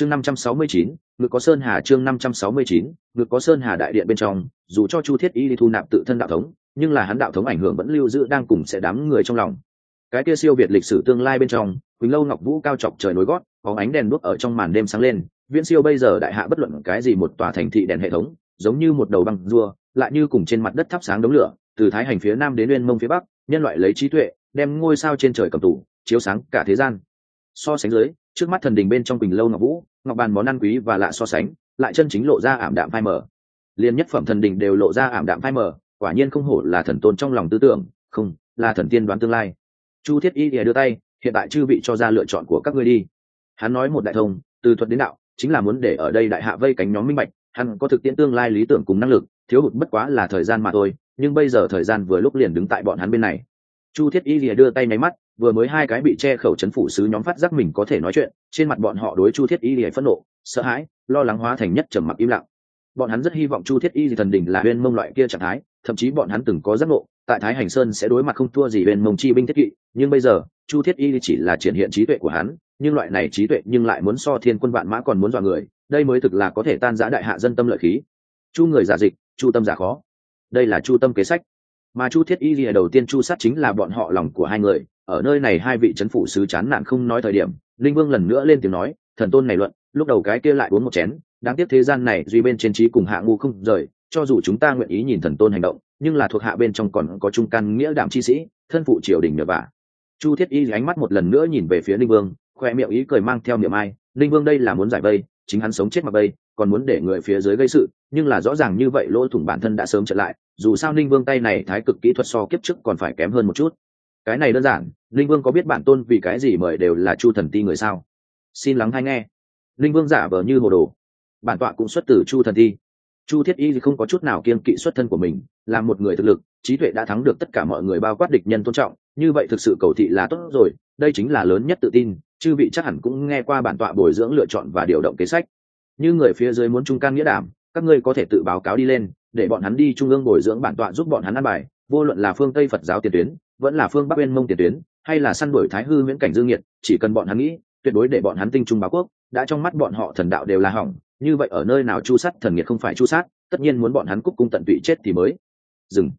chương năm trăm sáu mươi chín, ngực có sơn hà chương năm trăm sáu mươi chín, ngực có sơn hà đại điện bên trong, dù cho chu thiết y đi thu nạp tự thân đạo thống, nhưng là hắn đạo thống ảnh hưởng vẫn lưu giữ đang cùng sẽ đám người trong lòng. Cái kia siêu việt lịch sử tương lai bên trong, quỳnh lâu ngọc vũ cao chọc trời nối gót, có ánh đèn đuốc ở trong màn đêm sáng lên, viễn siêu bây giờ đại hạ bất luận cái gì một tòa thành thị đèn hệ thống, giống như một đầu băng rua lại như cùng trên mặt đất thắp sáng đống lửa, từ thái hành phía nam đến uyên mông phía bắc, nhân loại lấy trí tuệ, đem ngôi sao trên trời cầm tủ chiếu sáng cả thế gian. So sánh dưới trước mắt thần đình bên trong quỳnh lâu ngọc vũ, ngọc bàn món ăn quý và lạ so sánh, lại chân chính lộ ra ảm đạm phai mờ. Liên nhất phẩm thần đình đều lộ ra ảm đạm phai mờ, quả nhiên không hổ là thần tôn trong lòng tư tưởng, không, là thần tiên đoán tương lai. Chu thiết y thì đưa tay, hiện tại chư vị cho ra lựa chọn của các ngươi đi. Hắn nói một đại thông, từ thuật đến đạo, chính là muốn để ở đây đại hạ vây cánh nhóm minh bạch, hắn có thực tiễn tương lai lý tưởng cùng năng lực, thiếu hụt bất quá là thời gian mà thôi, nhưng bây giờ thời gian vừa lúc liền đứng tại bọn hắn bên này. Chu thiết y lìa đưa tay nháy mắt vừa mới hai cái bị che khẩu chấn phủ sứ nhóm phát giác mình có thể nói chuyện, trên mặt bọn họ đối chu thiết y lìa phẫn nộ, sợ hãi, lo lắng hóa thành nhất trầm mặc im lặng. Bọn hắn rất hy vọng chu thiết y thần đình là huyên mông loại kia trạng thái, thậm chí bọn hắn từng có giác ngộ, tại thái hành sơn sẽ đối mặt không thua gì huyên mông chi binh thiết kỵ, nhưng bây giờ, chu thiết y chỉ là triển hiện trí tuệ của hắn, nhưng loại này trí tuệ nhưng lại muốn so thiên quân vạn mã còn muốn dọa người, đây mới thực là có thể tan giã đại hạ dân tâm lợi khí. Chu người giả dịch, chu tâm giả khó. Đây là chu tâm kế sách. Mà chu thiết y lìa đầu tiên chu sát chính là bọn họ lòng của hai người ở nơi này hai vị c phủ sứ chán nản không nói thời điểm, linh vương lần nữa lên tiếng nói, thần tôn này luận, lúc đầu cái kia lại uống một chén, đáng tiếc thế gian này duy bên trên trí cùng hạ ngu không rời, cho dù chúng ta nguyện ý nhìn thần tôn hành động, nhưng là thuộc hạ bên trong còn có trung căn nghĩa đảm chi sĩ, thân phụ triều đình nhờ vả chu thiết y ánh mắt một lần nữa nhìn về phía linh vương, khoe miệng ý cười mang theo miệng ai, linh vương đây là muốn giải vây, chính hắn sống chết mặc bây còn muốn để người phía dưới gây sự, nhưng là rõ ràng như vậy lỗ thủng bản thân đã sớm trở lại, dù sao ninh vương tay này thái cực kỹ thuật so kiếp trước còn phải kém hơn một chút cái này đơn giản, linh vương có biết bản tôn vì cái gì mời đều là chu thần ti người sao? Xin lắng hay nghe. Linh vương giả vờ như hồ đồ. Bản tọa cũng xuất từ chu thần ti. Chu thiết y không có chút nào kiên kỵ xuất thân của mình, là một người thực lực, trí tuệ đã thắng được tất cả mọi người bao quát địch nhân tôn trọng, như vậy thực sự cầu thị là tốt rồi, đây chính là lớn nhất tự tin, chư vị chắc hẳn cũng nghe qua bản tọa bồi dưỡng lựa chọn và điều động kế sách. Như người phía dưới muốn trung can nghĩa đảm, các ngươi có thể tự báo cáo đi lên, để bọn hắn đi trung ương bồi dưỡng bản tọa giúp bọn hắn ăn bài, vô luận là phương tây phật giáo tiền tuyến vẫn là phương bắc uyên mông tiền tuyến, hay là săn đuổi thái hư miễn cảnh dương nhiệt, chỉ cần bọn hắn nghĩ, tuyệt đối để bọn hắn tinh trung báo quốc, đã trong mắt bọn họ thần đạo đều là hỏng, như vậy ở nơi nào chu sát thần nhiệt không phải chu sát, tất nhiên muốn bọn hắn cúc cung tận tụy chết thì mới. Dừng.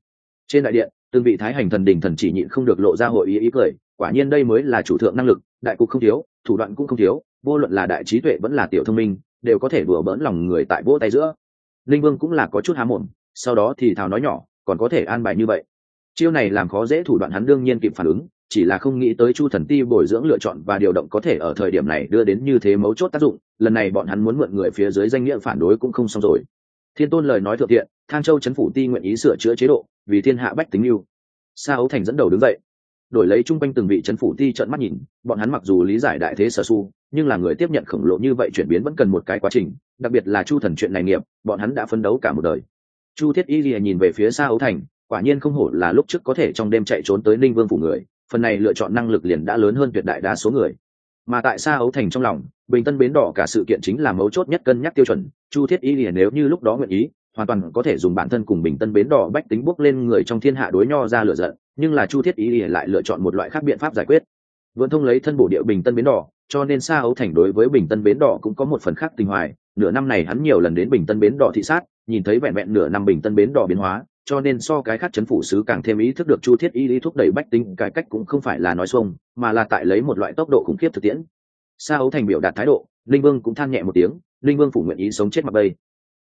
Trên đại điện, từng vị thái hành thần đình thần chỉ nhịn không được lộ ra hội ý ý cười, quả nhiên đây mới là chủ thượng năng lực, đại cục không thiếu, thủ đoạn cũng không thiếu, vô luận là đại trí tuệ vẫn là tiểu thông minh, đều có thể đùa bỡn lòng người tại vỗ tay giữa. Linh vương cũng là có chút há mồm, sau đó thì thào nói nhỏ, còn có thể an bài như vậy chiêu này làm khó dễ thủ đoạn hắn đương nhiên kịp phản ứng, chỉ là không nghĩ tới chu thần ti bồi dưỡng lựa chọn và điều động có thể ở thời điểm này đưa đến như thế mấu chốt tác dụng, lần này bọn hắn muốn mượn người phía dưới danh nghĩa phản đối cũng không xong rồi. Thiên tôn lời nói thượng thiện, thang châu chấn phủ ti nguyện ý sửa chữa chế độ, vì thiên hạ bách tính yêu. Sa ấu thành dẫn đầu đứng dậy, đổi lấy chung quanh từng vị chấn phủ ti trợn mắt nhìn, bọn hắn mặc dù lý giải đại thế sở su, nhưng là người tiếp nhận khổng lồ như vậy chuyển biến vẫn cần một cái quá trình, đặc biệt là chu thần chuyện này nghiệp, bọn hắn đã phấn đấu cả một đời. Chu thiết y lìa nhìn về phía xa ấu thành quả nhiên không hổ là lúc trước có thể trong đêm chạy trốn tới ninh vương phủ người, phần này lựa chọn năng lực liền đã lớn hơn tuyệt đại đa số người. Mà tại sao ấu thành trong lòng, bình tân bến đỏ cả sự kiện chính là mấu chốt nhất cân nhắc tiêu chuẩn, chu thiết y liền nếu như lúc đó nguyện ý, hoàn toàn có thể dùng bản thân cùng bình tân bến đỏ bách tính bước lên người trong thiên hạ đối nho ra lựa giận, nhưng là chu thiết y liền lại lựa chọn một loại khác biện pháp giải quyết. Vượn thông lấy thân bổ địa bình tân bến đỏ, cho nên xa ấu thành đối với bình tân bến đỏ cũng có một phần khác tình hoài. Nửa năm này hắn nhiều lần đến bình tân bến đỏ thị sát, nhìn thấy vẹn vẹn nửa năm bình tân bến đỏ biến hóa cho nên so cái khác chấn phủ sứ càng thêm ý thức được chu thiết y lý thúc đẩy bách tính cải cách cũng không phải là nói xuông, mà là tại lấy một loại tốc độ khủng khiếp thực tiễn. Sa ấu thành biểu đạt thái độ, linh vương cũng than nhẹ một tiếng, linh vương phủ nguyện ý sống chết mặc bây.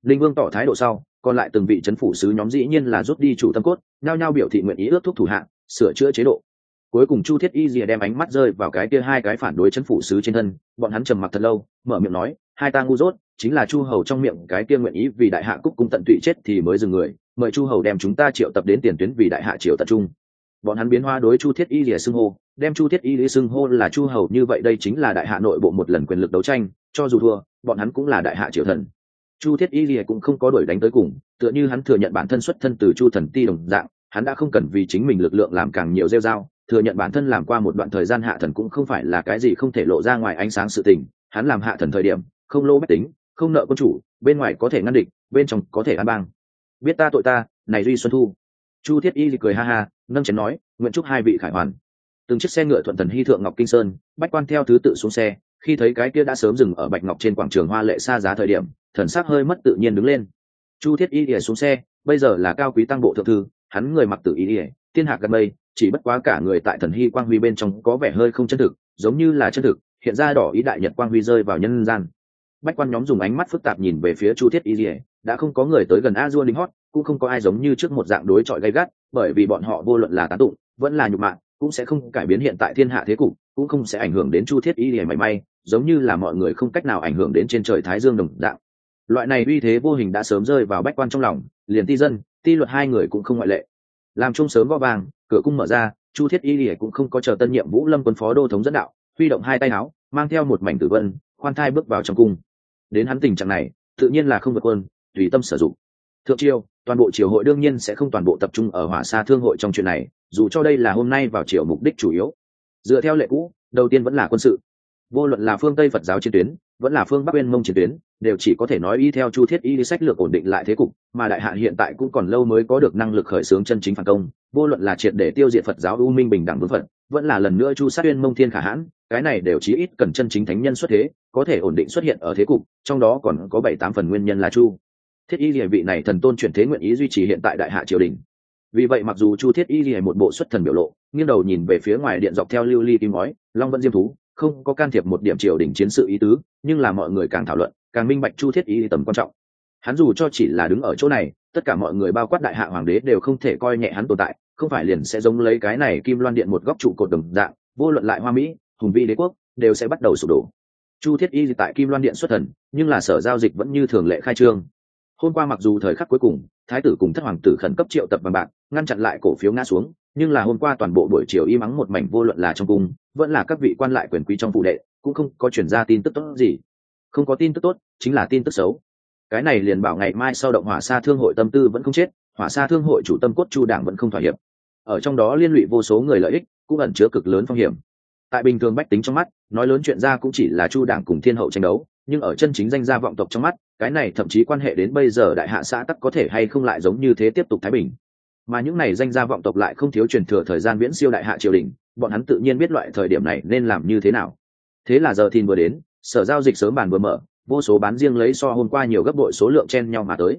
Linh vương tỏ thái độ sau, còn lại từng vị chấn phủ sứ nhóm dĩ nhiên là rút đi chủ tâm cốt, nhao nhao biểu thị nguyện ý ước thúc thủ hạng sửa chữa chế độ cuối cùng chu thiết y rìa đem ánh mắt rơi vào cái kia hai cái phản đối chấn phủ sứ trên thân, bọn hắn trầm mặc thật lâu, mở miệng nói, hai ta ngu dốt, chính là chu hầu trong miệng cái kia nguyện ý vì đại hạ cúc cung tận tụy chết thì mới dừng người, mời chu hầu đem chúng ta triệu tập đến tiền tuyến vì đại hạ triệu tập trung bọn hắn biến hoa đối chu thiết y lìa xưng hô, đem chu thiết y rìa xưng hô là chu hầu như vậy đây chính là đại hạ nội bộ một lần quyền lực đấu tranh, cho dù thua, bọn hắn cũng là đại hạ triệu thần. Chu thiết y lìa cũng không có đuổi đánh tới cùng, tựa như hắn thừa nhận bản thân xuất thân từ chu thần ti đồng dạng, hắn đã không cần vì chính mình lực lượng làm càng nhiều rêu dao thừa nhận bản thân làm qua một đoạn thời gian hạ thần cũng không phải là cái gì không thể lộ ra ngoài ánh sáng sự tình, hắn làm hạ thần thời điểm, không lô bách tính, không nợ quân chủ, bên ngoài có thể ngăn địch, bên trong có thể an bang. Biết ta tội ta, này duy xuân thu. Chu thiết y cười ha ha, nâng chén nói, nguyện chúc hai vị khải hoàn. Từng chiếc xe ngựa thuận thần hy thượng ngọc kinh sơn, bách quan theo thứ tự xuống xe, khi thấy cái kia đã sớm dừng ở bạch ngọc trên quảng trường hoa lệ xa giá thời điểm, thần sắc hơi mất tự nhiên đứng lên. Chu thiết y ỉa xuống xe, bây giờ là cao quý tăng bộ thượng thư, hắn người mặc tử y ỉa thiên hạc gần mây chỉ bất quá cả người tại thần hy quang huy bên trong có vẻ hơi không chân thực, giống như là chân thực, hiện ra đỏ ý đại nhật quang huy rơi vào nhân gian. Bách quan nhóm dùng ánh mắt phức tạp nhìn về phía chu thiết y dỉa đã không có người tới gần a dua linh hót, cũng không có ai giống như trước một dạng đối chọi gay gắt, bởi vì bọn họ vô luận là tán tụng, vẫn là nhục mạ, cũng sẽ không cải biến hiện tại thiên hạ thế cục, cũng không sẽ ảnh hưởng đến chu thiết y dỉa mảy may, giống như là mọi người không cách nào ảnh hưởng đến trên trời thái dương đồng dạng. Loại này uy thế vô hình đã sớm rơi vào bách quan trong lòng, liền ti dân, ti luật hai người cũng không ngoại lệ. Làm chung sớm gõ vàng cửa cung mở ra, chu thiết y lìa cũng không có chờ tân nhiệm vũ lâm quân phó đô thống dẫn đạo, huy động hai tay áo, mang theo một mảnh tử vân, khoan thai bước vào trong cung. Đến hắn tình trạng này, tự nhiên là không vượt quân, tùy tâm sử dụng. Thượng triều, toàn bộ triều hội đương nhiên sẽ không toàn bộ tập trung ở hỏa xa thương hội trong chuyện này, dù cho đây là hôm nay vào triều mục đích chủ yếu. Dựa theo lệ cũ, đầu tiên vẫn là quân sự. Vô luận là phương tây phật giáo chiến tuyến vẫn là phương bắc bên mông chiến tuyến, đều chỉ có thể nói y theo chu thiết y sách lược ổn định lại thế cục, mà đại hạ hiện tại cũng còn lâu mới có được năng lực khởi xướng chân chính phản công, vô luận là triệt để tiêu diệt phật giáo u minh bình đẳng vương phật, vẫn là lần nữa chu sát uyên mông thiên khả hãn, cái này đều chí ít cần chân chính thánh nhân xuất thế, có thể ổn định xuất hiện ở thế cục, trong đó còn có bảy tám phần nguyên nhân là chu thiết y địa vị này thần tôn chuyển thế nguyện ý duy trì hiện tại đại hạ triều đình. Vì vậy mặc dù chu thiết y lìa một bộ xuất thần biểu lộ, nghiêng đầu nhìn về phía ngoài điện dọc theo lưu ly kim ngói, long vẫn diêm thú không có can thiệp một điểm triều đình chiến sự ý tứ, nhưng là mọi người càng thảo luận, càng minh bạch chu thiết y tầm quan trọng. Hắn dù cho chỉ là đứng ở chỗ này, tất cả mọi người bao quát đại hạ hoàng đế đều không thể coi nhẹ hắn tồn tại, không phải liền sẽ giống lấy cái này kim loan điện một góc trụ cột đồng dạng, vô luận lại hoa mỹ, hùng vi đế quốc, đều sẽ bắt đầu sụp đổ. Chu thiết y tại kim loan điện xuất thần, nhưng là sở giao dịch vẫn như thường lệ khai trương. Hôm qua mặc dù thời khắc cuối cùng, thái tử cùng thất hoàng tử khẩn cấp triệu tập bằng bạc, ngăn chặn lại cổ phiếu ngã xuống nhưng là hôm qua toàn bộ buổi chiều y mắng một mảnh vô luận là trong cung, vẫn là các vị quan lại quyền quý trong phụ đệ, cũng không có chuyển ra tin tức tốt gì. Không có tin tức tốt, chính là tin tức xấu. Cái này liền bảo ngày mai sau động hỏa xa thương hội tâm tư vẫn không chết, hỏa xa thương hội chủ tâm cốt chu đảng vẫn không thỏa hiệp. Ở trong đó liên lụy vô số người lợi ích, cũng ẩn chứa cực lớn phong hiểm. Tại bình thường bách tính trong mắt, nói lớn chuyện ra cũng chỉ là chu đảng cùng thiên hậu tranh đấu, nhưng ở chân chính danh gia vọng tộc trong mắt, cái này thậm chí quan hệ đến bây giờ đại hạ xã tắc có thể hay không lại giống như thế tiếp tục thái bình mà những này danh gia vọng tộc lại không thiếu truyền thừa thời gian viễn siêu đại hạ triều đình, bọn hắn tự nhiên biết loại thời điểm này nên làm như thế nào. Thế là giờ thìn vừa đến, sở giao dịch sớm bàn vừa mở, vô số bán riêng lấy so hôm qua nhiều gấp bội số lượng chen nhau mà tới.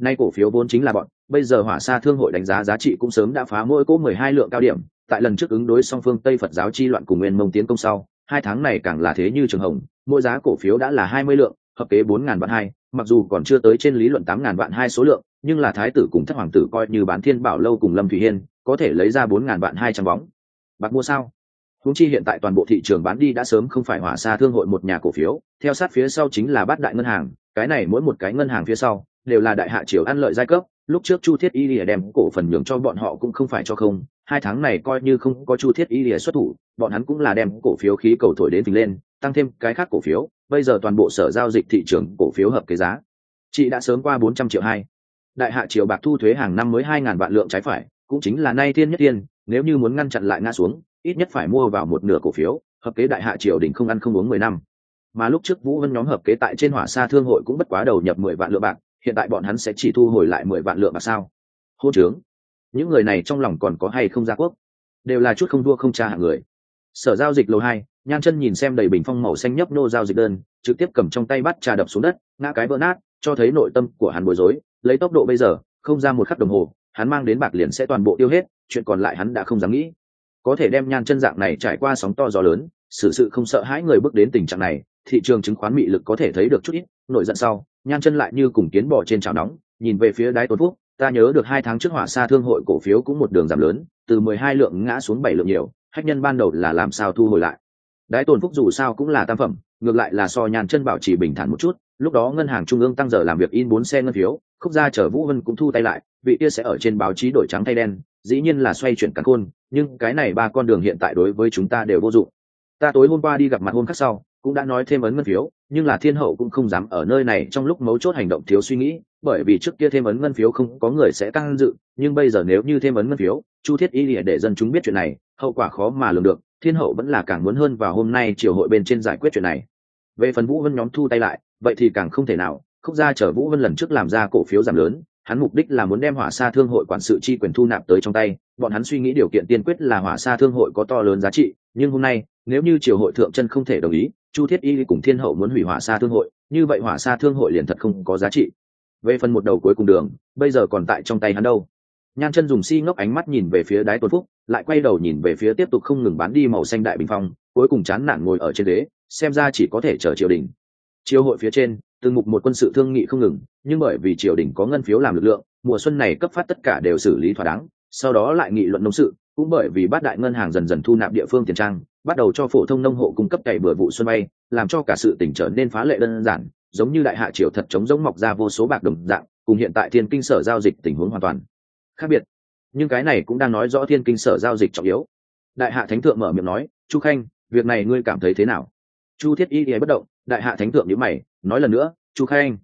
Nay cổ phiếu vốn chính là bọn, bây giờ hỏa xa thương hội đánh giá giá trị cũng sớm đã phá mỗi cỗ mười hai lượng cao điểm, tại lần trước ứng đối song phương tây phật giáo chi loạn cùng nguyên mông tiến công sau, hai tháng này càng là thế như trường hồng, mỗi giá cổ phiếu đã là hai mươi lượng, hợp kế bốn ngàn vạn hai, mặc dù còn chưa tới trên lý luận tám ngàn vạn hai số lượng nhưng là thái tử cùng thất hoàng tử coi như bán thiên bảo lâu cùng lâm thủy hiên, có thể lấy ra bốn ngàn vạn hai trăm bóng. Bạc mua sao? Húng chi hiện tại toàn bộ thị trường bán đi đã sớm không phải hỏa xa thương hội một nhà cổ phiếu, theo sát phía sau chính là bát đại ngân hàng, cái này mỗi một cái ngân hàng phía sau, đều là đại hạ triều ăn lợi giai cấp, lúc trước chu thiết y lìa đem cổ phần nhường cho bọn họ cũng không phải cho không, hai tháng này coi như không có chu thiết y lìa xuất thủ, bọn hắn cũng là đem cổ phiếu khí cầu thổi đến tính lên, tăng thêm cái khác cổ phiếu, bây giờ toàn bộ sở giao dịch thị trường cổ phiếu hợp cái giá. Chị đã sớm qua bốn trăm triệu hai đại hạ triều bạc thu thuế hàng năm mới hai ngàn vạn lượng trái phải, cũng chính là nay thiên nhất thiên nếu như muốn ngăn chặn lại ngã xuống, ít nhất phải mua vào một nửa cổ phiếu, hợp kế đại hạ triều đình không ăn không uống mười năm. Mà lúc trước vũ vân nhóm hợp kế tại trên hỏa xa thương hội cũng bất quá đầu nhập mười vạn lượng bạc, hiện tại bọn hắn sẽ chỉ thu hồi lại mười vạn lượng bạc sao? Hô trướng những người này trong lòng còn có hay không gia quốc? Đều là chút không đua không tra hạng người. Sở giao dịch lầu hai, nhan chân nhìn xem đầy bình phong màu xanh nhấp nô giao dịch đơn, trực tiếp cầm trong tay bắt trà đập xuống đất, ngã cái vỡ nát, cho thấy nội tâm của hắn bối rối lấy tốc độ bây giờ, không ra một khắc đồng hồ, hắn mang đến bạc liền sẽ toàn bộ tiêu hết, chuyện còn lại hắn đã không dám nghĩ. Có thể đem nhan chân dạng này trải qua sóng to gió lớn sự sự không sợ hãi người bước đến tình trạng này, thị trường chứng khoán mị lực có thể thấy được chút ít, nổi giận sau, nhan chân lại như cùng kiến bò trên chảo nóng, nhìn về phía đáy tôn phúc, ta nhớ được hai tháng trước hỏa xa thương hội cổ phiếu cũng một đường giảm lớn, từ mười hai lượng ngã xuống bảy lượng nhiều, hách nhân ban đầu là làm sao thu hồi lại. Đái tồn phúc dù sao cũng là tam phẩm, ngược lại là so nhàn chân bảo trì bình thản một chút, lúc đó ngân hàng trung ương tăng giờ làm việc in bốn xe ngân phiếu khúc gia chở vũ vân cũng thu tay lại, vị kia sẽ ở trên báo chí đổi trắng thay đen, dĩ nhiên là xoay chuyển cắn khôn, nhưng cái này ba con đường hiện tại đối với chúng ta đều vô dụng. Ta tối hôm qua đi gặp mặt hôm khác sau, cũng đã nói thêm ấn ngân phiếu, nhưng là thiên hậu cũng không dám ở nơi này trong lúc mấu chốt hành động thiếu suy nghĩ, bởi vì trước kia thêm ấn ngân phiếu không có người sẽ tăng dự, nhưng bây giờ nếu như thêm ấn ngân phiếu, chu thiết y để dân chúng biết chuyện này, hậu quả khó mà lường được, thiên hậu vẫn là càng muốn hơn vào hôm nay triều hội bên trên giải quyết chuyện này. Về phần vũ vân nhóm thu tay lại, vậy thì càng không thể nào khúc gia chở vũ vân lần trước làm ra cổ phiếu giảm lớn, hắn mục đích là muốn đem hỏa sa thương hội quản sự chi quyền thu nạp tới trong tay. Bọn hắn suy nghĩ điều kiện tiên quyết là hỏa sa thương hội có to lớn giá trị, nhưng hôm nay, nếu như triều hội thượng chân không thể đồng ý, chu thiết y cùng thiên hậu muốn hủy hỏa xa thương hội, như vậy hỏa xa thương hội liền thật không có giá trị. Về phần một đầu cuối cùng đường, bây giờ còn tại trong tay hắn đâu. Nhan chân dùng si ngốc ánh mắt nhìn về phía đái tuấn phúc, lại quay đầu nhìn về phía tiếp tục không ngừng bán đi màu xanh đại bình phong, cuối cùng chán nản ngồi ở trên ghế, xem ra chỉ có thể chờ triều đình. Triều hội phía trên từng mục một quân sự thương nghị không ngừng, nhưng bởi vì triều đình có ngân phiếu làm lực lượng, mùa xuân này cấp phát tất cả đều xử lý thỏa đáng, sau đó lại nghị luận nông sự, cũng bởi vì bát đại ngân hàng dần dần thu nạp địa phương tiền trang, bắt đầu cho phổ thông nông hộ cung cấp cày bừa vụ xuân bay, làm cho cả sự tỉnh trở nên phá lệ đơn giản, giống như đại hạ triều thật chống giống mọc ra vô số bạc đồng dạng, cùng hiện tại thiên kinh sở giao dịch tình huống hoàn toàn khác biệt. Nhưng cái này cũng đang nói rõ thiên kinh sở giao dịch trọng yếu. Đại hạ thánh thượng mở miệng nói, chu khanh, việc này ngươi cảm thấy thế nào? Chu thiết y thì bất động, đại hạ thánh thượng nhữ mày nói lần nữa, chu khanh.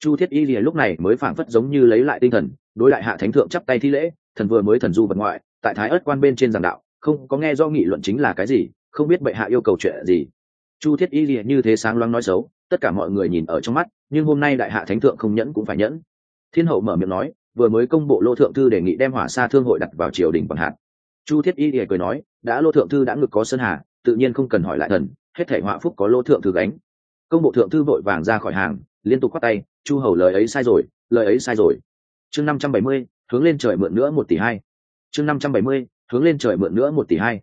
Chu thiết y lìa lúc này mới phảng phất giống như lấy lại tinh thần, đối đại hạ thánh thượng chắp tay thi lễ, thần vừa mới thần du vật ngoại, tại thái ớt quan bên trên giảng đạo, không có nghe do nghị luận chính là cái gì, không biết bệ hạ yêu cầu chuyện gì. Chu thiết y lìa như thế sáng loáng nói xấu, tất cả mọi người nhìn ở trong mắt, nhưng hôm nay đại hạ thánh thượng không nhẫn cũng phải nhẫn. Thiên hậu mở miệng nói, vừa mới công bộ lô thượng thư đề nghị đem hỏa xa thương hội đặt vào triều đình bằng hạt. Chu thiết y lìa cười nói, đã lô thượng thư đã ngực có sơn hà, tự nhiên không cần hỏi lại thần, hết thể họa phúc có lô thượng thư gánh công bộ thượng thư vội vàng ra khỏi hàng, liên tục khoát tay, chu hầu, lời ấy sai rồi, lời ấy sai rồi. Chương năm trăm bảy mươi, hướng lên trời mượn nữa một tỷ hai. Chương năm trăm bảy mươi, hướng lên trời mượn nữa một tỷ hai.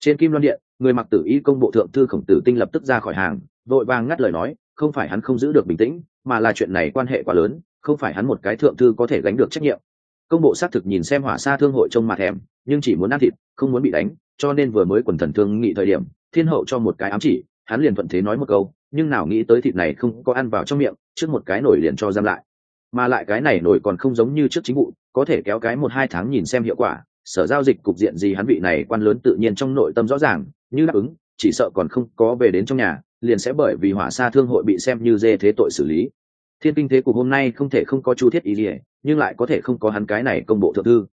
Trên kim loan điện, người mặc tử y công bộ thượng thư khổng tử tinh lập tức ra khỏi hàng, vội vàng ngắt lời nói, không phải hắn không giữ được bình tĩnh, mà là chuyện này quan hệ quá lớn, không phải hắn một cái thượng thư có thể gánh được trách nhiệm. Công bộ xác thực nhìn xem hỏa xa thương hội trông mặt thèm, nhưng chỉ muốn ăn thịt, không muốn bị đánh, cho nên vừa mới quần thần thương nghị thời điểm, thiên hậu cho một cái ám chỉ, hắn liền thuận thế nói một câu nhưng nào nghĩ tới thịt này không có ăn vào trong miệng, trước một cái nổi liền cho giam lại. Mà lại cái này nổi còn không giống như trước chính vụ, có thể kéo cái một hai tháng nhìn xem hiệu quả, sở giao dịch cục diện gì hắn vị này quan lớn tự nhiên trong nội tâm rõ ràng, như đáp ứng, chỉ sợ còn không có về đến trong nhà, liền sẽ bởi vì hỏa xa thương hội bị xem như dê thế tội xử lý. Thiên kinh thế cục hôm nay không thể không có chu thiết y gì nhưng lại có thể không có hắn cái này công bộ thượng thư.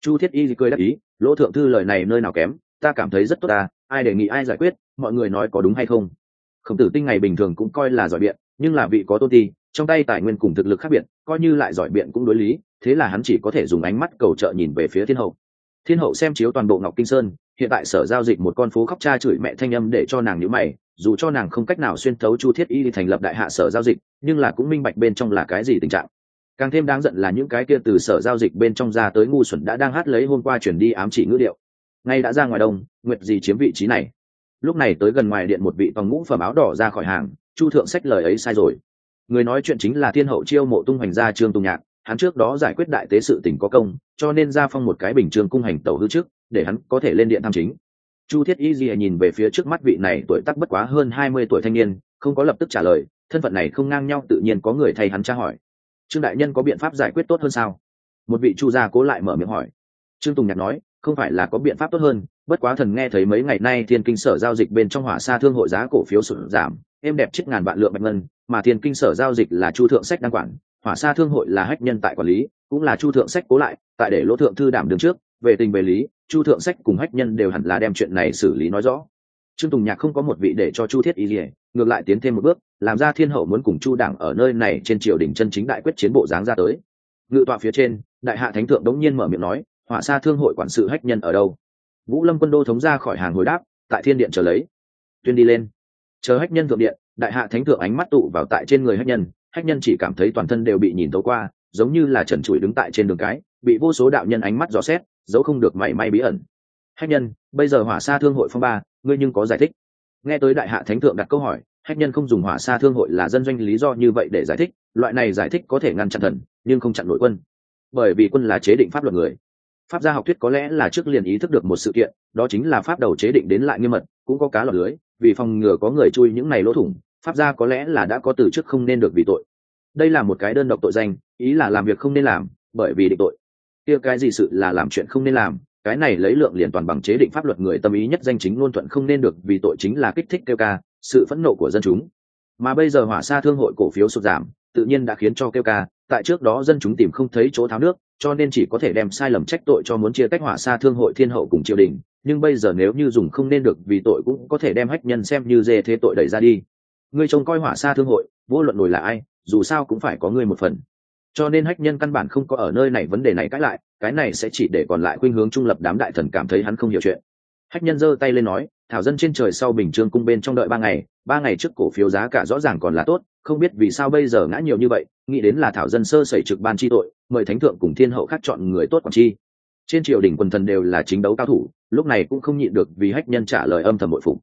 Chu thiết y cười đáp ý, lỗ thượng thư lời này nơi nào kém, ta cảm thấy rất tốt ta, ai đề nghị ai giải quyết, mọi người nói có đúng hay không? Khổng tử tinh ngày bình thường cũng coi là giỏi biện, nhưng là vị có tôn ti, trong tay tài nguyên cùng thực lực khác biệt, coi như lại giỏi biện cũng đối lý, thế là hắn chỉ có thể dùng ánh mắt cầu trợ nhìn về phía thiên hậu. Thiên hậu xem chiếu toàn bộ ngọc kinh sơn, hiện tại sở giao dịch một con phố khóc cha chửi mẹ thanh âm để cho nàng nhữ mày, dù cho nàng không cách nào xuyên thấu chu thiết y thành lập đại hạ sở giao dịch, nhưng là cũng minh bạch bên trong là cái gì tình trạng. Càng thêm đáng giận là những cái kia từ sở giao dịch bên trong ra tới ngu xuẩn đã đang hát lấy hôm qua chuyển đi ám chỉ ngữ điệu. Ngay đã ra ngoài đông, nguyệt gì chiếm vị trí này? Lúc này tới gần ngoài điện một vị tòng ngũ phẩm áo đỏ ra khỏi hàng, chu thượng sách lời ấy sai rồi. Người nói chuyện chính là thiên hậu chiêu mộ tung hoành gia trương tùng nhạc, hắn trước đó giải quyết đại tế sự tình có công, cho nên ra phong một cái bình trường cung hành tẩu hư trước, để hắn có thể lên điện tham chính. Chu thiết y di nhìn về phía trước mắt vị này tuổi tác bất quá hơn hai mươi tuổi thanh niên, không có lập tức trả lời, thân phận này không ngang nhau tự nhiên có người thay hắn tra hỏi. Trương đại nhân có biện pháp giải quyết tốt hơn sao? Một vị chu gia cố lại mở miệng hỏi. Trương tùng nhạc nói, không phải là có biện pháp tốt hơn bất quá thần nghe thấy mấy ngày nay thiên kinh sở giao dịch bên trong hỏa xa thương hội giá cổ phiếu sụt giảm, êm đẹp chết ngàn vạn lượng bạch ngân, mà thiên kinh sở giao dịch là chu thượng sách đăng quản, hỏa xa thương hội là hách nhân tại quản lý, cũng là chu thượng sách cố lại, tại để lỗ thượng thư đảm đứng trước, về tình về lý, chu thượng sách cùng hách nhân đều hẳn là đem chuyện này xử lý nói rõ. Trương tùng nhạc không có một vị để cho chu thiết ý gì, ngược lại tiến thêm một bước, làm ra thiên hậu muốn cùng chu đảng ở nơi này trên triều đình chân chính đại quyết chiến bộ dáng ra tới. Ngự tọa phía trên, đại hạ thánh thượng đống nhiên mở miệng nói, hỏa xa thương hội quản sự hách nhân ở đâu? Vũ lâm quân đô thống ra khỏi hàng hồi đáp, tại thiên điện chờ lấy. Tuyên đi lên. Chờ hách nhân thượng điện, đại hạ thánh thượng ánh mắt tụ vào tại trên người hách nhân hách nhân chỉ cảm thấy toàn thân đều bị nhìn tấu qua, giống như là trần trụi đứng tại trên đường cái, bị vô số đạo nhân ánh mắt dò xét dẫu không được mảy may bí ẩn. Hách nhân, bây giờ hỏa xa thương hội phong ba, ngươi nhưng có giải thích. Nghe tới đại hạ thánh thượng đặt câu hỏi, hách nhân không dùng hỏa xa thương hội là dân doanh lý do như vậy để giải thích, loại này giải thích có thể ngăn chặn thần, nhưng không chặn nội quân. Bởi vì quân là chế định pháp luật người pháp gia học thuyết có lẽ là trước liền ý thức được một sự kiện, đó chính là pháp đầu chế định đến lại nghiêm mật, cũng có cá lọt lưới, vì phòng ngừa có người chui những này lỗ thủng, pháp gia có lẽ là đã có từ trước không nên được vì tội. Đây là một cái đơn độc tội danh, ý là làm việc không nên làm, bởi vì định tội. Kia cái gì sự là làm chuyện không nên làm, cái này lấy lượng liền toàn bằng chế định pháp luật người tâm ý nhất danh chính luôn thuận không nên được vì tội chính là kích thích kêu ca, sự phẫn nộ của dân chúng. Mà bây giờ hỏa xa thương hội cổ phiếu sụt giảm, tự nhiên đã khiến cho kêu ca, tại trước đó dân chúng tìm không thấy chỗ tháo nước cho nên chỉ có thể đem sai lầm trách tội cho muốn chia tách hỏa xa thương hội thiên hậu cùng triều đình, nhưng bây giờ nếu như dùng không nên được vì tội cũng có thể đem hách nhân xem như dê thế tội đẩy ra đi. Ngươi trông coi hỏa xa thương hội, vô luận nổi là ai, dù sao cũng phải có ngươi một phần. Cho nên hách nhân căn bản không có ở nơi này vấn đề này cãi lại, cái này sẽ chỉ để còn lại khuynh hướng trung lập đám đại thần cảm thấy hắn không hiểu chuyện. Hách nhân giơ tay lên nói, thảo dân trên trời sau bình trương cung bên trong đợi ba ngày ba ngày trước cổ phiếu giá cả rõ ràng còn là tốt, không biết vì sao bây giờ ngã nhiều như vậy, nghĩ đến là thảo dân sơ sẩy trực ban chi tội mời thánh thượng cùng thiên hậu khác chọn người tốt quản chi. Trên triều đình quần thần đều là chính đấu cao thủ, lúc này cũng không nhịn được vì hách nhân trả lời âm thầm bội phục.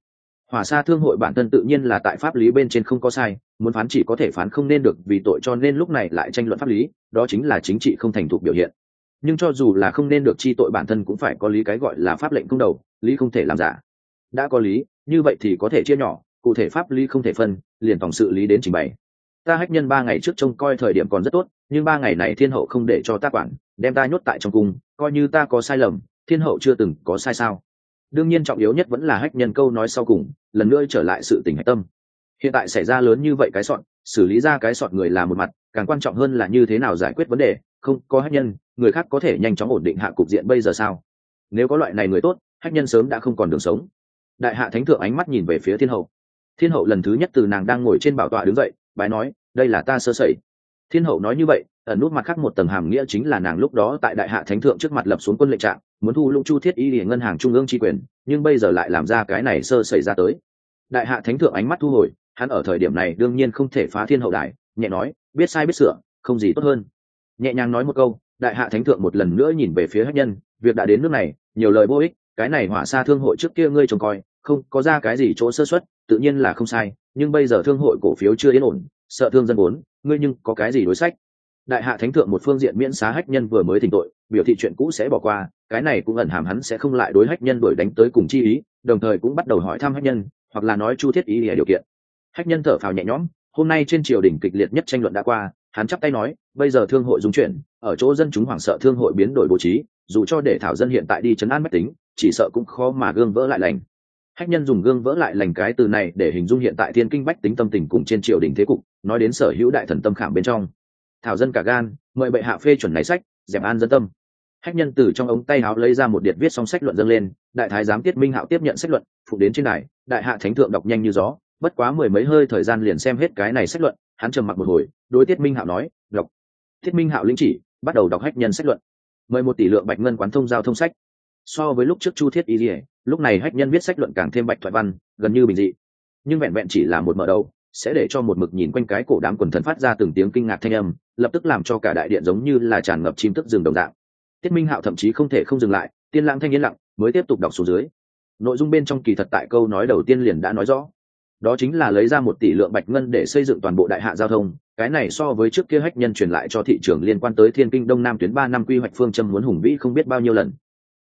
Hỏa sa thương hội bản thân tự nhiên là tại pháp lý bên trên không có sai, muốn phán chỉ có thể phán không nên được vì tội cho nên lúc này lại tranh luận pháp lý, đó chính là chính trị không thành thục biểu hiện. Nhưng cho dù là không nên được chi tội bản thân cũng phải có lý cái gọi là pháp lệnh công đầu, lý không thể làm giả. Đã có lý, như vậy thì có thể chia nhỏ, cụ thể pháp lý không thể phân, liền tổng sự lý đến trình bày. Ta hách nhân ba ngày trước trông coi thời điểm còn rất tốt nhưng ba ngày này thiên hậu không để cho ta quản, đem ta nhốt tại trong cung, coi như ta có sai lầm, thiên hậu chưa từng có sai sao? Đương nhiên trọng yếu nhất vẫn là hách nhân câu nói sau cùng, lần nữa trở lại sự tình hạch tâm. Hiện tại xảy ra lớn như vậy cái sọn xử lý ra cái sọn người là một mặt, càng quan trọng hơn là như thế nào giải quyết vấn đề, không, có hách nhân, người khác có thể nhanh chóng ổn định hạ cục diện bây giờ sao? Nếu có loại này người tốt, hách nhân sớm đã không còn đường sống. Đại hạ thánh thượng ánh mắt nhìn về phía thiên hậu. Thiên hậu lần thứ nhất từ nàng đang ngồi trên bảo tọa đứng dậy, bái nói, đây là ta sơ sẩy thiên hậu nói như vậy, ẩn nút mặt khác một tầng hàm nghĩa chính là nàng lúc đó tại đại hạ thánh thượng trước mặt lập xuống quân lệnh trạng, muốn thu lũng chu thiết y để ngân hàng trung ương tri quyền, nhưng bây giờ lại làm ra cái này sơ xảy ra tới. Đại hạ thánh thượng ánh mắt thu hồi, hắn ở thời điểm này đương nhiên không thể phá thiên hậu đại nhẹ nói, biết sai biết sửa, không gì tốt hơn. Nhẹ nhàng nói một câu, đại hạ thánh thượng một lần nữa nhìn về phía hách nhân, việc đã đến nước này, nhiều lời vô ích, cái này hỏa xa thương hội trước kia ngươi trông coi, không, có ra cái gì chỗ sơ xuất tự nhiên là không sai, nhưng bây giờ thương hội cổ phiếu chưa yên ổn, sợ thương dân vốn ngươi nhưng có cái gì đối sách? Đại hạ thánh thượng một phương diện miễn xá hách nhân vừa mới thỉnh tội, biểu thị chuyện cũ sẽ bỏ qua, cái này cũng ẩn hàm hắn sẽ không lại đối hách nhân đuổi đánh tới cùng chi ý, đồng thời cũng bắt đầu hỏi thăm hách nhân, hoặc là nói chu thiết ý để điều kiện. Hách nhân thở phào nhẹ nhõm, hôm nay trên triều đình kịch liệt nhất tranh luận đã qua, hắn chắp tay nói, bây giờ thương hội dung chuyển, ở chỗ dân chúng hoảng sợ thương hội biến đổi bố trí, dù cho để thảo dân hiện tại đi chấn an mách tính, chỉ sợ cũng khó mà gương vỡ lại lành hách nhân dùng gương vỡ lại lành cái từ này để hình dung hiện tại thiên kinh bách tính tâm tình cùng trên triều đình thế cục, nói đến sở hữu đại thần tâm khảm bên trong. Thảo dân cả gan, mời bệ hạ phê chuẩn này sách, dẹp an dân tâm. Hách nhân từ trong ống tay áo lấy ra một điệt viết xong sách luận dâng lên, đại thái giám tiết minh hạo tiếp nhận sách luận, phụ đến trên này đại hạ thánh thượng đọc nhanh như gió, bất quá mười mấy hơi thời gian liền xem hết cái này sách luận, hắn trầm mặc một hồi, đối tiết minh hạo nói, đọc. Tiết minh hạo lĩnh chỉ, bắt đầu đọc hách nhân sách luận. Mời một tỷ lượng bạch ngân quán thông giao thông sách. So với lúc trước chu thiết y dỉa lúc này hách nhân viết sách luận càng thêm bạch thoại văn, gần như bình dị. Nhưng vẹn vẹn chỉ là một mở đầu, sẽ để cho một mực nhìn quanh cái cổ đám quần thần phát ra từng tiếng kinh ngạc thanh âm, lập tức làm cho cả đại điện giống như là tràn ngập chim tức rừng đồng dạng. Tiết minh hạo thậm chí không thể không dừng lại, tiên lãng thanh yên lặng, mới tiếp tục đọc xuống dưới. Nội dung bên trong kỳ thật tại câu nói đầu tiên liền đã nói rõ. Đó chính là lấy ra một tỷ lượng bạch ngân để xây dựng toàn bộ đại hạ giao thông, cái này so với trước kia hách nhân truyền lại cho thị trường liên quan tới thiên kinh đông nam tuyến ba năm quy hoạch phương châm muốn hùng vĩ không biết bao nhiêu lần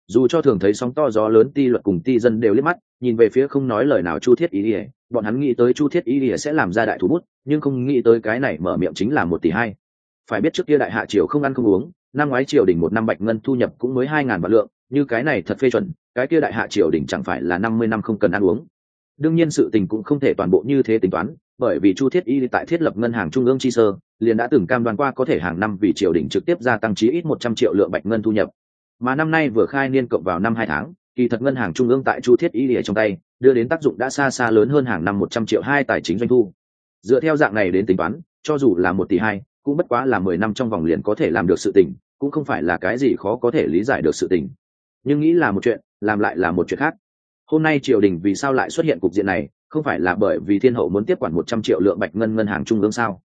dù cho thường thấy sóng to gió lớn ti luật cùng ti dân đều liếc mắt, nhìn về phía không nói lời nào chu thiết ý ỉa bọn hắn nghĩ tới chu thiết ý ỉa sẽ làm ra đại thủ bút, nhưng không nghĩ tới cái này mở miệng chính là một tỷ hai. Phải biết trước kia đại hạ triều không ăn không uống, năm ngoái triều đỉnh một năm bạch ngân thu nhập cũng mới hai ngàn vạn lượng, như cái này thật phê chuẩn, cái kia đại hạ triều đỉnh chẳng phải là năm mươi năm không cần ăn uống. Đương nhiên sự tình cũng không thể toàn bộ như thế tính toán, bởi vì chu thiết y tại thiết lập ngân hàng trung ương chi sơ, liền đã từng cam đoan qua có thể hàng năm vì triều đình trực tiếp gia tăng chí ít một trăm triệu lượng bạch ngân thu nhập mà năm nay vừa khai niên cộng vào năm hai tháng, kỳ thật ngân hàng trung ương tại chu thiết y lìa trong tay, đưa đến tác dụng đã xa xa lớn hơn hàng năm một trăm triệu hai tài chính doanh thu. Dựa theo dạng này đến tính toán, cho dù là một tỷ hai, cũng bất quá là mười năm trong vòng liền có thể làm được sự tình, cũng không phải là cái gì khó có thể lý giải được sự tình. Nhưng nghĩ là một chuyện, làm lại là một chuyện khác. Hôm nay triều đình vì sao lại xuất hiện cục diện này, không phải là bởi vì thiên hậu muốn tiếp quản một trăm triệu lượng bạch ngân ngân hàng trung ương sao?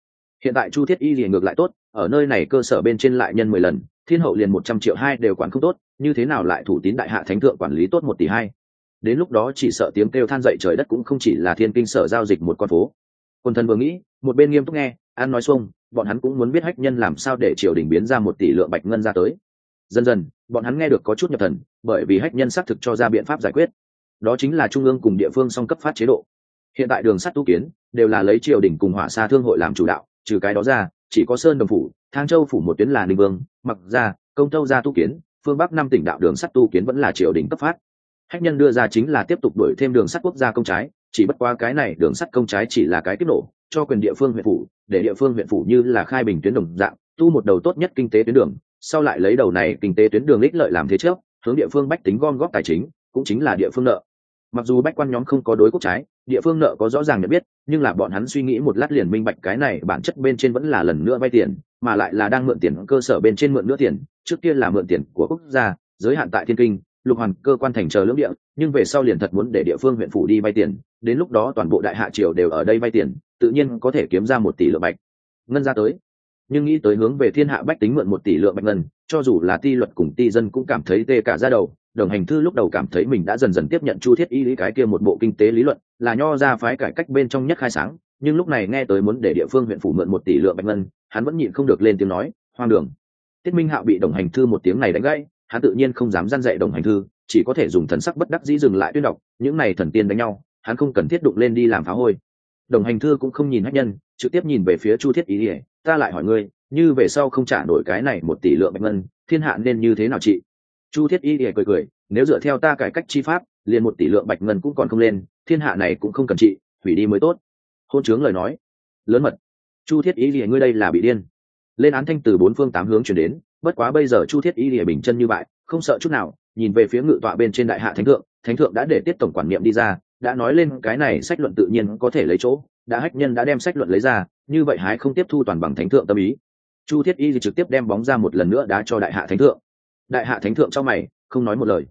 Hiện tại chu thiết y lìa ngược lại tốt ở nơi này cơ sở bên trên lại nhân mười lần, thiên hậu liền một trăm triệu hai đều quản không tốt, như thế nào lại thủ tín đại hạ thánh thượng quản lý tốt một tỷ hai? Đến lúc đó chỉ sợ tiếng kêu than dậy trời đất cũng không chỉ là thiên kinh sở giao dịch một con phố. Quân thần vừa nghĩ, một bên nghiêm túc nghe, an nói xuông, bọn hắn cũng muốn biết hách nhân làm sao để triều đình biến ra một tỷ lượng bạch ngân ra tới. Dần dần, bọn hắn nghe được có chút nhập thần, bởi vì hách nhân xác thực cho ra biện pháp giải quyết. Đó chính là trung ương cùng địa phương song cấp phát chế độ. Hiện tại đường sắt tu kiến, đều là lấy triều đình cùng hỏa xa thương hội làm chủ đạo, trừ cái đó ra chỉ có sơn đồng phủ, thang châu phủ một tuyến là ninh vương, mặc ra công tâu ra tu kiến, phương bắc năm tỉnh đạo đường sắt tu kiến vẫn là triều đình cấp phát. Hách nhân đưa ra chính là tiếp tục đổi thêm đường sắt quốc gia công trái, chỉ bất qua cái này đường sắt công trái chỉ là cái kích nổ, cho quyền địa phương huyện phủ, để địa phương huyện phủ như là khai bình tuyến đồng dạng, tu một đầu tốt nhất kinh tế tuyến đường, sau lại lấy đầu này kinh tế tuyến đường ích lợi làm thế trước, hướng địa phương bách tính gom góp tài chính, cũng chính là địa phương nợ mặc dù bách quan nhóm không có đối quốc trái, địa phương nợ có rõ ràng nhận biết, nhưng là bọn hắn suy nghĩ một lát liền minh bạch cái này bản chất bên trên vẫn là lần nữa vay tiền, mà lại là đang mượn tiền cơ sở bên trên mượn nữa tiền, trước kia là mượn tiền của quốc gia, giới hạn tại thiên kinh, lục hoàn, cơ quan thành chờ lưỡng địa, nhưng về sau liền thật muốn để địa phương huyện phủ đi vay tiền, đến lúc đó toàn bộ đại hạ triều đều ở đây vay tiền, tự nhiên có thể kiếm ra một tỷ lượng bạch ngân ra tới. Nhưng nghĩ tới hướng về thiên hạ bách tính mượn một tỷ lượng bạch ngân, cho dù là ti luật cùng ti dân cũng cảm thấy tê cả ra đầu đồng hành thư lúc đầu cảm thấy mình đã dần dần tiếp nhận chu thiết y lý cái kia một bộ kinh tế lý luận, là nho ra phái cải cách bên trong nhất khai sáng, nhưng lúc này nghe tới muốn để địa phương huyện phủ mượn một tỷ lượng bạch ngân, hắn vẫn nhịn không được lên tiếng nói, hoang đường. Tiết minh hạo bị đồng hành thư một tiếng này đánh gãy, hắn tự nhiên không dám gian dạy đồng hành thư, chỉ có thể dùng thần sắc bất đắc dĩ dừng lại tuyên đọc, những này thần tiên đánh nhau, hắn không cần thiết đụng lên đi làm phá hôi. Đồng hành thư cũng không nhìn hách nhân, trực tiếp nhìn về phía chu thiết ý ỉa ta lại hỏi ngươi, như về sau không trả nổi cái này một tỷ lượng bạch ngân, thiên hạ nên như thế nào chị? Chu thiết y ỉa cười cười, nếu dựa theo ta cải cách chi pháp, liền một tỷ lượng bạch ngân cũng còn không lên, thiên hạ này cũng không cần trị, hủy đi mới tốt. Hôn chướng lời nói. Lớn mật. Chu thiết y lìa ngươi đây là bị điên. Lên án thanh từ bốn phương tám hướng chuyển đến, bất quá bây giờ chu thiết y lìa bình chân như vậy không sợ chút nào, nhìn về phía ngự tọa bên trên đại hạ thánh thượng thánh thượng đã để tiết tổng quản niệm đi ra, đã nói lên cái này sách luận tự nhiên có thể lấy chỗ, đã hách nhân đã đem sách luận lấy ra, như vậy hái không tiếp thu toàn bằng thánh thượng tâm ý. Chu thiết y thì trực tiếp đem bóng ra một lần nữa đá cho đại hạ thánh thượng đại hạ thánh thượng cho mày, không nói một lời.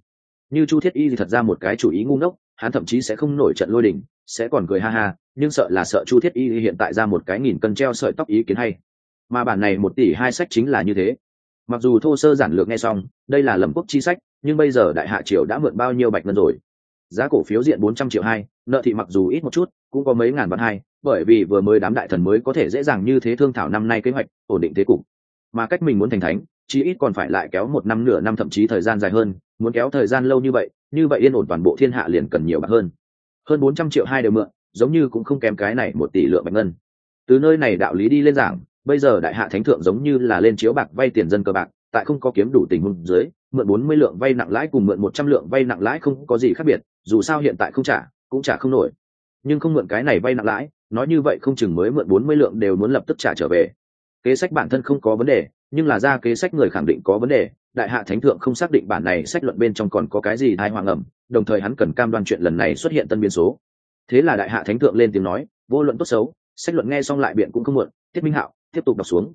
Như chu thiết y thì thật ra một cái chủ ý ngu ngốc, hắn thậm chí sẽ không nổi trận lôi đình, sẽ còn cười ha ha, nhưng sợ là sợ chu thiết y hiện tại ra một cái nghìn cân treo sợi tóc ý kiến hay. Mà bản này một tỷ hai sách chính là như thế. Mặc dù thô sơ giản lược nghe xong, đây là lầm quốc chi sách, nhưng bây giờ đại hạ triều đã mượn bao nhiêu bạch ngân rồi? Giá cổ phiếu diện bốn trăm triệu hai, nợ thị mặc dù ít một chút, cũng có mấy ngàn vạn hai, bởi vì vừa mới đám đại thần mới có thể dễ dàng như thế thương thảo năm nay kế hoạch, ổn định thế cục. Mà cách mình muốn thành thánh chí ít còn phải lại kéo một năm nửa năm, thậm chí thời gian dài hơn. Muốn kéo thời gian lâu như vậy như vậy yên ổn toàn bộ thiên hạ liền cần nhiều bạc hơn. Hơn bốn trăm triệu hai đều mượn, giống như cũng không kém cái này một tỷ lượng bạch ngân. Từ nơi này đạo lý đi lên giảng, bây giờ đại hạ thánh thượng giống như là lên chiếu bạc vay tiền dân cơ bạc, tại không có kiếm đủ tình huống dưới, mượn bốn mươi lượng vay nặng lãi cùng mượn một trăm lượng vay nặng lãi không có gì khác biệt, dù sao hiện tại không trả, cũng trả không nổi. Nhưng không mượn cái này vay nặng lãi, nói như vậy không chừng mới mượn bốn mươi lượng đều muốn lập tức trả trở về. Kế sách bản thân không có vấn đề nhưng là ra kế sách người khẳng định có vấn đề đại hạ thánh thượng không xác định bản này sách luận bên trong còn có cái gì thai hoàng ẩm đồng thời hắn cần cam đoan chuyện lần này xuất hiện tân biên số. Thế là đại hạ thánh thượng lên tiếng nói vô luận tốt xấu sách luận nghe xong lại biện cũng không muộn tiết minh hạo tiếp tục đọc xuống.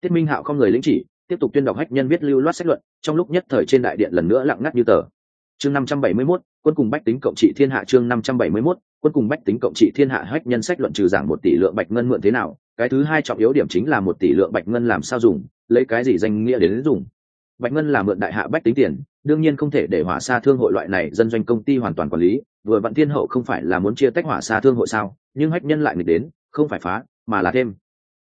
Tiết minh hạo không người lĩnh chỉ tiếp tục tuyên đọc hách nhân viết lưu loát sách luận trong lúc nhất thời trên đại điện lần nữa lặng ngắt như tờ. Chương năm trăm bảy mươi 571, quân cùng bách tính cộng trị thiên hạ chương năm trăm bảy mươi 571, quân cùng bách tính cộng trị thiên hạ hách nhân sách luận trừ giảng một tỷ lượng bạch ngân mượn thế nào cái thứ hai trọng yếu điểm chính là một tỷ lượng bạch ngân làm sao dùng, lấy cái gì danh nghĩa đến dùng bạch ngân là mượn đại hạ bách tính tiền, đương nhiên không thể để hỏa xa thương hội loại này dân doanh công ty hoàn toàn quản lý, vừa vạn thiên hậu không phải là muốn chia tách hỏa xa thương hội sao, nhưng hách nhân lại nghịch đến, không phải phá, mà là thêm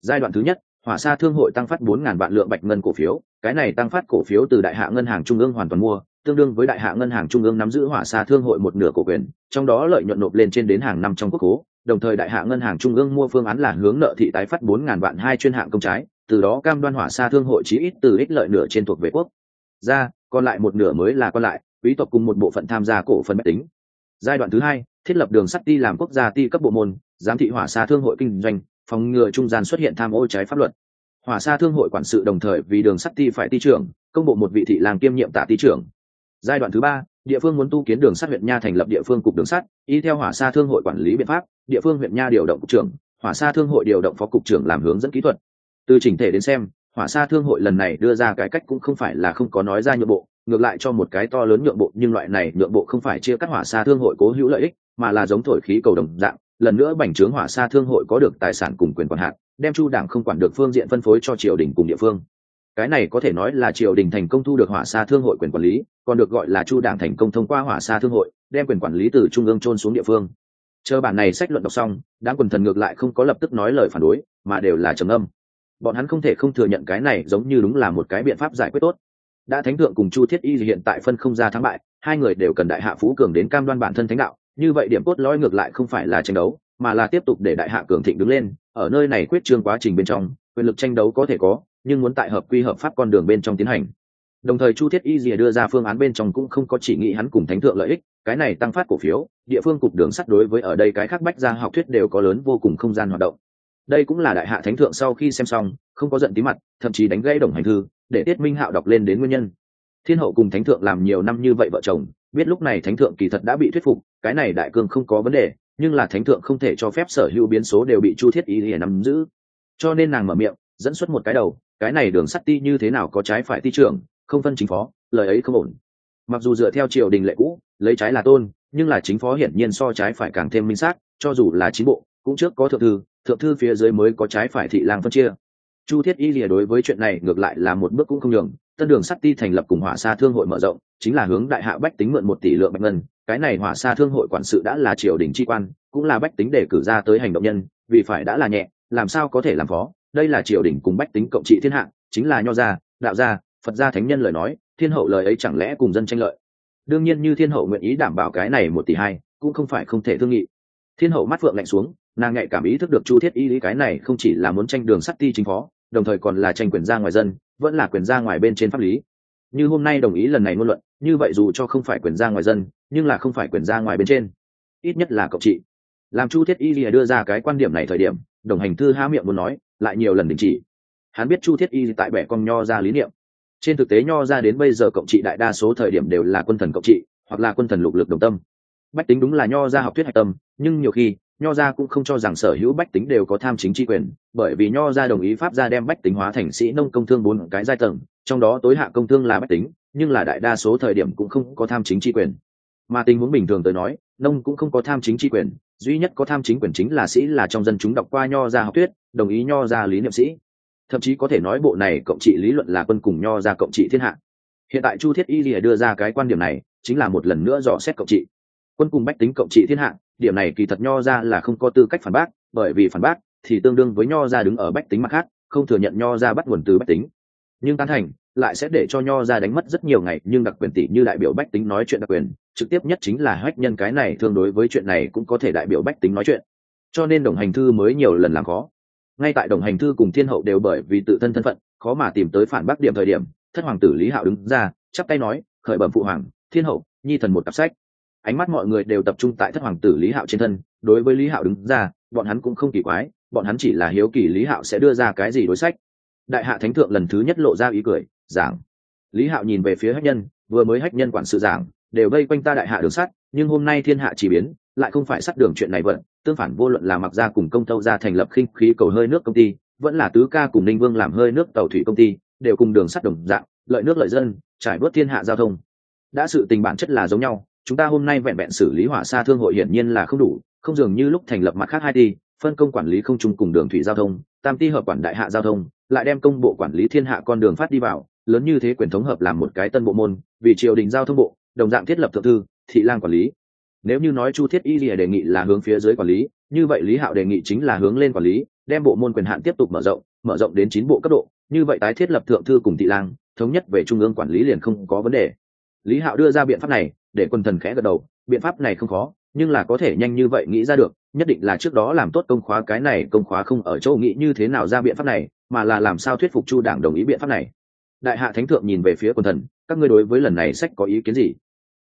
giai đoạn thứ nhất, hỏa xa thương hội tăng phát bốn ngàn vạn lượng bạch ngân cổ phiếu, cái này tăng phát cổ phiếu từ đại hạ ngân hàng trung ương hoàn toàn mua, tương đương với đại hạ ngân hàng trung ương nắm giữ hỏa xa thương hội một nửa cổ quyền, trong đó lợi nhuận nộp lên trên đến hàng năm trong quốc cố đồng thời đại hạ ngân hàng trung ương mua phương án là hướng nợ thị tái phát bốn ngàn vạn hai chuyên hạng công trái, từ đó cam đoan hỏa xa thương hội chí ít từ ích lợi nửa trên thuộc về quốc. Ra, còn lại một nửa mới là còn lại, quý tộc cùng một bộ phận tham gia cổ phần tính. Giai đoạn thứ hai, thiết lập đường sắt ti làm quốc gia ti cấp bộ môn, giám thị hỏa xa thương hội kinh doanh, phòng ngừa trung gian xuất hiện tham ô trái pháp luật. Hỏa xa thương hội quản sự đồng thời vì đường sắt ti phải ti trưởng, công bộ một vị thị làm kiêm nhiệm tạ ti trưởng. Giai đoạn thứ ba, địa phương muốn tu kiến đường sắt huyện nha thành lập địa phương cục đường sắt, y theo hỏa xa thương hội quản lý biện pháp địa phương huyện nha điều động cục trưởng, hỏa xa thương hội điều động phó cục trưởng làm hướng dẫn kỹ thuật. Từ chỉnh thể đến xem, hỏa xa thương hội lần này đưa ra cái cách cũng không phải là không có nói ra nhượng bộ, ngược lại cho một cái to lớn nhượng bộ, nhưng loại này nhượng bộ không phải chia cắt hỏa xa thương hội cố hữu lợi ích, mà là giống thổi khí cầu đồng dạng, lần nữa bành trướng hỏa xa thương hội có được tài sản cùng quyền quản hạt, đem chu đảng không quản được phương diện phân phối cho triều đình cùng địa phương. Cái này có thể nói là triều đình thành công thu được hỏa xa thương hội quyền quản lý, còn được gọi là chu đảng thành công thông qua hỏa xa thương hội, đem quyền quản lý từ trung ương trôn xuống địa phương chờ bản này sách luận đọc xong, đám quần thần ngược lại không có lập tức nói lời phản đối, mà đều là trầm âm. Bọn hắn không thể không thừa nhận cái này giống như đúng là một cái biện pháp giải quyết tốt. Đã thánh thượng cùng chu thiết y hiện tại phân không ra thắng bại, hai người đều cần đại hạ phú cường đến cam đoan bản thân thánh đạo, như vậy điểm cốt lõi ngược lại không phải là tranh đấu, mà là tiếp tục để đại hạ cường thịnh đứng lên, ở nơi này quyết trương quá trình bên trong, quyền lực tranh đấu có thể có, nhưng muốn tại hợp quy hợp pháp con đường bên trong tiến hành. Đồng thời chu thiết y rìa đưa ra phương án bên trong cũng không có chỉ nghĩ hắn cùng thánh thượng lợi ích cái này tăng phát cổ phiếu, địa phương cục đường sắt đối với ở đây cái khác bách ra học thuyết đều có lớn vô cùng không gian hoạt động. Đây cũng là đại hạ thánh thượng sau khi xem xong, không có giận tí mặt, thậm chí đánh gây đồng hành thư, để tiết minh hạo đọc lên đến nguyên nhân. Thiên hậu cùng thánh thượng làm nhiều năm như vậy vợ chồng, biết lúc này thánh thượng kỳ thật đã bị thuyết phục, cái này đại cương không có vấn đề, nhưng là thánh thượng không thể cho phép sở hữu biến số đều bị chu thiết ý để nắm giữ. Cho nên nàng mở miệng, dẫn xuất một cái đầu, cái này đường sắt ti như thế nào có trái phải ti trưởng, không phân chính phó, lời ấy không ổn mặc dù dựa theo triều đình lệ cũ, lấy trái là tôn, nhưng là chính phó hiển nhiên so trái phải càng thêm minh xác cho dù là chính bộ, cũng trước có thượng thư thượng thư phía dưới mới có trái phải thị lang phân chia. Chu thiết y lìa đối với chuyện này ngược lại là một bước cũng không nhường, tân đường sắt ti thành lập cùng hỏa xa thương hội mở rộng, chính là hướng đại hạ bách tính mượn một tỷ lượng bạch ngân, cái này hỏa xa thương hội quản sự đã là triều đình tri quan, cũng là bách tính để cử ra tới hành động nhân, vì phải đã là nhẹ, làm sao có thể làm phó, đây là triều đình cùng bách tính cộng trị thiên hạ, chính là nho gia, đạo gia, phật gia thánh nhân lời nói thiên hậu lời ấy chẳng lẽ cùng dân tranh lợi? Đương nhiên như thiên hậu nguyện ý đảm bảo cái này một tỷ hai, cũng không phải không thể thương nghị. Thiên hậu mắt phượng lạnh xuống, nàng nhạy cảm ý thức được chu thiết y lý cái này không chỉ là muốn tranh đường sắt ti chính phó, đồng thời còn là tranh quyền ra ngoài dân, vẫn là quyền ra ngoài bên trên pháp lý. Như hôm nay đồng ý lần này ngôn luận, như vậy dù cho không phải quyền ra ngoài dân, nhưng là không phải quyền ra ngoài bên trên. Ít nhất là cộng trị làm chu thiết y lìa đưa ra cái quan điểm này thời điểm, đồng hành thư há miệng muốn nói, lại nhiều lần đình chỉ. Hắn biết chu thiết y tại bẻ con nho ra lý niệm trên thực tế nho ra đến bây giờ cộng trị đại đa số thời điểm đều là quân thần cộng trị, hoặc là quân thần lục lực đồng tâm. Bách tính đúng là nho ra học thuyết hạch tâm, nhưng nhiều khi, nho gia cũng không cho rằng sở hữu bách tính đều có tham chính tri quyền, bởi vì nho gia đồng ý pháp gia đem bách tính hóa thành sĩ nông công thương bốn cái giai tầng, trong đó tối hạ công thương là bách tính, nhưng là đại đa số thời điểm cũng không có tham chính tri quyền. Mà tình huống bình thường tới nói, nông cũng không có tham chính tri quyền, duy nhất có tham chính quyền chính là sĩ là trong dân chúng đọc qua nho gia học thuyết, đồng ý nho gia lý niệm sĩ thậm chí có thể nói bộ này cộng trị lý luận là quân cùng nho gia cộng trị thiên hạ. Hiện tại chu thiết y lìa đưa ra cái quan điểm này, chính là một lần nữa dò xét cộng trị. Quân cùng bách tính cộng trị thiên hạ, điểm này kỳ thật nho ra là không có tư cách phản bác, bởi vì phản bác thì tương đương với nho ra đứng ở bách tính mặt khác, không thừa nhận nho ra bắt nguồn từ bách tính. Nhưng tán thành, lại sẽ để cho nho ra đánh mất rất nhiều ngày, nhưng đặc quyền tỷ như đại biểu bách tính nói chuyện đặc quyền, trực tiếp nhất chính là hách nhân cái này tương đối với chuyện này cũng có thể đại biểu bách tính nói chuyện. Cho nên đồng hành thư mới nhiều lần làm khó ngay tại đồng hành thư cùng thiên hậu đều bởi vì tự thân thân phận, khó mà tìm tới phản bác điểm thời điểm, thất hoàng tử lý hạo đứng ra, chắp tay nói, khởi bẩm phụ hoàng, thiên hậu, nhi thần một cặp sách. Ánh mắt mọi người đều tập trung tại thất hoàng tử lý hạo trên thân, đối với lý hạo đứng ra, bọn hắn cũng không kỳ quái, bọn hắn chỉ là hiếu kỳ lý hạo sẽ đưa ra cái gì đối sách. Đại hạ thánh thượng lần thứ nhất lộ ra ý cười, giảng. Lý hạo nhìn về phía hách nhân, vừa mới hách nhân quản sự giảng đều vây quanh ta đại hạ đường sắt, nhưng hôm nay thiên hạ chỉ biến, lại không phải sắt đường chuyện này vận. Tương phản vô luận là mặc gia cùng công tâu ra thành lập khinh khí cầu hơi nước công ty, vẫn là tứ ca cùng ninh vương làm hơi nước tàu thủy công ty, đều cùng đường sắt đồng dạng, lợi nước lợi dân, trải bớt thiên hạ giao thông. Đã sự tình bản chất là giống nhau, chúng ta hôm nay vẹn vẹn xử lý hỏa xa thương hội hiển nhiên là không đủ, không dường như lúc thành lập mặt khác hai ti, phân công quản lý không chung cùng đường thủy giao thông, tam ti hợp quản đại hạ giao thông, lại đem công bộ quản lý thiên hạ con đường phát đi vào, lớn như thế quyền thống hợp làm một cái tân bộ môn, vì triều đình giao thông bộ đồng dạng thiết lập thượng thư, thị lang quản lý. Nếu như nói chu thiết y lìa đề nghị là hướng phía dưới quản lý, như vậy lý hạo đề nghị chính là hướng lên quản lý, đem bộ môn quyền hạn tiếp tục mở rộng mở rộng đến chín bộ cấp độ, như vậy tái thiết lập thượng thư cùng thị lang, thống nhất về trung ương quản lý liền không có vấn đề. Lý hạo đưa ra biện pháp này, để quân thần khẽ gật đầu, biện pháp này không khó, nhưng là có thể nhanh như vậy nghĩ ra được, nhất định là trước đó làm tốt công khóa cái này, công khóa không ở chỗ nghĩ như thế nào ra biện pháp này, mà là làm sao thuyết phục chu đảng đồng ý biện pháp này. Đại hạ thánh thượng nhìn về phía quân thần, các ngươi đối với lần này sách có ý kiến gì?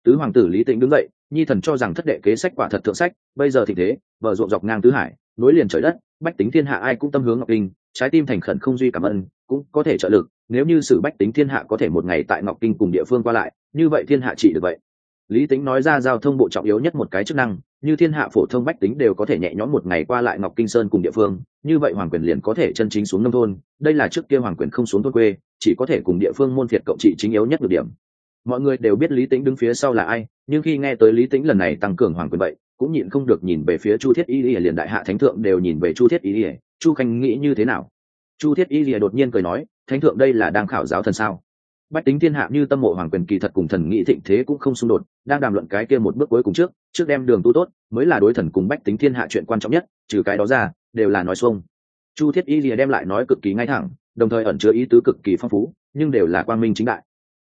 Tứ hoàng tử lý tĩnh đứng dậy, nhi thần cho rằng thất đệ kế sách quả thật thượng sách, bây giờ thì thế, vợ ruộng dọc ngang tứ hải, nối liền trời đất, bách tính thiên hạ ai cũng tâm hướng ngọc kinh, trái tim thành khẩn không duy cảm ơn, cũng có thể trợ lực, nếu như sự bách tính thiên hạ có thể một ngày tại ngọc kinh cùng địa phương qua lại, như vậy thiên hạ chỉ được vậy. Lý tính nói ra giao thông bộ trọng yếu nhất một cái chức năng, như thiên hạ phổ thông bách tính đều có thể nhẹ nhõm một ngày qua lại ngọc kinh sơn cùng địa phương, như vậy hoàng quyền liền có thể chân chính xuống nông thôn, đây là trước kia hoàng quyền không xuống thôn quê, chỉ có thể cùng địa phương môn phiệt cộng trị chính yếu nhất được điểm mọi người đều biết lý tính đứng phía sau là ai, nhưng khi nghe tới lý tính lần này tăng cường hoàng quyền vậy, cũng nhịn không được nhìn về phía chu thiết y lìa liền đại hạ thánh thượng đều nhìn về chu thiết y lìa. Chu khanh nghĩ như thế nào? Chu thiết y lìa đột nhiên cười nói, thánh thượng đây là đang khảo giáo thần sao? Bách tính thiên hạ như tâm mộ hoàng quyền kỳ thật cùng thần nghĩ thịnh thế cũng không xung đột, đang đàm luận cái kia một bước cuối cùng trước trước đem đường tu tốt, mới là đối thần cùng bách tính thiên hạ chuyện quan trọng nhất, trừ cái đó ra, đều là nói xuông. Chu thiết y lìa đem lại nói cực kỳ ngay thẳng, đồng thời ẩn chứa ý tứ cực kỳ phong phú, nhưng đều là quang minh chính đại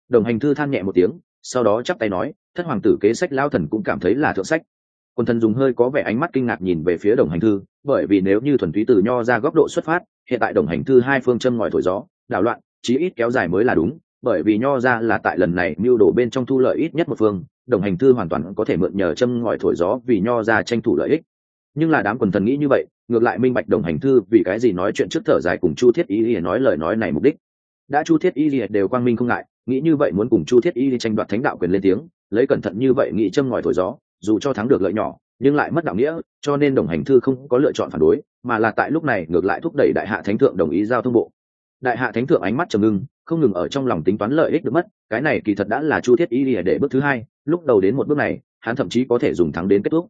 đồng hành thư than nhẹ một tiếng, sau đó chắp tay nói, thất hoàng tử kế sách lao thần cũng cảm thấy là thượng sách. Quần thần dùng hơi có vẻ ánh mắt kinh ngạc nhìn về phía đồng hành thư, bởi vì nếu như thuần túy từ nho ra góc độ xuất phát, hiện tại đồng hành thư hai phương châm ngòi thổi gió, đảo loạn, chí ít kéo dài mới là đúng, bởi vì nho ra là tại lần này mưu đồ bên trong thu lợi ít nhất một phương, đồng hành thư hoàn toàn có thể mượn nhờ châm ngòi thổi gió vì nho ra tranh thủ lợi ích. Nhưng là đám quần thần nghĩ như vậy, ngược lại minh bạch đồng hành thư vì cái gì nói chuyện trước thở dài cùng chu thiết y lìa nói lời nói này mục đích. Đã chu thiết y lìa đều quang minh không ngại nghĩ như vậy muốn cùng chu thiết y tranh đoạt thánh đạo quyền lên tiếng, lấy cẩn thận như vậy nghĩ châm ngòi thổi gió, dù cho thắng được lợi nhỏ, nhưng lại mất đạo nghĩa, cho nên đồng hành thư không có lựa chọn phản đối, mà là tại lúc này ngược lại thúc đẩy đại hạ thánh thượng đồng ý giao thông bộ. Đại hạ thánh thượng ánh mắt trầm ngưng, không ngừng ở trong lòng tính toán lợi ích được mất, cái này kỳ thật đã là chu thiết y lìa để bước thứ hai, lúc đầu đến một bước này, hắn thậm chí có thể dùng thắng đến kết thúc.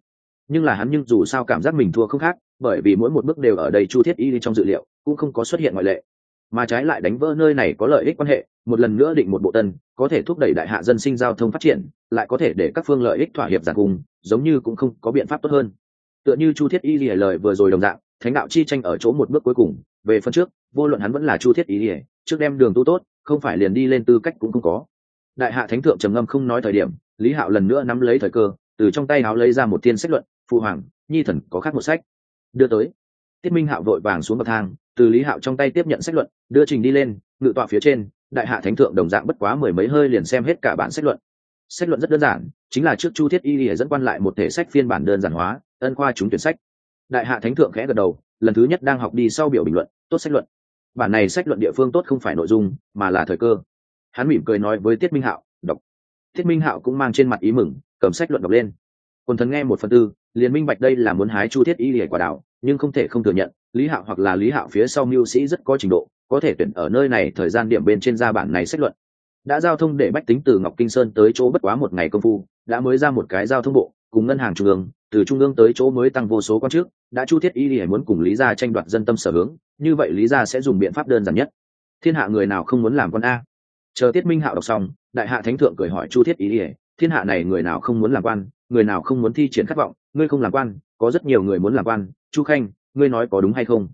Nhưng là hắn nhưng dù sao cảm giác mình thua không khác, bởi vì mỗi một bước đều ở đây chu thiết y trong dự liệu, cũng không có xuất hiện ngoại lệ mà trái lại đánh vỡ nơi này có lợi ích quan hệ, một lần nữa định một bộ tân, có thể thúc đẩy đại hạ dân sinh giao thông phát triển, lại có thể để các phương lợi ích thỏa hiệp giàn cùng, giống như cũng không có biện pháp tốt hơn. Tựa như chu thiết y lìa lời vừa rồi đồng dạng, thánh đạo chi tranh ở chỗ một bước cuối cùng, về phần trước, vô luận hắn vẫn là chu thiết y lìa, trước đem đường tu tốt, không phải liền đi lên tư cách cũng không có. Đại hạ thánh thượng trầm ngâm không nói thời điểm, lý hạo lần nữa nắm lấy thời cơ, từ trong tay áo lấy ra một tiên sách luận phụ hoàng, nhi thần có khác một sách. Đưa tới. Tiết minh hạo vội vàng xuống bậc thang từ lý hạo trong tay tiếp nhận sách luận, đưa trình đi lên, ngự tọa phía trên, đại hạ thánh thượng đồng dạng bất quá mười mấy hơi liền xem hết cả bản sách luận. Sách luận rất đơn giản, chính là trước chu thiết y lìa dẫn quan lại một thể sách phiên bản đơn giản hóa, ân khoa chúng tuyển sách. Đại hạ thánh thượng khẽ gật đầu, lần thứ nhất đang học đi sau biểu bình luận, tốt sách luận. Bản này sách luận địa phương tốt không phải nội dung, mà là thời cơ. Hắn mỉm cười nói với tiết minh hạo, đọc. Tiết minh hạo cũng mang trên mặt ý mừng, cầm sách luận đọc lên quần thần nghe một phần tư, liền minh bạch đây là muốn hái chu thiết y lìa quả đạo nhưng không thể không thừa nhận, lý hạo hoặc là lý hạo phía sau mưu sĩ rất có trình độ, có thể tuyển ở nơi này thời gian điểm bên trên gia bản này sách luận. Đã giao thông để bách tính từ ngọc kinh sơn tới chỗ bất quá một ngày công phu, đã mới ra một cái giao thông bộ, cùng ngân hàng trung ương, từ trung ương tới chỗ mới tăng vô số quan chức, đã chu thiết y lìa muốn cùng lý gia tranh đoạt dân tâm sở hướng, như vậy lý gia sẽ dùng biện pháp đơn giản nhất. Thiên hạ người nào không muốn làm con a? Chờ tiết minh hạo đọc xong, đại hạ thánh thượng cười hỏi chu thiết y lìa thiên hạ này người nào không muốn làm quan, người nào không muốn thi triển khát vọng, ngươi không làm quan, có rất nhiều người muốn làm quan. Chu khanh, ngươi nói có đúng hay không?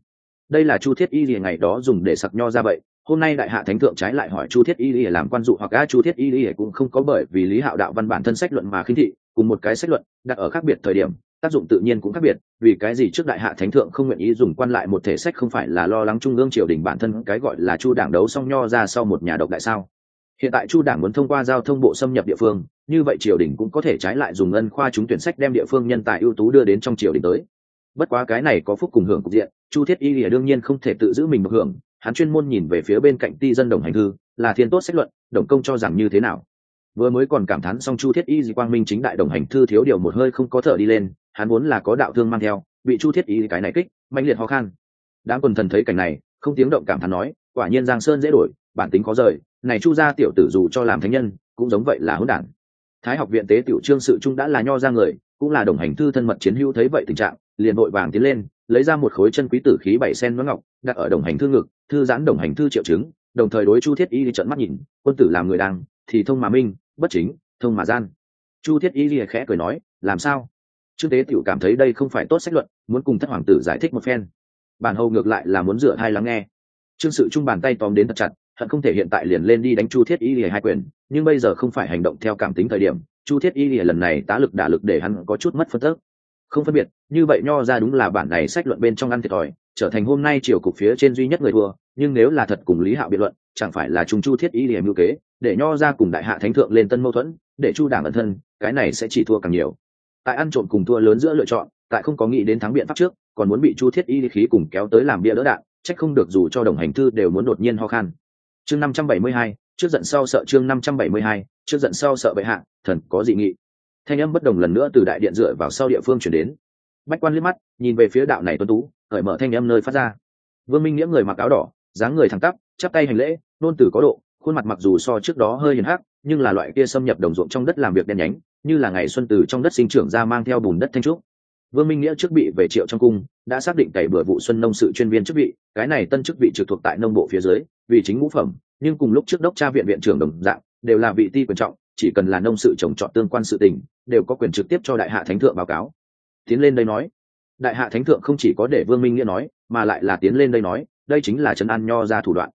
Đây là chu thiết y lìa ngày đó dùng để sặc nho ra vậy. Hôm nay đại hạ thánh thượng trái lại hỏi chu thiết y lìa làm quan dụ hoặc a chu thiết y lìa cũng không có bởi vì lý hạo đạo văn bản thân sách luận mà khinh thị, cùng một cái sách luận, đặt ở khác biệt thời điểm, tác dụng tự nhiên cũng khác biệt, vì cái gì trước đại hạ thánh thượng không nguyện ý dùng quan lại một thể sách không phải là lo lắng trung ương triều đình bản thân cái gọi là chu đảng đấu song nho ra sau một nhà độc đại sao? Hiện tại chu đảng muốn thông qua giao thông bộ xâm nhập địa phương như vậy triều đình cũng có thể trái lại dùng ngân khoa chúng tuyển sách đem địa phương nhân tài ưu tú đưa đến trong triều đình tới. Bất quá cái này có phúc cùng hưởng cục diện, chu thiết y lìa đương nhiên không thể tự giữ mình được hưởng, hắn chuyên môn nhìn về phía bên cạnh ti dân đồng hành thư, là thiên tốt sách luận, đồng công cho rằng như thế nào. Vừa mới còn cảm thán xong chu thiết y di quang minh chính đại đồng hành thư thiếu điều một hơi không có thở đi lên, hắn vốn là có đạo thương mang theo, bị chu thiết y cái này kích mạnh liệt ho khan. đám quần thần thấy cảnh này, không tiếng động cảm thán nói, quả nhiên giang sơn dễ đổi, bản tính có rời, này chu gia tiểu tử dù cho làm thánh nhân, cũng giống vậy là hỗn đản thái học viện tế tiểu trương sự trung đã là nho ra người, cũng là đồng hành thư thân mật chiến hữu thấy vậy tình trạng, liền vội vàng tiến lên, lấy ra một khối chân quý tử khí bảy sen ngọc, đặt ở đồng hành thư ngực, thư giãn đồng hành thư triệu chứng, đồng thời đối chu thiết y trận mắt nhìn, quân tử làm người đang, thì thông mà minh, bất chính, thông mà gian. Chu thiết y lìa khẽ cười nói, làm sao? Trương tế tiểu cảm thấy đây không phải tốt sách luận, muốn cùng thất hoàng tử giải thích một phen. Bản hầu ngược lại là muốn dựa hai lắng nghe. Trương sự trung bàn tay tóm đến thật chặt hận không thể hiện tại liền lên đi đánh chu thiết y lìa hai quyền, nhưng bây giờ không phải hành động theo cảm tính thời điểm, chu thiết y lìa lần này tá lực đả lực để hắn có chút mất phân tức. Không phân biệt, như vậy nho ra đúng là bản này sách luận bên trong ăn thiệt thòi, trở thành hôm nay triều cục phía trên duy nhất người thua, nhưng nếu là thật cùng lý hạo biện luận, chẳng phải là chúng chu thiết y lìa mưu kế, để nho ra cùng đại hạ thánh thượng lên tân mâu thuẫn, để chu đảng ẩn thân, cái này sẽ chỉ thua càng nhiều. Tại ăn trộm cùng thua lớn giữa lựa chọn, tại không có nghĩ đến thắng biện pháp trước, còn muốn bị chu thiết y khí cùng kéo tới làm bia đỡ đạn trách không được dù cho đồng hành thư đều muốn đột nhiên ho khan chương năm trăm bảy mươi hai, trước giận sau sợ chương năm trăm bảy mươi hai, trước giận sau sợ bệ hạ, thần có dị nghị. Thanh âm bất đồng lần nữa từ đại điện dựa vào sau địa phương chuyển đến. Bách quan liếc mắt, nhìn về phía đạo này tuân tú, cởi mở thanh âm nơi phát ra. Vương minh nghĩa người mặc áo đỏ, dáng người thẳng tắp, chắp tay hành lễ, nôn từ có độ, khuôn mặt mặc dù so trước đó hơi hiền hắc, nhưng là loại kia xâm nhập đồng ruộng trong đất làm việc đen nhánh, như là ngày xuân từ trong đất sinh trưởng ra mang theo bùn đất thanh trúc. Vương minh nghĩa trước bị về triệu trong cung, đã xác định cày bừa vụ xuân nông sự chuyên viên chức vị, cái này tân chức vị trực thuộc tại nông bộ phía dưới vì chính ngũ phẩm, nhưng cùng lúc trước đốc tra viện viện trưởng đồng dạng, đều là vị ti quan trọng, chỉ cần là nông sự trồng trọt tương quan sự tình, đều có quyền trực tiếp cho đại hạ thánh thượng báo cáo. Tiến lên đây nói. Đại hạ thánh thượng không chỉ có để vương minh nghĩa nói, mà lại là tiến lên đây nói, đây chính là trấn an nho ra thủ đoạn.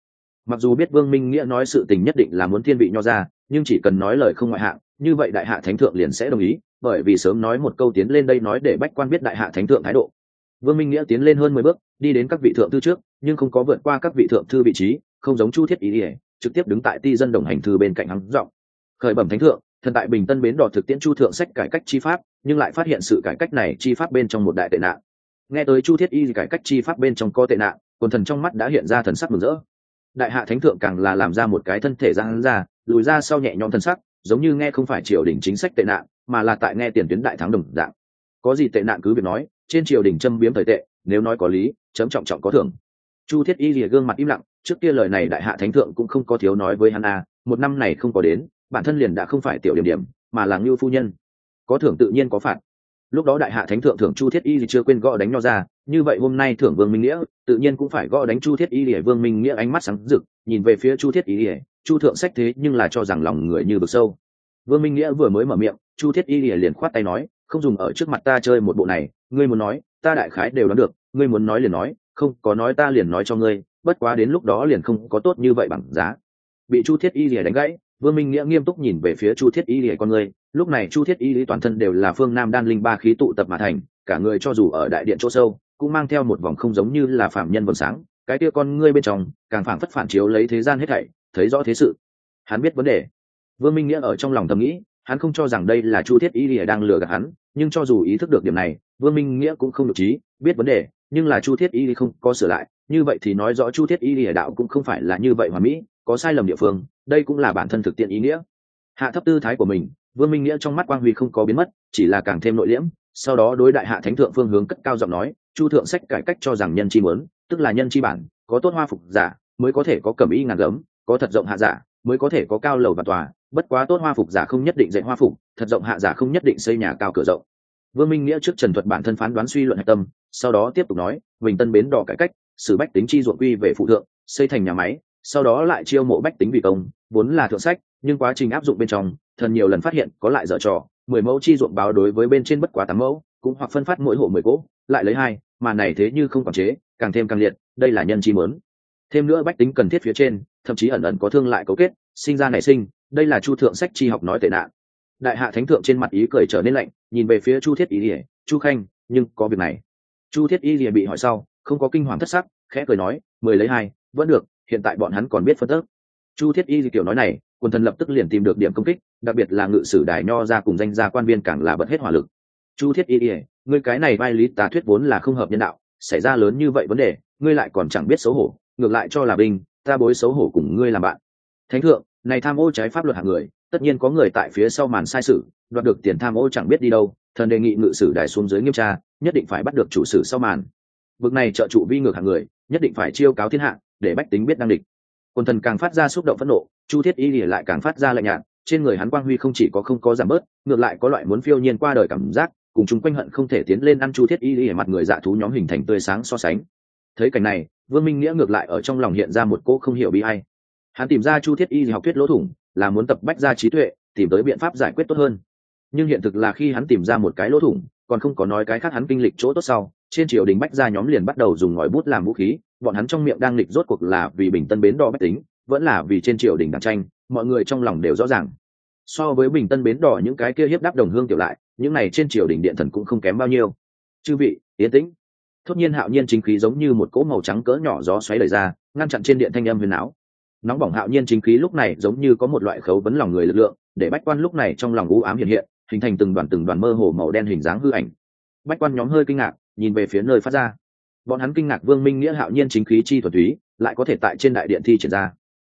Mặc dù biết vương minh nghĩa nói sự tình nhất định là muốn thiên vị nho ra nhưng chỉ cần nói lời không ngoại hạng, như vậy đại hạ thánh thượng liền sẽ đồng ý, bởi vì sớm nói một câu tiến lên đây nói để bách quan biết đại hạ thánh thượng thái độ. Vương minh nghĩa tiến lên hơn mười bước, đi đến các vị thượng thư trước, nhưng không có vượt qua các vị thượng thư vị trí không giống chu thiết ý ỉa trực tiếp đứng tại ti dân đồng hành thư bên cạnh hắn, giọng. Khởi bẩm thánh thượng, thần tại bình tân bến đỏ thực tiễn chu thượng sách cải cách chi pháp, nhưng lại phát hiện sự cải cách này chi pháp bên trong một đại tệ nạn. Nghe tới chu thiết y cải cách chi pháp bên trong có tệ nạn, quần thần trong mắt đã hiện ra thần sắc mừng rỡ. Đại hạ thánh thượng càng là làm ra một cái thân thể ra hắn ra, lùi ra sau nhẹ nhõm thần sắc, giống như nghe không phải triều đình chính sách tệ nạn, mà là tại nghe tiền tuyến đại thắng đồng dạng. Có gì tệ nạn cứ việc nói, trên triều đình châm biếm thời tệ, nếu nói có lý, chấm trọng trọng có thưởng chu thiết y lìa gương mặt im lặng, trước kia lời này đại hạ thánh thượng cũng không có thiếu nói với hắn a một năm này không có đến, bản thân liền đã không phải tiểu điểm điểm, mà là ngưu phu nhân. Có thưởng tự nhiên có phạt. Lúc đó đại hạ thánh thượng thưởng chu thiết y thì chưa quên gõ đánh nho ra, như vậy hôm nay thưởng vương minh nghĩa, tự nhiên cũng phải gõ đánh chu thiết y để vương minh nghĩa ánh mắt sáng rực, nhìn về phía chu thiết y để chu thượng sách thế nhưng là cho rằng lòng người như vực sâu. Vương minh nghĩa vừa mới mở miệng, chu thiết y liền khoát tay nói, không dùng ở trước mặt ta chơi một bộ này, ngươi muốn nói, ta đại khái đều đoán được, ngươi muốn nói liền nói không có nói ta liền nói cho ngươi, bất quá đến lúc đó liền không có tốt như vậy bằng giá. Bị chu thiết y lìa đánh gãy, vương minh nghĩa nghiêm túc nhìn về phía chu thiết y lìa con người. Lúc này chu thiết y lý toàn thân đều là phương nam đan linh ba khí tụ tập mà thành, cả người cho dù ở đại điện chỗ sâu, cũng mang theo một vòng không giống như là phạm nhân vầng sáng. Cái tia con ngươi bên trong, càng phảng phất phản chiếu lấy thế gian hết thảy, thấy rõ thế sự. Hắn biết vấn đề. Vương minh nghĩa ở trong lòng thầm nghĩ, hắn không cho rằng đây là chu thiết y lìa đang lừa gạt hắn, nhưng cho dù ý thức được điểm này, vương minh nghĩa cũng không được trí, biết vấn đề nhưng là chu thiết y không có sửa lại. Như vậy thì nói rõ chu thiết y lìa đạo cũng không phải là như vậy mà mỹ, có sai lầm địa phương, đây cũng là bản thân thực tiện ý nghĩa. Hạ thấp tư thái của mình, vương minh nghĩa trong mắt quang huy không có biến mất, chỉ là càng thêm nội liễm, sau đó đối đại hạ thánh thượng phương hướng cất cao giọng nói, chu thượng sách cải cách cho rằng nhân chi muốn, tức là nhân chi bản, có tốt hoa phục giả, mới có thể có cẩm y ngàn gấm, có thật rộng hạ giả, mới có thể có cao lầu và tòa, bất quá tốt hoa phục giả không nhất định dạy hoa phục, thật rộng hạ giả không nhất định xây nhà cao cửa rộng. Vương minh nghĩa trước trần thuật bản thân phán đoán suy luận hạch tâm sau đó tiếp tục nói bình tân bến đỏ cải cách sử bách tính chi ruộng quy về phụ thượng, xây thành nhà máy, sau đó lại chiêu mộ bách tính vì công, vốn là thượng sách, nhưng quá trình áp dụng bên trong, thần nhiều lần phát hiện có lại dở trò, mười mẫu chi ruộng báo đối với bên trên bất quá tám mẫu, cũng hoặc phân phát mỗi hộ mười cỗ, lại lấy hai, mà này thế như không quản chế, càng thêm càng liệt, đây là nhân chi mớn. Thêm nữa bách tính cần thiết phía trên, thậm chí ẩn ẩn có thương lại cấu kết, sinh ra nảy sinh, đây là chu thượng sách chi học nói tệ nạn. Đại hạ thánh thượng trên mặt ý cười trở nên lạnh, nhìn về phía chu thiết ý ỉa chu khanh, nhưng có việc này chu thiết y lìa bị hỏi sau, không có kinh hoàng thất sắc, khẽ cười nói, mười lấy hai, vẫn được, hiện tại bọn hắn còn biết phân tức chu thiết y kiểu nói này, quần thần lập tức liền tìm được điểm công kích, đặc biệt là ngự sử đài nho ra cùng danh gia quan viên càng là bật hết hỏa lực. Chu thiết y ỉa ngươi cái này vai lý tà thuyết vốn là không hợp nhân đạo, xảy ra lớn như vậy vấn đề, ngươi lại còn chẳng biết xấu hổ, ngược lại cho là binh, ta bối xấu hổ cùng ngươi làm bạn. Thánh thượng, này tham ô trái pháp luật hạng người, tất nhiên có người tại phía sau màn sai sự, đoạt được tiền tham ô chẳng biết đi đâu, thần đề nghị ngự sử đài xuống dưới nghiêm tra nhất định phải bắt được chủ sử sau màn. Bước này trợ trụ vi ngược hạng người, nhất định phải chiêu cáo thiên hạ, để bách tính biết năng địch. Quần thần càng phát ra xúc động phẫn nộ, chu thiết y lìa lại càng phát ra lạnh nhạt, trên người hắn quang huy không chỉ có không có giảm bớt, ngược lại có loại muốn phiêu nhiên qua đời cảm giác, cùng chúng quanh hận không thể tiến lên ăn chu thiết y lìa mặt người dạ thú nhóm hình thành tươi sáng so sánh. Thấy cảnh này, vương minh nghĩa ngược lại ở trong lòng hiện ra một cô không hiểu bị hay hắn tìm ra chu thiết y học thuyết lỗ thủng, là muốn tập bách ra trí tuệ, tìm tới biện pháp giải quyết tốt hơn. Nhưng hiện thực là khi hắn tìm ra một cái lỗ thủng còn không có nói cái khác hắn kinh lịch chỗ tốt sau, trên triều đình bách gia nhóm liền bắt đầu dùng ngòi bút làm vũ khí, bọn hắn trong miệng đang lịch rốt cuộc là vì bình tân bến đỏ bách tính, vẫn là vì trên triều đình đảng tranh, mọi người trong lòng đều rõ ràng. So với bình tân bến đỏ những cái kia hiếp đáp đồng hương tiểu lại, những này trên triều đình điện thần cũng không kém bao nhiêu. Chư vị yến tĩnh. Thốt nhiên hạo nhiên chính khí giống như một cỗ màu trắng cỡ nhỏ gió xoáy lời ra, ngăn chặn trên điện thanh âm huyền áo nóng bỏng hạo nhiên chính khí lúc này giống như có một loại khấu vấn lòng người lực lượng, để bách quan lúc này trong lòng u ám hiện hiện hình thành từng đoàn từng đoàn mơ hồ màu đen hình dáng hư ảnh. Bách quan nhóm hơi kinh ngạc, nhìn về phía nơi phát ra. Bọn hắn kinh ngạc vương minh nghĩa hạo nhiên chính khí chi thuật túy, lại có thể tại trên đại điện thi triển ra.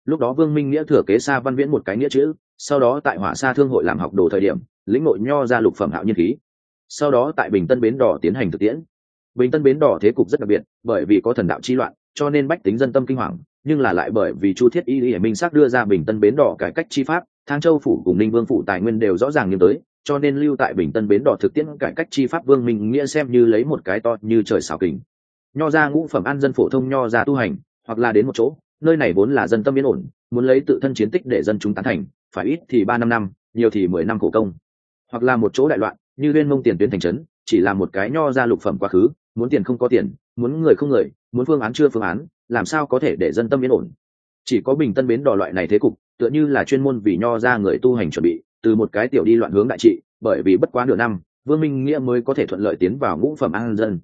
Lúc đó vương minh nghĩa thừa kế xa văn viễn một cái nghĩa chữ, sau đó tại hỏa sa thương hội làm học đồ thời điểm, lĩnh nội nho ra lục phẩm hạo nhiên khí. Sau đó tại bình tân bến đỏ tiến hành thực tiễn. Bình tân bến đỏ thế cục rất đặc biệt, bởi vì có thần đạo chi loạn, cho nên bách tính dân tâm kinh hoàng, nhưng là lại bởi vì chu thiết y lý minh xác đưa ra bình tân bến đỏ cải cách chi pháp, thang châu phủ cùng ninh vương phủ tài nguyên đều rõ ràng nghiêng tới cho nên lưu tại bình tân bến đỏ thực tiễn cải cách chi pháp vương minh nghĩa xem như lấy một cái to như trời xào kình. Nho ra ngũ phẩm ăn dân phổ thông nho ra tu hành, hoặc là đến một chỗ, nơi này vốn là dân tâm yên ổn, muốn lấy tự thân chiến tích để dân chúng tán thành, phải ít thì ba năm năm, nhiều thì mười năm khổ công. Hoặc là một chỗ đại loạn, như liên mông tiền tuyến thành trấn, chỉ là một cái nho ra lục phẩm quá khứ, muốn tiền không có tiền, muốn người không người, muốn phương án chưa phương án, làm sao có thể để dân tâm yên ổn? Chỉ có bình tân bến đỏ loại này thế cục, tựa như là chuyên môn vì nho ra người tu hành chuẩn bị từ một cái tiểu đi loạn hướng đại trị, bởi vì bất quá nửa năm, vương minh nghĩa mới có thể thuận lợi tiến vào ngũ phẩm an dân.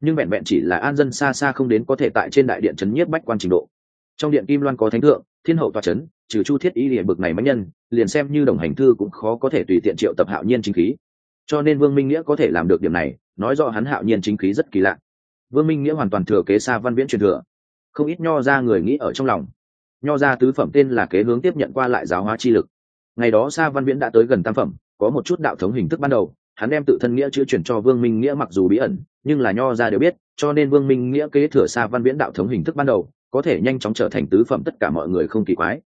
Nhưng vẹn vẹn chỉ là an dân xa xa không đến có thể tại trên đại điện trấn nhiếp bách quan trình độ. Trong điện kim loan có thánh thượng, thiên hậu tòa trấn trừ chu thiết y địa bực này mạnh nhân, liền xem như đồng hành thư cũng khó có thể tùy tiện triệu tập hạo nhiên chính khí. Cho nên vương minh nghĩa có thể làm được điểm này, nói rõ hắn hạo nhiên chính khí rất kỳ lạ. Vương minh nghĩa hoàn toàn thừa kế xa văn viễn truyền thừa. Không ít nho ra người nghĩ ở trong lòng. Nho ra tứ phẩm tên là kế hướng tiếp nhận qua lại giáo hóa chi lực ngày đó sa văn viễn đã tới gần tam phẩm, có một chút đạo thống hình thức ban đầu, hắn đem tự thân nghĩa chữ chuyển cho vương minh nghĩa mặc dù bí ẩn, nhưng là nho ra đều biết, cho nên vương minh nghĩa kế thừa Sa văn viễn đạo thống hình thức ban đầu, có thể nhanh chóng trở thành tứ phẩm tất cả mọi người không kỳ quái.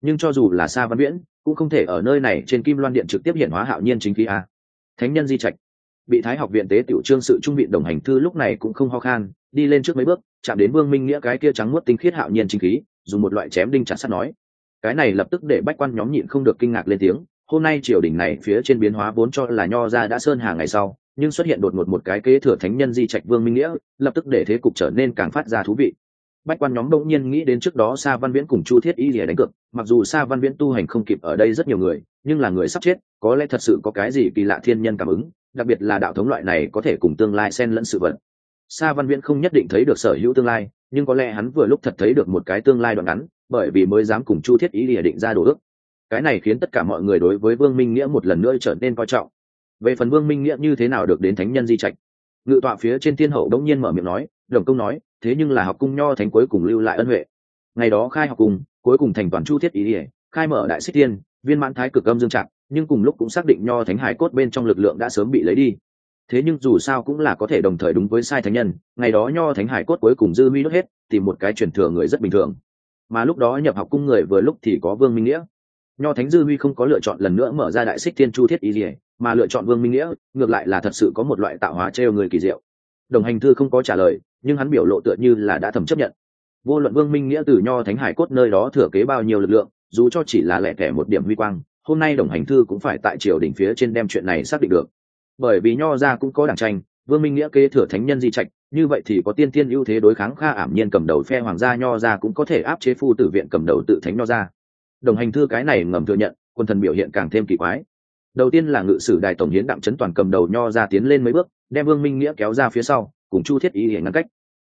Nhưng cho dù là Sa văn viễn, cũng không thể ở nơi này trên kim loan điện trực tiếp hiện hóa hạo nhiên chính khí a. Thánh nhân di trạch. Bị thái học viện tế tiểu trương sự trung viện đồng hành thư lúc này cũng không ho khan, đi lên trước mấy bước, chạm đến vương minh nghĩa cái kia trắng muốt tinh khiết hạo nhiên chính khí, dùng một loại chém đinh chặt sắt nói cái này lập tức để bách quan nhóm nhịn không được kinh ngạc lên tiếng, hôm nay triều đình này phía trên biến hóa vốn cho là nho ra đã sơn hà ngày sau, nhưng xuất hiện đột ngột một cái kế thừa thánh nhân di trạch vương minh nghĩa, lập tức để thế cục trở nên càng phát ra thú vị. Bách quan nhóm đông nhiên nghĩ đến trước đó sa văn viễn cùng chu thiết y lìa đánh cược, mặc dù sa văn viễn tu hành không kịp ở đây rất nhiều người, nhưng là người sắp chết, có lẽ thật sự có cái gì kỳ lạ thiên nhân cảm ứng, đặc biệt là đạo thống loại này có thể cùng tương lai xen lẫn sự vật. Sa văn viễn không nhất định thấy được sở hữu tương lai nhưng có lẽ hắn vừa lúc thật thấy được một cái tương lai đoạn ngắn, bởi vì mới dám cùng chu thiết y lìa định ra đồ ước. Cái này khiến tất cả mọi người đối với vương minh nghĩa một lần nữa trở nên coi trọng. Về phần vương minh nghĩa như thế nào được đến thánh nhân di trạch? Ngự tọa phía trên thiên hậu đống nhiên mở miệng nói, đồng công nói, thế nhưng là học cung nho thánh cuối cùng lưu lại ân huệ. Ngày đó khai học cung cuối cùng thành toàn chu thiết ý ỉa khai mở đại xích tiên, viên mãn thái cực âm dương trạng nhưng cùng lúc cũng xác định nho thánh hải cốt bên trong lực lượng đã sớm bị lấy đi thế nhưng dù sao cũng là có thể đồng thời đúng với sai thánh nhân, ngày đó nho thánh hải cốt cuối cùng dư huy đốt hết, tìm một cái truyền thừa người rất bình thường. Mà lúc đó nhập học cung người vừa lúc thì có vương minh nghĩa. Nho thánh dư huy không có lựa chọn lần nữa mở ra đại xích thiên chu thiết ý gì, mà lựa chọn vương minh nghĩa, ngược lại là thật sự có một loại tạo hóa trêu người kỳ diệu. Đồng hành thư không có trả lời, nhưng hắn biểu lộ tựa như là đã thầm chấp nhận. Vô luận vương minh nghĩa từ nho thánh hải cốt nơi đó thừa kế bao nhiêu lực lượng, dù cho chỉ là lẻ thẻ một điểm huy quang, hôm nay đồng hành thư cũng phải tại triều đỉnh phía trên đem chuyện này xác định được bởi vì nho ra cũng có đảng tranh, vương minh nghĩa kế thừa thánh nhân di trạch, như vậy thì có tiên tiên ưu thế đối kháng kha ảm nhiên cầm đầu phe hoàng gia nho ra cũng có thể áp chế phu tử viện cầm đầu tự thánh nho ra đồng hành thư cái này ngầm thừa nhận, quân thần biểu hiện càng thêm kỳ quái. Đầu tiên là ngự sử đại tổng hiến đặng trấn toàn cầm đầu nho ra tiến lên mấy bước, đem vương minh nghĩa kéo ra phía sau, cùng chu thiết y hiển ngăn cách.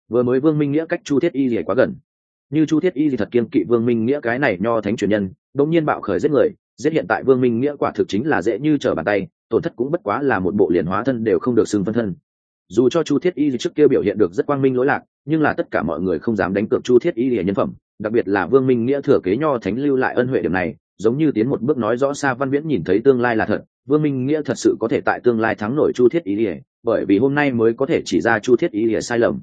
Vừa mới vương minh nghĩa cách chu thiết y hiển quá gần. Như chu thiết y thì thật kiên kỵ vương minh nghĩa cái này nho thánh truyền nhân đống nhiên bạo khởi giết người, giết hiện tại vương minh nghĩa quả thực chính là dễ như trở bàn tay tổn thất cũng bất quá là một bộ liền hóa thân đều không được xưng phân thân. Dù cho chu thiết y trước kia biểu hiện được rất quang minh lỗi lạc, nhưng là tất cả mọi người không dám đánh cược chu thiết y hiển nhân phẩm, đặc biệt là vương minh nghĩa thừa kế nho thánh lưu lại ân huệ điểm này, giống như tiến một bước nói rõ xa văn viễn nhìn thấy tương lai là thật, vương minh nghĩa thật sự có thể tại tương lai thắng nổi chu thiết y lìa bởi vì hôm nay mới có thể chỉ ra chu thiết y ỉa sai lầm.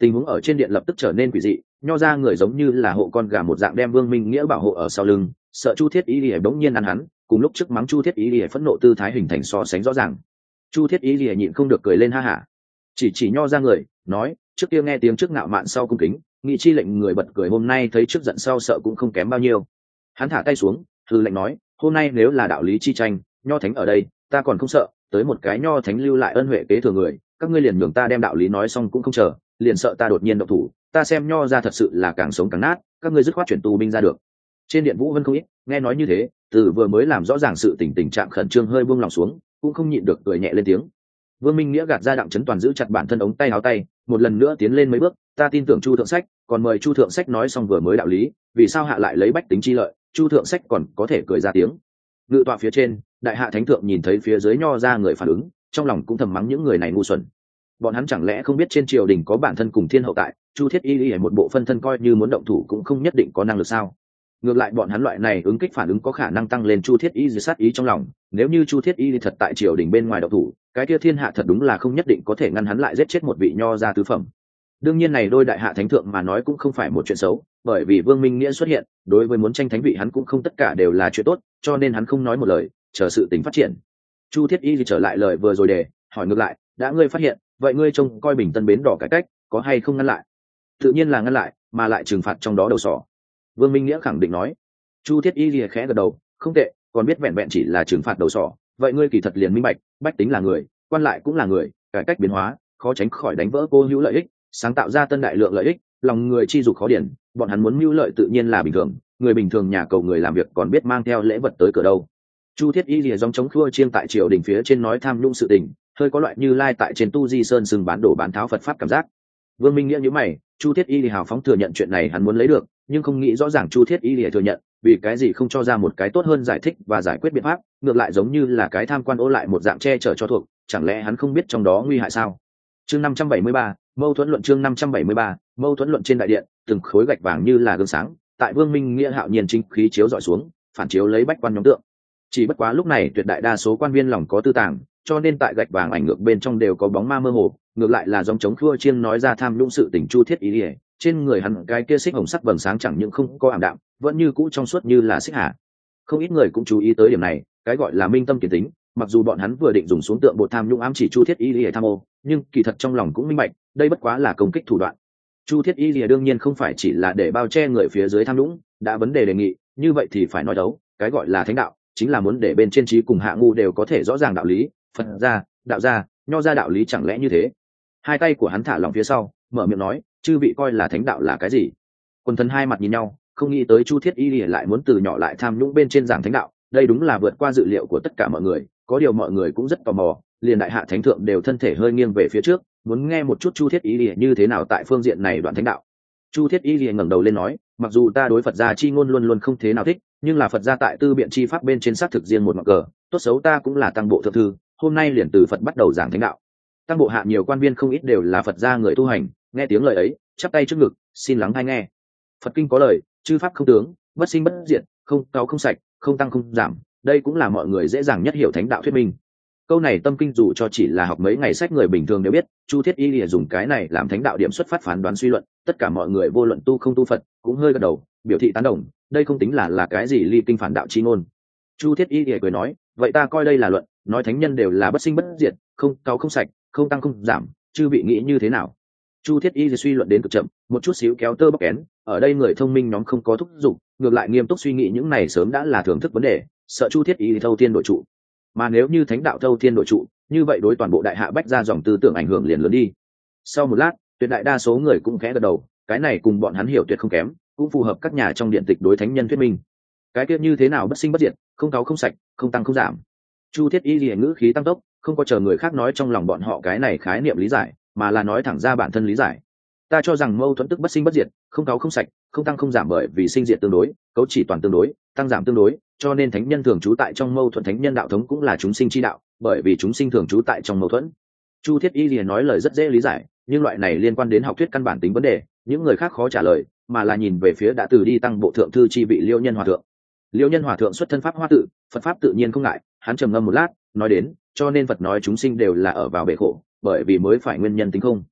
Tình huống ở trên điện lập tức trở nên quỷ dị, nho ra người giống như là hộ con gà một dạng đem vương minh nghĩa bảo hộ ở sau lưng, sợ chu thiết y ỉa bỗng nhiên ăn hắn cùng lúc trước mắng chu thiết ý lìa phẫn nộ tư thái hình thành so sánh rõ ràng. Chu thiết ý lìa nhịn không được cười lên ha hả. Chỉ chỉ nho ra người, nói, trước kia nghe tiếng trước ngạo mạn sau cung kính, nghị chi lệnh người bật cười hôm nay thấy trước giận sau sợ cũng không kém bao nhiêu. Hắn thả tay xuống thư lệnh nói, hôm nay nếu là đạo lý chi tranh, nho thánh ở đây, ta còn không sợ, tới một cái nho thánh lưu lại ân huệ kế thừa người, các ngươi liền nhường ta đem đạo lý nói xong cũng không chờ, liền sợ ta đột nhiên động thủ, ta xem nho ra thật sự là càng sống càng nát, các ngươi dứt khoát chuyển tù binh ra được. Trên điện vũ vân không ít, nghe nói như thế từ vừa mới làm rõ ràng sự tình tình trạng khẩn trương hơi buông lòng xuống, cũng không nhịn được cười nhẹ lên tiếng. Vương minh nghĩa gạt ra đặng chấn toàn giữ chặt bản thân ống tay áo tay, một lần nữa tiến lên mấy bước, ta tin tưởng chu thượng sách, còn mời chu thượng sách nói xong vừa mới đạo lý, vì sao hạ lại lấy bách tính chi lợi, chu thượng sách còn có thể cười ra tiếng. Ngự tọa phía trên, đại hạ thánh thượng nhìn thấy phía dưới nho ra người phản ứng, trong lòng cũng thầm mắng những người này ngu xuẩn. Bọn hắn chẳng lẽ không biết trên triều đình có bản thân cùng thiên hậu tại, chu thiết y y một bộ phân thân coi như muốn động thủ cũng không nhất định có năng lực sao? Ngược lại bọn hắn loại này ứng kích phản ứng có khả năng tăng lên chu thiết y dưới sát ý trong lòng, nếu như chu thiết y thật tại triều đình bên ngoài độc thủ, cái kia thiên hạ thật đúng là không nhất định có thể ngăn hắn lại giết chết một vị nho gia tứ phẩm. Đương nhiên này đôi đại hạ thánh thượng mà nói cũng không phải một chuyện xấu, bởi vì vương minh nghĩa xuất hiện, đối với muốn tranh thánh vị hắn cũng không tất cả đều là chuyện tốt, cho nên hắn không nói một lời, chờ sự tính phát triển. Chu thiết y thì trở lại lời vừa rồi để, hỏi ngược lại, đã ngươi phát hiện, vậy ngươi trông coi bình tân bến đỏ cải cách, có hay không ngăn lại? Tự nhiên là ngăn lại, mà lại trừng phạt trong đó đầu sỏ vương minh nghĩa khẳng định nói. Chu thiết y lìa khẽ gật đầu, không tệ, còn biết vẹn vẹn chỉ là trừng phạt đầu sỏ. Vậy ngươi kỳ thật liền minh bạch, bách tính là người, quan lại cũng là người, cải cách biến hóa, khó tránh khỏi đánh vỡ cô hữu lợi ích, sáng tạo ra tân đại lượng lợi ích, lòng người chi dục khó điển, bọn hắn muốn mưu lợi tự nhiên là bình thường, người bình thường nhà cầu người làm việc còn biết mang theo lễ vật tới cửa đâu. Chu thiết y lìa dòng chống khua chiên tại triều đình phía trên nói tham nhũng sự tình, hơi có loại như lai tại trên tu di sơn sừng bán đổ bán tháo phật pháp cảm giác. Vương minh nghĩa nhữ mày, chu thiết y thì hào phóng thừa nhận chuyện này hắn muốn lấy được nhưng không nghĩ rõ ràng chu thiết y lìa thừa nhận, vì cái gì không cho ra một cái tốt hơn giải thích và giải quyết biện pháp, ngược lại giống như là cái tham quan ô lại một dạng che chở cho thuộc, chẳng lẽ hắn không biết trong đó nguy hại sao? Chương năm trăm bảy mươi ba, mâu thuẫn luận chương năm trăm bảy mươi ba, mâu thuẫn luận trên đại điện, từng khối gạch vàng như là gương sáng, tại vương minh nghĩa hạo nhiên chính khí chiếu dọi xuống, phản chiếu lấy bách quan nhóm tượng. Chỉ bất quá lúc này tuyệt đại đa số quan viên lòng có tư tàng, cho nên tại gạch vàng ảnh ngược bên trong đều có bóng ma mơ hồ, ngược lại là dòng chống khua chiêng nói ra tham lũng sự tình chu thiết ý ỉa trên người hắn cái kia xích hồng sắc vầng sáng chẳng những không có ảm đạm, vẫn như cũ trong suốt như là xích hạ không ít người cũng chú ý tới điểm này, cái gọi là minh tâm kiến tính, mặc dù bọn hắn vừa định dùng xuống tượng bột tham nhũng ám chỉ chu thiết y lìa tham ô, nhưng kỳ thật trong lòng cũng minh bạch, đây bất quá là công kích thủ đoạn. Chu thiết y lìa đương nhiên không phải chỉ là để bao che người phía dưới tham nhũng, đã vấn đề đề nghị, như vậy thì phải nói đấu, cái gọi là thánh đạo, chính là muốn để bên trên trí cùng hạ ngu đều có thể rõ ràng đạo lý, phật ra, đạo ra, nho ra đạo lý chẳng lẽ như thế? Hai tay của hắn thả lòng phía sau, mở miệng nói chư vị coi là thánh đạo là cái gì? Quần thần hai mặt nhìn nhau, không nghĩ tới chu thiết y lìa lại muốn từ nhỏ lại tham nhũng bên trên giảng thánh đạo, đây đúng là vượt qua dự liệu của tất cả mọi người, có điều mọi người cũng rất tò mò, liền đại hạ thánh thượng đều thân thể hơi nghiêng về phía trước, muốn nghe một chút chu thiết y lìa như thế nào tại phương diện này đoạn thánh đạo. Chu thiết y lìa ngẩng đầu lên nói, mặc dù ta đối phật gia chi ngôn luôn luôn không thế nào thích, nhưng là phật gia tại tư biện chi pháp bên trên xác thực riêng một mặt cờ, tốt xấu ta cũng là tăng bộ thượng thư, hôm nay liền từ phật bắt đầu giảng thánh đạo. Tăng bộ hạ nhiều quan viên không ít đều là phật gia người tu hành nghe tiếng lời ấy, chắp tay trước ngực, xin lắng hay nghe. Phật kinh có lời, chư pháp không tướng, bất sinh bất diệt, không cao không sạch, không tăng không giảm, đây cũng là mọi người dễ dàng nhất hiểu thánh đạo thuyết minh. Câu này tâm kinh dù cho chỉ là học mấy ngày sách người bình thường đều biết, chu thiết y lìa dùng cái này làm thánh đạo điểm xuất phát phán đoán suy luận, tất cả mọi người vô luận tu không tu phật, cũng hơi gật đầu, biểu thị tán đồng, đây không tính là là cái gì ly kinh phản đạo chi ngôn. Chu thiết y lìa cười nói, vậy ta coi đây là luận, nói thánh nhân đều là bất sinh bất diệt, không cao không sạch, không tăng không giảm, chư vị nghĩ như thế nào? Chu thiết y suy luận đến cực chậm, một chút xíu kéo tơ bóc kén, ở đây người thông minh nhóm không có thúc giục, ngược lại nghiêm túc suy nghĩ những này sớm đã là thưởng thức vấn đề, sợ chu thiết y thâu thiên đội trụ. Mà nếu như thánh đạo thâu thiên đội trụ, như vậy đối toàn bộ đại hạ bách ra dòng tư tưởng ảnh hưởng liền lớn đi. Sau một lát, tuyệt đại đa số người cũng khẽ gật đầu, cái này cùng bọn hắn hiểu tuyệt không kém, cũng phù hợp các nhà trong điện tịch đối thánh nhân thuyết minh. Cái kia như thế nào bất sinh bất diệt, không cáo không sạch, không tăng không giảm. Chu thiết y liền ngữ khí tăng tốc, không có chờ người khác nói trong lòng bọn họ cái này khái niệm lý giải mà là nói thẳng ra bản thân lý giải. Ta cho rằng mâu thuẫn tức bất sinh bất diệt, không cáo không sạch, không tăng không giảm bởi vì sinh diệt tương đối, cấu chỉ toàn tương đối, tăng giảm tương đối, cho nên thánh nhân thường trú tại trong mâu thuẫn thánh nhân đạo thống cũng là chúng sinh chi đạo, bởi vì chúng sinh thường trú tại trong mâu thuẫn. Chu thiết y liền nói lời rất dễ lý giải, nhưng loại này liên quan đến học thuyết căn bản tính vấn đề, những người khác khó trả lời, mà là nhìn về phía đã từ đi tăng bộ thượng thư chi vị liêu nhân hòa thượng. Liêu nhân hòa thượng xuất thân pháp hoa tự, phật pháp tự nhiên không ngại, hắn trầm ngâm một lát, nói đến, cho nên phật nói chúng sinh đều là ở vào bể khổ bởi vì mới phải nguyên nhân tính không.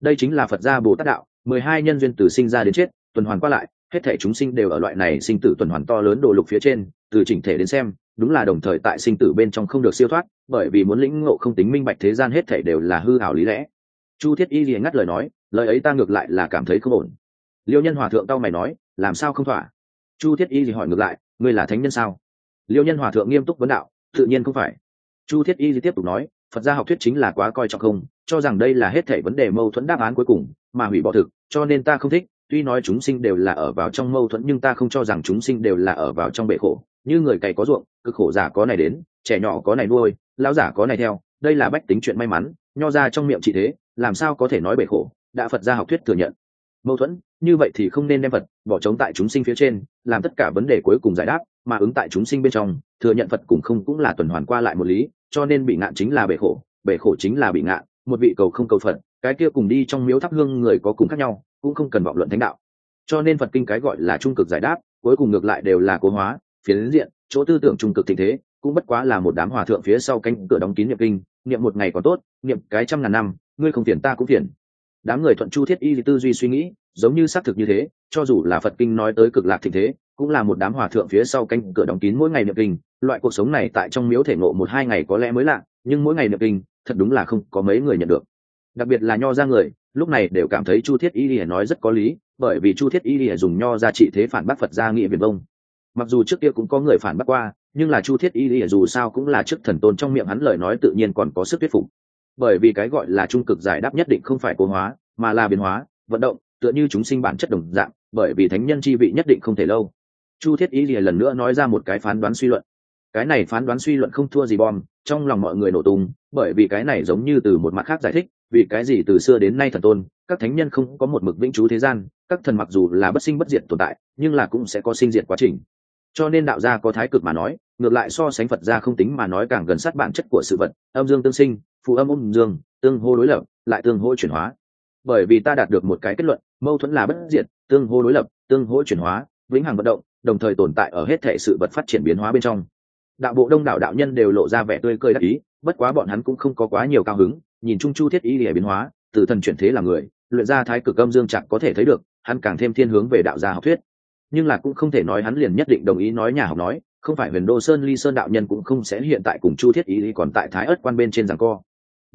Đây chính là phật gia bồ tát đạo, mười hai nhân duyên từ sinh ra đến chết, tuần hoàn qua lại, hết thể chúng sinh đều ở loại này sinh tử tuần hoàn to lớn đồ lục phía trên, từ chỉnh thể đến xem, đúng là đồng thời tại sinh tử bên trong không được siêu thoát, bởi vì muốn lĩnh ngộ không tính minh bạch thế gian hết thể đều là hư hảo lý lẽ. Chu thiết y liền ngắt lời nói, lời ấy ta ngược lại là cảm thấy không ổn. Liêu nhân hòa thượng tao mày nói, làm sao không thỏa? Chu thiết y thì hỏi ngược lại, ngươi là thánh nhân sao? Liêu nhân hòa thượng nghiêm túc vấn đạo, tự nhiên không phải. Chu thiết y tiếp tục nói phật gia học thuyết chính là quá coi trọng không, cho rằng đây là hết thể vấn đề mâu thuẫn đáp án cuối cùng, mà hủy bỏ thực, cho nên ta không thích. Tuy nói chúng sinh đều là ở vào trong mâu thuẫn, nhưng ta không cho rằng chúng sinh đều là ở vào trong bể khổ. Như người cày có ruộng, cực khổ giả có này đến, trẻ nhỏ có này nuôi, lão giả có này theo. Đây là bách tính chuyện may mắn, nho ra trong miệng chỉ thế, làm sao có thể nói bể khổ, đã phật gia học thuyết thừa nhận. Mâu thuẫn, như vậy thì không nên đem phật bỏ trống tại chúng sinh phía trên, làm tất cả vấn đề cuối cùng giải đáp, mà ứng tại chúng sinh bên trong, thừa nhận phật cùng không cũng là tuần hoàn qua lại một lý, cho nên bị ngạn chính là bể khổ bể khổ chính là bị ngạn một vị cầu không cầu phật, cái kia cùng đi trong miếu thắp hương người có cùng khác nhau, cũng không cần vọng luận thánh đạo. Cho nên phật kinh cái gọi là trung cực giải đáp, cuối cùng ngược lại đều là cố hóa, phiến diện, chỗ tư tưởng trung cực tình thế, cũng bất quá là một đám hòa thượng phía sau cánh cửa đóng kín niệm kinh, niệm một ngày còn tốt, niệm cái trăm ngàn năm, ngươi không phiền ta cũng phiền. Đám người thuận chu thiết y tư duy suy nghĩ giống như xác thực như thế, cho dù là phật kinh nói tới cực lạc thịnh thế, cũng là một đám hòa thượng phía sau canh cửa đóng kín mỗi ngày niệm kinh. Loại cuộc sống này tại trong miếu thể ngộ một hai ngày có lẽ mới lạ, nhưng mỗi ngày niệm kinh, thật đúng là không có mấy người nhận được. Đặc biệt là nho ra người, lúc này đều cảm thấy chu thiết y lìa nói rất có lý, bởi vì chu thiết y lìa dùng nho ra trị thế phản bác phật gia nghĩa việt vông. Mặc dù trước kia cũng có người phản bác qua, nhưng là chu thiết y lìa dù sao cũng là chức thần tôn trong miệng hắn lời nói tự nhiên còn có sức thuyết phục. Bởi vì cái gọi là trung cực giải đáp nhất định không phải cố hóa, mà là biến hóa, vận động tựa như chúng sinh bản chất đồng dạng, bởi vì thánh nhân chi vị nhất định không thể lâu. Chu thiết y lìa lần nữa nói ra một cái phán đoán suy luận. Cái này phán đoán suy luận không thua gì bom, trong lòng mọi người nổ tung, bởi vì cái này giống như từ một mặt khác giải thích, vì cái gì từ xưa đến nay thần tôn, các thánh nhân không có một mực vĩnh trú thế gian, các thần mặc dù là bất sinh bất diệt tồn tại, nhưng là cũng sẽ có sinh diệt quá trình. Cho nên đạo gia có thái cực mà nói, ngược lại so sánh phật gia không tính mà nói càng gần sát bản chất của sự vật, âm dương tương sinh, phụ âm âm dương, tương hô đối lập, lại tương hô chuyển hóa. Bởi vì ta đạt được một cái kết luận mâu thuẫn là bất diệt, tương hô đối lập, tương hô chuyển hóa, vĩnh hằng vận động, đồng thời tồn tại ở hết thể sự vật phát triển biến hóa bên trong. Đạo bộ đông đảo đạo nhân đều lộ ra vẻ tươi cười đắc ý, bất quá bọn hắn cũng không có quá nhiều cao hứng, nhìn chung chu thiết y lìa biến hóa, từ thần chuyển thế là người, luyện ra thái cực âm dương chặt có thể thấy được, hắn càng thêm thiên hướng về đạo gia học thuyết. Nhưng là cũng không thể nói hắn liền nhất định đồng ý nói nhà học nói, không phải huyền đô sơn ly sơn đạo nhân cũng không sẽ hiện tại cùng chu thiết y còn tại thái ất quan bên trên giảng co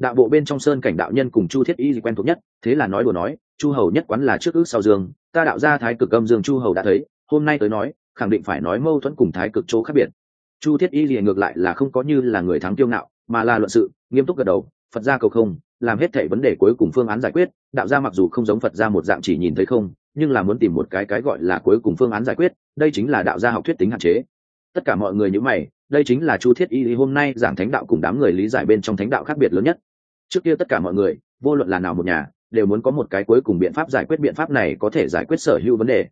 đạo bộ bên trong sơn cảnh đạo nhân cùng chu thiết y quen thuộc nhất, thế là nói đùa nói, chu hầu nhất quán là trước ước sau dương, ta đạo ra thái cực âm dương chu hầu đã thấy, hôm nay tới nói, khẳng định phải nói mâu thuẫn cùng thái cực chỗ khác biệt. Chu thiết y liền ngược lại là không có như là người thắng tiêu ngạo, mà là luận sự, nghiêm túc gật đầu, phật gia cầu không, làm hết thảy vấn đề cuối cùng phương án giải quyết, đạo gia mặc dù không giống phật gia một dạng chỉ nhìn thấy không, nhưng là muốn tìm một cái cái gọi là cuối cùng phương án giải quyết, đây chính là đạo gia học thuyết tính hạn chế. Tất cả mọi người như mày, đây chính là chu thiết y hôm nay giảng thánh đạo cùng đám người lý giải bên trong thánh đạo khác biệt lớn nhất trước kia tất cả mọi người, vô luận là nào một nhà, đều muốn có một cái cuối cùng biện pháp giải quyết biện pháp này có thể giải quyết sở hữu vấn đề.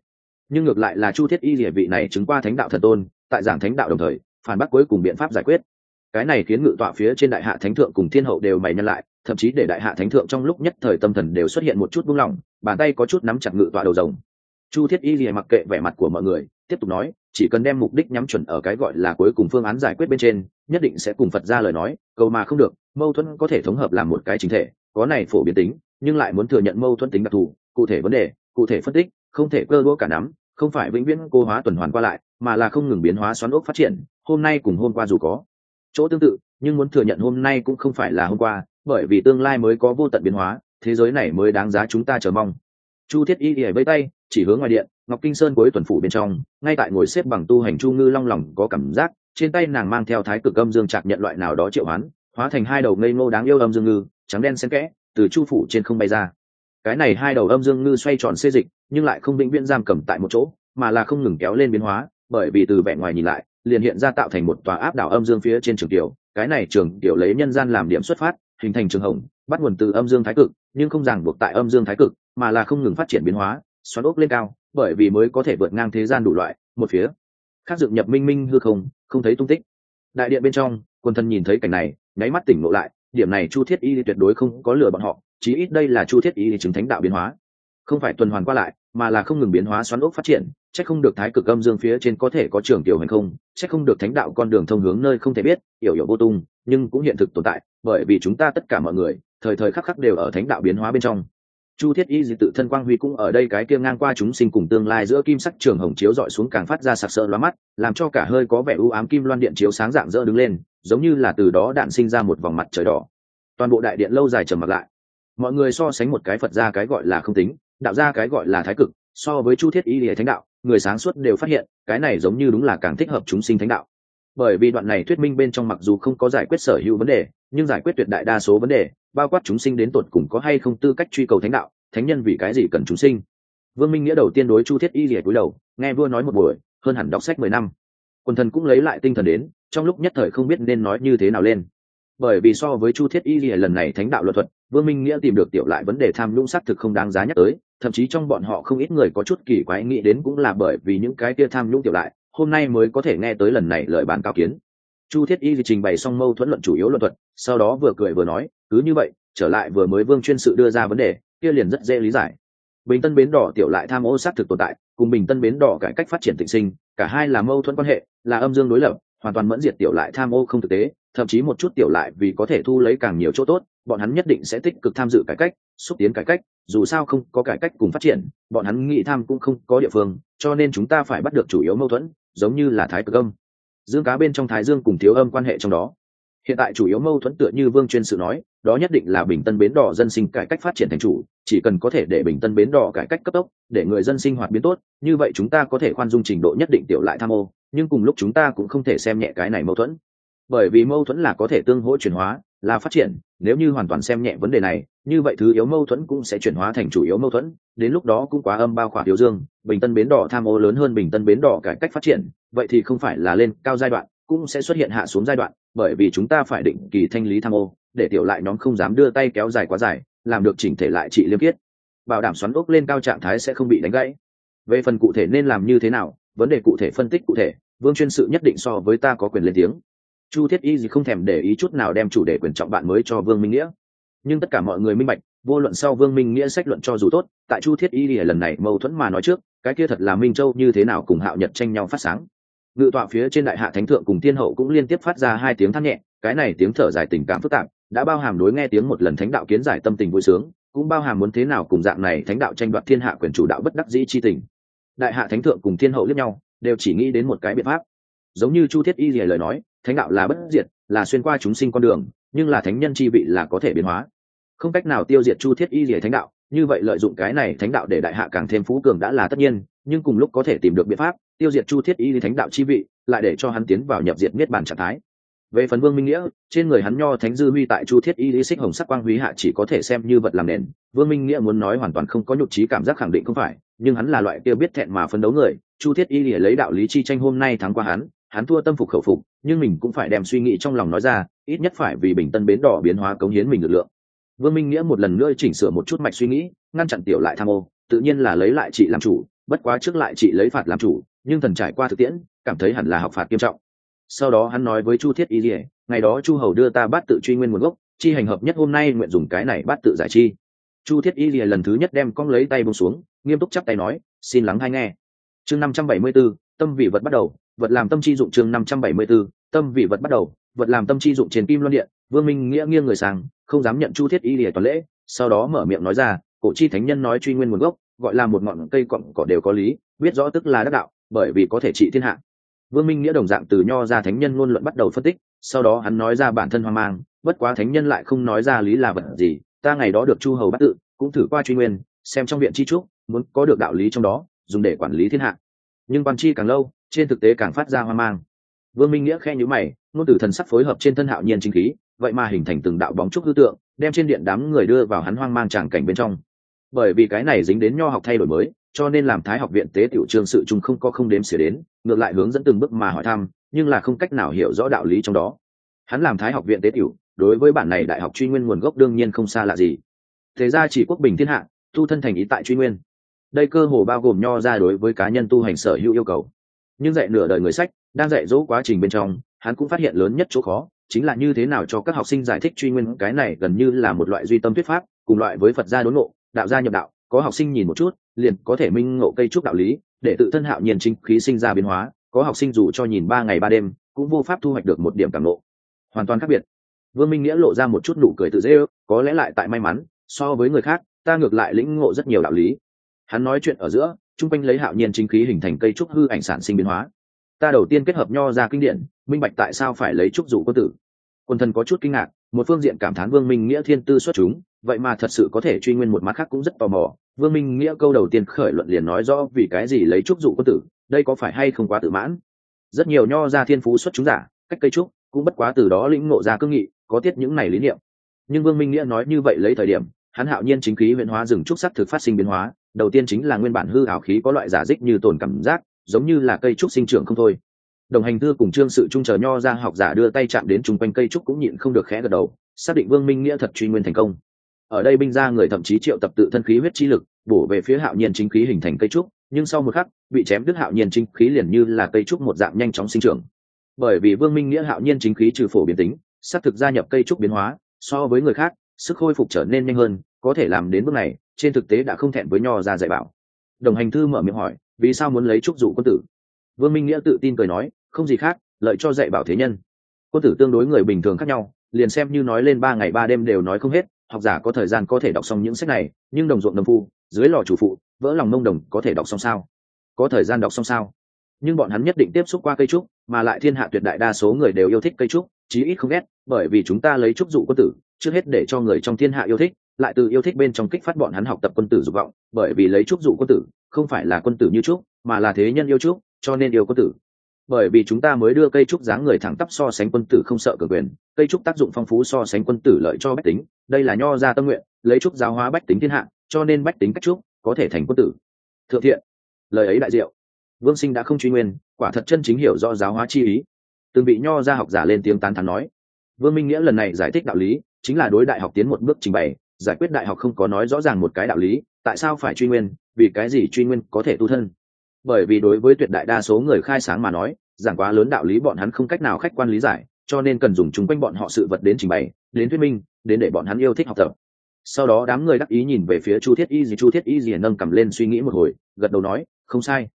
Nhưng ngược lại là chu thiết y địa vị này chứng qua thánh đạo thần tôn, tại giảng thánh đạo đồng thời, phản bác cuối cùng biện pháp giải quyết. Cái này khiến ngự tọa phía trên đại hạ thánh thượng cùng thiên hậu đều mày nhân lại, thậm chí để đại hạ thánh thượng trong lúc nhất thời tâm thần đều xuất hiện một chút buông lỏng, bàn tay có chút nắm chặt ngự tọa đầu rồng. Chu thiết y lìa mặc kệ vẻ mặt của mọi người, tiếp tục nói, chỉ cần đem mục đích nhắm chuẩn ở cái gọi là cuối cùng phương án giải quyết bên trên nhất định sẽ cùng phật ra lời nói, cầu mà không được, mâu thuẫn có thể thống hợp làm một cái chính thể, có này phổ biến tính, nhưng lại muốn thừa nhận mâu thuẫn tính đặc thù, cụ thể vấn đề, cụ thể phân tích, không thể cơ đũa cả nắm, không phải vĩnh viễn cô hóa tuần hoàn qua lại, mà là không ngừng biến hóa xoắn ốc phát triển, hôm nay cùng hôm qua dù có. Chỗ tương tự, nhưng muốn thừa nhận hôm nay cũng không phải là hôm qua, bởi vì tương lai mới có vô tận biến hóa, thế giới này mới đáng giá chúng ta chờ mong. Chu thiết y ỉa vây tay, chỉ hướng ngoài điện, ngọc kinh sơn cuối tuần phủ bên trong, ngay tại ngồi xếp bằng tu hành chu ngư long lòng có cảm giác trên tay nàng mang theo thái cực âm dương Trạc nhận loại nào đó triệu hoán, hóa thành hai đầu ngây ngô đáng yêu âm dương ngư, trắng đen xen kẽ, từ chu phủ trên không bay ra. Cái này hai đầu âm dương ngư xoay tròn xê dịch, nhưng lại không vĩnh viễn giam cầm tại một chỗ, mà là không ngừng kéo lên biến hóa, bởi vì từ vẻ ngoài nhìn lại, liền hiện ra tạo thành một tòa áp đảo âm dương phía trên trường tiểu. Cái này trường tiểu lấy nhân gian làm điểm xuất phát, hình thành trường hồng, bắt nguồn từ âm dương thái cực, nhưng không ràng buộc tại âm dương thái cực, mà là không ngừng phát triển biến hóa, xoắn ốc lên cao, bởi vì mới có thể vượt ngang thế gian đủ loại, một phía khác dựng nhập minh minh hư không không thấy tung tích. Đại điện bên trong quân thân nhìn thấy cảnh này, nháy mắt tỉnh ngộ lại, điểm này chu thiết y tuyệt đối không có lừa bọn họ, chí ít đây là chu thiết y chứng thánh đạo biến hóa. Không phải tuần hoàn qua lại, mà là không ngừng biến hóa xoắn ốc phát triển c h ắ c không được thái cực âm dương phía trên có thể có trường tiểu hành không c h ắ c không được thánh đạo con đường thông hướng nơi không thể biết, hiểu hiểu vô tung, nhưng cũng hiện thực tồn tại, bởi vì chúng ta tất cả mọi người, thời thời khắc khắc đều ở thánh đạo biến hóa bên trong chu thiết y dị tự thân quang huy cũng ở đây cái kia ngang qua chúng sinh cùng tương lai giữa kim sắc trường hồng chiếu dọi xuống càng phát ra sặc sỡ lóa mắt, làm cho cả hơi có vẻ u ám kim loan điện chiếu sáng dạng dỡ đứng lên, giống như là từ đó đạn sinh ra một vòng mặt trời đỏ. Toàn bộ đại điện lâu dài trầm mặc lại. Mọi người so sánh một cái phật ra cái gọi là không tính, đạo ra cái gọi là thái cực, so với chu thiết y lìa thánh đạo, người sáng suốt đều phát hiện, cái này giống như đúng là càng thích hợp chúng sinh thánh đạo. Bởi vì đoạn này thuyết minh bên trong mặc dù không có giải quyết sở hữu vấn đề, nhưng giải quyết tuyệt đại đa số vấn đề bao quát chúng sinh đến tột cùng có hay không tư cách truy cầu thánh đạo, thánh nhân vì cái gì cần chúng sinh? Vương minh nghĩa đầu tiên đối chu thiết y lìa cúi đầu, nghe vua nói một buổi, hơn hẳn đọc sách mười năm. Quần thần cũng lấy lại tinh thần đến, trong lúc nhất thời không biết nên nói như thế nào lên. Bởi vì so với chu thiết y lìa lần này thánh đạo luật thuật, vương minh nghĩa tìm được tiểu lại vấn đề tham nhũng xác thực không đáng giá nhắc tới, thậm chí trong bọn họ không ít người có chút kỳ quái nghĩ đến cũng là bởi vì những cái kia tham nhũng tiểu lại, hôm nay mới có thể nghe tới lần này lời bàn cao kiến. Chu thiết y trình bày xong mâu thuẫn luận chủ yếu luận thuật, sau đó vừa cười vừa nói cứ như vậy, trở lại vừa mới vương chuyên sự đưa ra vấn đề, kia liền rất dễ lý giải. Bình tân bến đỏ tiểu lại tham ô xác thực tồn tại, cùng bình tân bến đỏ cải cách phát triển tịnh sinh, cả hai là mâu thuẫn quan hệ, là âm dương đối lập, hoàn toàn mẫn diệt tiểu lại tham ô không thực tế, thậm chí một chút tiểu lại vì có thể thu lấy càng nhiều chỗ tốt, bọn hắn nhất định sẽ tích cực tham dự cải cách, xúc tiến cải cách, dù sao không có cải cách cùng phát triển, bọn hắn nghĩ tham cũng không có địa phương, cho nên chúng ta phải bắt được chủ yếu mâu thuẫn, giống như là thái cực âm. Dương cá bên trong thái dương cùng thiếu âm quan hệ trong đó hiện tại chủ yếu mâu thuẫn tựa như vương chuyên sự nói, đó nhất định là bình tân bến đỏ dân sinh cải cách phát triển thành chủ, chỉ cần có thể để bình tân bến đỏ cải cách cấp tốc, để người dân sinh hoạt biến tốt, như vậy chúng ta có thể khoan dung trình độ nhất định tiểu lại tham ô, nhưng cùng lúc chúng ta cũng không thể xem nhẹ cái này mâu thuẫn. Bởi vì mâu thuẫn là có thể tương hỗ chuyển hóa, là phát triển, nếu như hoàn toàn xem nhẹ vấn đề này, như vậy thứ yếu mâu thuẫn cũng sẽ chuyển hóa thành chủ yếu mâu thuẫn, đến lúc đó cũng quá âm bao khỏa thiếu dương, bình tân bến đỏ tham ô lớn hơn bình tân bến đỏ cải cách phát triển, vậy thì không phải là lên cao giai đoạn cũng sẽ xuất hiện hạ xuống giai đoạn, bởi vì chúng ta phải định kỳ thanh lý tham ô, để tiểu lại nhóm không dám đưa tay kéo dài quá dài, làm được chỉnh thể lại trị liêm khiết. Bảo đảm xoắn ốc lên cao trạng thái sẽ không bị đánh gãy. Về phần cụ thể nên làm như thế nào, vấn đề cụ thể phân tích cụ thể, vương chuyên sự nhất định so với ta có quyền lên tiếng. Chu thiết y gì không thèm để ý chút nào đem chủ đề quyền trọng bạn mới cho vương minh nghĩa. Nhưng tất cả mọi người minh bạch, vô luận sau vương minh nghĩa sách luận cho dù tốt, tại chu thiết y lìa lần này mâu thuẫn mà nói trước, cái kia thật là minh châu như thế nào cùng hạo nhật tranh nhau phát sáng ngự tọa phía trên đại hạ thánh thượng cùng tiên hậu cũng liên tiếp phát ra hai tiếng than nhẹ, cái này tiếng thở dài tình cảm phức tạp, đã bao hàm đối nghe tiếng một lần thánh đạo kiến giải tâm tình vui sướng, cũng bao hàm muốn thế nào cùng dạng này thánh đạo tranh đoạt thiên hạ quyền chủ đạo bất đắc dĩ chi tình. Đại hạ thánh thượng cùng thiên hậu lẫn nhau, đều chỉ nghĩ đến một cái biện pháp. Giống như chu thiết y lìa lời nói, thánh đạo là bất diệt, là xuyên qua chúng sinh con đường, nhưng là thánh nhân chi vị là có thể biến hóa. Không cách nào tiêu diệt chu thiết y lìa thánh đạo như vậy lợi dụng cái này thánh đạo để đại hạ càng thêm phú cường đã là tất nhiên, nhưng cùng lúc có thể tìm được biện pháp, tiêu diệt chu thiết y thánh đạo chi vị, lại để cho hắn tiến vào nhập diệt miết bản trạng thái. Về phần vương minh nghĩa, trên người hắn nho thánh dư huy tại chu thiết y lý xích hồng sắc quang huy hạ chỉ có thể xem như vật làm nền. Vương minh nghĩa muốn nói hoàn toàn không có nhục trí cảm giác khẳng định không phải, nhưng hắn là loại kia biết thẹn mà phấn đấu người, chu thiết y lý lấy đạo lý chi tranh hôm nay thắng qua hắn hắn thua tâm phục khẩu phục, nhưng mình cũng phải đem suy nghĩ trong lòng nói ra, ít nhất phải vì bình tân bến đỏ biến hóa cống hiến mình lực lượng vương minh nghĩa một lần nữa chỉnh sửa một chút mạch suy nghĩ, ngăn chặn tiểu lại tham ô, tự nhiên là lấy lại chị làm chủ, bất quá trước lại chị lấy phạt làm chủ, nhưng thần trải qua thực tiễn, cảm thấy hẳn là học phạt nghiêm trọng. Sau đó hắn nói với chu thiết y dỉa ngày đó chu hầu đưa ta bát tự truy nguyên nguồn gốc, chi hành hợp nhất hôm nay nguyện dùng cái này bát tự giải chi. Chu thiết y lìa lần thứ nhất đem cong lấy tay bông xuống, nghiêm túc chắp tay nói, xin lắng hay nghe. Chương năm trăm bảy mươi b ố tâm vị vật bắt đầu, vật làm tâm chi dụng chương năm trăm bảy mươi b ố tâm vị vật bắt đầu, vật làm tâm chi dụng trên kim loan điện vương minh nghĩa nghiêng người sang, không dám nhận chu thiết y lìa toàn lễ, sau đó mở miệng nói ra, cổ chi thánh nhân nói truy nguyên nguồn gốc, gọi là một ngọn cây cọng cỏ đều có lý, biết rõ tức là đắc đạo, bởi vì có thể trị thiên hạ. Vương minh nghĩa đồng dạng từ nho ra thánh nhân ngôn luận bắt đầu phân tích, sau đó hắn nói ra bản thân hoang mang, bất quá thánh nhân lại không nói ra lý là vật gì, ta ngày đó được chu hầu bắt tự, cũng thử qua truy nguyên, xem trong viện chi trúc, muốn có được đạo lý trong đó, dùng để quản lý thiên hạ. Nhưng quan chi càng lâu, trên thực tế càng phát ra hoang mang. Vương minh nghĩa khe nhữ mày, ngôn từ thần sắc phối hợp trên thân hạo nhiên chính khí vậy mà hình thành từng đạo bóng trúc hư tượng, đem trên điện đám người đưa vào hắn hoang mang tràng cảnh bên trong. Bởi vì cái này dính đến nho học thay đổi mới, cho nên làm thái học viện tế tiểu trương sự chung không có không đếm xỉa đến, ngược lại hướng dẫn từng bước mà hỏi thăm, nhưng là không cách nào hiểu rõ đạo lý trong đó. Hắn làm thái học viện tế tiểu, đối với bản này đại học truy nguyên nguồn gốc đương nhiên không xa lạ gì. Thế ra chỉ quốc bình thiên hạ, tu thân thành ý tại truy nguyên. Đây cơ hồ bao gồm nho ra đối với cá nhân tu hành sở hữu yêu cầu. Nhưng dạy nửa đời người sách, đang dạy dỗ quá trình bên trong, hắn cũng phát hiện lớn nhất chỗ khó chính là như thế nào cho các học sinh giải thích truy nguyên cái này gần như là một loại duy tâm thuyết pháp, cùng loại với phật gia đốn ngộ, đạo gia nhập đạo, có học sinh nhìn một chút, liền có thể minh ngộ cây trúc đạo lý, để tự thân hạo nhiên chính khí sinh ra biến hóa, có học sinh dù cho nhìn ba ngày ba đêm, cũng vô pháp thu hoạch được một điểm cảm ngộ. Hoàn toàn khác biệt. Vương minh nghĩa lộ ra một chút nụ cười tự dễ ước, có lẽ lại tại may mắn, so với người khác, ta ngược lại lĩnh ngộ rất nhiều đạo lý. Hắn nói chuyện ở giữa, chung quanh lấy hạo nhiên chính khí hình thành cây trúc hư ảnh sản sinh biến hóa ta đầu tiên kết hợp nho ra kinh điển, minh bạch tại sao phải lấy trúc dụ quân tử. Quân thần có chút kinh ngạc, một phương diện cảm thán vương minh nghĩa thiên tư xuất chúng, vậy mà thật sự có thể truy nguyên một mặt khác cũng rất tò mò. Vương minh nghĩa câu đầu tiên khởi luận liền nói rõ vì cái gì lấy trúc dụ quân tử, đây có phải hay không quá tự mãn? Rất nhiều nho ra thiên phú xuất chúng giả, cách cây trúc cũng bất quá từ đó lĩnh ngộ ra cương nghị, có tiết những này lý niệm. Nhưng vương minh nghĩa nói như vậy lấy thời điểm, hắn hạo nhiên chính khí huyện hóa rừng trúc sắc thực phát sinh biến hóa, đầu tiên chính là nguyên bản hư hảo khí có loại giả dích như tồn cảm giác giống như là cây trúc sinh trưởng không thôi. Đồng hành thư cùng trương sự trung chờ nho ra học giả đưa tay chạm đến chung quanh cây trúc cũng nhịn không được khẽ gật đầu, xác định vương minh nghĩa thật truy nguyên thành công. Ở đây binh ra người thậm chí triệu tập tự thân khí huyết chi lực, bổ về phía hạo nhiên chính khí hình thành cây trúc, nhưng sau một khắc, bị chém đứt hạo nhiên chính khí liền như là cây trúc một dạng nhanh chóng sinh trưởng. Bởi vì vương minh nghĩa hạo nhiên chính khí trừ phổ biến tính, xác thực gia nhập cây trúc biến hóa, so với người khác, sức khôi phục trở nên nhanh hơn, có thể làm đến bước này, trên thực tế đã không thẹn với nho ra dạy bảo. Đồng hành thư mở miệng hỏi vì sao muốn lấy trúc dụ quân tử? Vương minh nghĩa tự tin cười nói, không gì khác, lợi cho dạy bảo thế nhân. Quân tử tương đối người bình thường khác nhau, liền xem như nói lên ba ngày ba đêm đều nói không hết, học giả có thời gian có thể đọc xong những sách này, nhưng đồng ruộng đồng phu, dưới lò chủ phụ, vỡ lòng nông đồng có thể đọc xong sao? Có thời gian đọc xong sao? Nhưng bọn hắn nhất định tiếp xúc qua cây trúc, mà lại thiên hạ tuyệt đại đa số người đều yêu thích cây trúc, chí ít không ghét, bởi vì chúng ta lấy trúc dụ quân tử, trước hết để cho người trong thiên hạ yêu thích lại từ yêu thích bên trong kích phát bọn hắn học tập quân tử dục vọng, bởi vì lấy trúc dụ quân tử, không phải là quân tử như trúc, mà là thế nhân yêu trúc, cho nên yêu quân tử. Bởi vì chúng ta mới đưa cây trúc dáng người thẳng tắp so sánh quân tử không sợ cường quyền, cây trúc tác dụng phong phú so sánh quân tử lợi cho bách tính, đây là nho ra tâm nguyện, lấy trúc giáo hóa bách tính thiên hạ, cho nên bách tính cách trúc có thể thành quân tử. Thượng thiện, lời ấy đại diệu. Vương sinh đã không truy nguyên, quả thật chân chính hiểu do giáo hóa chi ý. Từng bị nho ra học giả lên tiếng tán thắn nói. Vương minh nghĩa lần này giải thích đạo lý, chính là đối đại học tiến một bước trình bày giải quyết đại học không có nói rõ ràng một cái đạo lý, tại sao phải truy nguyên, vì cái gì truy nguyên có thể tu thân? Bởi vì đối với tuyệt đại đa số người khai sáng mà nói, giảng quá lớn đạo lý bọn hắn không cách nào khách quan lý giải, cho nên cần dùng chung quanh bọn họ sự vật đến trình bày, đến thuyết minh, đến để bọn hắn yêu thích học tập. Sau đó đám người đắc ý nhìn về phía chu thiết y gì chu thiết y gì nâng cầm lên suy nghĩ một hồi, gật đầu nói, không sai.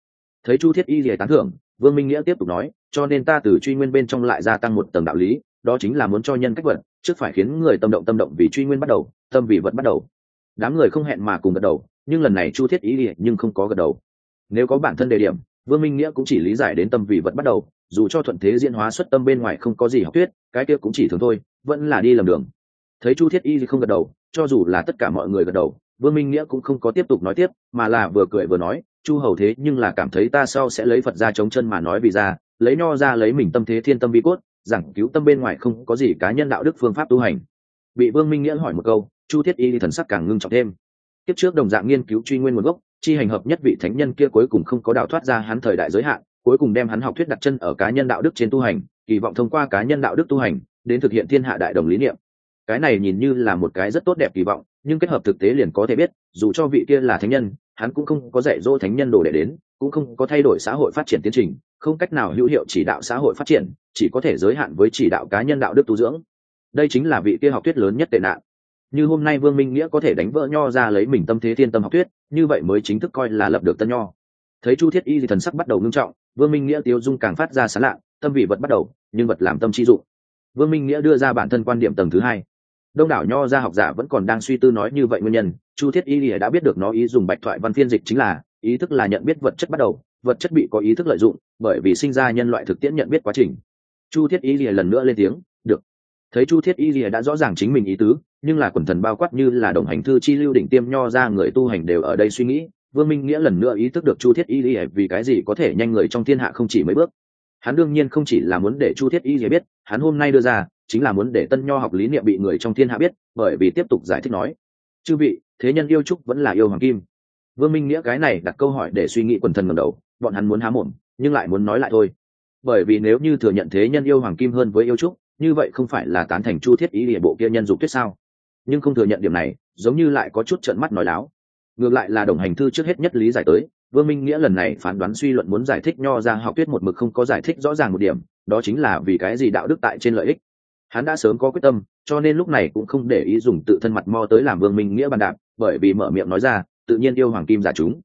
Thấy chu thiết y gì tán thưởng, vương minh nghĩa tiếp tục nói, cho nên ta từ truy nguyên bên trong lại gia tăng một tầng đạo lý, đó chính là muốn cho nhân cách vật trước phải khiến người tâm động tâm động vì truy nguyên bắt đầu tâm vì vật bắt đầu. Đám người không hẹn mà cùng gật đầu, nhưng lần này chu thiết ý ỉa nhưng không có gật đầu. Nếu có bản thân đề điểm, vương minh nghĩa cũng chỉ lý giải đến tâm vì vật bắt đầu, dù cho thuận thế diễn hóa xuất tâm bên ngoài không có gì học thuyết, cái kia cũng chỉ thường thôi, vẫn là đi lầm đường. Thấy chu thiết y không gật đầu, cho dù là tất cả mọi người gật đầu, vương minh nghĩa cũng không có tiếp tục nói tiếp, mà là vừa cười vừa nói, chu hầu thế, nhưng là cảm thấy ta sau sẽ lấy phật ra chống chân mà nói vì ra, lấy nho ra lấy mình tâm thế thiên tâm vi cốt, giảng cứu tâm bên ngoài không có gì cá nhân đạo đức phương pháp tu hành. Bị vương minh nghĩa hỏi một câu chu thiết y thần sắc càng ngưng trọng thêm. Tiếp trước đồng dạng nghiên cứu truy nguyên nguồn gốc, chi hành hợp nhất vị thánh nhân kia cuối cùng không có đạo thoát ra hắn thời đại giới hạn, cuối cùng đem hắn học thuyết đặt chân ở cá nhân đạo đức trên tu hành, kỳ vọng thông qua cá nhân đạo đức tu hành, đến thực hiện thiên hạ đại đồng lý niệm. Cái này nhìn như là một cái rất tốt đẹp kỳ vọng, nhưng kết hợp thực tế liền có thể biết, dù cho vị kia là thánh nhân, hắn cũng không có dạy dỗ thánh nhân đồ để đến, cũng không có thay đổi xã hội phát triển tiến trình, không cách nào hữu hiệu chỉ đạo xã hội phát triển, chỉ có thể giới hạn với chỉ đạo cá nhân đạo đức tu dưỡng. Đây chính là vị kia học thuyết lớn nhất tệ nạn như hôm nay vương minh nghĩa có thể đánh vỡ nho ra lấy mình tâm thế thiên tâm học thuyết, như vậy mới chính thức coi là lập được tân nho. Thấy chu thiết y thì thần sắc bắt đầu ngưng trọng, vương minh nghĩa tiêu dung càng phát ra sán lạ, tâm vị vật bắt đầu, nhưng vật làm tâm chi dụng. Vương minh nghĩa đưa ra bản thân quan điểm tầng thứ hai. Đông đảo nho gia học giả vẫn còn đang suy tư nói như vậy nguyên nhân, chu thiết y lìa đã biết được nó ý dùng bạch thoại văn phiên dịch chính là, ý thức là nhận biết vật chất bắt đầu, vật chất bị có ý thức lợi dụng, bởi vì sinh ra nhân loại thực tiễn nhận biết quá trình. Chu thiết y lìa lần nữa lên tiếng thấy chu thiết y lìa đã rõ ràng chính mình ý tứ, nhưng là quần thần bao quát như là đồng hành thư chi lưu đỉnh tiêm nho ra người tu hành đều ở đây suy nghĩ, vương minh nghĩa lần nữa ý thức được chu thiết y lìa vì cái gì có thể nhanh người trong thiên hạ không chỉ mấy bước. Hắn đương nhiên không chỉ là muốn để chu thiết y lìa biết, hắn hôm nay đưa ra, chính là muốn để tân nho học lý niệm bị người trong thiên hạ biết, bởi vì tiếp tục giải thích nói, chư vị, thế nhân yêu trúc vẫn là yêu hoàng kim. Vương minh nghĩa cái này đặt câu hỏi để suy nghĩ quần thần ngầm đầu, bọn hắn muốn há mồm, nhưng lại muốn nói lại thôi. Bởi vì nếu như thừa nhận thế nhân yêu hoàng kim hơn với yêu trúc như vậy không phải là tán thành chu thiết ý địa bộ kia nhân dục tuyết sao? Nhưng không thừa nhận điểm này, giống như lại có chút trợn mắt nói láo. Ngược lại là đồng hành thư trước hết nhất lý giải tới, vương minh nghĩa lần này phán đoán suy luận muốn giải thích nho ra học tuyết một mực không có giải thích rõ ràng một điểm, đó chính là vì cái gì đạo đức tại trên lợi ích. Hắn đã sớm có quyết tâm, cho nên lúc này cũng không để ý dùng tự thân mặt mo tới làm vương minh nghĩa bàn đạp, bởi vì mở miệng nói ra, tự nhiên yêu hoàng kim giả chúng.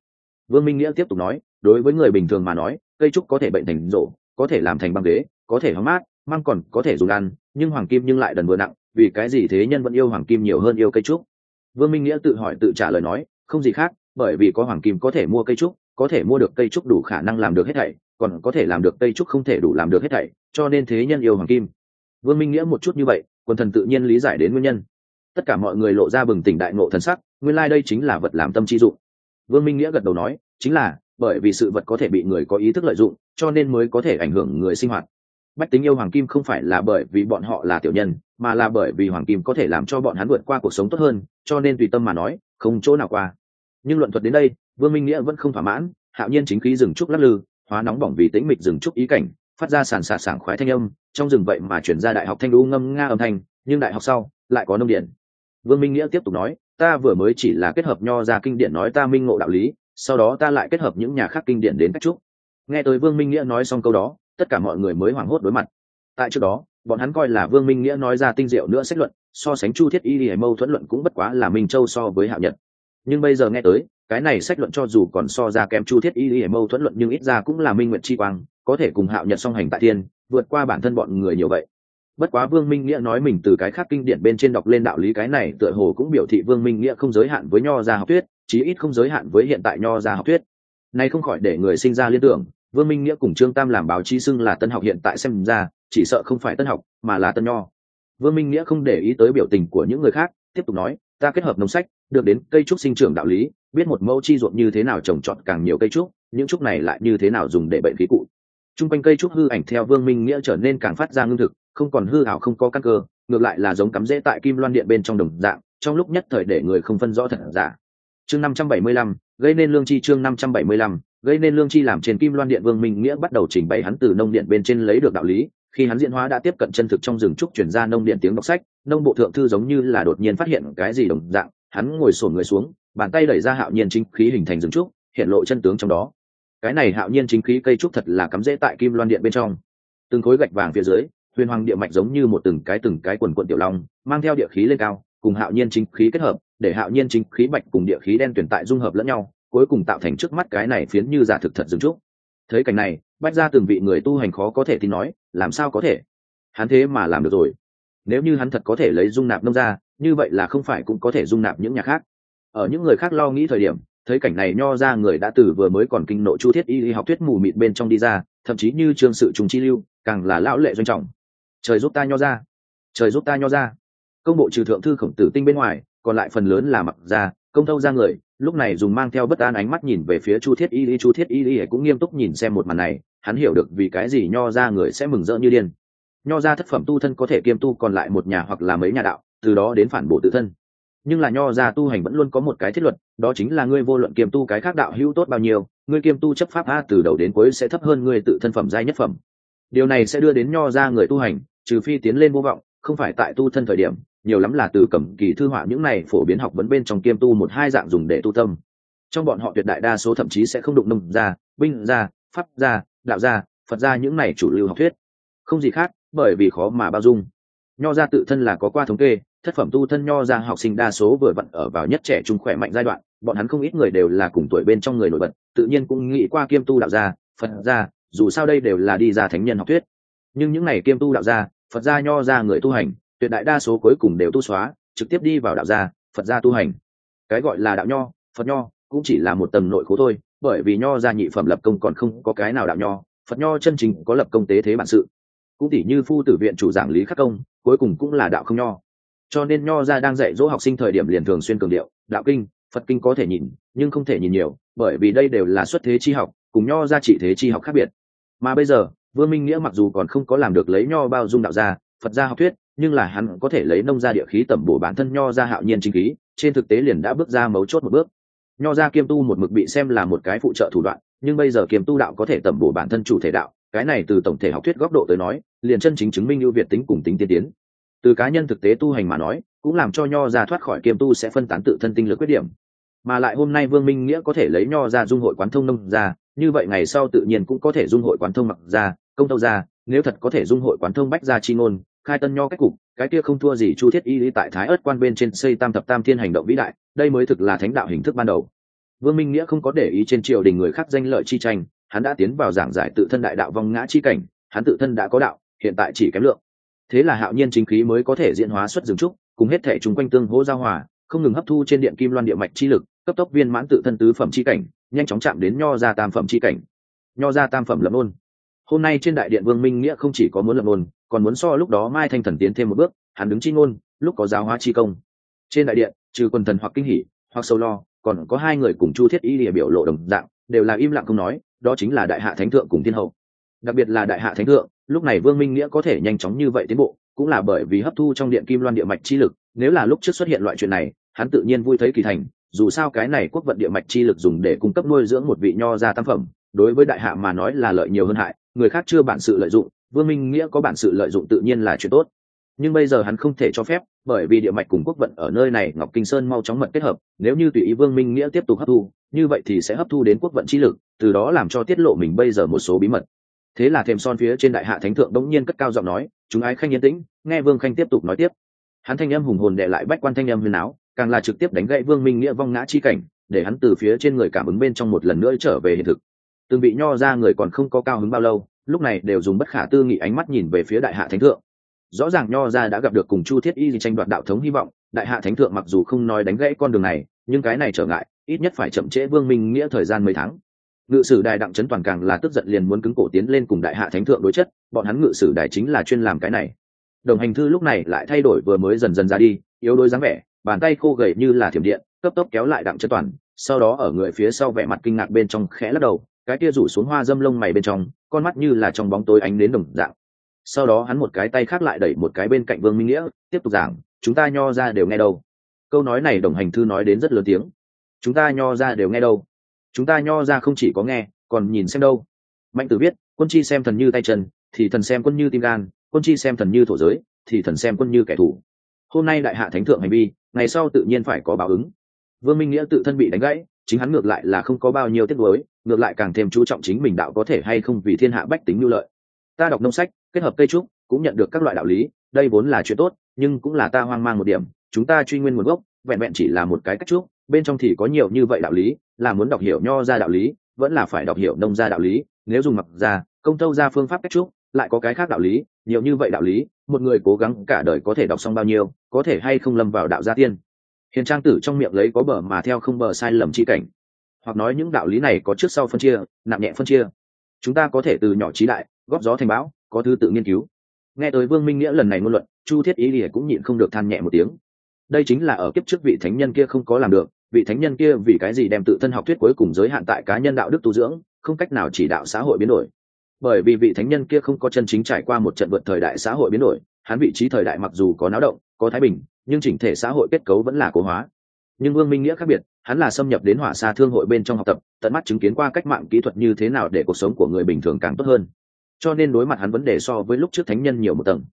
Vương minh nghĩa tiếp tục nói, đối với người bình thường mà nói, cây trúc có thể bệnh thành rổ có thể làm thành băng ghế, có thể hóng mát măng còn có thể dùng ăn, nhưng hoàng kim nhưng lại đần vừa nặng, vì cái gì thế nhân vẫn yêu hoàng kim nhiều hơn yêu cây trúc? Vương minh nghĩa tự hỏi tự trả lời nói, không gì khác, bởi vì có hoàng kim có thể mua cây trúc, có thể mua được cây trúc đủ khả năng làm được hết thảy, còn có thể làm được cây trúc không thể đủ làm được hết thảy, cho nên thế nhân yêu hoàng kim. Vương minh nghĩa một chút như vậy quần thần tự nhiên lý giải đến nguyên nhân. Tất cả mọi người lộ ra bừng tỉnh đại ngộ thần sắc, nguyên lai、like、đây chính là vật làm tâm chi dụng. Vương minh nghĩa gật đầu nói, chính là, bởi vì sự vật có thể bị người có ý thức lợi dụng, cho nên mới có thể ảnh hưởng người sinh hoạt bách tính yêu hoàng kim không phải là bởi vì bọn họ là tiểu nhân, mà là bởi vì hoàng kim có thể làm cho bọn hắn vượt qua cuộc sống tốt hơn, cho nên tùy tâm mà nói, không chỗ nào qua. Nhưng luận thuật đến đây, vương minh nghĩa vẫn không thỏa mãn, hạo nhiên chính khí rừng trúc lắc lư, hóa nóng bỏng vì tĩnh mịch rừng trúc ý cảnh, phát ra sàn sạt sảng khoái thanh âm, trong rừng vậy mà chuyển ra đại học thanh đu ngâm nga âm thanh, nhưng đại học sau, lại có nông điện. Vương minh nghĩa tiếp tục nói, ta vừa mới chỉ là kết hợp nho ra kinh điển nói ta minh ngộ đạo lý, sau đó ta lại kết hợp những nhà khác kinh điển đến cách trúc nghe tới vương minh nghĩa nói xong câu đó tất cả mọi người mới hoảng hốt đối mặt. Tại trước đó, bọn hắn coi là vương minh nghĩa nói ra tinh diệu nữa sách luận, so sánh chu thiết y hay mâu thuẫn luận cũng bất quá là minh châu so với hạo nhật. Nhưng bây giờ nghe tới, cái này sách luận cho dù còn so ra kém chu thiết y hay mâu thuẫn luận nhưng ít ra cũng là minh nguyện chi quang, có thể cùng hạo nhật song hành tại thiên, vượt qua bản thân bọn người nhiều vậy. Bất quá vương minh nghĩa nói mình từ cái khác kinh điển bên trên đọc lên đạo lý cái này tựa hồ cũng biểu thị vương minh nghĩa không giới hạn với nho gia học thuyết, chí ít không giới hạn với hiện tại nho gia học thuyết. Này không khỏi để người sinh ra liên tưởng vương minh nghĩa cùng trương tam làm báo chí xưng là tân học hiện tại xem ra, chỉ sợ không phải tân học, mà là tân nho. Vương minh nghĩa không để ý tới biểu tình của những người khác, tiếp tục nói, ta kết hợp nông sách, được đến cây trúc sinh trưởng đạo lý, biết một mẫu chi ruộng như thế nào trồng trọt càng nhiều cây trúc, những trúc này lại như thế nào dùng để bệnh khí cụ. T r u n g quanh cây trúc hư ảnh theo vương minh nghĩa trở nên càng phát ra ngưng thực, không còn hư ảo, không có căn cơ, ngược lại là giống cắm rễ tại kim loan điện bên trong đồng dạng, trong lúc nhất thời để người không phân rõ thật giả. Chương năm trăm bảy mươi lăm, gây nên lương chi chương năm trăm bảy mươi lăm gây nên lương chi làm trên kim loan điện vương minh nghĩa bắt đầu trình bày hắn từ nông điện bên trên lấy được đạo lý. Khi hắn diễn hóa đã tiếp cận chân thực trong rừng trúc chuyển ra nông điện tiếng đọc sách, nông bộ thượng thư giống như là đột nhiên phát hiện cái gì đồng dạng, hắn ngồi sổn người xuống, bàn tay đẩy ra hạo nhiên chính khí hình thành rừng trúc, hiện lộ chân tướng trong đó. Cái này hạo nhiên chính khí cây trúc thật là cắm rễ tại kim loan điện bên trong. Từng khối gạch vàng phía dưới, huyền hoàng địa mạch giống như một từng cái từng cái quần quận tiểu long, mang theo địa khí lên cao, cùng hạo nhiên chính khí kết hợp, để hạo nhiên chính khí bạch cùng địa khí đen tuyển tại dung hợp lẫn nhau cuối cùng tạo thành trước mắt cái này phiến như giả thực thật dừng trúc. Thấy cảnh này, bách ra từng vị người tu hành khó có thể tin nói, làm sao có thể? Hắn thế mà làm được rồi. Nếu như hắn thật có thể lấy dung nạp nông ra như vậy là không phải cũng có thể dung nạp những nhà khác. Ở những người khác lo nghĩ thời điểm, thấy cảnh này nho ra người đã từ vừa mới còn kinh nộ chu thiết y học thuyết mù mịt bên trong đi ra, thậm chí như trương sự trùng chi lưu, càng là lão lệ doanh trọng. Trời giúp ta nho ra. Trời giúp ta nho ra. Công bộ trừ thượng thư khổng tử tinh bên ngoài, còn lại phần lớn là mặc ra công thâu ra người, lúc này dùng mang theo bất an ánh mắt nhìn về phía chu thiết y lý. Chu thiết y lý cũng nghiêm túc nhìn xem một màn này, hắn hiểu được vì cái gì nho ra người sẽ mừng rỡ như điên. Nho ra thất phẩm tu thân có thể kiêm tu còn lại một nhà hoặc là mấy nhà đạo, từ đó đến phản bổ tự thân. Nhưng là nho ra tu hành vẫn luôn có một cái thiết luật, đó chính là ngươi vô luận kiêm tu cái khác đạo hữu tốt bao nhiêu, ngươi kiêm tu chấp pháp a từ đầu đến cuối sẽ thấp hơn ngươi tự thân phẩm giai nhất phẩm. Điều này sẽ đưa đến nho ra người tu hành, trừ phi tiến lên vô vọng, không phải tại tu thân thời điểm nhiều lắm là từ cẩm kỳ thư họa những này phổ biến học vấn bên trong kiêm tu một hai dạng dùng để tu tâm. Trong bọn họ tuyệt đại đa số thậm chí sẽ không đụng nông ra, binh ra, pháp ra, đạo ra, phật ra những này chủ lưu học thuyết. Không gì khác, bởi vì khó mà bao dung. Nho ra tự thân là có qua thống kê, thất phẩm tu thân nho ra học sinh đa số vừa vặn ở vào nhất trẻ trung khỏe mạnh giai đoạn, bọn hắn không ít người đều là cùng tuổi bên trong người nổi bật, tự nhiên cũng nghĩ qua kiêm tu đạo gia, phật gia dù sao đây đều là đi ra thánh nhân học thuyết. Nhưng những này kiêm tu đạo gia, phật gia nho ra người tu hành tuyệt đại đa số cuối cùng đều tu xóa, trực tiếp đi vào đạo gia, phật gia tu hành. Cái gọi là đạo nho, phật nho, cũng chỉ là một tầng nội khố thôi, bởi vì nho gia nhị phẩm lập công còn không có cái nào đạo nho, phật nho chân chính có lập công tế thế bản sự. Cũng tỷ như phu tử viện chủ giảng lý khắc công, cuối cùng cũng là đạo không nho. Cho nên nho gia đang dạy dỗ học sinh thời điểm liền thường xuyên cường điệu, đạo kinh, phật kinh có thể nhìn, nhưng không thể nhìn nhiều, bởi vì đây đều là xuất thế chi học, cùng nho gia trị thế chi học khác biệt. Mà bây giờ, vương minh nghĩa mặc dù còn không có làm được lấy nho bao dung đạo gia, phật gia học thuyết nhưng là hắn có thể lấy nông gia địa khí tẩm bổ bản thân nho gia hạo nhiên chính khí, trên thực tế liền đã bước ra mấu chốt một bước. Nho gia kiêm tu một mực bị xem là một cái phụ trợ thủ đoạn, nhưng bây giờ kiêm tu đạo có thể tẩm bổ bản thân chủ thể đạo, cái này từ tổng thể học thuyết góc độ tới nói, liền chân chính chứng minh ưu việt tính cùng tính tiên tiến. Từ cá nhân thực tế tu hành mà nói, cũng làm cho nho ra thoát khỏi kiêm tu sẽ phân tán tự thân tinh lực quyết điểm. Mà lại hôm nay vương minh nghĩa có thể lấy nho ra dung hội quán thông nông ra như vậy ngày sau tự nhiên cũng có thể dung hội quán thông mặc ra công tâu ra nếu thật có thể dung hội quán thông bách ra chi ngôn khai tân nho cách cục, cái kia không thua gì chu thiết y lý tại thái ớt quan bên trên xây tam thập tam thiên hành động vĩ đại, đây mới thực là thánh đạo hình thức ban đầu. Vương minh nghĩa không có để ý trên triều đình người khác danh lợi chi tranh, hắn đã tiến vào giảng giải tự thân đại đạo vong ngã chi cảnh, hắn tự thân đã có đạo, hiện tại chỉ kém lượng. Thế là hạo nhiên chính khí mới có thể diễn hóa xuất dừng trúc, cùng hết thể chung quanh tương hỗ giao hòa, không ngừng hấp thu trên điện kim loan địa mạch chi lực, cấp tốc viên mãn tự thân tứ phẩm chi cảnh, nhanh chóng chạm đến nho ra tam phẩm chi cảnh. Nho ra tam phẩm lập ôn hôm nay trên đại điện vương minh nghĩa không chỉ có muốn lập ôn còn muốn so lúc đó mai thanh thần tiến thêm một bước, hắn đứng chi ngôn, lúc có giáo hóa chi công. Trên đại điện, trừ quần thần hoặc kinh hỉ, hoặc sâu lo, còn có hai người cùng chu thiết y địa biểu lộ đồng dạng, đều là im lặng không nói, đó chính là đại hạ thánh thượng cùng thiên hậu. Đặc biệt là đại hạ thánh thượng, lúc này vương minh nghĩa có thể nhanh chóng như vậy tiến bộ, cũng là bởi vì hấp thu trong điện kim loan địa mạch chi lực, nếu là lúc trước xuất hiện loại chuyện này, hắn tự nhiên vui thấy kỳ thành, dù sao cái này quốc vận địa mạch chi lực dùng để cung cấp nuôi dưỡng một vị nho gia tam phẩm, đối với đại hạ mà nói là lợi nhiều hơn hại, người khác chưa bản sự lợi dụng vương minh nghĩa có bản sự lợi dụng tự nhiên là chuyện tốt. Nhưng bây giờ hắn không thể cho phép, bởi vì địa mạch cùng quốc vận ở nơi này ngọc kinh sơn mau chóng mật kết hợp, nếu như tùy ý vương minh nghĩa tiếp tục hấp thu, như vậy thì sẽ hấp thu đến quốc vận chi lực, từ đó làm cho tiết lộ mình bây giờ một số bí mật. Thế là thềm son phía trên đại hạ thánh thượng đống nhiên cất cao giọng nói, chúng ái khanh yên tĩnh, nghe vương khanh tiếp tục nói tiếp. Hắn thanh âm hùng hồn đệ lại bách quan thanh âm huyền áo, càng là trực tiếp đánh gậy vương minh nghĩa vong ngã chi cảnh, để hắn từ phía trên người cảm ứng bên trong một lần nữa trở về hiện thực. Từng bị nho ra người còn không có cao hứng bao lâu lúc này đều dùng bất khả tư nghị ánh mắt nhìn về phía đại hạ thánh thượng. Rõ ràng nho ra đã gặp được cùng chu thiết y tranh đoạt đạo thống hy vọng, đại hạ thánh thượng mặc dù không nói đánh gãy con đường này, nhưng cái này trở ngại, ít nhất phải chậm trễ vương minh nghĩa thời gian mấy tháng. Ngự sử đài đặng trấn toàn càng là tức giận liền muốn cứng cổ tiến lên cùng đại hạ thánh thượng đối chất, bọn hắn ngự sử đài chính là chuyên làm cái này. Đồng hành thư lúc này lại thay đổi vừa mới dần dần ra đi, yếu đuối dáng vẻ, bàn tay khô gầy như là thiểm điện, cấp tốc kéo lại đặng trấn toàn, sau đó ở người phía sau vẻ mặt kinh ngạc bên trong khẽ lắc đầu, cái kia rủ xuống hoa dâm lông mày bên trong con mắt như là trong bóng tối ánh đến đồng dạng. Sau đó hắn một cái tay khác lại đẩy một cái bên cạnh vương minh nghĩa, tiếp tục giảng, chúng ta nho ra đều nghe đâu. Câu nói này đồng hành thư nói đến rất lớn tiếng. Chúng ta nho ra đều nghe đâu? Chúng ta nho ra không chỉ có nghe, còn nhìn xem đâu. Mạnh tử viết, quân chi xem thần như tay chân, thì thần xem quân như tim gan, quân chi xem thần như thổ giới, thì thần xem quân như kẻ thù. Hôm nay đại hạ thánh thượng hành vi, ngày sau tự nhiên phải có báo ứng. Vương minh nghĩa tự thân bị đánh gãy chính hắn ngược lại là không có bao nhiêu tiết đối ngược lại càng thêm chú trọng chính mình đạo có thể hay không vì thiên hạ bách tính nhu lợi. Ta đọc nông sách, kết hợp cây trúc, cũng nhận được các loại đạo lý, đây vốn là chuyện tốt, nhưng cũng là ta hoang mang một điểm, chúng ta truy nguyên nguồn gốc, vẹn vẹn chỉ là một cái cách trúc, bên trong thì có nhiều như vậy đạo lý, là muốn đọc hiểu nho ra đạo lý, vẫn là phải đọc hiểu nông ra đạo lý, nếu dùng mặc ra, công thâu ra phương pháp cách trúc, lại có cái khác đạo lý, nhiều như vậy đạo lý, một người cố gắng cả đời có thể đọc xong bao nhiêu, có thể hay không lâm vào đạo gia tiên hiền trang tử trong miệng lấy có bờ mà theo không bờ sai lầm chi cảnh. Hoặc nói những đạo lý này có trước sau phân chia, nặng nhẹ phân chia. Chúng ta có thể từ nhỏ trí đại, góp gió thành bão, có thứ tự nghiên cứu. Nghe tới vương minh nghĩa lần này ngôn luận, chu thiết ý lìa cũng nhịn không được than nhẹ một tiếng. Đây chính là ở kiếp trước vị thánh nhân kia không có làm được, vị thánh nhân kia vì cái gì đem tự thân học thuyết cuối cùng giới hạn tại cá nhân đạo đức tu dưỡng, không cách nào chỉ đạo xã hội biến đổi. Bởi vì vị thánh nhân kia không có chân chính trải qua một trận vượt thời đại xã hội biến đổi, hắn vị trí thời đại mặc dù có náo động, có thái bình nhưng chỉnh thể xã hội kết cấu vẫn là cố hóa. Nhưng vương minh nghĩa khác biệt, hắn là xâm nhập đến hỏa xa thương hội bên trong học tập, tận mắt chứng kiến qua cách mạng kỹ thuật như thế nào để cuộc sống của người bình thường càng tốt hơn. Cho nên đối mặt hắn vấn đề so với lúc trước thánh nhân nhiều một tầng.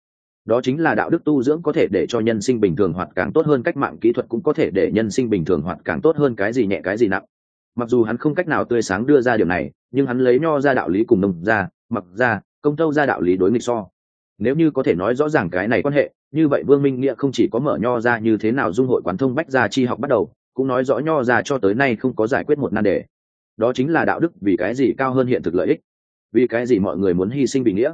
Đó chính là đạo đức tu dưỡng có thể để cho nhân sinh bình thường hoạt càng tốt hơn, cách mạng kỹ thuật cũng có thể để nhân sinh bình thường hoạt càng tốt hơn, cái gì nhẹ cái gì nặng. Mặc dù hắn không cách nào tươi sáng đưa ra điều này, nhưng hắn lấy nho ra đạo lý cùng nông ra, mặc ra, công tâu ra đạo lý đối nghịch so. Nếu như có thể nói rõ ràng cái này quan hệ như vậy vương minh nghĩa không chỉ có mở nho ra như thế nào dung hội quán thông bách gia chi học bắt đầu, cũng nói rõ nho ra cho tới nay không có giải quyết một nan đề. Đó chính là đạo đức, vì cái gì cao hơn hiện thực lợi ích? Vì cái gì mọi người muốn hy sinh vì nghĩa?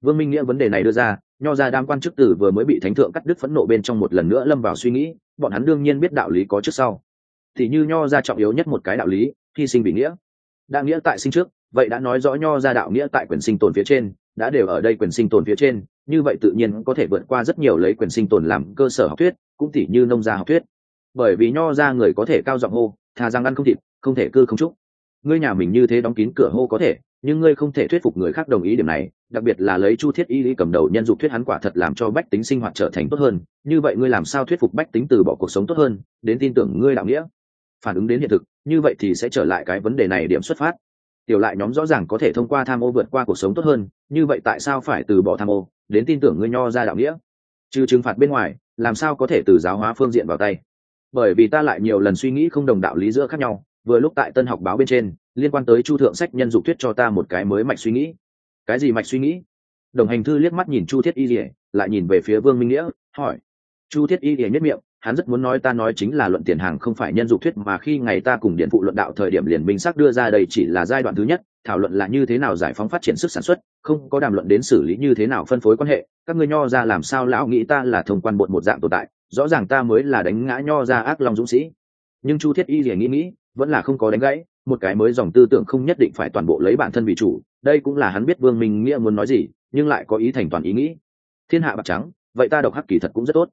Vương minh nghĩa vấn đề này đưa ra, nho ra đam quan chức tử vừa mới bị thánh thượng cắt đứt phẫn nộ bên trong một lần nữa lâm vào suy nghĩ, bọn hắn đương nhiên biết đạo lý có trước sau. Thì như nho ra trọng yếu nhất một cái đạo lý, hy sinh vì nghĩa. Đạo nghĩa tại sinh trước, vậy đã nói rõ nho ra đạo nghĩa tại quyền sinh tồn phía trên, đã đều ở đây quyền sinh tồn phía trên như vậy tự nhiên có thể vượt qua rất nhiều lấy quyền sinh tồn làm cơ sở học thuyết, cũng tỉ như nông gia học thuyết. Bởi vì nho ra người có thể cao giọng hô thà rằng ăn không thịt, không thể cư không trúc. Ngươi nhà mình như thế đóng kín cửa hô có thể, nhưng ngươi không thể thuyết phục người khác đồng ý điểm này, đặc biệt là lấy chu thiết y lý cầm đầu nhân dục thuyết hắn quả thật làm cho bách tính sinh hoạt trở thành tốt hơn, như vậy ngươi làm sao thuyết phục bách tính từ bỏ cuộc sống tốt hơn, đến tin tưởng ngươi đạo nghĩa? Phản ứng đến hiện thực, như vậy thì sẽ trở lại cái vấn đề này điểm xuất phát. Tiểu lại nhóm rõ ràng có thể thông qua tham ô vượt qua cuộc sống tốt hơn, như vậy tại sao phải từ bỏ tham ô? Đến tin tưởng ngươi nho ra đạo nghĩa. Trừ trừng phạt bên ngoài, làm sao có thể từ giáo hóa phương diện vào tay? Bởi vì ta lại nhiều lần suy nghĩ không đồng đạo lý giữa khác nhau, vừa lúc tại tân học báo bên trên, liên quan tới chu thượng sách nhân dục thuyết cho ta một cái mới mạch suy nghĩ. Cái gì mạch suy nghĩ? Đồng hành thư liếc mắt nhìn chu thiết y lìa, lại nhìn về phía vương minh nghĩa, hỏi. Chu thiết y lìa nhất miệng, hắn rất muốn nói ta nói chính là luận tiền hàng không phải nhân dục thuyết mà khi ngày ta cùng điện phụ luận đạo thời điểm liền minh sắc đưa ra đây chỉ là giai đoạn thứ nhất thảo luận là như thế nào giải phóng phát triển sức sản xuất, không có đàm luận đến xử lý như thế nào phân phối quan hệ, các ngươi nho ra làm sao lão nghĩ ta là thông quan bột một dạng tồn tại, rõ ràng ta mới là đánh ngã nho ra ác long dũng sĩ. Nhưng chu thiết y liền nghĩ nghĩ, vẫn là không có đánh gãy, một cái mới dòng tư tưởng không nhất định phải toàn bộ lấy bản thân vì chủ, đây cũng là hắn biết vương minh nghĩa muốn nói gì, nhưng lại có ý thành toàn ý nghĩ. Thiên hạ bạc trắng, vậy ta độc hắc kỳ thật cũng rất tốt.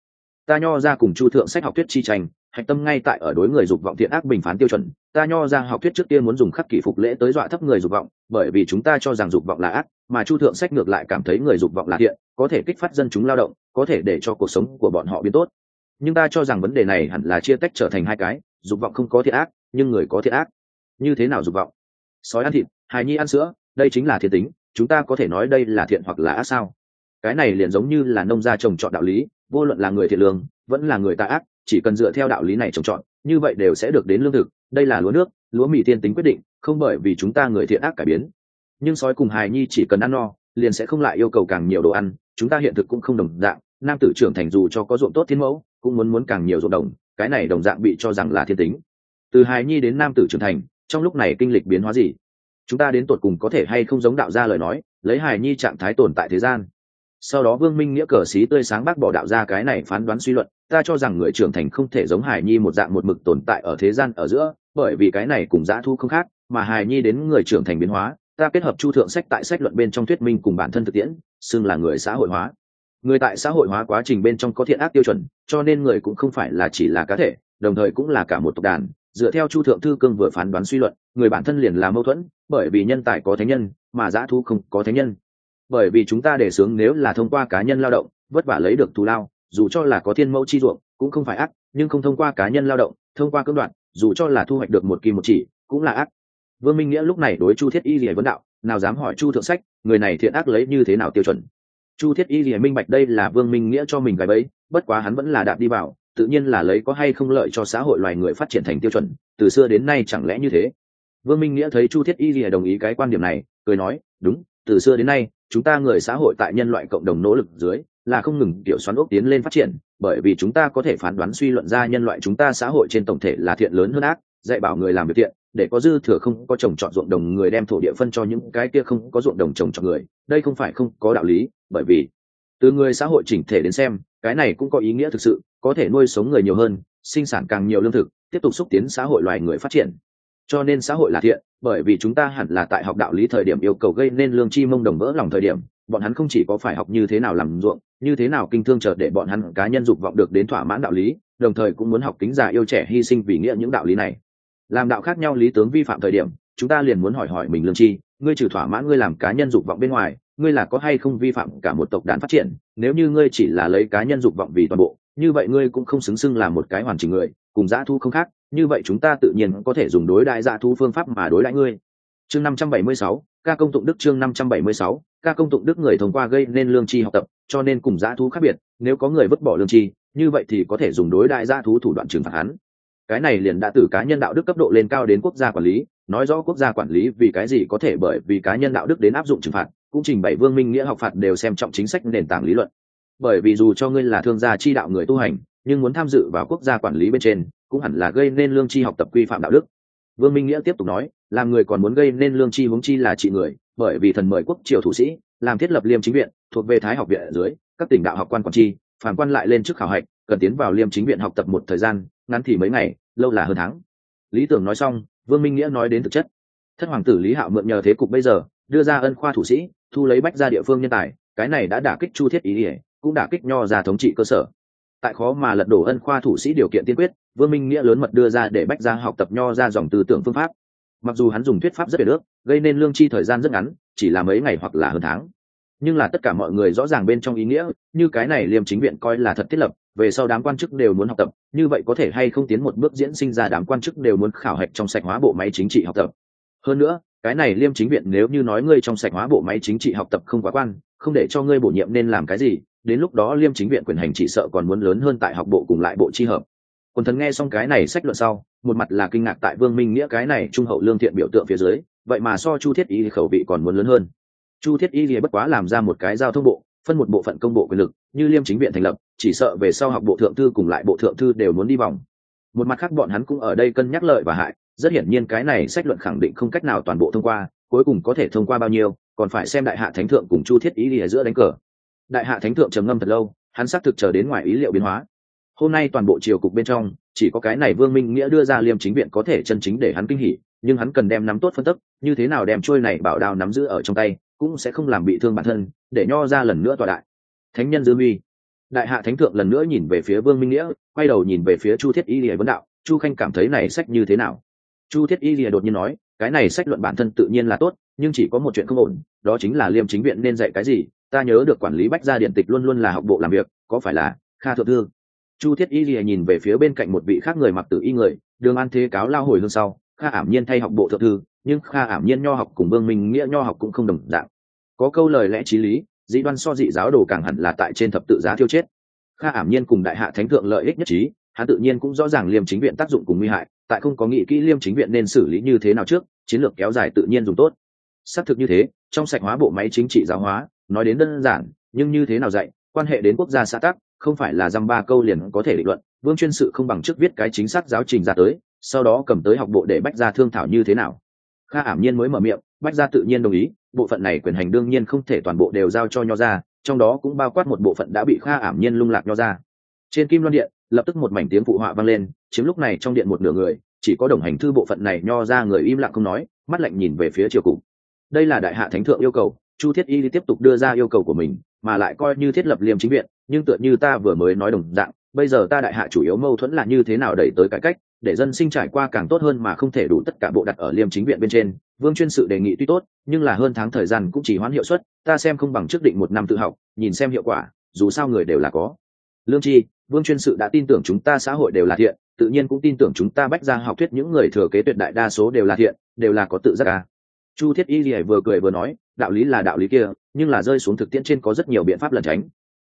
Ta nho ra cùng chu thượng sách học thuyết chi tranh hạch tâm ngay tại ở đối người dục vọng thiện ác bình phán tiêu chuẩn. Ta nho ra học thuyết trước tiên muốn dùng khắc kỷ phục lễ tới dọa thấp người dục vọng, bởi vì chúng ta cho rằng dục vọng là ác, mà chu thượng sách ngược lại cảm thấy người dục vọng là thiện, có thể kích phát dân chúng lao động, có thể để cho cuộc sống của bọn họ biến tốt. Nhưng ta cho rằng vấn đề này hẳn là chia tách trở thành hai cái, dục vọng không có thiện ác, nhưng người có thiện ác. Như thế nào dục vọng? Sói ăn thịt, hài nhi ăn sữa, đây chính là thiện tính, chúng ta có thể nói đây là thiện hoặc là ác sao? Cái này liền giống như là nông gia trồng trọt đạo lý, vô luận là người thiện lương, vẫn là người ta ác chỉ cần dựa theo đạo lý này trồng trọt, như vậy đều sẽ được đến lương thực. Đây là lúa nước, lúa mì tiên tính quyết định, không bởi vì chúng ta người thiện ác cải biến. Nhưng sói cùng hài nhi chỉ cần ăn no, liền sẽ không lại yêu cầu càng nhiều đồ ăn, chúng ta hiện thực cũng không đồng dạng. Nam tử trưởng thành dù cho có ruộng tốt thiên mẫu, cũng muốn muốn càng nhiều ruộng đồng, cái này đồng dạng bị cho rằng là thiên tính. Từ hài nhi đến nam tử trưởng thành, trong lúc này kinh lịch biến hóa gì? Chúng ta đến tột cùng có thể hay không giống đạo gia lời nói, lấy hài nhi trạng thái tồn tại thế gian sau đó vương minh nghĩa cờ xí tươi sáng bác bỏ đạo ra cái này phán đoán suy luận, ta cho rằng người trưởng thành không thể giống hài nhi một dạng một mực tồn tại ở thế gian ở giữa, bởi vì cái này cùng dã thu không khác, mà hài nhi đến người trưởng thành biến hóa, ta kết hợp chu thượng sách tại sách luận bên trong thuyết minh cùng bản thân thực tiễn, xưng là người xã hội hóa. Người tại xã hội hóa quá trình bên trong có thiện ác tiêu chuẩn, cho nên người cũng không phải là chỉ là cá thể, đồng thời cũng là cả một tộc đàn. Dựa theo chu thượng thư cương vừa phán đoán suy luận, người bản thân liền là mâu thuẫn, bởi vì nhân tài có thánh nhân, mà dã thu không có thánh nhân bởi vì chúng ta đề xướng nếu là thông qua cá nhân lao động, vất vả lấy được thù lao, dù cho là có thiên mẫu chi ruộng, cũng không phải ác, nhưng không thông qua cá nhân lao động, thông qua cưỡng đoạn dù cho là thu hoạch được một kỳ một chỉ, cũng là ác. Vương minh nghĩa lúc này đối chu thiết y lìa vấn đạo, nào dám hỏi chu thượng sách, người này thiện ác lấy như thế nào tiêu chuẩn? Chu thiết y lìa minh bạch đây là vương minh nghĩa cho mình gái bấy bất quá hắn vẫn là đạp đi vào, tự nhiên là lấy có hay không lợi cho xã hội loài người phát triển thành tiêu chuẩn, từ xưa đến nay chẳng lẽ như thế? Vương minh nghĩa thấy chu thiết y lìa đồng ý cái quan điểm này, cười nói, đúng từ xưa đến nay, chúng ta người xã hội tại nhân loại cộng đồng nỗ lực dưới là không ngừng kiểu xoắn ốc tiến lên phát triển, bởi vì chúng ta có thể phán đoán suy luận ra nhân loại chúng ta xã hội trên tổng thể là thiện lớn hơn ác, dạy bảo người làm việc thiện, để có dư thừa không có trồng trọt ruộng đồng người đem thổ địa phân cho những cái kia không có ruộng đồng trồng trọt người, đây không phải không có đạo lý, bởi vì từ người xã hội chỉnh thể đến xem, cái này cũng có ý nghĩa thực sự, có thể nuôi sống người nhiều hơn, sinh sản càng nhiều lương thực, tiếp tục xúc tiến xã hội loài người phát triển cho nên xã hội là thiện, bởi vì chúng ta hẳn là tại học đạo lý thời điểm yêu cầu gây nên lương chi mông đồng vỡ lòng thời điểm, bọn hắn không chỉ có phải học như thế nào làm ruộng, như thế nào kinh thương chờ để bọn hắn cá nhân dục vọng được đến thỏa mãn đạo lý, đồng thời cũng muốn học kính già yêu trẻ hy sinh vì nghĩa những đạo lý này. Làm đạo khác nhau lý tướng vi phạm thời điểm, chúng ta liền muốn hỏi hỏi mình lương chi ngươi trừ thỏa mãn ngươi làm cá nhân dục vọng bên ngoài, ngươi là có hay không vi phạm cả một tộc đàn phát triển? Nếu như ngươi chỉ là lấy cá nhân dục vọng vì toàn bộ, như vậy ngươi cũng không xứng xưng là một cái hoàn chỉnh người, cùng dã thu không khác như vậy chúng ta tự nhiên có thể dùng đối đại dạ thu phương pháp mà đối đãi ngươi. Chương năm trăm bảy mươi sáu, ca công tụng đức chương năm trăm bảy mươi sáu, ca công tụng đức người thông qua gây nên lương chi học tập, cho nên cùng dạ dã thú khác biệt, nếu có người vứt bỏ lương chi như vậy thì có thể dùng đối đại dạ dã thú thủ đoạn trừng phạt hắn. Cái này liền đã từ cá nhân đạo đức cấp độ lên cao đến quốc gia quản lý, nói rõ quốc gia quản lý vì cái gì có thể bởi vì cá nhân đạo đức đến áp dụng trừng phạt, cũng trình bày vương minh nghĩa học phạt đều xem trọng chính sách nền tảng lý luận. Bởi vì dù cho ngươi là thương gia chi đạo người tu hành nhưng muốn tham dự vào quốc gia quản lý bên trên, cũng hẳn là gây nên lương tri học tập quy phạm đạo đức. Vương minh nghĩa tiếp tục nói, làm người còn muốn gây nên lương tri huống chi là trị người, bởi vì thần mời quốc triều thủ sĩ, làm thiết lập liêm chính viện, thuộc về thái học viện ở dưới, các tỉnh đạo học quan quản tri, phản quan lại lên trước khảo hạch, cần tiến vào liêm chính viện học tập một thời gian, ngắn thì mấy ngày, lâu là hơn tháng. Lý tưởng nói xong, vương minh nghĩa nói đến thực chất. Thất hoàng tử lý hạo mượn nhờ thế cục bây giờ, đưa ra ân khoa thủ sĩ, thu lấy bách ra địa phương nhân tài, cái này đã đả kích chu thiết ý ỉa cũng đả kích nho ra thống trị cơ sở tại khó mà lật đổ ân khoa thủ sĩ điều kiện tiên quyết, vương minh nghĩa lớn mật đưa ra để bách ra học tập nho ra dòng tư tưởng phương pháp. Mặc dù hắn dùng thuyết pháp rất về nước gây nên lương chi thời gian rất ngắn, chỉ là mấy ngày hoặc là hơn tháng. Nhưng là tất cả mọi người rõ ràng bên trong ý nghĩa, như cái này liêm chính viện coi là thật thiết lập, về sau đám quan chức đều muốn học tập, như vậy có thể hay không tiến một bước diễn sinh ra đám quan chức đều muốn khảo hạch trong sạch hóa bộ máy chính trị học tập. Hơn nữa, cái này liêm chính viện nếu như nói ngươi trong sạch hóa bộ máy chính trị học tập không quá quan, không để cho ngươi bổ nhiệm nên làm cái gì đến lúc đó liêm chính viện quyền hành chỉ sợ còn muốn lớn hơn tại học bộ cùng lại bộ chi hợp. Quần thần nghe xong cái này sách luận sau, một mặt là kinh ngạc tại vương minh nghĩa cái này trung hậu lương thiện biểu tượng phía dưới, vậy mà so chu thiết y khẩu vị còn muốn lớn hơn. Chu thiết y thì bất quá làm ra một cái giao thông bộ, phân một bộ phận công bộ quyền lực, như liêm chính viện thành lập, chỉ sợ về sau học bộ thượng thư cùng lại bộ thượng thư đều muốn đi vòng. Một mặt khác bọn hắn cũng ở đây cân nhắc lợi và hại, rất hiển nhiên cái này sách luận khẳng định không cách nào toàn bộ thông qua, cuối cùng có thể thông qua bao nhiêu, còn phải xem đại hạ thánh thượng cùng chu thiết ý ở giữa đánh cờ đại hạ thánh thượng trầm ngâm thật lâu, hắn xác thực chờ đến ngoài ý liệu biến hóa. Hôm nay toàn bộ triều cục bên trong, chỉ có cái này vương minh nghĩa đưa ra liêm chính viện có thể chân chính để hắn kinh hỉ, nhưng hắn cần đem nắm tốt phân tức, như thế nào đem trôi này bảo đao nắm giữ ở trong tay, cũng sẽ không làm bị thương bản thân, để nho ra lần nữa tọa đại. Thánh nhân dư huy. Đại hạ thánh thượng lần nữa nhìn về phía vương minh nghĩa, quay đầu nhìn về phía chu thiết y lìa vấn đạo, chu khanh cảm thấy này sách như thế nào? Chu thiết y lìa đột nhiên nói, cái này sách luận bản thân tự nhiên là tốt, nhưng chỉ có một chuyện không ổn, đó chính là liêm chính viện nên dạy cái gì ta nhớ được quản lý bách gia điện tịch luôn luôn là học bộ làm việc, có phải là kha thượng thư? Chu thiết y lìa nhìn về phía bên cạnh một vị khác người mặc tử y người, đường an thế cáo lao hồi hương sau, kha ảm nhiên thay học bộ thượng thư, nhưng kha ảm nhiên nho học cùng vương minh nghĩa nho học cũng không đồng dạng. Có câu lời lẽ t r í lý, dĩ đoan so dị giáo đồ càng hẳn là tại trên thập tự giá thiêu chết. Kha ảm nhiên cùng đại hạ thánh thượng lợi ích nhất trí, hắn tự nhiên cũng rõ ràng liêm chính viện tác dụng cùng nguy hại, tại không có nghị kỹ liêm chính viện nên xử lý như thế nào trước, chiến lược kéo dài tự nhiên dùng tốt. Xác thực như thế, trong sạch hóa bộ máy chính trị giáo hóa nói đến đơn giản, nhưng như thế nào dạy, quan hệ đến quốc gia xã tắc, không phải là dăm ba câu liền có thể định luận. Vương chuyên sự không bằng chức viết cái chính xác giáo trình ra tới, sau đó cầm tới học bộ để bách ra thương thảo như thế nào. Kha ảm nhiên mới mở miệng, bách gia tự nhiên đồng ý, bộ phận này quyền hành đương nhiên không thể toàn bộ đều giao cho nho ra trong đó cũng bao quát một bộ phận đã bị kha ảm nhiên lung lạc nho ra trên kim loan điện, lập tức một mảnh tiếng phụ họa vang lên, chiếm lúc này trong điện một nửa người, chỉ có đồng hành thư bộ phận này nho ra người im lặng không nói, mắt lạnh nhìn về phía triều cục. Đây là đại hạ thánh thượng yêu cầu chu thiết y tiếp tục đưa ra yêu cầu của mình, mà lại coi như thiết lập liêm chính viện, nhưng tựa như ta vừa mới nói đồng dạng, bây giờ ta đại hạ chủ yếu mâu thuẫn là như thế nào đẩy tới cải cách, để dân sinh trải qua càng tốt hơn mà không thể đủ tất cả bộ đặt ở liêm chính viện bên trên. Vương chuyên sự đề nghị tuy tốt, nhưng là hơn tháng thời gian cũng chỉ hoãn hiệu suất, ta xem không bằng trước định một năm tự học, nhìn xem hiệu quả, dù sao người đều là có. Lương chi, vương chuyên sự đã tin tưởng chúng ta xã hội đều là thiện, tự nhiên cũng tin tưởng chúng ta bách ra học thuyết những người thừa kế tuyệt đại đa số đều là thiện, đều là có tự giác ca chu thiết y lìa vừa cười vừa nói đạo lý là đạo lý kia, nhưng là rơi xuống thực tiễn trên có rất nhiều biện pháp lẩn tránh.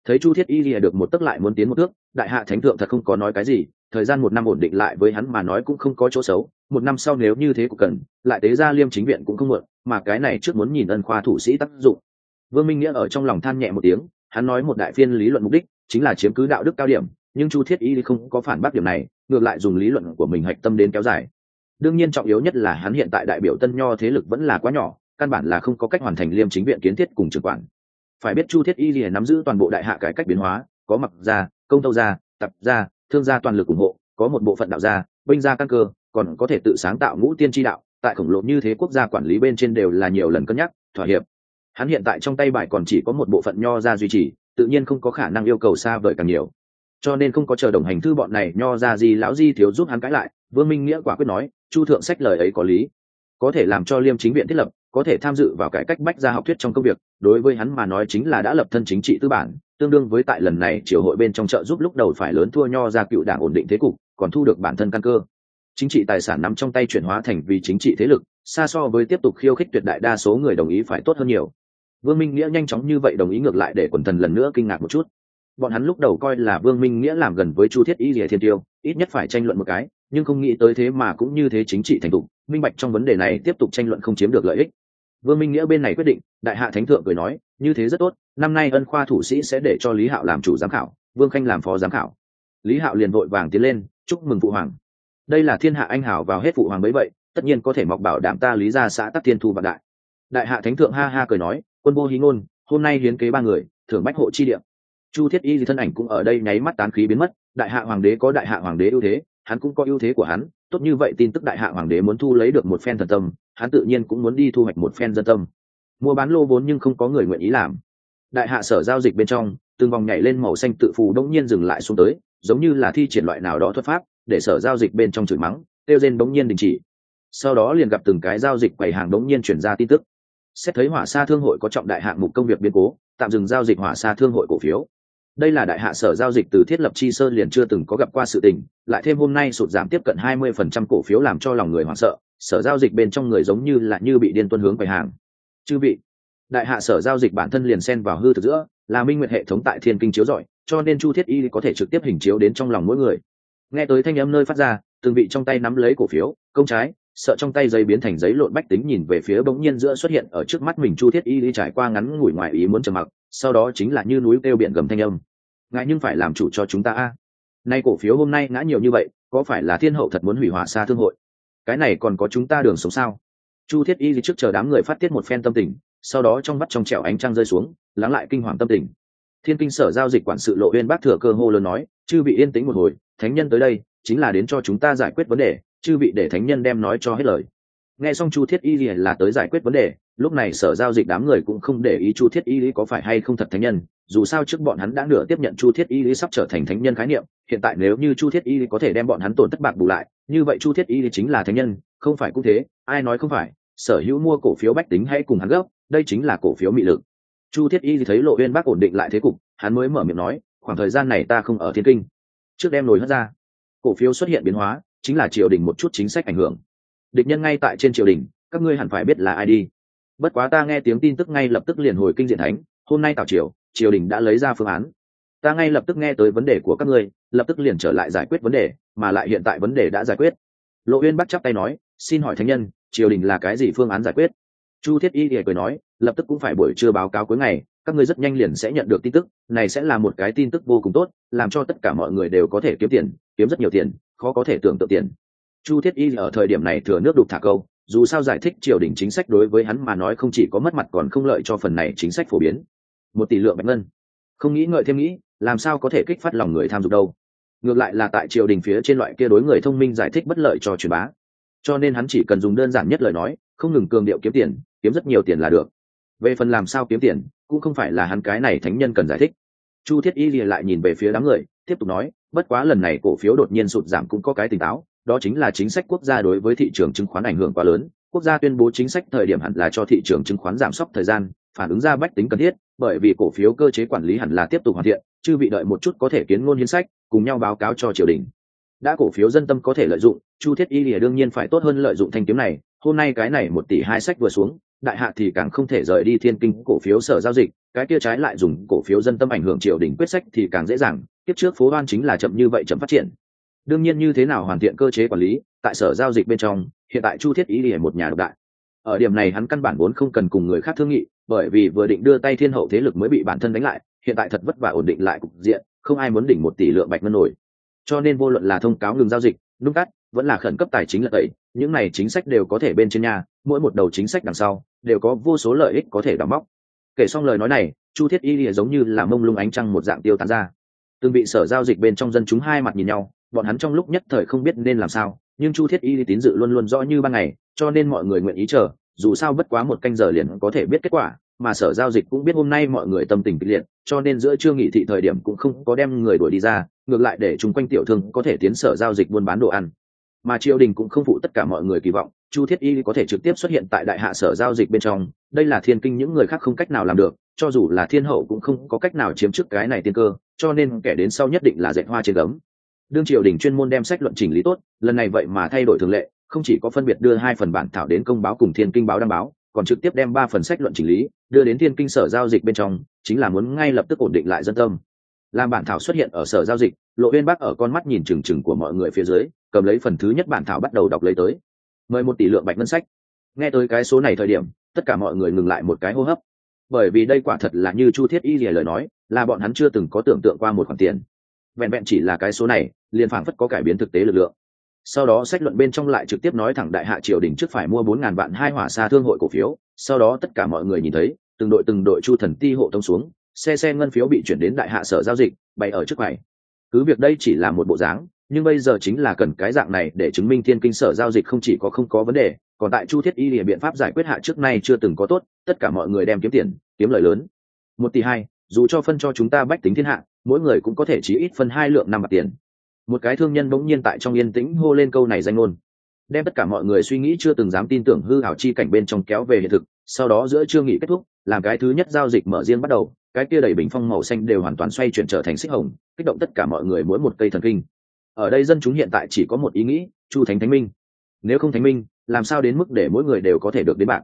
Thấy chu thiết y lìa được một tấc lại muốn tiến một thước, đại hạ thánh thượng thật không có nói cái gì, thời gian một năm ổn định lại với hắn mà nói cũng không có chỗ xấu, một năm sau nếu như thế cũng cần, lại tế ra liêm chính viện cũng không mượn, mà cái này trước muốn nhìn ân khoa thủ sĩ tác dụng. Vương minh nghĩa ở trong lòng than nhẹ một tiếng, hắn nói một đại phiên lý luận mục đích chính là chiếm cứ đạo đức cao điểm, nhưng chu thiết y không có phản bác điểm này, ngược lại dùng lý luận của mình hạch tâm đến kéo dài. Đương nhiên trọng yếu nhất là hắn hiện tại đại biểu tân nho thế lực vẫn là quá nhỏ căn bản là không có cách hoàn thành liêm chính viện kiến thiết cùng trưởng quản. Phải biết chu thiết y lìa nắm giữ toàn bộ đại hạ cải cách biến hóa, có mặc gia, công tâu gia, tập gia, thương gia toàn lực ủng hộ, có một bộ phận đạo gia, binh gia căn cơ, còn có thể tự sáng tạo ngũ tiên tri đạo, tại khổng lồ như thế quốc gia quản lý bên trên đều là nhiều lần cân nhắc, thỏa hiệp. Hắn hiện tại trong tay bài còn chỉ có một bộ phận nho ra duy trì, tự nhiên không có khả năng yêu cầu xa vời càng nhiều. Cho nên không có chờ đồng hành thư bọn này, nho ra gì lão di thiếu giúp hắn cãi lại, vương minh nghĩa quả quyết nói, chu thượng sách lời ấy có lý. Có thể làm cho liêm chính viện thiết lập có thể tham dự vào cải cách bách gia học thuyết trong công việc, đối với hắn mà nói chính là đã lập thân chính trị tư bản, tương đương với tại lần này triều hội bên trong chợ giúp lúc đầu phải lớn thua nho ra cựu đảng ổn định thế cục, còn thu được bản thân căn cơ. Chính trị tài sản nắm trong tay chuyển hóa thành vì chính trị thế lực, xa so với tiếp tục khiêu khích tuyệt đại đa số người đồng ý phải tốt hơn nhiều. Vương minh nghĩa nhanh chóng như vậy đồng ý ngược lại để quần thần lần nữa kinh ngạc một chút. Bọn hắn lúc đầu coi là vương minh nghĩa làm gần với chu thiết y rìa thiên tiêu, ít nhất phải tranh luận một cái, nhưng không nghĩ tới thế mà cũng như thế chính trị thành tục minh bạch trong vấn đề này tiếp tục tranh luận không chiếm được lợi ích vương minh nghĩa bên này quyết định, đại hạ thánh thượng cười nói, như thế rất tốt, năm nay ân khoa thủ sĩ sẽ để cho lý hạo làm chủ giám khảo, vương khanh làm phó giám khảo. Lý hạo liền vội vàng tiến lên, chúc mừng phụ hoàng. Đây là thiên hạ anh hảo vào hết phụ hoàng bấy vậy, tất nhiên có thể mọc bảo đảm ta lý ra xã tắc thiên thu vạn đại. Đại hạ thánh thượng ha ha cười nói, quân vô hí ngôn, hôm nay hiến kế ba người, thưởng bách hộ chi điện chu thiết y thì thân ảnh cũng ở đây nháy mắt tán khí biến mất, đại hạ hoàng đế có đại hạ hoàng đế ưu thế hắn cũng có ưu thế của hắn, tốt như vậy tin tức đại hạ hoàng đế muốn thu lấy được một phen thần tâm, hắn tự nhiên cũng muốn đi thu hoạch một phen dân tâm. Mua bán lô vốn nhưng không có người nguyện ý làm. Đại hạ sở giao dịch bên trong, từng vòng nhảy lên màu xanh tự phù đông nhiên dừng lại xuống tới, giống như là thi triển loại nào đó thuật pháp, để sở giao dịch bên trong chửi mắng tiêu rên bỗng nhiên đình chỉ. Sau đó liền gặp từng cái giao dịch quầy hàng đống nhiên chuyển ra tin tức. Xét thấy hỏa xa thương hội có trọng đại hạng mục công việc biến cố, tạm dừng giao dịch hỏa xa thương hội cổ phiếu đây là đại hạ sở giao dịch từ thiết lập chi sơn liền chưa từng có gặp qua sự tình, lại thêm hôm nay sụt giảm tiếp cận 20% cổ phiếu làm cho lòng người hoảng sợ, sở giao dịch bên trong người giống như là như bị điên tuân hướng quầy hàng. Chư vị, đại hạ sở giao dịch bản thân liền xen vào hư thực giữa, là minh nguyệt hệ thống tại thiên kinh chiếu giỏi cho nên chu thiết y có thể trực tiếp hình chiếu đến trong lòng mỗi người. Nghe tới thanh âm nơi phát ra, từng vị trong tay nắm lấy cổ phiếu, công trái sợ trong tay giấy biến thành giấy lộn bách tính nhìn về phía bỗng nhiên giữa xuất hiện ở trước mắt mình chu thiết y đi trải qua ngắn ngủi ngoài ý muốn trầm mặc, sau đó chính là như núi kêu biển gầm thanh âm. Ngại nhưng phải làm chủ cho chúng ta a. Nay cổ phiếu hôm nay ngã nhiều như vậy, có phải là thiên hậu thật muốn hủy hỏa xa thương hội? Cái này còn có chúng ta đường sống sao? Chu thiết y trước chờ đám người phát tiết một phen tâm tình, sau đó trong mắt trong trẻo ánh trăng rơi xuống, lắng lại kinh hoàng tâm tình. Thiên kinh sở giao dịch quản sự lộ uyên bác thừa cơ hô lớn nói, chư bị yên tĩnh một hồi, thánh nhân tới đây, chính là đến cho chúng ta giải quyết vấn đề chư vị để thánh nhân đem nói cho hết lời. Nghe xong chu thiết y là tới giải quyết vấn đề, lúc này sở giao dịch đám người cũng không để ý chu thiết y lý có phải hay không thật thánh nhân, dù sao trước bọn hắn đã nửa tiếp nhận chu thiết y lý sắp trở thành thánh nhân khái niệm, hiện tại nếu như chu thiết y lý có thể đem bọn hắn tổn thất bạc bù lại, như vậy chu thiết y lý chính là thánh nhân, không phải cũng thế, ai nói không phải, sở hữu mua cổ phiếu bách tính hay cùng hắn gấp, đây chính là cổ phiếu mị lực. Chu thiết y thấy lộ uyên bác ổn định lại thế cục, hắn mới mở miệng nói, khoảng thời gian này ta không ở thiên kinh. Trước đem nổi hất ra. Cổ phiếu xuất hiện biến hóa chính là triều đình một chút chính sách ảnh hưởng. Địch nhân ngay tại trên triều đình, các ngươi hẳn phải biết là ai đi. Bất quá ta nghe tiếng tin tức ngay lập tức liền hồi kinh diện thánh, hôm nay tào triều triều đình đã lấy ra phương án. Ta ngay lập tức nghe tới vấn đề của các ngươi, lập tức liền trở lại giải quyết vấn đề, mà lại hiện tại vấn đề đã giải quyết. Lộ uyên bắt chắp tay nói, xin hỏi thánh nhân, triều đình là cái gì phương án giải quyết? Chu thiết y thì cười nói, lập tức cũng phải buổi trưa báo cáo cuối ngày, các ngươi rất nhanh liền sẽ nhận được tin tức, này sẽ là một cái tin tức vô cùng tốt, làm cho tất cả mọi người đều có thể kiếm tiền, kiếm rất nhiều tiền khó có thể tưởng tượng tiền. Chu thiết y ở thời điểm này thừa nước đục thả câu, dù sao giải thích triều đình chính sách đối với hắn mà nói không chỉ có mất mặt còn không lợi cho phần này chính sách phổ biến. Một tỷ lượng bạch ngân. Không nghĩ ngợi thêm nghĩ, làm sao có thể kích phát lòng người tham dục đâu. Ngược lại là tại triều đình phía trên loại kia đối người thông minh giải thích bất lợi cho truyền bá. Cho nên hắn chỉ cần dùng đơn giản nhất lời nói, không ngừng cường điệu kiếm tiền, kiếm rất nhiều tiền là được. Về phần làm sao kiếm tiền, cũng không phải là hắn cái này thánh nhân cần giải thích. Chu thiết y lìa lại nhìn về phía đám người, tiếp tục nói bất quá lần này cổ phiếu đột nhiên sụt giảm cũng có cái tỉnh táo, đó chính là chính sách quốc gia đối với thị trường chứng khoán ảnh hưởng quá lớn. Quốc gia tuyên bố chính sách thời điểm hẳn là cho thị trường chứng khoán giảm sốc thời gian, phản ứng ra bách tính cần thiết, bởi vì cổ phiếu cơ chế quản lý hẳn là tiếp tục hoàn thiện chứ bị đợi một chút có thể kiến ngôn hiến sách, cùng nhau báo cáo cho triều đình. Đã cổ phiếu dân tâm có thể lợi dụng, chu thiết y lìa đương nhiên phải tốt hơn lợi dụng thanh kiếm này, hôm nay cái này một tỷ hai sách vừa xuống, đại hạ thì càng không thể rời đi thiên kinh cổ phiếu sở giao dịch cái kia trái lại dùng cổ phiếu dân tâm ảnh hưởng triều đình quyết sách thì càng dễ dàng tiếp trước phố hoan chính là chậm như vậy chậm phát triển. Đương nhiên như thế nào hoàn thiện cơ chế quản lý, tại sở giao dịch bên trong, hiện tại chu thiết ý để một nhà độc đại. Ở điểm này hắn căn bản vốn không cần cùng người khác thương nghị, bởi vì vừa định đưa tay thiên hậu thế lực mới bị bản thân đánh lại, hiện tại thật vất vả ổn định lại cục diện, không ai muốn đỉnh một tỷ lượng bạch ngân nổi. Cho nên vô luận là thông cáo ngừng giao dịch đúng cắt, vẫn là khẩn cấp tài chính là ấy những này chính sách đều có thể bên trên nhà, mỗi một đầu chính sách đằng sau, đều có vô số lợi ích có thể đóng móc kể xong lời nói này, chu thiết y lìa giống như là mông lung ánh trăng một dạng tiêu tán ra. Từng bị sở giao dịch bên trong dân chúng hai mặt nhìn nhau, bọn hắn trong lúc nhất thời không biết nên làm sao, nhưng chu thiết y tín dự luôn luôn rõ như ban ngày, cho nên mọi người nguyện ý chờ, dù sao bất quá một canh giờ liền có thể biết kết quả, mà sở giao dịch cũng biết hôm nay mọi người tâm tình kịch liệt, cho nên giữa trưa nghỉ thị thời điểm cũng không có đem người đuổi đi ra, ngược lại để chúng quanh tiểu thương có thể tiến sở giao dịch buôn bán đồ ăn. Mà triều đình cũng không phụ tất cả mọi người kỳ vọng chu thiết y có thể trực tiếp xuất hiện tại đại hạ sở giao dịch bên trong, đây là thiên kinh những người khác không cách nào làm được, cho dù là thiên hậu cũng không có cách nào chiếm chức cái này tiên cơ, cho nên kẻ đến sau nhất định là dạy hoa trên gấm. Đương triều đình chuyên môn đem sách luận chỉnh lý tốt, lần này vậy mà thay đổi thường lệ, không chỉ có phân biệt đưa hai phần bản thảo đến công báo cùng thiên kinh báo đăng báo, còn trực tiếp đem ba phần sách luận chỉnh lý, đưa đến thiên kinh sở giao dịch bên trong, chính là muốn ngay lập tức ổn định lại dân tâm. Làm bản thảo xuất hiện ở sở giao dịch, lộ Viên bác ở con mắt nhìn trừng trừng của mọi người phía dưới, cầm lấy phần thứ nhất bản thảo bắt đầu đọc lấy tới mời một tỷ lượng bạch ngân sách. Nghe tới cái số này thời điểm, tất cả mọi người ngừng lại một cái hô hấp. Bởi vì đây quả thật là như chu thiết y lìa lời nói, là bọn hắn chưa từng có tưởng tượng qua một khoản tiền. Vẹn vẹn chỉ là cái số này, liền phảng phất có cải biến thực tế lực lượng. Sau đó sách luận bên trong lại trực tiếp nói thẳng đại hạ triều đình trước phải mua bốn ngàn vạn hai hỏa xa thương hội cổ phiếu. Sau đó tất cả mọi người nhìn thấy, từng đội từng đội chu thần ti hộ tông xuống, xe xe ngân phiếu bị chuyển đến đại hạ sở giao dịch, bày ở trước quầy. Cứ việc đây chỉ là một bộ dáng nhưng bây giờ chính là cần cái dạng này để chứng minh thiên kinh sở giao dịch không chỉ có không có vấn đề, còn tại chu thiết y địa biện pháp giải quyết hạ trước nay chưa từng có tốt, tất cả mọi người đem kiếm tiền, kiếm lời lớn. Một tỷ hai, dù cho phân cho chúng ta bách tính thiên hạ, mỗi người cũng có thể chỉ ít phân hai lượng năm mặt tiền. Một cái thương nhân bỗng nhiên tại trong yên tĩnh hô lên câu này danh ngôn. Đem tất cả mọi người suy nghĩ chưa từng dám tin tưởng hư hảo chi cảnh bên trong kéo về hiện thực, sau đó giữa chưa nghỉ kết thúc, làm cái thứ nhất giao dịch mở riêng bắt đầu, cái kia đầy bình phong màu xanh đều hoàn toàn xoay chuyển trở thành xích hồng, kích động tất cả mọi người mỗi một cây thần kinh ở đây dân chúng hiện tại chỉ có một ý nghĩ, chu thánh thánh minh. Nếu không thánh minh, làm sao đến mức để mỗi người đều có thể được đến bạc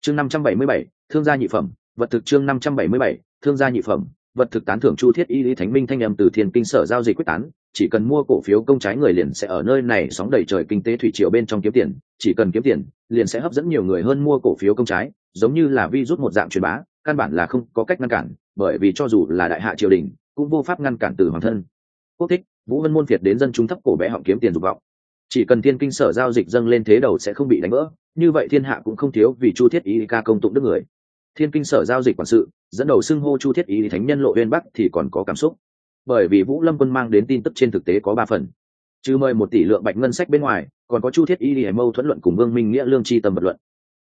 chương năm trăm bảy mươi bảy, thương gia nhị phẩm, vật thực chương năm trăm bảy mươi bảy, thương gia nhị phẩm, vật thực tán thưởng chu thiết y lý thánh minh thanh âm từ thiên kinh sở giao dịch quyết tán, chỉ cần mua cổ phiếu công trái người liền sẽ ở nơi này sóng đầy trời kinh tế thủy triều bên trong kiếm tiền, chỉ cần kiếm tiền, liền sẽ hấp dẫn nhiều người hơn mua cổ phiếu công trái, giống như là vi rút một dạng truyền bá, căn bản là không có cách ngăn cản, bởi vì cho dù là đại hạ triều đình, cũng vô pháp ngăn cản từ hoàng thân. Quốc thích vũ vân môn việt đến dân chúng thấp cổ bé họng kiếm tiền dục vọng. Chỉ cần thiên kinh sở giao dịch dâng lên thế đầu sẽ không bị đánh vỡ, như vậy thiên hạ cũng không thiếu vì chu thiết ý ca công tụng đức người. Thiên kinh sở giao dịch quản sự, dẫn đầu xưng hô chu thiết ý thánh nhân lộ uyên bắc thì còn có cảm xúc. Bởi vì vũ lâm quân mang đến tin tức trên thực tế có ba phần. Trừ mời một tỷ lượng bạch ngân sách bên ngoài, còn có chu thiết y hay mâu thuẫn luận cùng vương minh nghĩa lương chi tâm vật luận.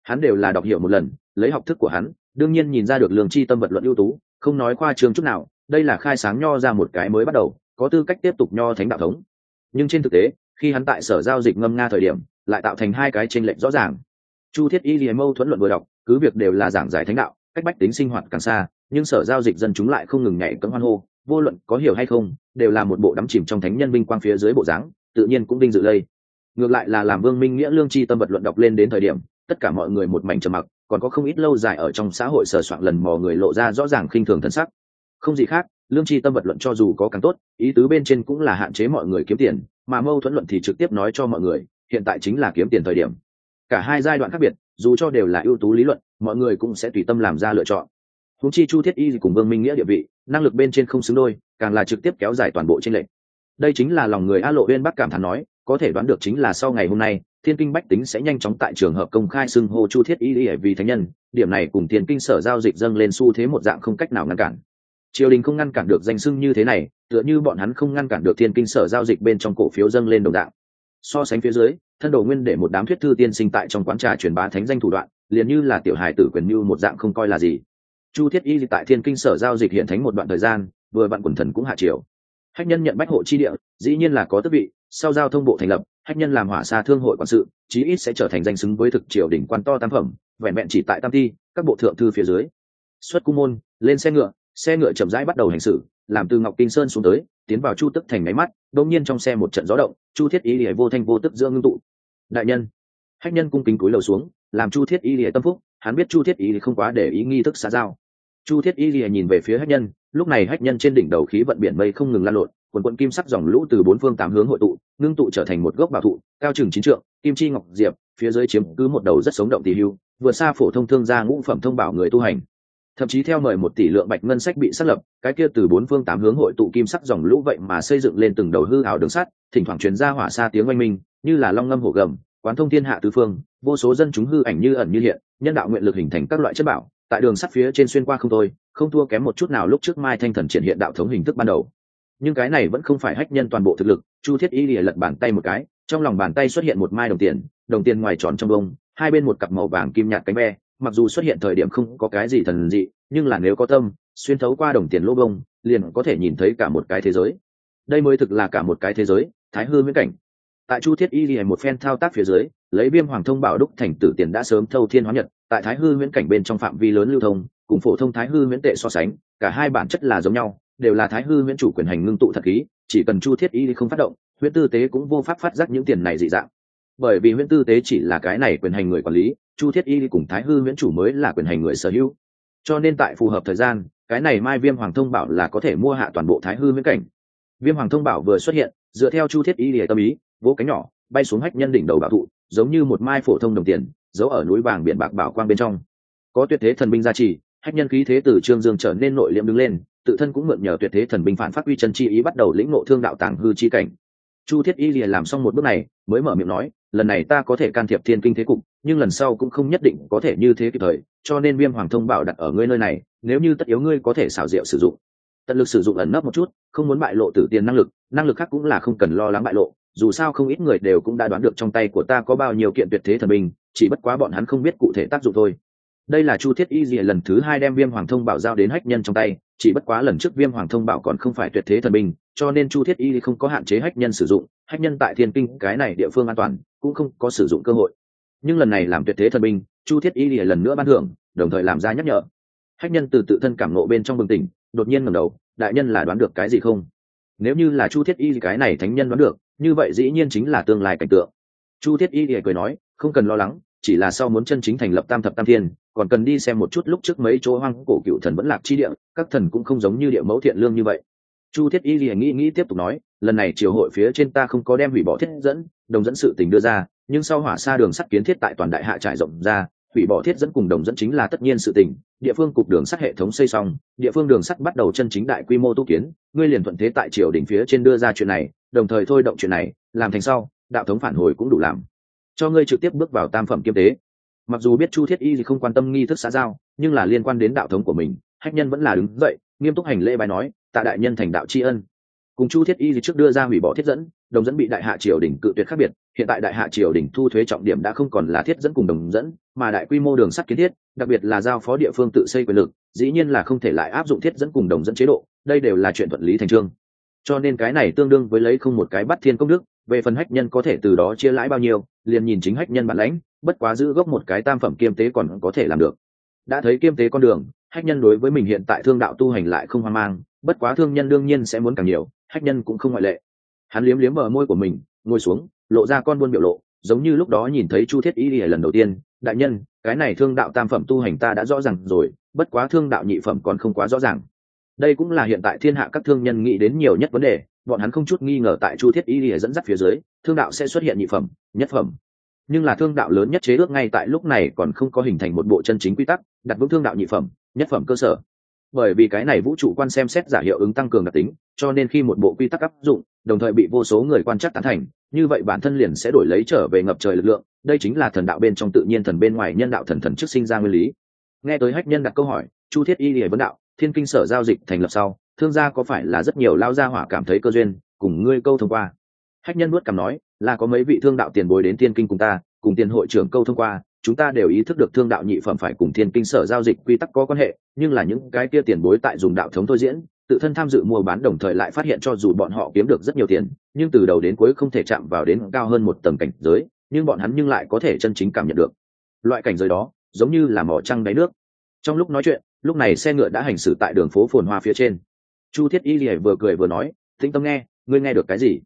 Hắn đều là đọc hiểu một lần, lấy học thức của hắn, đương nhiên nhìn ra được lương chi tâm vật luận ưu tú, không nói khoa trường chút nào, đây là khai sáng nho ra một cái mới bắt đầu có tư cách tiếp tục nho thánh đạo thống. Nhưng trên thực tế, khi hắn tại sở giao dịch ngâm nga thời điểm, lại tạo thành hai cái tranh lệch rõ ràng. Chu thiết y lìa mâu thuẫn luận vừa đọc, cứ việc đều là giảng giải thánh đạo, cách bách tính sinh hoạt càng xa, nhưng sở giao dịch dân chúng lại không ngừng nhảy cấm hoan hô, vô luận có hiểu hay không, đều là một bộ đắm chìm trong thánh nhân vinh quang phía dưới bộ dáng, tự nhiên cũng đinh dự lây. Ngược lại là làm vương minh nghĩa lương chi tâm vật luận đọc lên đến thời điểm, tất cả mọi người một mảnh trầm mặc, còn có không ít lâu dài ở trong xã hội sờ soạn lần mò người lộ ra rõ ràng khinh thường thân sắc. Không gì khác lương Tri tâm vật luận cho dù có càng tốt, ý tứ bên trên cũng là hạn chế mọi người kiếm tiền, mà mâu thuẫn luận thì trực tiếp nói cho mọi người, hiện tại chính là kiếm tiền thời điểm. Cả hai giai đoạn khác biệt, dù cho đều là ưu tú lý luận, mọi người cũng sẽ tùy tâm làm ra lựa chọn. Húng chi chu thiết y cùng vương minh nghĩa địa vị, năng lực bên trên không xứng đôi, càng là trực tiếp kéo dài toàn bộ tranh lệch. Đây chính là lòng người a lộ uyên bắc cảm thán nói, có thể đoán được chính là sau ngày hôm nay, thiên kinh bách tính sẽ nhanh chóng tại trường hợp công khai xưng hô chu thiết y vì thánh nhân, điểm này cùng thiên kinh sở giao dịch dâng lên xu thế một dạng không cách nào ngăn cản triều đình không ngăn cản được danh sưng như thế này, tựa như bọn hắn không ngăn cản được thiên kinh sở giao dịch bên trong cổ phiếu dâng lên đồng đạo. so sánh phía dưới, thân đồ nguyên để một đám thuyết thư tiên sinh tại trong quán trà truyền bá thánh danh thủ đoạn, liền như là tiểu hài tử quyền mưu một dạng không coi là gì. Chu thiết y tại thiên kinh sở giao dịch hiện thánh một đoạn thời gian, vừa bạn quần thần cũng hạ triều. Hách nhân nhận bách hộ chi địa, dĩ nhiên là có tước vị, sau giao thông bộ thành lập, hách nhân làm hỏa xa thương hội quản sự, chí ít sẽ trở thành danh xứng với thực triều đỉnh quan to tam phẩm vẻn vẹn chỉ tại tam thi các bộ thượng thư phía dưới. Xuất cung môn, lên xe ngựa xe ngựa chậm rãi bắt đầu hành xử, làm từ ngọc kinh sơn xuống tới, tiến vào chu tức thành máy mắt, đột nhiên trong xe một trận gió động, chu thiết y lìa vô thanh vô tức giữa ngưng tụ. Đại nhân, hách nhân cung kính cúi lầu xuống, làm chu thiết y lìa tâm phúc, hắn biết chu thiết y không quá để ý nghi thức xã giao. Chu thiết y lìa nhìn về phía hách nhân, lúc này hách nhân trên đỉnh đầu khí vận biển mây không ngừng lan lộn, quần quận kim sắc dòng lũ từ bốn phương tám hướng hội tụ, ngưng tụ trở thành một gốc bảo thụ, cao chừng chín trượng, kim chi ngọc diệp, phía dưới chiếm cứ một đầu rất sống động tỷ hưu vượt xa phổ thông thương gia ngũ phẩm thông bảo người tu hành thậm chí theo mời một tỷ lượng bạch ngân sách bị xác lập, cái kia từ bốn phương tám hướng hội tụ kim sắc dòng lũ vậy mà xây dựng lên từng đầu hư ảo đường sắt, thỉnh thoảng truyền ra hỏa xa tiếng oanh minh, như là long ngâm hổ gầm, quán thông thiên hạ tứ phương, vô số dân chúng hư ảnh như ẩn như hiện, nhân đạo nguyện lực hình thành các loại chất bảo, tại đường sắt phía trên xuyên qua không thôi, không thua kém một chút nào lúc trước mai thanh thần triển hiện đạo thống hình thức ban đầu. Nhưng cái này vẫn không phải hách nhân toàn bộ thực lực, chu thiết y lìa lật bàn tay một cái, trong lòng bàn tay xuất hiện một mai đồng tiền đồng tiền ngoài tròn trong bông, hai bên một cặp màu vàng kim nhạt cánh ve mặc dù xuất hiện thời điểm không có cái gì thần dị, nhưng là nếu có tâm, xuyên thấu qua đồng tiền lô bông, liền có thể nhìn thấy cả một cái thế giới. Đây mới thực là cả một cái thế giới, thái hư viễn cảnh. Tại chu thiết y lìa một phen thao tác phía dưới, lấy viêm hoàng thông bảo đúc thành tử tiền đã sớm thâu thiên hóa nhật, tại thái hư viễn cảnh bên trong phạm vi lớn lưu thông, cùng phổ thông thái hư viễn tệ so sánh, cả hai bản chất là giống nhau, đều là thái hư viễn chủ quyền hành ngưng tụ thật khí, chỉ cần chu thiết y không phát động, huyễn tư tế cũng vô pháp phát giác những tiền này dị dạng bởi vì huyễn tư tế chỉ là cái này quyền hành người quản lý, chu thiết y cùng thái hư huyễn chủ mới là quyền hành người sở hữu. Cho nên tại phù hợp thời gian, cái này mai viêm hoàng thông bảo là có thể mua hạ toàn bộ thái hư huyễn cảnh. Viêm hoàng thông bảo vừa xuất hiện, dựa theo chu thiết y lìa tâm ý, vỗ cánh nhỏ, bay xuống hách nhân đỉnh đầu bảo thụ, giống như một mai phổ thông đồng tiền, giấu ở núi vàng biển bạc bảo quang bên trong. Có tuyệt thế thần binh gia trì, hách nhân khí thế từ trương dương trở nên nội liệm đứng lên, tự thân cũng mượn nhờ tuyệt thế thần binh phản phát uy chân chi ý bắt đầu lĩnh ngộ thương đạo tàng hư chi cảnh. Chu thiết y lìa làm xong một bước này, mới mở miệng nói lần này ta có thể can thiệp thiên kinh thế cục, nhưng lần sau cũng không nhất định có thể như thế kịp thời, cho nên viêm hoàng thông bảo đặt ở ngươi nơi này, nếu như tất yếu ngươi có thể xảo diệu sử dụng. Tận lực sử dụng ẩn nấp một chút, không muốn bại lộ tử tiền năng lực năng lực khác cũng là không cần lo lắng bại lộ, dù sao không ít người đều cũng đã đoán được trong tay của ta có bao nhiêu kiện tuyệt thế thần binh, chỉ bất quá bọn hắn không biết cụ thể tác dụng thôi. Đây là chu thiết y dìa lần thứ hai đem viêm hoàng thông bảo giao đến hách nhân trong tay, chỉ bất quá lần trước viêm hoàng thông bảo còn không phải tuyệt thế thần binh cho nên chu thiết y không có hạn chế hách nhân sử dụng, hách nhân tại thiên kinh, cái này địa phương an toàn, cũng không có sử dụng cơ hội. Nhưng lần này làm tuyệt thế thần binh, chu thiết y lại lần nữa ban thưởng, đồng thời làm ra nhắc nhở. Hách nhân từ tự thân cảm nộ bên trong bừng tỉnh, đột nhiên ngẩng đầu, đại nhân là đoán được cái gì không? Nếu như là chu thiết y cái này thánh nhân đoán được, như vậy dĩ nhiên chính là tương lai cảnh tượng. Chu thiết y lại cười nói, không cần lo lắng, chỉ là sau muốn chân chính thành lập tam thập tam thiên, còn cần đi xem một chút lúc trước mấy chỗ hoang cổ cựu thần vẫn lạc chi địa, các thần cũng không giống như địa mẫu thiện lương như vậy chu thiết y lìa nghĩ nghĩ tiếp tục nói, lần này triều hội phía trên ta không có đem hủy bỏ thiết dẫn, đồng dẫn sự tình đưa ra, nhưng sau hỏa xa đường sắt kiến thiết tại toàn đại hạ trải rộng ra, hủy bỏ thiết dẫn cùng đồng dẫn chính là tất nhiên sự tình, địa phương cục đường sắt hệ thống xây xong, địa phương đường sắt bắt đầu chân chính đại quy mô tu kiến, ngươi liền thuận thế tại triều đình phía trên đưa ra chuyện này, đồng thời thôi động chuyện này, làm thành sau, đạo thống phản hồi cũng đủ làm. Cho ngươi trực tiếp bước vào tam phẩm kiêm tế. Mặc dù biết chu thiết y không quan tâm nghi thức xã giao, nhưng là liên quan đến đạo thống của mình, hách nhân vẫn là đứng dậy, nghiêm túc hành lễ bài nói tạ đại nhân thành đạo tri ân. Cùng chu thiết y trước đưa ra hủy bỏ thiết dẫn, đồng dẫn bị đại hạ triều đình cự tuyệt khác biệt, hiện tại đại hạ triều đình thu thuế trọng điểm đã không còn là thiết dẫn cùng đồng dẫn, mà đại quy mô đường sắt kiến thiết, đặc biệt là giao phó địa phương tự xây quyền lực, dĩ nhiên là không thể lại áp dụng thiết dẫn cùng đồng dẫn chế độ, đây đều là chuyện thuận lý thành trương. Cho nên cái này tương đương với lấy không một cái bắt thiên công đức, về phần hách nhân có thể từ đó chia lãi bao nhiêu, liền nhìn chính hách nhân bản lãnh, bất quá giữ gốc một cái tam phẩm kiêm tế còn có thể làm được. Đã thấy kiêm tế con đường, hách nhân đối với mình hiện tại thương đạo tu hành lại không hoang mang bất quá thương nhân đương nhiên sẽ muốn càng nhiều, hách nhân cũng không ngoại lệ. Hắn liếm liếm bờ môi của mình, ngồi xuống, lộ ra con buôn biểu lộ, giống như lúc đó nhìn thấy chu thiết y lần đầu tiên. Đại nhân, cái này thương đạo tam phẩm tu hành ta đã rõ ràng rồi, bất quá thương đạo nhị phẩm còn không quá rõ ràng. Đây cũng là hiện tại thiên hạ các thương nhân nghĩ đến nhiều nhất vấn đề, bọn hắn không chút nghi ngờ tại chu thiết y lìa dẫn dắt phía dưới, thương đạo sẽ xuất hiện nhị phẩm, nhất phẩm. Nhưng là thương đạo lớn nhất chế ước ngay tại lúc này còn không có hình thành một bộ chân chính quy tắc, đặt vững thương đạo nhị phẩm, nhất phẩm cơ sở bởi vì cái này vũ trụ quan xem xét giả hiệu ứng tăng cường đặc tính, cho nên khi một bộ quy tắc áp dụng, đồng thời bị vô số người quan chắc tán thành, như vậy bản thân liền sẽ đổi lấy trở về ngập trời lực lượng, đây chính là thần đạo bên trong tự nhiên thần bên ngoài nhân đạo thần thần trước sinh ra nguyên lý. Nghe tới hách nhân đặt câu hỏi, chu thiết y lìa vấn đạo, thiên kinh sở giao dịch thành lập sau, thương gia có phải là rất nhiều lao gia hỏa cảm thấy cơ duyên, cùng ngươi câu thông qua? Hách nhân nuốt cằm nói, là có mấy vị thương đạo tiền bối đến thiên kinh cùng ta, cùng tiền hội trưởng câu thông qua chúng ta đều ý thức được thương đạo nhị phẩm phải cùng thiên kinh sở giao dịch quy tắc có quan hệ, nhưng là những cái kia tiền bối tại dùng đạo thống thôi diễn, tự thân tham dự mua bán đồng thời lại phát hiện cho dù bọn họ kiếm được rất nhiều tiền, nhưng từ đầu đến cuối không thể chạm vào đến cao hơn một tầng cảnh giới, nhưng bọn hắn nhưng lại có thể chân chính cảm nhận được. Loại cảnh giới đó, giống như là mỏ trăng đáy nước. Trong lúc nói chuyện, lúc này xe ngựa đã hành xử tại đường phố phồn hoa phía trên. Chu thiết y lìa vừa cười vừa nói thính tâm nghe, ngươi nghe được cái gì?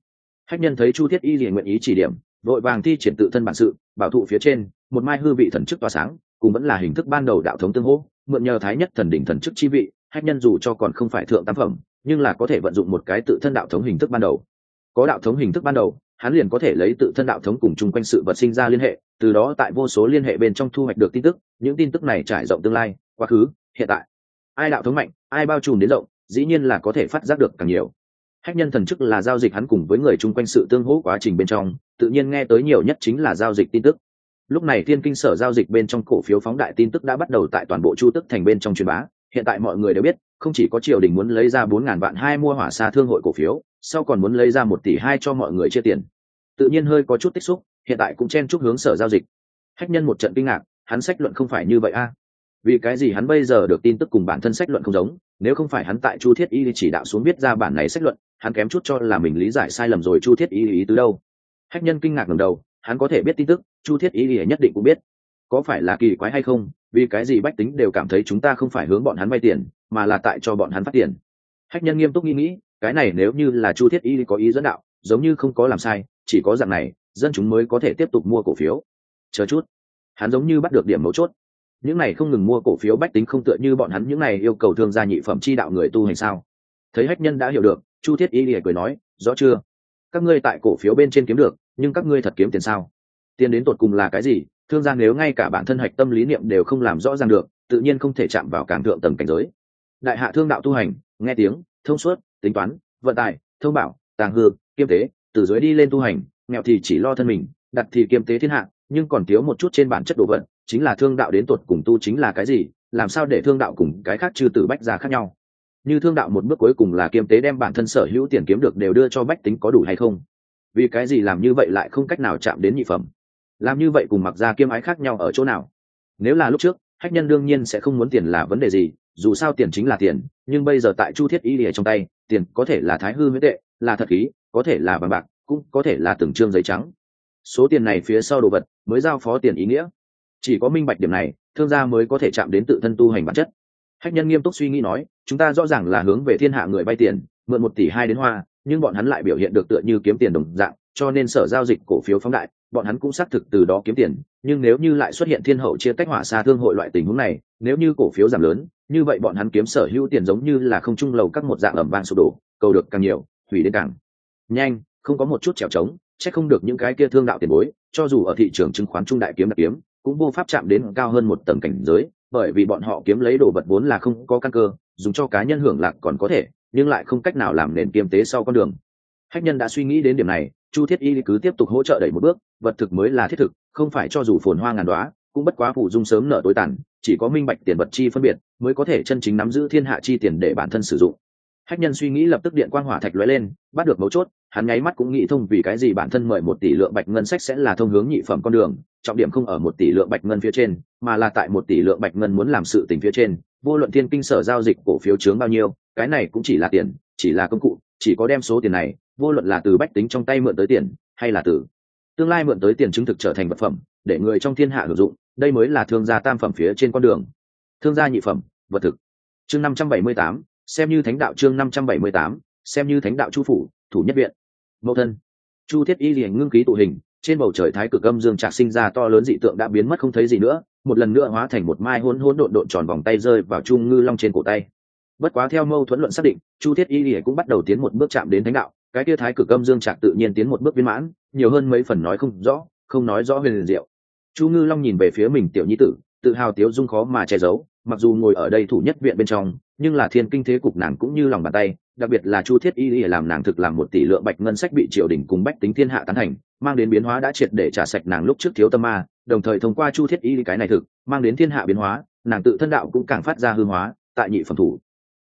Hách nhân thấy chu thiết y lìa nguyện ý chỉ điểm, vội vàng thi triển tự thân bản sự, bảo thụ phía trên một mai hư vị thần chức tỏa sáng cũng vẫn là hình thức ban đầu đạo thống tương hỗ, mượn nhờ thái nhất thần đỉnh thần chức chi vị, hách nhân dù cho còn không phải thượng tam phẩm, nhưng là có thể vận dụng một cái tự thân đạo thống hình thức ban đầu. Có đạo thống hình thức ban đầu, hắn liền có thể lấy tự thân đạo thống cùng chung quanh sự vật sinh ra liên hệ, từ đó tại vô số liên hệ bên trong thu hoạch được tin tức, những tin tức này trải rộng tương lai, quá khứ, hiện tại. Ai đạo thống mạnh, ai bao trùm đến rộng, dĩ nhiên là có thể phát giác được càng nhiều. Hách nhân thần chức là giao dịch hắn cùng với người chung quanh sự tương hỗ quá trình bên trong, tự nhiên nghe tới nhiều nhất chính là giao dịch tin tức lúc này thiên kinh sở giao dịch bên trong cổ phiếu phóng đại tin tức đã bắt đầu tại toàn bộ chu tức thành bên trong truyền bá. Hiện tại mọi người đều biết, không chỉ có triều đình muốn lấy ra bốn ngàn vạn hai mua hỏa xa thương hội cổ phiếu, sau còn muốn lấy ra một tỷ hai cho mọi người chia tiền. Tự nhiên hơi có chút tích xúc, hiện tại cũng chen chúc hướng sở giao dịch. Hách nhân một trận kinh ngạc, hắn sách luận không phải như vậy a. Vì cái gì hắn bây giờ được tin tức cùng bản thân sách luận không giống, nếu không phải hắn tại chu thiết y chỉ đạo xuống biết ra bản này sách luận, hắn kém chút cho là mình lý giải sai lầm rồi chu thiết y ý tứ đâu. Hách nhân kinh ngạc ngầm đầu hắn có thể biết tin tức, chu thiết y nhất định cũng biết. Có phải là kỳ quái hay không, vì cái gì bách tính đều cảm thấy chúng ta không phải hướng bọn hắn vay tiền, mà là tại cho bọn hắn phát tiền? Hách nhân nghiêm túc nghĩ nghĩ, cái này nếu như là chu thiết y có ý dẫn đạo, giống như không có làm sai, chỉ có dạng này, dân chúng mới có thể tiếp tục mua cổ phiếu. Chờ chút. Hắn giống như bắt được điểm mấu chốt. Những này không ngừng mua cổ phiếu bách tính không tựa như bọn hắn những này yêu cầu thương gia nhị phẩm chi đạo người tu hành sao? Thấy hách nhân đã hiểu được, chu thiết y lìa cười nói, rõ chưa? Các ngươi tại cổ phiếu bên trên kiếm được, nhưng các ngươi thật kiếm tiền sao? Tiền đến tột cùng là cái gì? Thương gia nếu ngay cả bản thân hạch tâm lý niệm đều không làm rõ ràng được, tự nhiên không thể chạm vào càng thượng tầng cảnh giới. Đại hạ thương đạo tu hành, nghe tiếng, thông suốt, tính toán, vận tải thông bảo, tàng hư kiêm tế, từ dưới đi lên tu hành, nghèo thì chỉ lo thân mình, đặt thì kiêm tế thiên hạ, nhưng còn thiếu một chút trên bản chất đồ vật, chính là thương đạo đến tột cùng tu chính là cái gì, làm sao để thương đạo cùng cái khác chư tử bách ra khác nhau? Như thương đạo một bước cuối cùng là kiêm tế đem bản thân sở hữu tiền kiếm được đều đưa cho bách tính có đủ hay không? Vì cái gì làm như vậy lại không cách nào chạm đến nhị phẩm? Làm như vậy cùng mặc ra kiêm ái khác nhau ở chỗ nào? Nếu là lúc trước, hách nhân đương nhiên sẽ không muốn tiền là vấn đề gì, dù sao tiền chính là tiền, nhưng bây giờ tại chu thiết y lìa trong tay, tiền có thể là thái hư huyết tệ, là thật khí, có thể là bằng bạc, cũng có thể là từng trương giấy trắng. Số tiền này phía sau đồ vật mới giao phó tiền ý nghĩa. Chỉ có minh bạch điểm này, thương gia mới có thể chạm đến tự thân tu hành bản chất hách nhân nghiêm túc suy nghĩ nói, chúng ta rõ ràng là hướng về thiên hạ người vay tiền, mượn một tỷ hai đến hoa, nhưng bọn hắn lại biểu hiện được tựa như kiếm tiền đồng dạng, cho nên sở giao dịch cổ phiếu phóng đại, bọn hắn cũng xác thực từ đó kiếm tiền, nhưng nếu như lại xuất hiện thiên hậu chia tách hỏa xa thương hội loại tình huống này, nếu như cổ phiếu giảm lớn, như vậy bọn hắn kiếm sở hữu tiền giống như là không trung lầu các một dạng ẩm vang sụp đổ, cầu được càng nhiều, hủy đến càng nhanh, không có một chút trèo trống chắc không được những cái kia thương đạo tiền bối, cho dù ở thị trường chứng khoán trung đại kiếm đặc kiếm cũng vô pháp chạm đến cao hơn một tầng cảnh giới, bởi vì bọn họ kiếm lấy đồ vật vốn là không có căn cơ, dùng cho cá nhân hưởng lạc còn có thể, nhưng lại không cách nào làm nền kiêm tế sau con đường. Hách nhân đã suy nghĩ đến điểm này, chu thiết y cứ tiếp tục hỗ trợ đẩy một bước, vật thực mới là thiết thực, không phải cho dù phồn hoa ngàn đoá cũng bất quá phụ dung sớm nợ tối tàn, chỉ có minh bạch tiền vật chi phân biệt, mới có thể chân chính nắm giữ thiên hạ chi tiền để bản thân sử dụng hách nhân suy nghĩ lập tức điện quang hỏa thạch lóe lên, bắt được mấu chốt, hắn nháy mắt cũng nghĩ thông vì cái gì bản thân mời một tỷ lượng bạch ngân sách sẽ là thông hướng nhị phẩm con đường, trọng điểm không ở một tỷ lượng bạch ngân phía trên, mà là tại một tỷ lượng bạch ngân muốn làm sự tình phía trên. Vô luận thiên kinh sở giao dịch cổ phiếu chướng bao nhiêu, cái này cũng chỉ là tiền, chỉ là công cụ, chỉ có đem số tiền này, vô luận là từ bách tính trong tay mượn tới tiền, hay là từ tương lai mượn tới tiền chứng thực trở thành vật phẩm, để người trong thiên hạ hưởng dụng, đây mới là thương gia tam phẩm phía trên con đường. Thương gia nhị phẩm, vật thực. Chương năm trăm bảy mươi tám xem như thánh đạo chương năm trăm bảy mươi tám, xem như thánh đạo chu phủ, thủ nhất viện. Mẫu thân. Chu thiết y liền ngưng ký tụ hình, trên bầu trời thái cực âm dương trạc sinh ra to lớn dị tượng đã biến mất không thấy gì nữa, một lần nữa hóa thành một mai hỗn hỗn độn độn tròn vòng tay rơi vào trung ngư long trên cổ tay. Bất quá theo mâu thuẫn luận xác định, chu thiết y lìa cũng bắt đầu tiến một bước chạm đến thánh đạo, cái kia thái cực âm dương trạc tự nhiên tiến một bước viên mãn, nhiều hơn mấy phần nói không rõ, không nói rõ huyền diệu. Chu ngư long nhìn về phía mình tiểu nhi tử, tự hào tiếu dung khó mà che giấu mặc dù ngồi ở đây thủ nhất viện bên trong, nhưng là thiên kinh thế cục nàng cũng như lòng bàn tay, đặc biệt là chu thiết y y làm nàng thực làm một tỷ lượng bạch ngân sách bị triều đình cùng bách tính thiên hạ tán thành, mang đến biến hóa đã triệt để trả sạch nàng lúc trước thiếu tâm ma, đồng thời thông qua chu thiết y cái này thực, mang đến thiên hạ biến hóa, nàng tự thân đạo cũng càng phát ra hư hóa, tại nhị phẩm thủ.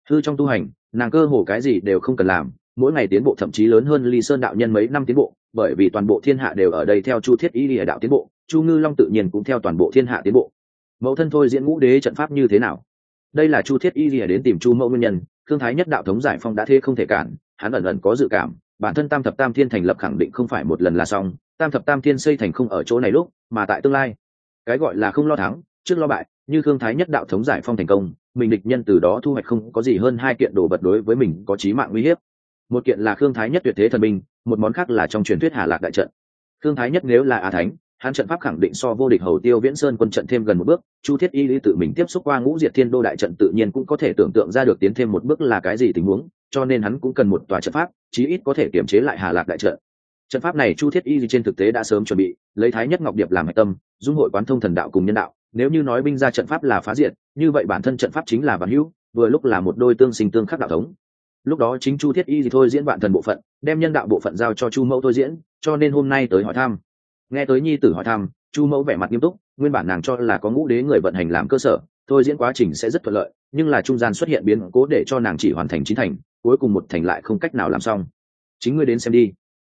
Hư trong tu hành, nàng cơ hồ cái gì đều không cần làm, mỗi ngày tiến bộ thậm chí lớn hơn ly sơn đạo nhân mấy năm tiến bộ, bởi vì toàn bộ thiên hạ đều ở đây theo chu thiết y lìa đạo tiến bộ, chu ngư long tự nhiên cũng theo toàn bộ thiên hạ tiến bộ mẫu thân thôi diễn ngũ đế trận pháp như thế nào? Đây là chu thiết y lìa đến tìm chu mẫu nguyên nhân, thương thái nhất đạo thống giải phong đã thế không thể cản, hắn ẩn ẩn có dự cảm, bản thân tam thập tam thiên thành lập khẳng định không phải một lần là xong, tam thập tam thiên xây thành không ở chỗ này lúc, mà tại tương lai. Cái gọi là không lo thắng, trước lo bại, như thương thái nhất đạo thống giải phong thành công, mình địch nhân từ đó thu hoạch không có gì hơn hai kiện đồ vật đối với mình có chí mạng uy hiếp. Một kiện là khương thái nhất tuyệt thế thần minh một món khác là trong truyền thuyết hà lạc đại trận. Khương thái nhất nếu là a thánh hắn trận pháp khẳng định so vô địch hầu tiêu viễn sơn quân trận thêm gần một bước, chu thiết y lý tự mình tiếp xúc qua ngũ diệt thiên đô đại trận tự nhiên cũng có thể tưởng tượng ra được tiến thêm một bước là cái gì tình huống, cho nên hắn cũng cần một tòa trận pháp, chí ít có thể kiểm chế lại hà lạc đại trận. Trận pháp này chu thiết y trên thực tế đã sớm chuẩn bị, lấy thái nhất ngọc điệp làm hạch tâm, dung hội quán thông thần đạo cùng nhân đạo, nếu như nói binh ra trận pháp là phá diệt, như vậy bản thân trận pháp chính là bản hữu, vừa lúc là một đôi tương sinh tương khắc đạo thống. Lúc đó chính chu thiết y thì thôi diễn vạn thần bộ phận, đem nhân đạo bộ phận giao cho chu mẫu thôi diễn, cho nên hôm nay tới hỏi thăm nghe tới nhi tử hỏi thăm, chu mẫu vẻ mặt nghiêm túc, nguyên bản nàng cho là có ngũ đế người vận hành làm cơ sở, thôi diễn quá trình sẽ rất thuận lợi, nhưng là trung gian xuất hiện biến cố để cho nàng chỉ hoàn thành chín thành, cuối cùng một thành lại không cách nào làm xong. Chính ngươi đến xem đi.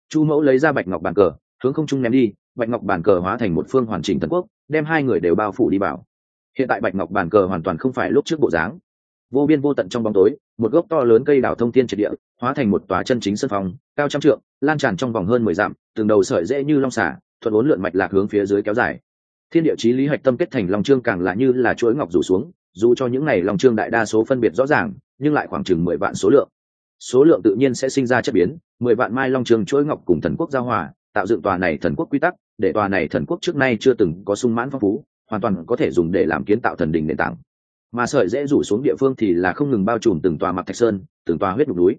Chu mẫu lấy ra bạch ngọc bàn cờ, hướng không trung ném đi, bạch ngọc bàn cờ hóa thành một phương hoàn chỉnh tần quốc, đem hai người đều bao phủ đi vào. Hiện tại bạch ngọc bàn cờ hoàn toàn không phải lúc trước bộ dáng. Vô biên vô tận trong bóng tối, một gốc to lớn cây đào thông tiên triệt địa, hóa thành một tòa chân chính sân phòng, cao trăm trượng, lan tràn trong vòng hơn mười dặm, từng đầu sợi dễ như long xả thuận bốn lượn mạch lạc hướng phía dưới kéo dài. Thiên địa chí lý hạch tâm kết thành long trương càng là như là chuỗi ngọc rủ xuống, dù cho những này long trương đại đa số phân biệt rõ ràng, nhưng lại khoảng chừng mười vạn số lượng. Số lượng tự nhiên sẽ sinh ra chất biến, mười vạn mai long trương chuỗi ngọc cùng thần quốc giao hòa, tạo dựng tòa này thần quốc quy tắc, để tòa này thần quốc trước nay chưa từng có sung mãn phong phú, hoàn toàn có thể dùng để làm kiến tạo thần đình nền tảng. Mà sợi dễ rủ xuống địa phương thì là không ngừng bao trùm từng tòa mặc thạch sơn, từng tòa huyết đục núi.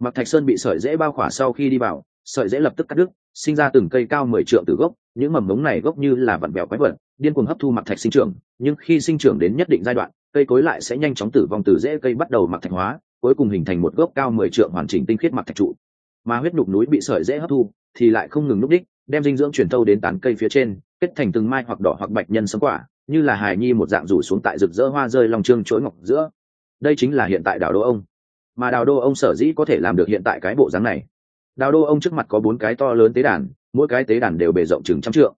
Mặc thạch sơn bị sợi dễ bao khỏa sau khi đi vào sợi dễ lập tức cắt đứt, sinh ra từng cây cao mười trượng từ gốc, những mầm mống này gốc như là vặn vẹo quái vật, điên cuồng hấp thu mặc thạch sinh trưởng, nhưng khi sinh trưởng đến nhất định giai đoạn, cây cối lại sẽ nhanh chóng tử vong từ rễ cây bắt đầu mặc thạch hóa, cuối cùng hình thành một gốc cao mười trượng hoàn chỉnh tinh khiết mặc thạch trụ. Mà huyết nhục núi bị sợi dễ hấp thu, thì lại không ngừng núp đích, đem dinh dưỡng truyền thâu đến tán cây phía trên, kết thành từng mai hoặc đỏ hoặc bạch nhân sấm quả, như là hài nhi một dạng rủ xuống tại rực rỡ hoa rơi lòng trương chối ngọc giữa. Đây chính là hiện tại đảo đô ông. Mà đào đô ông sở dĩ có thể làm được hiện tại cái bộ dáng này? Đào đô ông trước mặt có bốn cái to lớn tế đàn, mỗi cái tế đàn đều bề rộng chừng trăm trượng.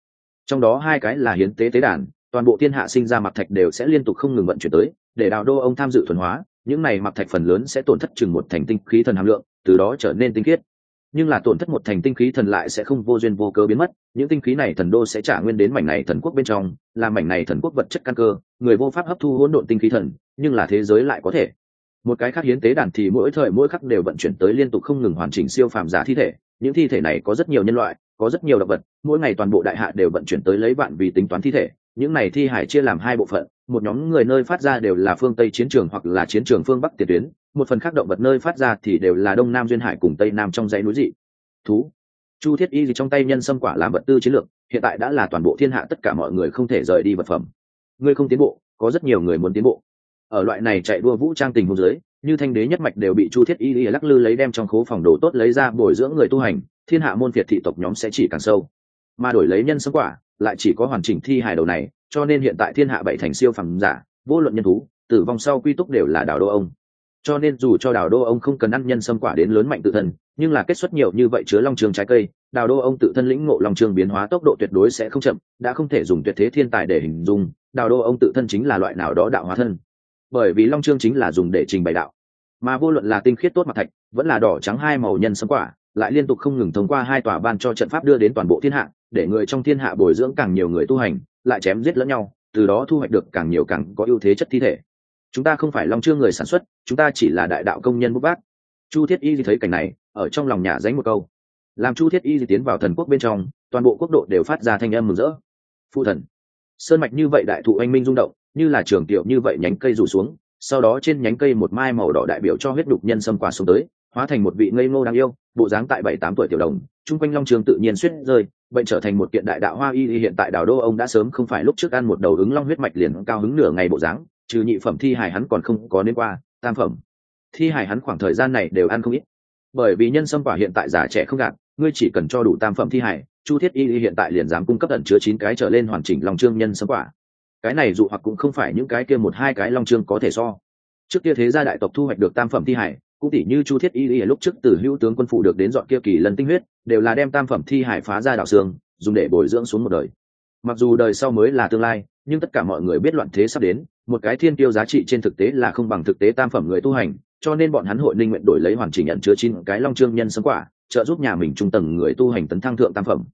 Trong đó hai cái là hiến tế tế đàn, toàn bộ thiên hạ sinh ra mặc thạch đều sẽ liên tục không ngừng vận chuyển tới, để đào đô ông tham dự thuần hóa, những này mặc thạch phần lớn sẽ tổn thất chừng một thành tinh khí thần hàm lượng, từ đó trở nên tinh khiết. Nhưng là tổn thất một thành tinh khí thần lại sẽ không vô duyên vô cớ biến mất, những tinh khí này thần đô sẽ trả nguyên đến mảnh này thần quốc bên trong làm mảnh này thần quốc vật chất căn cơ, người vô pháp hấp thu hỗn độn tinh khí thần, nhưng là thế giới lại có thể một cái khác hiến tế đàn thì mỗi thời mỗi khắc đều vận chuyển tới liên tục không ngừng hoàn chỉnh siêu phàm giả thi thể. Những thi thể này có rất nhiều nhân loại, có rất nhiều động vật, mỗi ngày toàn bộ đại hạ đều vận chuyển tới lấy bạn vì tính toán thi thể. Những này thi hải chia làm hai bộ phận, một nhóm người nơi phát ra đều là phương tây chiến trường hoặc là chiến trường phương bắc tiền tuyến, một phần khác động vật nơi phát ra thì đều là đông nam duyên hải cùng tây nam trong dãy núi dị. Thú. Chu thiết y gì trong tay nhân xâm quả làm vật tư chiến lược, hiện tại đã là toàn bộ thiên hạ tất cả mọi người không thể rời đi vật phẩm. Ngươi không tiến bộ, có rất nhiều người muốn tiến bộ ở loại này chạy đua vũ trang tình hôn giới như thanh đế nhất mạch đều bị chu thiết y y lắc lư lấy đem trong khố phòng đồ tốt lấy ra bồi dưỡng người tu hành, thiên hạ môn phiệt thị tộc nhóm sẽ chỉ càng sâu. Mà đổi lấy nhân sống quả, lại chỉ có hoàn chỉnh thi hài đầu này, cho nên hiện tại thiên hạ bảy thành siêu phẩm giả, vô luận nhân thú, tử vong sau quy túc đều là đảo đô ông. Cho nên dù cho đảo đô ông không cần ăn nhân sâm quả đến lớn mạnh tự thân, nhưng là kết xuất nhiều như vậy chứa long trường trái cây đào đô ông tự thân lĩnh ngộ long trường biến hóa tốc độ tuyệt đối sẽ không chậm, đã không thể dùng tuyệt thế thiên tài để hình dung đào đô ông tự thân chính là loại nào đó đạo hóa thân bởi vì long trương chính là dùng để trình bày đạo. Mà vô luận là tinh khiết tốt mặt thạch, vẫn là đỏ trắng hai màu nhân sâm quả, lại liên tục không ngừng thông qua hai tòa ban cho trận pháp đưa đến toàn bộ thiên hạ, để người trong thiên hạ bồi dưỡng càng nhiều người tu hành, lại chém giết lẫn nhau, từ đó thu hoạch được càng nhiều càng có ưu thế chất thi thể. Chúng ta không phải long trương người sản xuất, chúng ta chỉ là đại đạo công nhân bút bác chu thiết y thấy cảnh này, ở trong lòng nhà dánh một câu. Làm chu thiết y tiến vào thần quốc bên trong, toàn bộ quốc độ đều phát ra thanh âm mừng rỡ. Phụ thần. Sơn mạch như vậy đại thụ anh minh rung động như là trường tiểu như vậy nhánh cây rủ xuống, sau đó trên nhánh cây một mai màu đỏ đại biểu cho huyết đục nhân xâm quả xuống tới, hóa thành một vị ngây ngô đáng yêu, bộ dáng tại bảy tám tuổi tiểu đồng, chung quanh long trường tự nhiên suýt rơi, bệnh trở thành một kiện đại đạo hoa y hiện tại đảo đô ông đã sớm không phải lúc trước ăn một đầu ứng long huyết mạch liền cao hứng nửa ngày bộ dáng, trừ nhị phẩm thi hài hắn còn không có nên qua, tam phẩm thi hài hắn khoảng thời gian này đều ăn không ít. Bởi vì nhân sâm quả hiện tại già trẻ không gạt, ngươi chỉ cần cho đủ tam phẩm thi hài, chu thiết y hiện tại liền dám cung cấp tận chứa chín cái trở lên hoàn chỉnh lòng trương nhân sâm quả cái này dụ hoặc cũng không phải những cái kia một hai cái long trương có thể so. Trước kia thế gia đại tộc thu hoạch được tam phẩm thi hải, cũng tỷ như chu thiết y y lúc trước từ hữu tướng quân phụ được đến dọn kia kỳ lần tinh huyết, đều là đem tam phẩm thi hải phá ra đạo xương, dùng để bồi dưỡng xuống một đời. Mặc dù đời sau mới là tương lai, nhưng tất cả mọi người biết loạn thế sắp đến, một cái thiên tiêu giá trị trên thực tế là không bằng thực tế tam phẩm người tu hành, cho nên bọn hắn hội ninh nguyện đổi lấy hoàn chỉnh nhận chứa chín cái long trương nhân sống quả, trợ giúp nhà mình trung tầng người tu hành tấn thăng thượng tam phẩm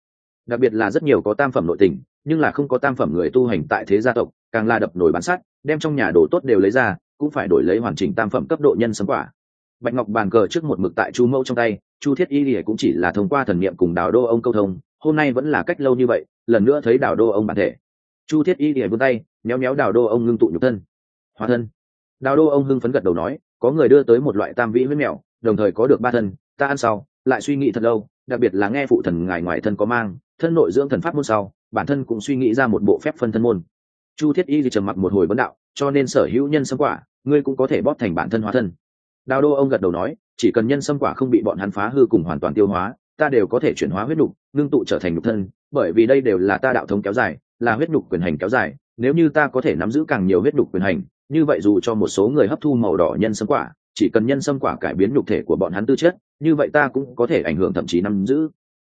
đặc biệt là rất nhiều có tam phẩm nội tình, nhưng là không có tam phẩm người tu hành tại thế gia tộc, càng là đập nổi bán sát đem trong nhà đồ tốt đều lấy ra, cũng phải đổi lấy hoàn chỉnh tam phẩm cấp độ nhân sấm quả. Bạch ngọc bàn cờ trước một mực tại chu mẫu trong tay, chu thiết y thì cũng chỉ là thông qua thần niệm cùng đào đô ông câu thông, hôm nay vẫn là cách lâu như vậy, lần nữa thấy đào đô ông bản thể. Chu thiết y thì vươn tay, méo méo đào đô ông ngưng tụ nhục thân. Hóa thân. Đào đô ông hưng phấn gật đầu nói, có người đưa tới một loại tam vĩ với mèo, đồng thời có được ba thân, ta ăn sau, lại suy nghĩ thật lâu, đặc biệt là nghe phụ thần ngài ngoài thân có mang thân nội dưỡng thần pháp môn sau, bản thân cũng suy nghĩ ra một bộ phép phân thân môn. Chu thiết y thì trầm mặc một hồi vấn đạo, cho nên sở hữu nhân sâm quả, ngươi cũng có thể bóp thành bản thân hóa thân. Đào đô ông gật đầu nói, chỉ cần nhân sâm quả không bị bọn hắn phá hư cùng hoàn toàn tiêu hóa, ta đều có thể chuyển hóa huyết nhục, ngưng tụ trở thành nhục thân, bởi vì đây đều là ta đạo thống kéo dài, là huyết nhục quyền hành kéo dài, nếu như ta có thể nắm giữ càng nhiều huyết đục quyền hành, như vậy dù cho một số người hấp thu màu đỏ nhân sâm quả, chỉ cần nhân sâm quả cải biến nhục thể của bọn hắn tư chất, như vậy ta cũng có thể ảnh hưởng thậm chí nắm giữ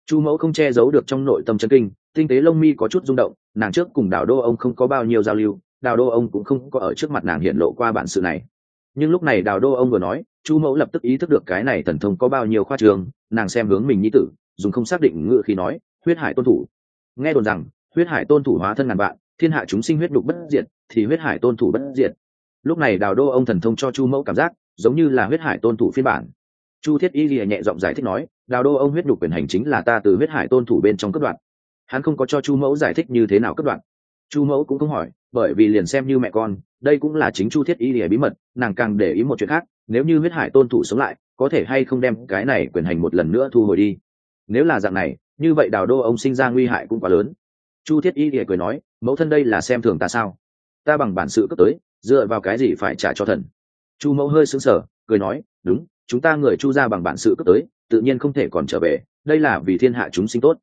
chu mẫu không che giấu được trong nội tâm chân kinh, tinh tế lông mi có chút rung động, nàng trước cùng đào đô ông không có bao nhiêu giao lưu, đào đô ông cũng không có ở trước mặt nàng hiện lộ qua bản sự này. Nhưng lúc này đào đô ông vừa nói, chu mẫu lập tức ý thức được cái này thần thông có bao nhiêu khoa trường, nàng xem hướng mình nhi tử, dùng không xác định ngự khi nói, huyết hải tôn thủ. Nghe đồn rằng, huyết hải tôn thủ hóa thân ngàn vạn, thiên hạ chúng sinh huyết đục bất diệt, thì huyết hải tôn thủ bất diệt. Lúc này đào đô ông thần thông cho chu mẫu cảm giác, giống như là huyết hải tôn thủ phiên bản chu thiết y lìa nhẹ giọng giải thích nói, đào đô ông huyết nhục quyền hành chính là ta từ huyết hải tôn thủ bên trong cấp đoạn hắn không có cho chu mẫu giải thích như thế nào cấp đoạn chu mẫu cũng không hỏi, bởi vì liền xem như mẹ con, đây cũng là chính chu thiết y lìa bí mật, nàng càng để ý một chuyện khác, nếu như huyết hải tôn thủ sống lại, có thể hay không đem cái này quyền hành một lần nữa thu hồi đi. Nếu là dạng này, như vậy đào đô ông sinh ra nguy hại cũng quá lớn. Chu thiết y lìa cười nói, mẫu thân đây là xem thường ta sao? Ta bằng bản sự cấp tới, dựa vào cái gì phải trả cho thần? Chu mẫu hơi sững sờ, cười nói, đúng chúng ta người chu ra bằng bản sự cấp tới, tự nhiên không thể còn trở về, đây là vì thiên hạ chúng sinh tốt.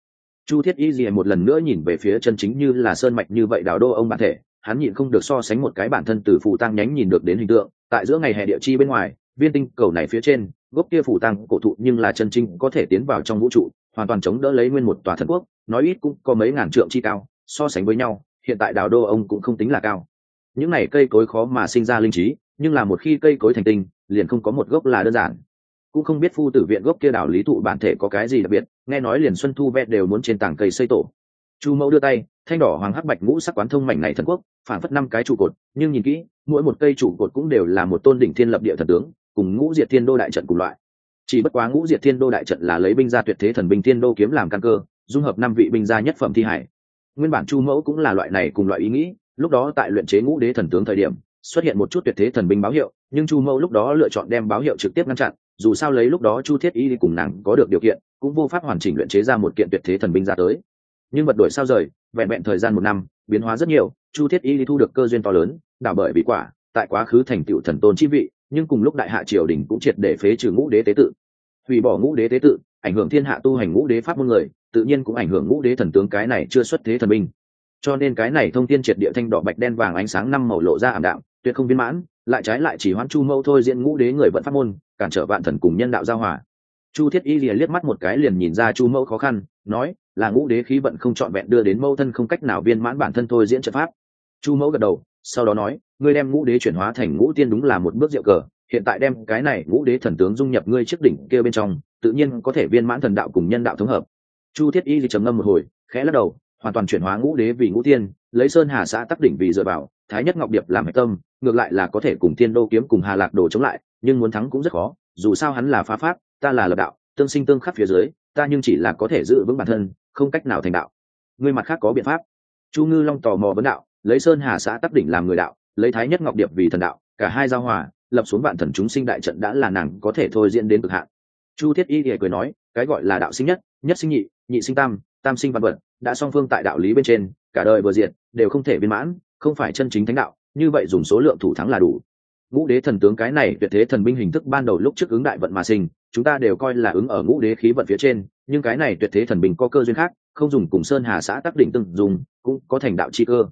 Chu thiết y gì một lần nữa nhìn về phía chân chính như là sơn mạch như vậy đào đô ông bản thể, hắn nhịn không được so sánh một cái bản thân từ phù tăng nhánh nhìn được đến hình tượng, tại giữa ngày hè địa chi bên ngoài, viên tinh cầu này phía trên, gốc kia phù tăng cổ thụ nhưng là chân chính có thể tiến vào trong vũ trụ, hoàn toàn chống đỡ lấy nguyên một tòa thần quốc, nói ít cũng có mấy ngàn trượng chi cao, so sánh với nhau, hiện tại đào đô ông cũng không tính là cao. Những này cây cối khó mà sinh ra linh trí, nhưng là một khi cây cối thành tinh liền không có một gốc là đơn giản. Cũng không biết phu tử viện gốc kia đảo lý thụ bản thể có cái gì đặc biệt, nghe nói liền xuân thu vẹn đều muốn trên tảng cây xây tổ. Chu mẫu đưa tay, thanh đỏ hoàng hắc bạch ngũ sắc quán thông mảnh này thần quốc phản phất năm cái trụ cột, nhưng nhìn kỹ, mỗi một cây trụ cột cũng đều là một tôn đỉnh thiên lập địa thần tướng, cùng ngũ diệt thiên đô đại trận cùng loại. Chỉ bất quá ngũ diệt thiên đô đại trận là lấy binh gia tuyệt thế thần binh thiên đô kiếm làm căn cơ, dung hợp năm vị binh gia nhất phẩm thi hải. Nguyên bản chu mẫu cũng là loại này cùng loại ý nghĩ, lúc đó tại luyện chế ngũ đế thần tướng thời điểm, xuất hiện một chút tuyệt thế thần binh báo hiệu nhưng chu mẫu lúc đó lựa chọn đem báo hiệu trực tiếp ngăn chặn, dù sao lấy lúc đó chu thiết y đi cùng nàng có được điều kiện, cũng vô pháp hoàn chỉnh luyện chế ra một kiện tuyệt thế thần binh ra tới. Nhưng vật đổi sao rời, vẹn vẹn thời gian một năm, biến hóa rất nhiều, chu thiết y đi thu được cơ duyên to lớn, đảo bởi bị quả, tại quá khứ thành tựu thần tôn chi vị, nhưng cùng lúc đại hạ triều đình cũng triệt để phế trừ ngũ đế tế tự. Hủy bỏ ngũ đế tế tự, ảnh hưởng thiên hạ tu hành ngũ đế pháp môn người, tự nhiên cũng ảnh hưởng ngũ đế thần tướng cái này chưa xuất thế thần binh. Cho nên cái này thông tin triệt địa thanh đỏ bạch đen vàng ánh sáng năm màu lộ ra ảm đạm, tuyệt không viên mãn lại trái lại chỉ hoan chu mâu thôi, diễn ngũ đế người vận pháp môn, cản trở vạn thần cùng nhân đạo giao hòa. Chu thiết y lìa liếc mắt một cái liền nhìn ra chu mẫu khó khăn, nói, là ngũ đế khí vận không trọn vẹn đưa đến mâu thân không cách nào viên mãn bản thân thôi, diễn trận pháp. Chu mẫu gật đầu, sau đó nói, ngươi đem ngũ đế chuyển hóa thành ngũ tiên đúng là một bước diệu cờ, hiện tại đem cái này ngũ đế thần tướng dung nhập ngươi trước đỉnh kia bên trong, tự nhiên có thể viên mãn thần đạo cùng nhân đạo thống hợp. Chu thiết y thì trầm ngâm một hồi, khẽ lắc đầu hoàn toàn chuyển hóa ngũ đế vì ngũ tiên, lấy sơn hà xã tắc đỉnh vì dựa vào, thái nhất ngọc điệp làm hạch tâm, ngược lại là có thể cùng thiên đô kiếm cùng hà lạc đồ chống lại, nhưng muốn thắng cũng rất khó, dù sao hắn là phá pháp, ta là lập đạo, tương sinh tương khắc phía dưới, ta nhưng chỉ là có thể giữ vững bản thân, không cách nào thành đạo. Người mặt khác có biện pháp. Chu ngư long tò mò vấn đạo, lấy sơn hà xã tắc đỉnh làm người đạo, lấy thái nhất ngọc điệp vì thần đạo, cả hai giao hòa, lập xuống vạn thần chúng sinh đại trận đã là nàng có thể thôi diễn đến cực hạn. Chu thiết y thì cười nói, cái gọi là đạo sinh nhất nhất sinh nhị nhị sinh tam tam sinh văn vật đã song phương tại đạo lý bên trên, cả đời vừa diện đều không thể viên mãn, không phải chân chính thánh đạo, như vậy dùng số lượng thủ thắng là đủ. Ngũ đế thần tướng cái này tuyệt thế thần binh hình thức ban đầu lúc trước ứng đại vận mà sinh, chúng ta đều coi là ứng ở ngũ đế khí vận phía trên, nhưng cái này tuyệt thế thần binh có cơ duyên khác, không dùng cùng sơn hà xã tác đỉnh từng dùng, cũng có thành đạo chi cơ.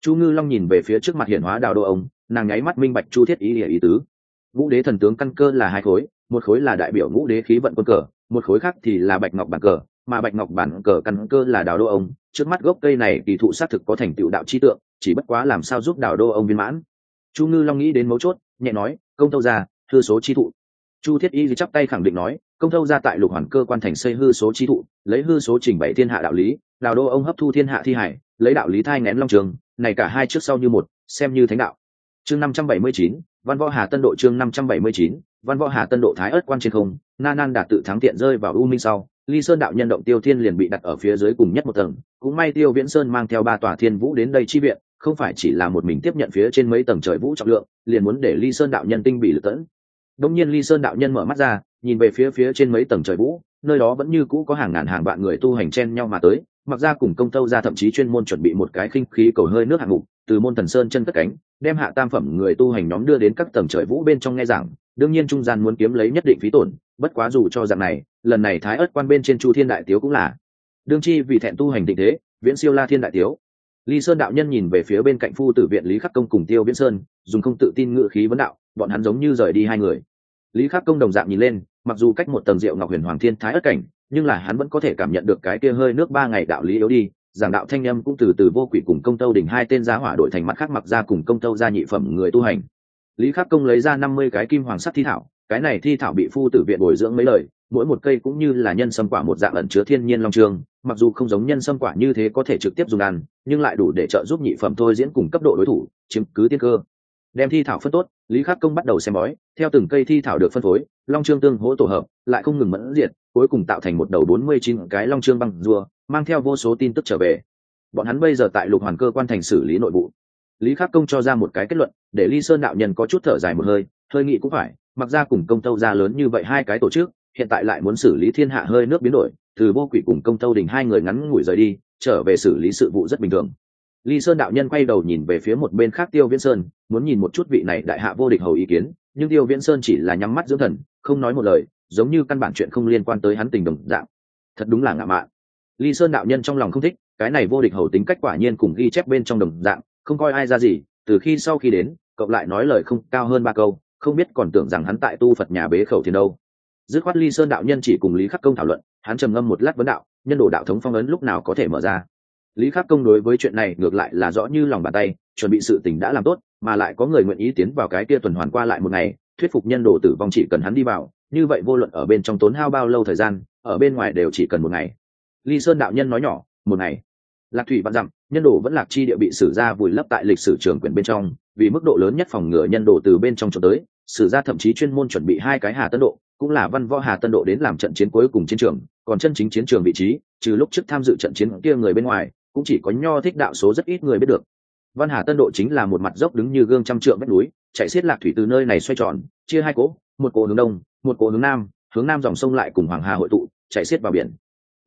Chu ngư long nhìn về phía trước mặt hiển hóa đào đô ông, nàng nháy mắt minh bạch chu thiết ý địa ý tứ. Ngũ đế thần tướng căn cơ là hai khối, một khối là đại biểu ngũ đế khí vận quân cờ, một khối khác thì là bạch ngọc bàn cờ mà bạch ngọc bản cờ căn cơ là đào đô ông, trước mắt gốc cây này kỳ thụ xác thực có thành tựu đạo chi tượng, chỉ bất quá làm sao giúp đào đô ông viên mãn. Chu ngư long nghĩ đến mấu chốt, nhẹ nói, công tâu ra hư số chi thụ. Chu thiết y chắp tay khẳng định nói, công tâu ra tại lục hoàn cơ quan thành xây hư số chi thụ, lấy hư số trình bày thiên hạ đạo lý, đào đô ông hấp thu thiên hạ thi hải, lấy đạo lý thai ngén long trường, này cả hai trước sau như một, xem như thánh đạo. Chương năm trăm bảy mươi chín, văn võ hà tân độ chương năm trăm bảy mươi chín, văn võ hà tân độ thái ớt quan trên không, na nan đạt tự thắng tiện rơi vào u minh sau ly sơn đạo nhân động tiêu thiên liền bị đặt ở phía dưới cùng nhất một tầng, cũng may tiêu viễn sơn mang theo ba tòa thiên vũ đến đây chi viện, không phải chỉ là một mình tiếp nhận phía trên mấy tầng trời vũ trọng lượng, liền muốn để ly sơn đạo nhân tinh bị lật tẫn. Đông nhiên ly sơn đạo nhân mở mắt ra, nhìn về phía phía trên mấy tầng trời vũ, nơi đó vẫn như cũ có hàng ngàn hàng vạn người tu hành chen nhau mà tới, mặc ra cùng công tâu ra thậm chí chuyên môn chuẩn bị một cái khinh khí cầu hơi nước hạng mục, từ môn thần sơn chân cất cánh, đem hạ tam phẩm người tu hành nhóm đưa đến các tầng trời vũ bên trong nghe giảng, đương nhiên trung gian muốn kiếm lấy nhất định phí tổn bất quá dù cho dạng này, lần này thái ớt quan bên trên chu thiên đại tiếu cũng là. Đương chi vì thẹn tu hành định thế, viễn siêu la thiên đại tiếu. Ly sơn đạo nhân nhìn về phía bên cạnh phu tử viện lý khắc công cùng tiêu viễn sơn, dùng không tự tin ngự khí vấn đạo, bọn hắn giống như rời đi hai người. Lý khắc công đồng dạng nhìn lên, mặc dù cách một tầng rượu ngọc huyền hoàng thiên thái ất cảnh, nhưng là hắn vẫn có thể cảm nhận được cái kia hơi nước ba ngày đạo lý yếu đi, giảng đạo thanh âm cũng từ từ vô quỷ cùng công tâu đỉnh hai tên giá hỏa đội thành mắt khác mặc ra cùng công tâu ra nhị phẩm người tu hành. Lý khắc công lấy ra năm mươi cái kim hoàng sắt thi thảo cái này thi thảo bị phu tử viện bồi dưỡng mấy lời, mỗi một cây cũng như là nhân sâm quả một dạng ẩn chứa thiên nhiên long trường, mặc dù không giống nhân sâm quả như thế có thể trực tiếp dùng ăn, nhưng lại đủ để trợ giúp nhị phẩm thôi diễn cùng cấp độ đối thủ, chiếm cứ tiên cơ. Đem thi thảo phân tốt, lý khắc công bắt đầu xem bói, theo từng cây thi thảo được phân phối, long trương tương hỗ tổ hợp, lại không ngừng mẫn diện cuối cùng tạo thành một đầu bốn mươi chín cái long trương băng rùa, mang theo vô số tin tức trở về. Bọn hắn bây giờ tại lục hoàn cơ quan thành xử lý nội vụ. Lý khắc công cho ra một cái kết luận, để ly sơn đạo nhân có chút thở dài một hơi hơi nghị cũng phải mặc ra cùng công tâu ra lớn như vậy hai cái tổ chức, hiện tại lại muốn xử lý thiên hạ hơi nước biến đổi, từ vô quỷ cùng công tâu đình hai người ngắn ngủi rời đi, trở về xử lý sự vụ rất bình thường. Ly sơn đạo nhân quay đầu nhìn về phía một bên khác tiêu viễn sơn, muốn nhìn một chút vị này đại hạ vô địch hầu ý kiến, nhưng tiêu viễn sơn chỉ là nhắm mắt dưỡng thần, không nói một lời, giống như căn bản chuyện không liên quan tới hắn tình đồng dạng. Thật đúng là ngạo mạn. Ly sơn đạo nhân trong lòng không thích, cái này vô địch hầu tính cách quả nhiên cùng ghi chép bên trong đồng dạng, không coi ai ra gì, từ khi sau khi đến cậu lại nói lời không cao hơn ba câu không biết còn tưởng rằng hắn tại tu phật nhà bế khẩu thiền đâu. Dứt khoát ly sơn đạo nhân chỉ cùng lý khắc công thảo luận, hắn trầm ngâm một lát vấn đạo, nhân đồ đạo thống phong ấn lúc nào có thể mở ra? Lý khắc công đối với chuyện này ngược lại là rõ như lòng bàn tay, chuẩn bị sự tình đã làm tốt, mà lại có người nguyện ý tiến vào cái kia tuần hoàn qua lại một ngày, thuyết phục nhân đồ tử vong chỉ cần hắn đi vào, như vậy vô luận ở bên trong tốn hao bao lâu thời gian, ở bên ngoài đều chỉ cần một ngày. Ly sơn đạo nhân nói nhỏ, một ngày. Lạc thủy văn dặm, nhân đồ vẫn lạc chi địa bị sử ra vùi lấp tại lịch sử trường quyển bên trong, vì mức độ lớn nhất phòng ngừa nhân đồ từ bên trong chỗ tới sử ra thậm chí chuyên môn chuẩn bị hai cái hà tân độ, cũng là văn võ hà tân độ đến làm trận chiến cuối cùng chiến trường, còn chân chính chiến trường vị trí, trừ lúc trước tham dự trận chiến kia người bên ngoài, cũng chỉ có nho thích đạo số rất ít người biết được. Văn hà tân độ chính là một mặt dốc đứng như gương trăm trượng vách núi, chạy xiết lạc thủy từ nơi này xoay tròn, chia hai cỗ, một cỗ hướng đông, một cỗ hướng nam hướng nam dòng sông lại cùng hoàng hà hội tụ, chạy xiết vào biển.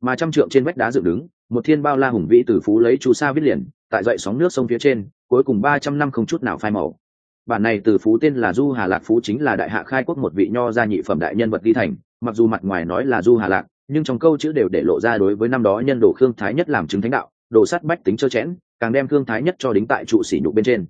Mà trăm trượng trên vách đá dựng đứng, một thiên bao la hùng vĩ từ phú lấy chú sa viết liền, tại dậy sóng nước sông phía trên, cuối cùng ba trăm năm không chút nào phai màu bản này từ phú tên là du hà lạc, phú chính là đại hạ khai quốc một vị nho gia nhị phẩm đại nhân vật đi thành. Mặc dù mặt ngoài nói là du hà lạc, nhưng trong câu chữ đều để lộ ra đối với năm đó nhân đồ khương thái nhất làm chứng thánh đạo, đồ sắt bách tính trơ chẽn, càng đem khương thái nhất cho đính tại trụ sỉ nhục bên trên.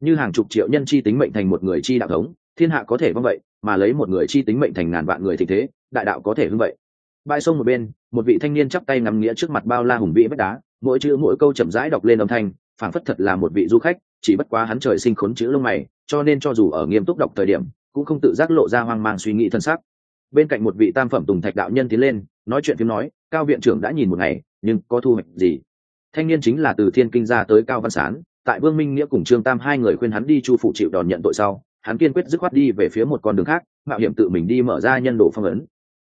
Như hàng chục triệu nhân chi tính mệnh thành một người chi đạo thống, thiên hạ có thể vâng vậy, mà lấy một người chi tính mệnh thành ngàn vạn người thì thế, đại đạo có thể hưng vậy. Bãi sông một bên, một vị thanh niên chắp tay ngắm nghĩa trước mặt bao la hùng vĩ vách đá, mỗi chữ mỗi câu chậm rãi đọc lên âm thanh, phảng phất thật là một vị du khách, chỉ bất quá hắn trời sinh khốn chữ lông mày cho nên cho dù ở nghiêm túc đọc thời điểm, cũng không tự giác lộ ra hoang mang suy nghĩ thân xác. Bên cạnh một vị tam phẩm tùng thạch đạo nhân tiến lên, nói chuyện phim nói, cao viện trưởng đã nhìn một ngày, nhưng có thu hoạch gì? Thanh niên chính là từ thiên kinh ra tới cao văn sán, tại vương minh nghĩa cùng trương tam hai người khuyên hắn đi chu phụ chịu đòn nhận tội sau, hắn kiên quyết dứt khoát đi về phía một con đường khác, mạo hiểm tự mình đi mở ra nhân đồ phong ấn.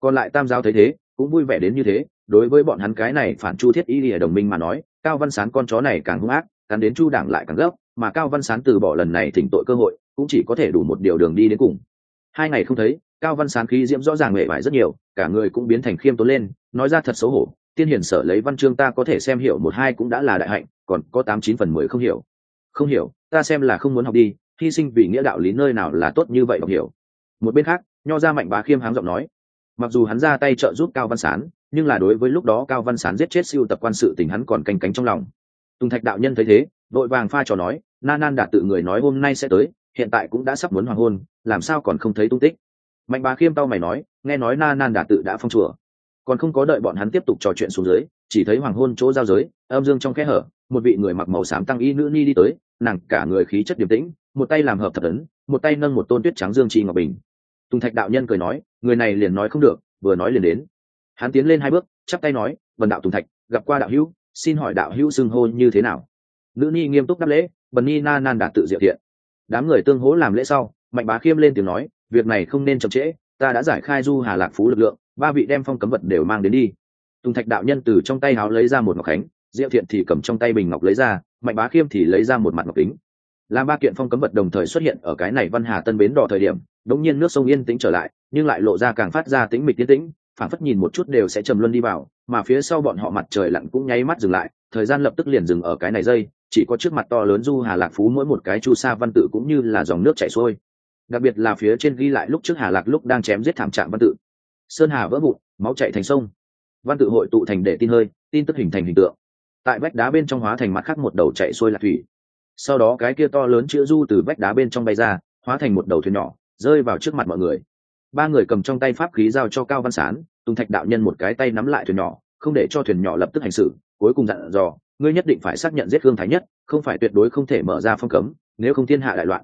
Còn lại tam giáo thấy thế, cũng vui vẻ đến như thế, đối với bọn hắn cái này phản chu thiết y lìa đồng minh mà nói, cao văn sán con chó này càng hung ác cắn đến chu đảng lại càng gấp, mà cao văn sán từ bỏ lần này thỉnh tội cơ hội, cũng chỉ có thể đủ một điều đường đi đến cùng. Hai ngày không thấy, cao văn sán khí diễm rõ ràng mệ vải rất nhiều, cả người cũng biến thành khiêm tốn lên, nói ra thật xấu hổ, tiên hiển sở lấy văn chương ta có thể xem hiểu một hai cũng đã là đại hạnh, còn có tám chín phần mười không hiểu. Không hiểu, ta xem là không muốn học đi, hy sinh vì nghĩa đạo lý nơi nào là tốt như vậy học hiểu. Một bên khác, nho ra mạnh bá khiêm háng giọng nói, mặc dù hắn ra tay trợ giúp cao văn sán, nhưng là đối với lúc đó cao văn sán giết chết siêu tập quan sự tình hắn còn canh cánh trong lòng tùng thạch đạo nhân thấy thế, đội vàng pha trò nói, na nan đạt tự người nói hôm nay sẽ tới, hiện tại cũng đã sắp muốn hoàng hôn, làm sao còn không thấy tung tích? Mạnh Bà khiêm tao mày nói, nghe nói na nan đạt tự đã phong chùa, còn không có đợi bọn hắn tiếp tục trò chuyện xuống dưới, chỉ thấy hoàng hôn chỗ giao giới, âm dương trong kẽ hở, một vị người mặc màu xám tăng y nữ ni đi tới, nàng cả người khí chất điềm tĩnh, một tay làm hợp thập ấn, một tay nâng một tôn tuyết trắng dương chi ngọc bình. Tùng thạch đạo nhân cười nói, người này liền nói không được, vừa nói liền đến. Hắn tiến lên hai bước, chắp tay nói vần đạo tùng thạch, gặp qua đạo hữu xin hỏi đạo hữu xưng hô như thế nào? Nữ ni nghiêm túc đáp lễ, bần ni na nan đạt tự diệu thiện. Đám người tương hố làm lễ sau, mạnh bá khiêm lên tiếng nói, việc này không nên chậm trễ, ta đã giải khai du hà lạc phú lực lượng, ba vị đem phong cấm vật đều mang đến đi. Tùng thạch đạo nhân từ trong tay háo lấy ra một ngọc khánh, diệu thiện thì cầm trong tay bình ngọc lấy ra, mạnh bá khiêm thì lấy ra một mặt ngọc kính. Làm ba kiện phong cấm vật đồng thời xuất hiện ở cái này văn hà tân bến đỏ thời điểm, đống nhiên nước sông yên tĩnh trở lại, nhưng lại lộ ra càng phát ra tĩnh mịch tiến tĩnh phản phất nhìn một chút đều sẽ trầm luân đi vào, mà phía sau bọn họ mặt trời lặn cũng nháy mắt dừng lại, thời gian lập tức liền dừng ở cái này dây, chỉ có trước mặt to lớn du hà lạc phú mỗi một cái chu sa văn tự cũng như là dòng nước chảy xuôi. Đặc biệt là phía trên ghi lại lúc trước hà lạc lúc đang chém giết thảm trạng văn tự. Sơn hà vỡ vụn, máu chạy thành sông. Văn tự hội tụ thành để tin hơi, tin tức hình thành hình tượng. Tại vách đá bên trong hóa thành mặt khác một đầu chạy xuôi lạc thủy. Sau đó cái kia to lớn chữ du từ vách đá bên trong bay ra, hóa thành một đầu thuyền nhỏ, rơi vào trước mặt mọi người. Ba người cầm trong tay pháp khí giao cho cao văn sán tùng thạch đạo nhân một cái tay nắm lại thuyền nhỏ, không để cho thuyền nhỏ lập tức hành xử, cuối cùng dặn dò, ngươi nhất định phải xác nhận giết hương thái nhất, không phải tuyệt đối không thể mở ra phong cấm, nếu không thiên hạ đại loạn.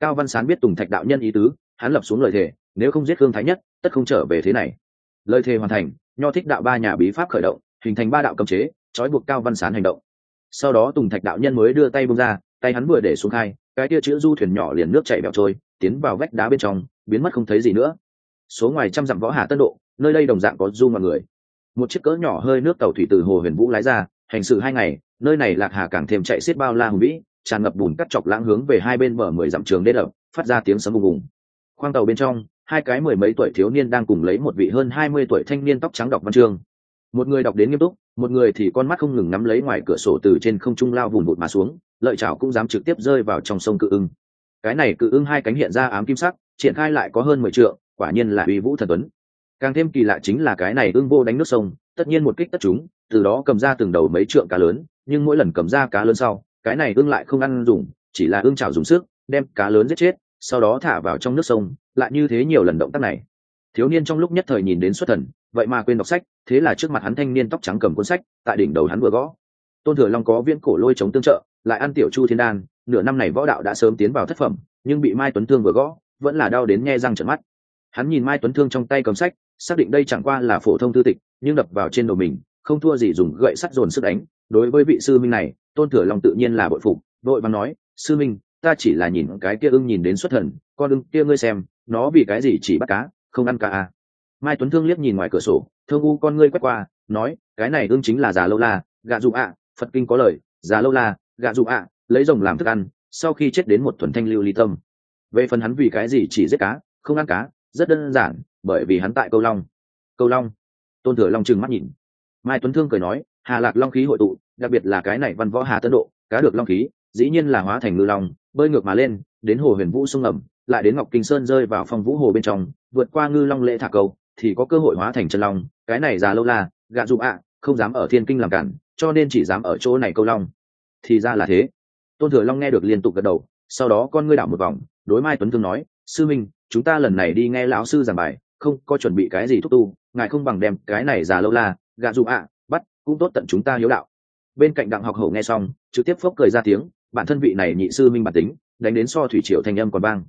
Cao văn sán biết tùng thạch đạo nhân ý tứ, hắn lập xuống lời thề, nếu không giết hương thái nhất, tất không trở về thế này. Lời thề hoàn thành, nho thích đạo ba nhà bí pháp khởi động, hình thành ba đạo cấm chế, trói buộc cao văn sán hành động. Sau đó tùng thạch đạo nhân mới đưa tay bông ra, tay hắn vừa để xuống khai cái kia chữ du thuyền nhỏ liền nước chảy bẹo trôi, tiến vào vách đá bên trong, biến mất không thấy gì nữa số ngoài trăm dặm võ hà tân độ, nơi đây đồng dạng có du mọi người. Một chiếc cỡ nhỏ hơi nước tàu thủy từ hồ huyền vũ lái ra, hành sự hai ngày, nơi này lạc hà càng thêm chạy xiết bao la hùng vĩ, tràn ngập bùn cắt chọc lãng hướng về hai bên mở mười dặm trường đê đập, phát ra tiếng sấm vùng vùng khoang tàu bên trong, hai cái mười mấy tuổi thiếu niên đang cùng lấy một vị hơn hai mươi tuổi thanh niên tóc trắng đọc văn chương. Một người đọc đến nghiêm túc, một người thì con mắt không ngừng nắm lấy ngoài cửa sổ từ trên không trung lao vùng bụt mà xuống, lợi chảo cũng dám trực tiếp rơi vào trong sông cự ưng. Cái này cự ưng hai cánh hiện ra ám kim sắc triển khai lại có hơn mười trượng, quả nhiên là uy vũ thần tuấn. Càng thêm kỳ lạ chính là cái này ưng vô đánh nước sông, tất nhiên một kích tất chúng từ đó cầm ra từng đầu mấy trượng cá lớn, nhưng mỗi lần cầm ra cá lớn sau, cái này ưng lại không ăn dùng, chỉ là ưng chảo dùng sức, đem cá lớn giết chết, sau đó thả vào trong nước sông, lại như thế nhiều lần động tác này. Thiếu niên trong lúc nhất thời nhìn đến xuất thần, vậy mà quên đọc sách, thế là trước mặt hắn thanh niên tóc trắng cầm cuốn sách, tại đỉnh đầu hắn vừa gõ. Tôn thừa long có viên cổ lôi chống tương trợ, lại ăn tiểu chu thiên đan, nửa năm này võ đạo đã sớm tiến vào thất phẩm, nhưng bị mai tuấn thương vừa gõ vẫn là đau đến nghe răng trận mắt. Hắn nhìn mai tuấn thương trong tay cầm sách, xác định đây chẳng qua là phổ thông thư tịch, nhưng đập vào trên đầu mình, không thua gì dùng gậy sắt dồn sức đánh. Đối với vị sư minh này, tôn thừa long tự nhiên là bội phục vội bằng nói, sư minh, ta chỉ là nhìn cái kia ưng nhìn đến xuất thần, con ưng kia ngươi xem, nó vì cái gì chỉ bắt cá, không ăn cá à. mai tuấn thương liếc nhìn ngoài cửa sổ, thương u, con ngươi quét qua, nói, cái này ưng chính là già lâu la, gạ dụ ạ, phật kinh có lời, già lâu la, gạ dụ ạ, lấy rồng làm thức ăn, sau khi chết đến một thuần thanh lưu ly tâm về phần hắn vì cái gì chỉ giết cá, không ăn cá, rất đơn giản, bởi vì hắn tại câu long. Câu long? Tôn thừa long trừng mắt nhìn. Mai tuấn thương cười nói, hà lạc long khí hội tụ, đặc biệt là cái này văn võ hà tân độ, cá được long khí, dĩ nhiên là hóa thành ngư long, bơi ngược mà lên, đến hồ huyền vũ sông ngầm, lại đến ngọc kinh sơn rơi vào phong vũ hồ bên trong, vượt qua ngư long lễ thả cầu, thì có cơ hội hóa thành chân long, cái này già lâu la, gạ dụ ạ, không dám ở thiên kinh làm cản, cho nên chỉ dám ở chỗ này câu long. Thì ra là thế. Tôn thừa long nghe được liên tục gật đầu, sau đó con ngươi đảo một vòng đối mai tuấn thương nói, sư minh, chúng ta lần này đi nghe lão sư giảng bài, không có chuẩn bị cái gì thúc tu, ngài không bằng đem cái này già lâu la, gạ dụ ạ, bắt, cũng tốt tận chúng ta hiếu đạo. Bên cạnh đặng học hậu nghe xong, trực tiếp phốc cười ra tiếng, bản thân vị này nhị sư minh bản tính, đánh đến so thủy triều thành âm còn bang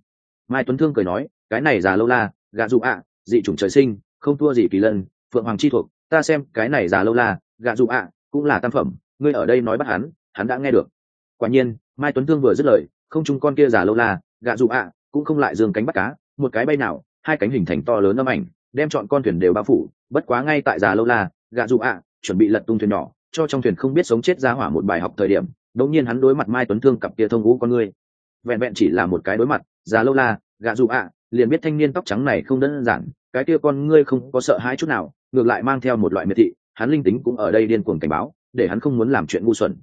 mai tuấn thương cười nói, cái này già lâu la, gạ dụ ạ, dị chủng trời sinh, không thua gì kỳ lân, phượng hoàng chi thuộc, ta xem cái này già lâu la, gạ dụ ạ, cũng là tam phẩm, ngươi ở đây nói bắt hắn hắn đã nghe được. Quả nhiên, mai tuấn thương vừa dứt lời, không chung con kia già lâu la gạ dụ ạ, cũng không lại dương cánh bắt cá, một cái bay nào, hai cánh hình thành to lớn âm ảnh, đem chọn con thuyền đều bao phủ, bất quá ngay tại già lâu la, gạ dụ ạ chuẩn bị lật tung thuyền nhỏ, cho trong thuyền không biết sống chết ra hỏa một bài học thời điểm, đột nhiên hắn đối mặt mai tuấn thương cặp kia thông ngũ con ngươi. Vẹn vẹn chỉ là một cái đối mặt, già lâu la, gạ dụ ạ liền biết thanh niên tóc trắng này không đơn giản, cái kia con ngươi không có sợ hãi chút nào, ngược lại mang theo một loại miệt thị, hắn linh tính cũng ở đây điên cuồng cảnh báo, để hắn không muốn làm chuyện ngu xuẩn.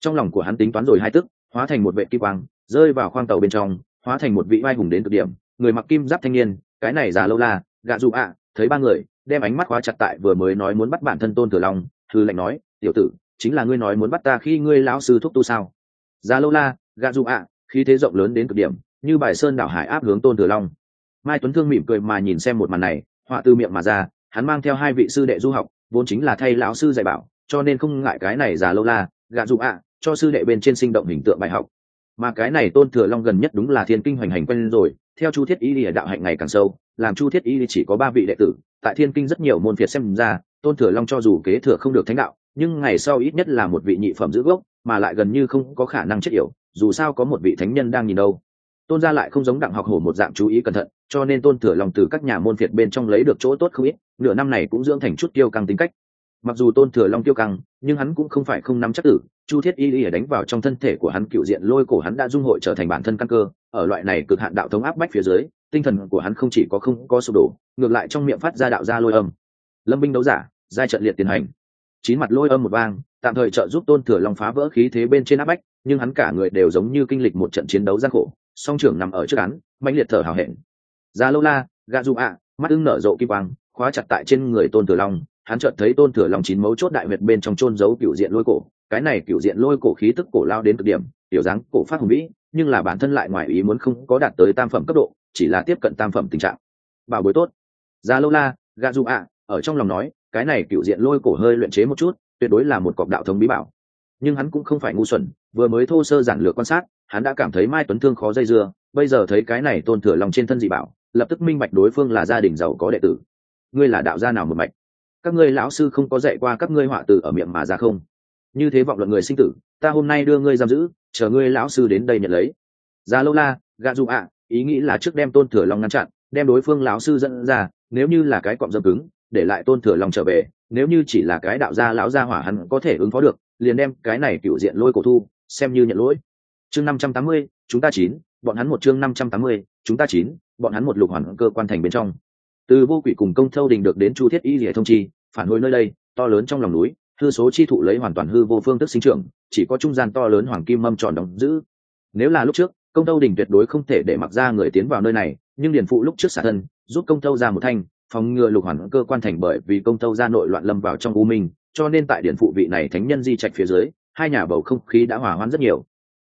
Trong lòng của hắn tính toán rồi hai tức, hóa thành một vệ kim quang, rơi vào khoang tàu bên trong hóa thành một vị vai hùng đến cực điểm, người mặc kim giáp thanh niên, cái này già lâu la, gạ dụ ạ, thấy ba người, đem ánh mắt khóa chặt tại vừa mới nói muốn bắt bản thân tôn thừa long, thư lệnh nói, tiểu tử, chính là ngươi nói muốn bắt ta khi ngươi lão sư thúc tu sao? Già lâu la, gạ dụ ạ khi thế rộng lớn đến cực điểm, như bài sơn đảo hải áp hướng tôn thừa long. Mai tuấn thương mỉm cười mà nhìn xem một màn này, họa từ miệng mà ra, hắn mang theo hai vị sư đệ du học, vốn chính là thay lão sư dạy bảo, cho nên không ngại cái này già lâu la, gạ dụ ạ, cho sư đệ bên trên sinh động hình tượng bài học mà cái này tôn thừa long gần nhất đúng là thiên kinh hoành hành quen rồi, theo chu thiết y lìa đạo hạnh ngày càng sâu, làm chu thiết y chỉ có ba vị đệ tử, tại thiên kinh rất nhiều môn phiệt xem ra, tôn thừa long cho dù kế thừa không được thánh đạo, nhưng ngày sau ít nhất là một vị nhị phẩm giữ gốc, mà lại gần như không có khả năng chết yểu, dù sao có một vị thánh nhân đang nhìn đâu. Tôn gia lại không giống đặng học hổ một dạng chú ý cẩn thận, cho nên tôn thừa long từ các nhà môn phiệt bên trong lấy được chỗ tốt không ít, nửa năm này cũng dưỡng thành chút tiêu căng tính cách. Mặc dù tôn thừa long tiêu căng, nhưng hắn cũng không phải không nắm chắc tử chu thiết y y đánh vào trong thân thể của hắn cựu diện lôi cổ hắn đã dung hội trở thành bản thân căn cơ, ở loại này cực hạn đạo thống áp bách phía dưới, tinh thần của hắn không chỉ có không có sụp đổ, ngược lại trong miệng phát ra đạo ra lôi âm. Lâm binh đấu giả, giai trận liệt tiến hành. Chín mặt lôi âm một vang, tạm thời trợ giúp tôn thừa long phá vỡ khí thế bên trên áp bách, nhưng hắn cả người đều giống như kinh lịch một trận chiến đấu gian khổ, song trưởng nằm ở trước án mạnh liệt thở hào hẹn. Ra lâu la gạ dù ạ mắt ưng nở rộ kim quang, khóa chặt tại trên người tôn thừa long, hắn chợt thấy tôn thừa long chín mấu chốt đại huyệt bên trong chôn giấu cựu diện lôi cổ cái này cựu diện lôi cổ khí tức cổ lao đến cực điểm, tiểu dáng cổ phát hùng vĩ, nhưng là bản thân lại ngoài ý muốn không có đạt tới tam phẩm cấp độ, chỉ là tiếp cận tam phẩm tình trạng. Bảo bối tốt. Ra lâu la gà du ạ, ở trong lòng nói, cái này cựu diện lôi cổ hơi luyện chế một chút, tuyệt đối là một cọc đạo thống bí bảo. Nhưng hắn cũng không phải ngu xuẩn, vừa mới thô sơ giản lược quan sát, hắn đã cảm thấy mai tuấn thương khó dây dưa, bây giờ thấy cái này tôn thừa lòng trên thân dị bảo, lập tức minh bạch đối phương là gia đình giàu có đệ tử. Ngươi là đạo gia nào một mạch? Các ngươi lão sư không có dạy qua các ngươi họa từ ở miệng mà ra không? Như thế vọng luận người sinh tử, ta hôm nay đưa ngươi giam giữ, chờ ngươi lão sư đến đây nhận lấy. Ra lâu la, gạ dụ ạ, ý nghĩ là trước đem tôn thừa long ngăn chặn, đem đối phương lão sư dẫn ra, nếu như là cái cọm dâm cứng, để lại tôn thừa long trở về, nếu như chỉ là cái đạo gia lão gia hỏa hắn có thể ứng phó được, liền đem cái này cựu diện lôi cổ thu, xem như nhận lỗi. Chương năm trăm tám mươi, chúng ta chín, bọn hắn một chương năm trăm tám mươi, chúng ta chín, bọn hắn một lục hoàn cơ quan thành bên trong. Từ vô quỷ cùng công thâu đình được đến chu thiết y lìa thông chi, phản hồi nơi đây, to lớn trong lòng núi hư số chi thụ lấy hoàn toàn hư vô phương thức sinh trưởng, chỉ có trung gian to lớn hoàng kim mâm tròn đóng giữ. Nếu là lúc trước, công tâu đình tuyệt đối không thể để mặc ra người tiến vào nơi này, nhưng điền phụ lúc trước xả thân, giúp công tâu ra một thanh, phòng ngừa lục hoàn cơ quan thành bởi vì công tâu ra nội loạn lâm vào trong u minh, cho nên tại điển phụ vị này thánh nhân di trạch phía dưới, hai nhà bầu không khí đã hòa hoãn rất nhiều.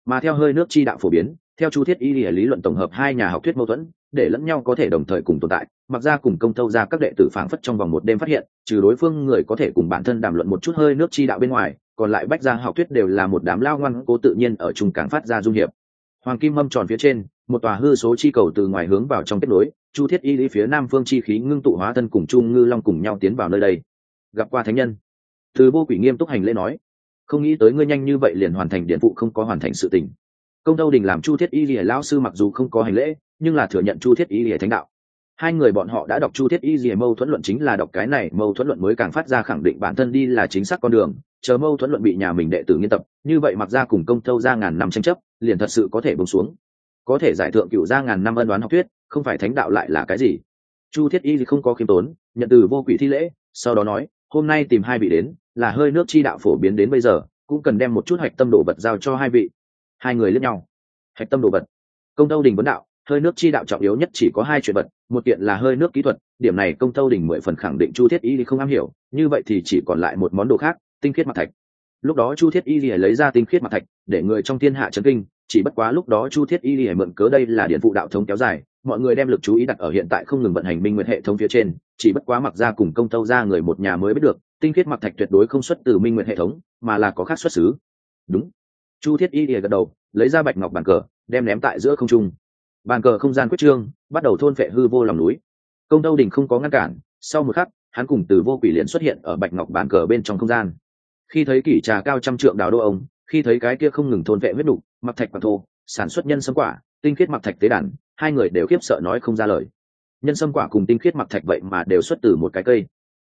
Mà theo hơi nước chi đạo phổ biến theo chu thiết y lý, lý luận tổng hợp hai nhà học thuyết mâu thuẫn để lẫn nhau có thể đồng thời cùng tồn tại mặc ra cùng công tâu ra các đệ tử phảng phất trong vòng một đêm phát hiện trừ đối phương người có thể cùng bản thân đàm luận một chút hơi nước chi đạo bên ngoài còn lại bách gia học thuyết đều là một đám lao ngoan cố tự nhiên ở trung cảng phát ra dung hiệp. Hoàng kim mâm tròn phía trên một tòa hư số chi cầu từ ngoài hướng vào trong kết nối chu thiết y lý phía nam phương chi khí ngưng tụ hóa thân cùng chu ngư long cùng nhau tiến vào nơi đây. Gặp qua thánh nhân. Từ vô quỷ nghiêm túc hành lễ nói không nghĩ tới ngươi nhanh như vậy liền hoàn thành điện vụ không có hoàn thành sự tình công tâu đình làm chu thiết y lìa lao sư mặc dù không có hành lễ, nhưng là thừa nhận chu thiết y lìa thánh đạo. Hai người bọn họ đã đọc chu thiết y lìa mâu thuẫn luận chính là đọc cái này, mâu thuẫn luận mới càng phát ra khẳng định bản thân đi là chính xác con đường, chờ mâu thuẫn luận bị nhà mình đệ tử nghiên tập, như vậy mặc ra cùng công tâu ra ngàn năm tranh chấp, liền thật sự có thể bông xuống. Có thể giải thượng cựu ra ngàn năm ân đoán học thuyết, không phải thánh đạo lại là cái gì? Chu thiết y không có khiêm tốn, nhận từ vô quỷ thi lễ, sau đó nói, hôm nay tìm hai vị đến, là hơi nước chi đạo phổ biến đến bây giờ, cũng cần đem một chút hạch tâm đồ vật giao cho hai vị hai người lẫn nhau. Hạch tâm đồ vật. Công tâu đình vấn đạo, hơi nước chi đạo trọng yếu nhất chỉ có hai chuyện vật, một kiện là hơi nước kỹ thuật, điểm này công tâu đình mười phần khẳng định chu thiết y thì không am hiểu, như vậy thì chỉ còn lại một món đồ khác, tinh khiết mặt thạch. Lúc đó chu thiết y lìa lấy ra tinh khiết mặt thạch, để người trong thiên hạ chấn kinh, chỉ bất quá lúc đó chu thiết y lìa mượn cớ đây là điện vụ đạo thống kéo dài, mọi người đem lực chú ý đặt ở hiện tại không ngừng vận hành minh nguyện hệ thống phía trên, chỉ bất quá mặc ra cùng công tâu ra người một nhà mới biết được, tinh khiết mặt thạch tuyệt đối không xuất từ minh nguyện hệ thống, mà là có khác xuất xứ. Đúng chu thiết y lìa gật đầu, lấy ra bạch ngọc bàn cờ, đem ném tại giữa không trung. Bàn cờ không gian quyết trương, bắt đầu thôn phệ hư vô lòng núi. Công tâu đình không có ngăn cản, sau một khắc, hắn cùng từ vô quỷ liền xuất hiện ở bạch ngọc bàn cờ bên trong không gian. Khi thấy kỷ trà cao trăm trượng đào đô ông, khi thấy cái kia không ngừng thôn vệ huyết đục mặc thạch và thô, sản xuất nhân sâm quả, tinh khiết mặc thạch tế đàn, hai người đều khiếp sợ nói không ra lời. Nhân sâm quả cùng tinh khiết mặc thạch vậy mà đều xuất từ một cái cây.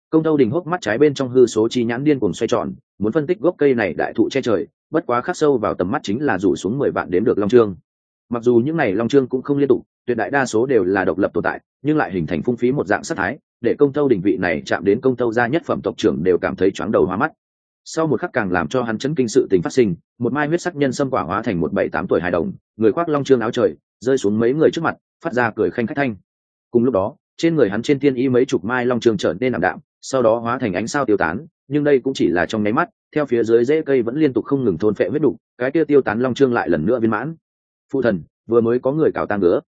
Công tâu đình hốc mắt trái bên trong hư số chi nhãn điên cùng xoay tròn, muốn phân tích gốc cây này đại thụ che trời bất quá khắc sâu vào tầm mắt chính là rủ xuống mười vạn đếm được long trương. Mặc dù những n à y long trương cũng không liên tục, tuyệt đại đa số đều là độc lập tồn tại, nhưng lại hình thành phung phí một dạng sắc thái, để công tâu đình vị này chạm đến công tâu gia nhất phẩm tộc trưởng đều cảm thấy chóng đầu hoa mắt. Sau một khắc càng làm cho hắn chấn kinh sự tình phát sinh, một mai huyết sắc nhân xâm quả hóa thành một bảy tám tuổi hài đồng, người khoác long trương áo trời, rơi xuống mấy người trước mặt, phát ra cười khanh khách thanh. Cùng lúc đó, trên người hắn trên thiên y mấy chục mai long trương trở nên ảm đạm sau đó hóa thành ánh sao tiêu tán, nhưng đây cũng chỉ là trong nháy mắt, theo phía dưới rễ cây vẫn liên tục không ngừng thôn phệ huyết đục, cái kia tiêu tán long trương lại lần nữa viên mãn. Phụ thần, vừa mới có người cào tang nữa.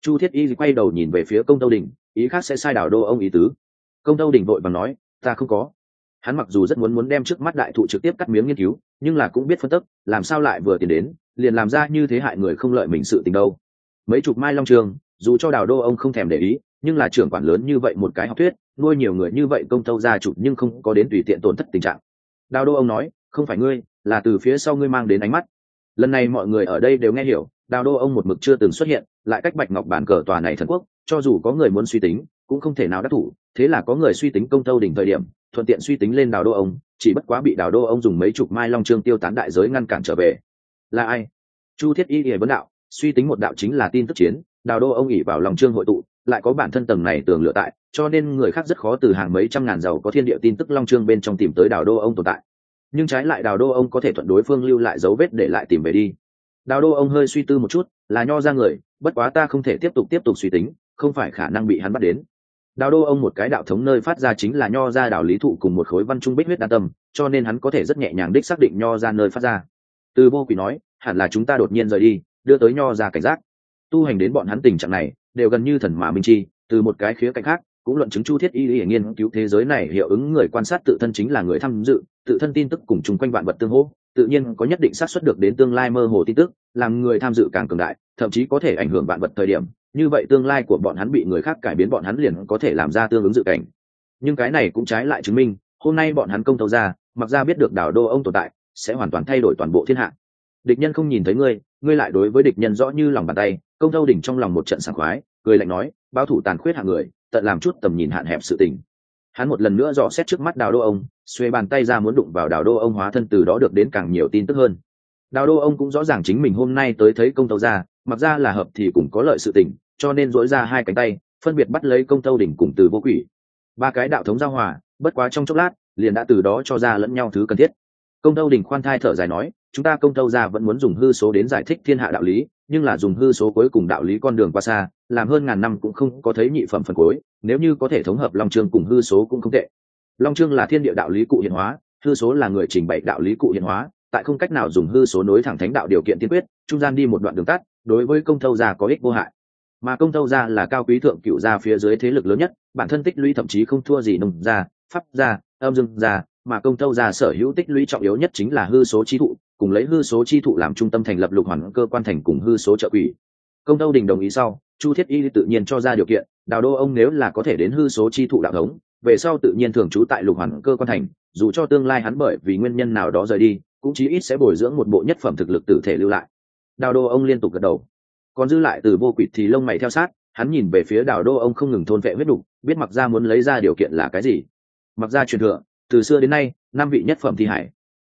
chu thiết y quay đầu nhìn về phía công tâu đình, ý khác sẽ sai đảo đô ông ý tứ. Công tâu đình vội và nói, ta không có. Hắn mặc dù rất muốn muốn đem trước mắt đại thụ trực tiếp cắt miếng nghiên cứu, nhưng là cũng biết phân tức, làm sao lại vừa tiền đến, liền làm ra như thế hại người không lợi mình sự tình đâu. Mấy chục mai long trường dù cho đào đô ông không thèm để ý, nhưng là trưởng quản lớn như vậy một cái học thuyết, nuôi nhiều người như vậy công tâu gia chủ nhưng không có đến tùy tiện tổn thất tình trạng. Đào đô ông nói, không phải ngươi, là từ phía sau ngươi mang đến ánh mắt. Lần này mọi người ở đây đều nghe hiểu, đào đô ông một mực chưa từng xuất hiện, lại cách bạch ngọc bản cờ tòa này thần quốc, cho dù có người muốn suy tính, cũng không thể nào đắc thủ, thế là có người suy tính công tâu đỉnh thời điểm, thuận tiện suy tính lên đào đô ông, chỉ bất quá bị đào đô ông dùng mấy chục mai long trương tiêu tán đại giới ngăn cản trở về. Là ai? Chu thiết y ỉa vấn đạo, suy tính một đạo chính là tin tức chiến đào đô ông ỉ vào lòng trương hội tụ, lại có bản thân tầng này tường lựa tại, cho nên người khác rất khó từ hàng mấy trăm ngàn giàu có thiên địa tin tức long trương bên trong tìm tới đào đô ông tồn tại. Nhưng trái lại đào đô ông có thể thuận đối phương lưu lại dấu vết để lại tìm về đi. Đào đô ông hơi suy tư một chút, là nho ra người, bất quá ta không thể tiếp tục tiếp tục suy tính, không phải khả năng bị hắn bắt đến. Đào đô ông một cái đạo thống nơi phát ra chính là nho ra đạo lý thụ cùng một khối văn trung bích huyết đa tâm, cho nên hắn có thể rất nhẹ nhàng đích xác định nho ra nơi phát ra. Từ vô quỷ nói, hẳn là chúng ta đột nhiên rời đi, đưa tới nho ra cảnh giác tu hành đến bọn hắn tình trạng này, đều gần như thần mà minh chi, từ một cái khía cạnh khác, cũng luận chứng chu thiết y y nghiên cứu thế giới này hiệu ứng người quan sát tự thân chính là người tham dự, tự thân tin tức cùng chung quanh vạn vật tương hỗ, tự nhiên có nhất định xác suất được đến tương lai mơ hồ tin tức, làm người tham dự càng cường đại, thậm chí có thể ảnh hưởng vạn vật thời điểm, như vậy tương lai của bọn hắn bị người khác cải biến bọn hắn liền có thể làm ra tương ứng dự cảnh. Nhưng cái này cũng trái lại chứng minh, hôm nay bọn hắn công tâu ra, mặc ra biết được đảo đô ông tồn tại, sẽ hoàn toàn thay đổi toàn bộ thiên hạ. Địch nhân không nhìn thấy ngươi ngươi lại đối với địch nhân rõ như lòng bàn tay công tâu đỉnh trong lòng một trận sảng khoái, cười lạnh nói bao thủ tàn khuyết hạng người, tận làm chút tầm nhìn hạn hẹp sự tình. Hắn một lần nữa dò xét trước mắt đào đô ông, xuê bàn tay ra muốn đụng vào đào đô ông hóa thân từ đó được đến càng nhiều tin tức hơn. Đào đô ông cũng rõ ràng chính mình hôm nay tới thấy công tâu ra mặc ra là hợp thì cũng có lợi sự tình, cho nên dỗi ra hai cánh tay, phân biệt bắt lấy công tâu đỉnh cùng từ vô quỷ. Ba cái đạo thống giao hòa, bất quá trong chốc lát, liền đã từ đó cho ra lẫn nhau thứ cần thiết. Công tâu đỉnh khoan thai thở dài nói chúng ta công tâu ra vẫn muốn dùng hư số đến giải thích thiên hạ đạo lý, nhưng là dùng hư số cuối cùng đạo lý con đường qua xa, làm hơn ngàn năm cũng không có thấy nhị phẩm phần cuối, nếu như có thể thống hợp long trương cùng hư số cũng không tệ. Long trương là thiên địa đạo lý cụ hiện hóa, hư số là người trình bày đạo lý cụ hiện hóa, tại không cách nào dùng hư số nối thẳng thánh đạo điều kiện tiên quyết, trung gian đi một đoạn đường tắt, đối với công thâu gia có ích vô hại. Mà công thâu gia là cao quý thượng cựu gia phía dưới thế lực lớn nhất, bản thân tích lũy thậm chí không thua gì nông gia, pháp gia, âm dương gia, mà công thâu gia sở hữu tích lũy trọng yếu nhất chính là hư số trí thụ cùng lấy hư số chi thụ làm trung tâm thành lập lục hoàn cơ quan thành cùng hư số trợ quỷ. Công tâu đình đồng ý sau, chu thiết y tự nhiên cho ra điều kiện, đào đô ông nếu là có thể đến hư số chi thụ đạo thống, về sau tự nhiên thường trú tại lục hoàn cơ quan thành, dù cho tương lai hắn bởi vì nguyên nhân nào đó rời đi, cũng chí ít sẽ bồi dưỡng một bộ nhất phẩm thực lực tử thể lưu lại. Đào đô ông liên tục gật đầu. Còn dư lại từ vô quỷ thì lông mày theo sát, hắn nhìn về phía đào đô ông không ngừng thôn vệ huyết đục, biết mặc ra muốn lấy ra điều kiện là cái gì. Mặc ra truyền thừa, từ xưa đến nay, năm vị nhất phẩm thi hải.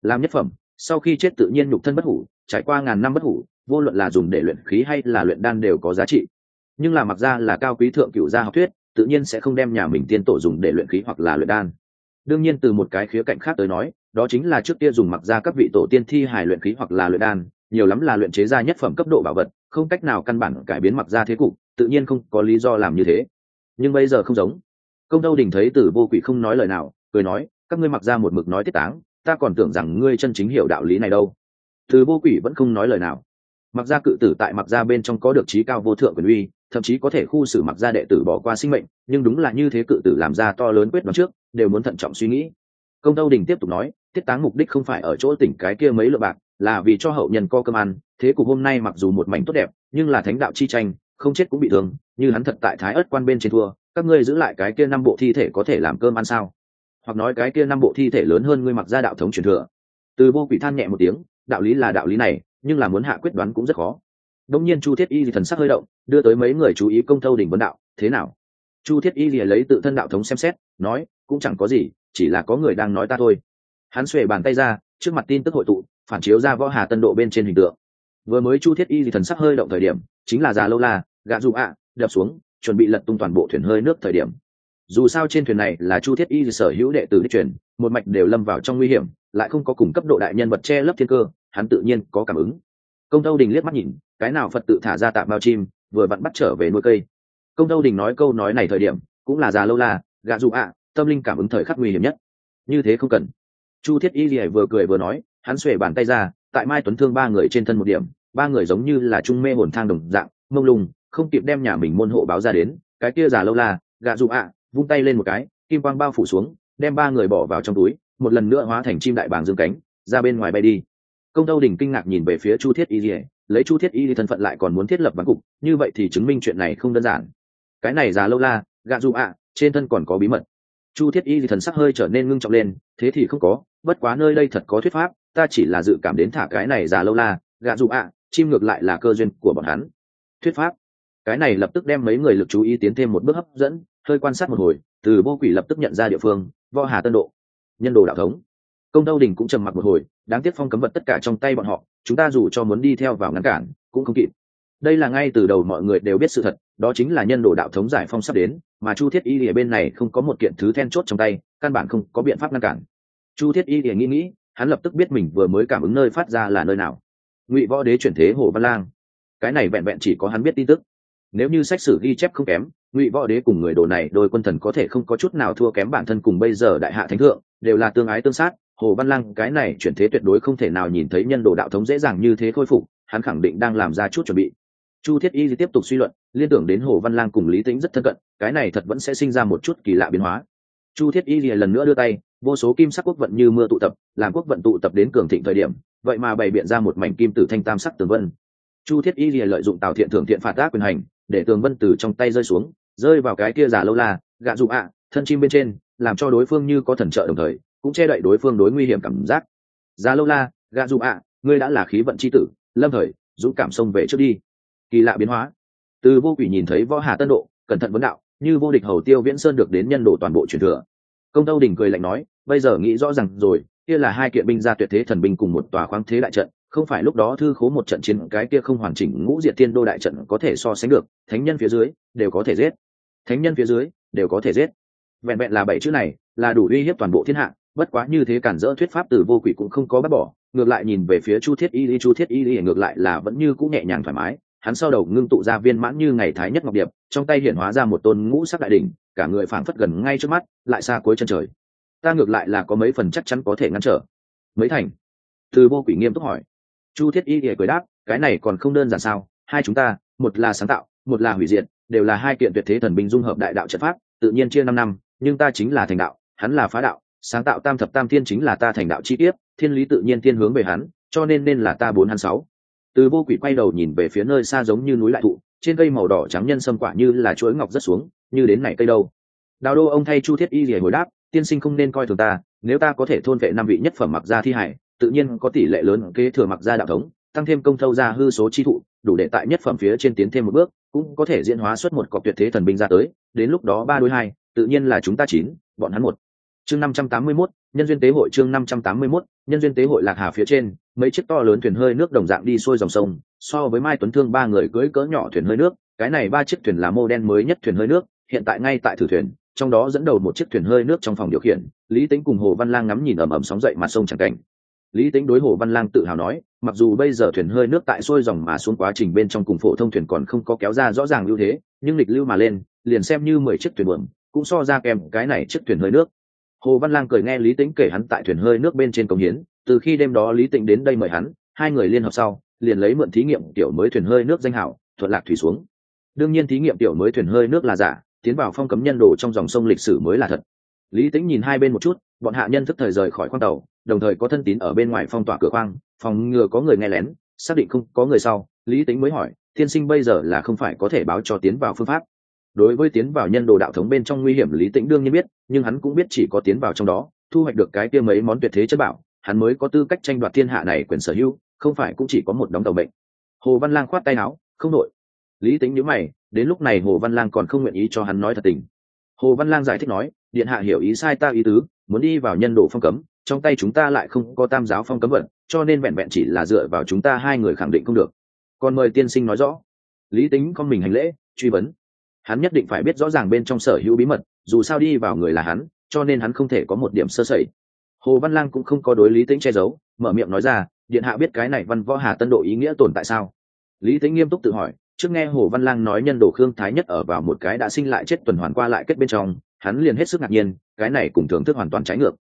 Làm nhất phẩm sau khi chết tự nhiên nhục thân bất hủ, trải qua ngàn năm bất hủ, vô luận là dùng để luyện khí hay là luyện đan đều có giá trị. Nhưng là mặc ra là cao quý thượng cựu gia học thuyết, tự nhiên sẽ không đem nhà mình tiên tổ dùng để luyện khí hoặc là luyện đan. Đương nhiên từ một cái khía cạnh khác tới nói, đó chính là trước kia dùng mặc ra các vị tổ tiên thi hài luyện khí hoặc là luyện đan, nhiều lắm là luyện chế ra nhất phẩm cấp độ bảo vật, không cách nào căn bản cải biến mặc ra thế cục, tự nhiên không có lý do làm như thế. Nhưng bây giờ không giống. Công đâu đình thấy tử vô quỷ không nói lời nào, cười nói, các ngươi mặc ra một mực nói tiết táng ta còn tưởng rằng ngươi chân chính hiểu đạo lý này đâu. Từ vô quỷ vẫn không nói lời nào. Mặc ra cự tử tại mặc ra bên trong có được trí cao vô thượng quyền uy, thậm chí có thể khu xử mặc ra đệ tử bỏ qua sinh mệnh, nhưng đúng là như thế cự tử làm ra to lớn quyết đoán trước, đều muốn thận trọng suy nghĩ. Công tâu đình tiếp tục nói tiết táng mục đích không phải ở chỗ tỉnh cái kia mấy lượng bạc, là vì cho hậu nhân co cơm ăn, thế cục hôm nay mặc dù một mảnh tốt đẹp, nhưng là thánh đạo chi tranh, không chết cũng bị thương, như hắn thật tại thái ớt quan bên trên thua, các ngươi giữ lại cái kia năm bộ thi thể có thể làm cơm ăn sao? Hoặc nói cái kia năm bộ thi thể lớn hơn ngươi mặc ra đạo thống truyền thừa. Từ vô quỷ than nhẹ một tiếng, đạo lý là đạo lý này, nhưng là muốn hạ quyết đoán cũng rất khó. Đông nhiên chu thiết y thì thần sắc hơi động, đưa tới mấy người chú ý công thâu đỉnh vấn đạo, thế nào? Chu thiết y lìa lấy tự thân đạo thống xem xét, nói, cũng chẳng có gì, chỉ là có người đang nói ta thôi. Hắn xuề bàn tay ra, trước mặt tin tức hội tụ, phản chiếu ra võ hà tân độ bên trên hình tượng. Vừa mới chu thiết y thì thần sắc hơi động thời điểm, chính là già lâu la, gạ dụ ạ, đập xuống, chuẩn bị lật tung toàn bộ thuyền hơi nước thời điểm dù sao trên thuyền này là chu thiết y sở hữu đệ tử đích truyền một mạch đều lâm vào trong nguy hiểm lại không có cùng cấp độ đại nhân vật che lấp thiên cơ hắn tự nhiên có cảm ứng. Công tâu đình liếc mắt nhìn cái nào phật tự thả ra tạm bao chim vừa vặn bắt trở về nuôi cây. Công tâu đình nói câu nói này thời điểm cũng là già lâu la gạ dụ ạ tâm linh cảm ứng thời khắc nguy hiểm nhất. Như thế không cần. Chu thiết y lìa vừa cười vừa nói hắn xuể bàn tay ra tại mai tuấn thương ba người trên thân một điểm ba người giống như là trung mê hồn thang đồng dạng mông lùng, không kịp đem nhà mình môn hộ báo ra đến cái kia già lâu la gạ dụ ạ vung tay lên một cái, kim quang bao phủ xuống, đem ba người bỏ vào trong túi, một lần nữa hóa thành chim đại bàng dương cánh, ra bên ngoài bay đi. Công tâu đình kinh ngạc nhìn về phía chu thiết y lìa lấy chu thiết y đi thân phận lại còn muốn thiết lập bắn cục, như vậy thì chứng minh chuyện này không đơn giản. Cái này già lâu la, gạ dù ạ, trên thân còn có bí mật. Chu thiết y thì thần sắc hơi trở nên ngưng trọng lên, thế thì không có, bất quá nơi đây thật có thuyết pháp, ta chỉ là dự cảm đến thả cái này già lâu la, gạ dù ạ, chim ngược lại là cơ duyên của bọn hắn. Thuyết pháp. Cái này lập tức đem mấy người lực chú ý tiến thêm một bước hấp dẫn hơi quan sát một hồi, từ vô quỷ lập tức nhận ra địa phương, võ hà tân độ, nhân đồ đạo thống. Công đâu đình cũng trầm mặc một hồi, đáng tiếc phong cấm vật tất cả trong tay bọn họ, chúng ta dù cho muốn đi theo vào ngăn cản, cũng không kịp. Đây là ngay từ đầu mọi người đều biết sự thật, đó chính là nhân đồ đạo thống giải phong sắp đến, mà chu thiết y địa bên này không có một kiện thứ then chốt trong tay, căn bản không có biện pháp ngăn cản. Chu thiết y nghĩ nghĩ, hắn lập tức biết mình vừa mới cảm ứng nơi phát ra là nơi nào. Ngụy võ đế chuyển thế hồ văn lang. Cái này vẹn vẹn chỉ có hắn biết tin tức nếu như sách sử ghi chép không kém, ngụy võ đế cùng người đồ này đôi quân thần có thể không có chút nào thua kém bản thân cùng bây giờ đại hạ thánh thượng, đều là tương ái tương sát. Hồ văn lăng, cái này chuyển thế tuyệt đối không thể nào nhìn thấy nhân đồ đạo thống dễ dàng như thế khôi phục, hắn khẳng định đang làm ra chút chuẩn bị. Chu thiết y tiếp tục suy luận, liên tưởng đến hồ văn lang cùng lý tính rất thân cận, cái này thật vẫn sẽ sinh ra một chút kỳ lạ biến hóa. Chu thiết y lần nữa đưa tay, vô số kim sắc quốc vận như mưa tụ tập, làm quốc vận tụ tập đến cường thịnh thời điểm, vậy mà bày biện ra một mảnh kim tử thanh tam sắc tường vân chu thiết y lợi dụng tào thiện thưởng thiện phạt tác quyền hành, để tường vân từ trong tay rơi xuống, rơi vào cái kia giả lâu la, gạ dụ ạ, thân chim bên trên, làm cho đối phương như có thần trợ đồng thời, cũng che đậy đối phương đối nguy hiểm cảm giác. Giả lâu la, gạ dụ ạ, ngươi đã là khí vận c h i tử, lâm thời, dũng cảm xông về trước đi. Kỳ lạ biến hóa. Từ vô quỷ nhìn thấy võ hà tân độ, cẩn thận vấn đạo, như vô địch hầu tiêu viễn sơn được đến nhân độ toàn bộ truyền thừa. Công tâu đình cười lạnh nói, bây giờ nghĩ rõ ràng rồi, kia là hai kiện binh gia tuyệt thế thần binh cùng một tòa khoáng thế đại trận không phải lúc đó thư khố một trận chiến, cái kia không hoàn chỉnh ngũ diệt tiên đô đại trận có thể so sánh được, thánh nhân phía dưới đều có thể giết. Thánh nhân phía dưới đều có thể giết. Vẹn vẹn là bảy chữ này là đủ uy hiếp toàn bộ thiên hạ, bất quá như thế cản rỡ thuyết pháp từ vô quỷ cũng không có bác bỏ, ngược lại nhìn về phía chu thiết y lý, chu thiết y lý ngược lại là vẫn như cũng nhẹ nhàng thoải mái, hắn sau đầu ngưng tụ ra viên mãn như ngày thái nhất ngọc điệp, trong tay hiện hóa ra một tôn ngũ sắc đại đỉnh, cả người phảng phất gần ngay trước mắt, lại xa cuối chân trời. Ta ngược lại là có mấy phần chắc chắn có thể ngăn trở. Mấy thành? Từ vô quỷ nghiêm túc hỏi chu thiết y thì cười đáp, cái này còn không đơn giản sao? Hai chúng ta, một là sáng tạo, một là hủy diệt, đều là hai kiện tuyệt thế thần binh dung hợp đại đạo trận pháp, tự nhiên chia năm năm, nhưng ta chính là thành đạo, hắn là phá đạo, sáng tạo tam thập tam thiên chính là ta thành đạo chi tiết, thiên lý tự nhiên thiên hướng về hắn, cho nên nên là ta bốn hắn sáu. Từ vô quỷ quay đầu nhìn về phía nơi xa giống như núi lại thụ, trên cây màu đỏ trắng nhân sâm quả như là chuỗi ngọc rất xuống, như đến này cây đâu. Đào đô ông thay chu thiết y rỉa hồi đáp, tiên sinh không nên coi thường ta, nếu ta có thể thôn vệ năm vị nhất phẩm mặc gia thi hải tự nhiên có tỷ lệ lớn kế thừa mặc gia đạo thống tăng thêm công thâu ra hư số chi thụ đủ để tại nhất phẩm phía trên tiến thêm một bước cũng có thể diễn hóa xuất một cọc tuyệt thế thần binh ra tới đến lúc đó ba đôi hai tự nhiên là chúng ta chín bọn hắn một. Chương năm trăm tám mươi 581, nhân duyên tế hội chương năm trăm tám mươi 581, nhân duyên tế hội lạc hà phía trên mấy chiếc to lớn thuyền hơi nước đồng dạng đi xuôi dòng sông so với mai tuấn thương ba người cưỡi cỡ nhỏ thuyền hơi nước cái này ba chiếc thuyền là mô đen mới nhất thuyền hơi nước hiện tại ngay tại thử thuyền trong đó dẫn đầu một chiếc thuyền hơi nước trong phòng điều khiển lý tính cùng hồ văn lang ngắm nhìn ầm ầm sóng dậy mặt sông chẳng cảnh lý tính đối hồ văn lang tự hào nói, mặc dù bây giờ thuyền hơi nước tại xuôi dòng mà xuống quá trình bên trong cùng phổ thông thuyền còn không có kéo ra rõ ràng ưu thế, nhưng lịch lưu mà lên, liền xem như mười chiếc thuyền buồm, cũng so ra kèm cái này chiếc thuyền hơi nước. Hồ văn lang cười nghe lý tính kể hắn tại thuyền hơi nước bên trên công hiến, từ khi đêm đó lý tĩnh đến đây mời hắn, hai người liên hợp sau, liền lấy mượn thí nghiệm tiểu mới thuyền hơi nước danh hảo, thuận lạc thủy xuống. Đương nhiên thí nghiệm tiểu mới thuyền hơi nước là giả, tiến vào phong cấm nhân đồ trong dòng sông lịch sử mới là thật. Lý tĩnh nhìn hai bên một chút, bọn hạ nhân thức thời rời khỏi khoang tàu đồng thời có thân tín ở bên ngoài phong tỏa cửa khoang, phòng ngừa có người nghe lén, xác định không có người sau, lý tĩnh mới hỏi, thiên sinh bây giờ là không phải có thể báo cho tiến vào phương pháp? Đối với tiến vào nhân đồ đạo thống bên trong nguy hiểm, lý tĩnh đương nhiên biết, nhưng hắn cũng biết chỉ có tiến vào trong đó, thu hoạch được cái kia mấy món tuyệt thế chất bảo, hắn mới có tư cách tranh đoạt thiên hạ này quyền sở hữu, không phải cũng chỉ có một đóng tàu bệnh hồ văn lang khoát tay áo, không nội lý tính nhữ mày, đến lúc này hồ văn lang còn không nguyện ý cho hắn nói thật tình. Hồ văn lang giải thích nói, điện hạ hiểu ý sai ta ý tứ, muốn đi vào nhân đồ phong cấm trong tay chúng ta lại không có tam giáo phong cấm vận, cho nên vẹn vẹn chỉ là dựa vào chúng ta hai người khẳng định không được. Còn mời tiên sinh nói rõ. Lý tính con mình hành lễ, truy vấn. Hắn nhất định phải biết rõ ràng bên trong sở hữu bí mật, dù sao đi vào người là hắn, cho nên hắn không thể có một điểm sơ sẩy. Hồ văn lang cũng không có đối lý tính che giấu, mở miệng nói ra, điện hạ biết cái này văn võ hà tân độ ý nghĩa tồn tại sao? Lý tính nghiêm túc tự hỏi, trước nghe hồ văn lang nói nhân đồ khương thái nhất ở vào một cái đã sinh lại chết tuần hoàn qua lại kết bên trong, hắn liền hết sức ngạc nhiên, cái này cùng thưởng thức hoàn toàn trái ngược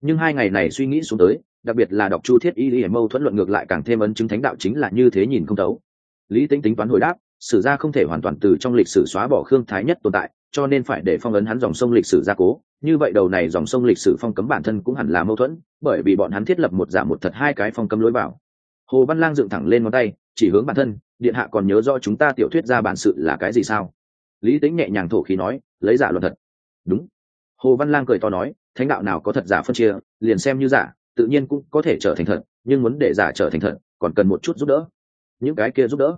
nhưng hai ngày này suy nghĩ xuống tới, đặc biệt là đọc chu thiết y lý mâu thuẫn luận ngược lại càng thêm ấn chứng thánh đạo chính là như thế nhìn không thấu. Lý tính tính toán hồi đáp, sử gia không thể hoàn toàn từ trong lịch sử xóa bỏ khương thái nhất tồn tại, cho nên phải để phong ấn hắn dòng sông lịch sử gia cố. Như vậy đầu này dòng sông lịch sử phong cấm bản thân cũng hẳn là mâu thuẫn, bởi vì bọn hắn thiết lập một giả một thật hai cái phong cấm lối vào. Hồ văn lang dựng thẳng lên ngón tay, chỉ hướng bản thân, điện hạ còn nhớ do chúng ta tiểu thuyết ra bản sự là cái gì sao? Lý tính nhẹ nhàng thổ khí nói, lấy giả luận thật. Đúng hồ văn lang cười to nói, thánh đạo nào có thật giả phân chia, liền xem như giả, tự nhiên cũng có thể trở thành thật, nhưng muốn để giả trở thành thật, còn cần một chút giúp đỡ. Những cái kia giúp đỡ.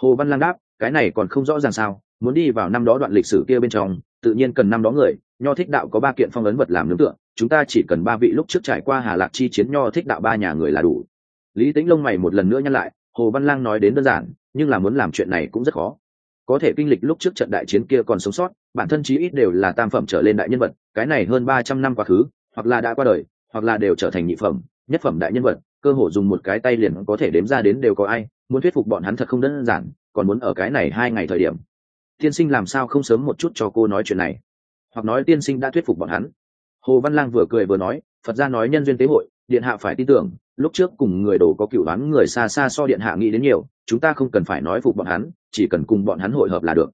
Hồ văn lang đáp, cái này còn không rõ ràng sao, muốn đi vào năm đó đoạn lịch sử kia bên trong, tự nhiên cần năm đó người, nho thích đạo có ba kiện phong ấn vật làm nướng tượng chúng ta chỉ cần ba vị lúc trước trải qua hà lạc chi chiến nho thích đạo ba nhà người là đủ. Lý tính lông mày một lần nữa nhắc lại, hồ văn lang nói đến đơn giản, nhưng là muốn làm chuyện này cũng rất khó có thể kinh lịch lúc trước trận đại chiến kia còn sống sót, bản thân chí ít đều là tam phẩm trở lên đại nhân vật, cái này hơn ba trăm năm quá khứ, hoặc là đã qua đời, hoặc là đều trở thành nhị phẩm, nhất phẩm đại nhân vật, cơ hồ dùng một cái tay liền có thể đếm ra đến đều có ai, muốn thuyết phục bọn hắn thật không đơn giản, còn muốn ở cái này hai ngày thời điểm. Tiên sinh làm sao không sớm một chút cho cô nói chuyện này? Hoặc nói tiên sinh đã thuyết phục bọn hắn. Hồ văn lang vừa cười vừa nói, phật gia nói nhân duyên tế hội, điện hạ phải tin tưởng, lúc trước cùng người đồ có cựu đoán người xa xa so điện hạ nghĩ đến nhiều, chúng ta không cần phải nói phục bọn hắn chỉ cần cùng bọn hắn hội hợp là được.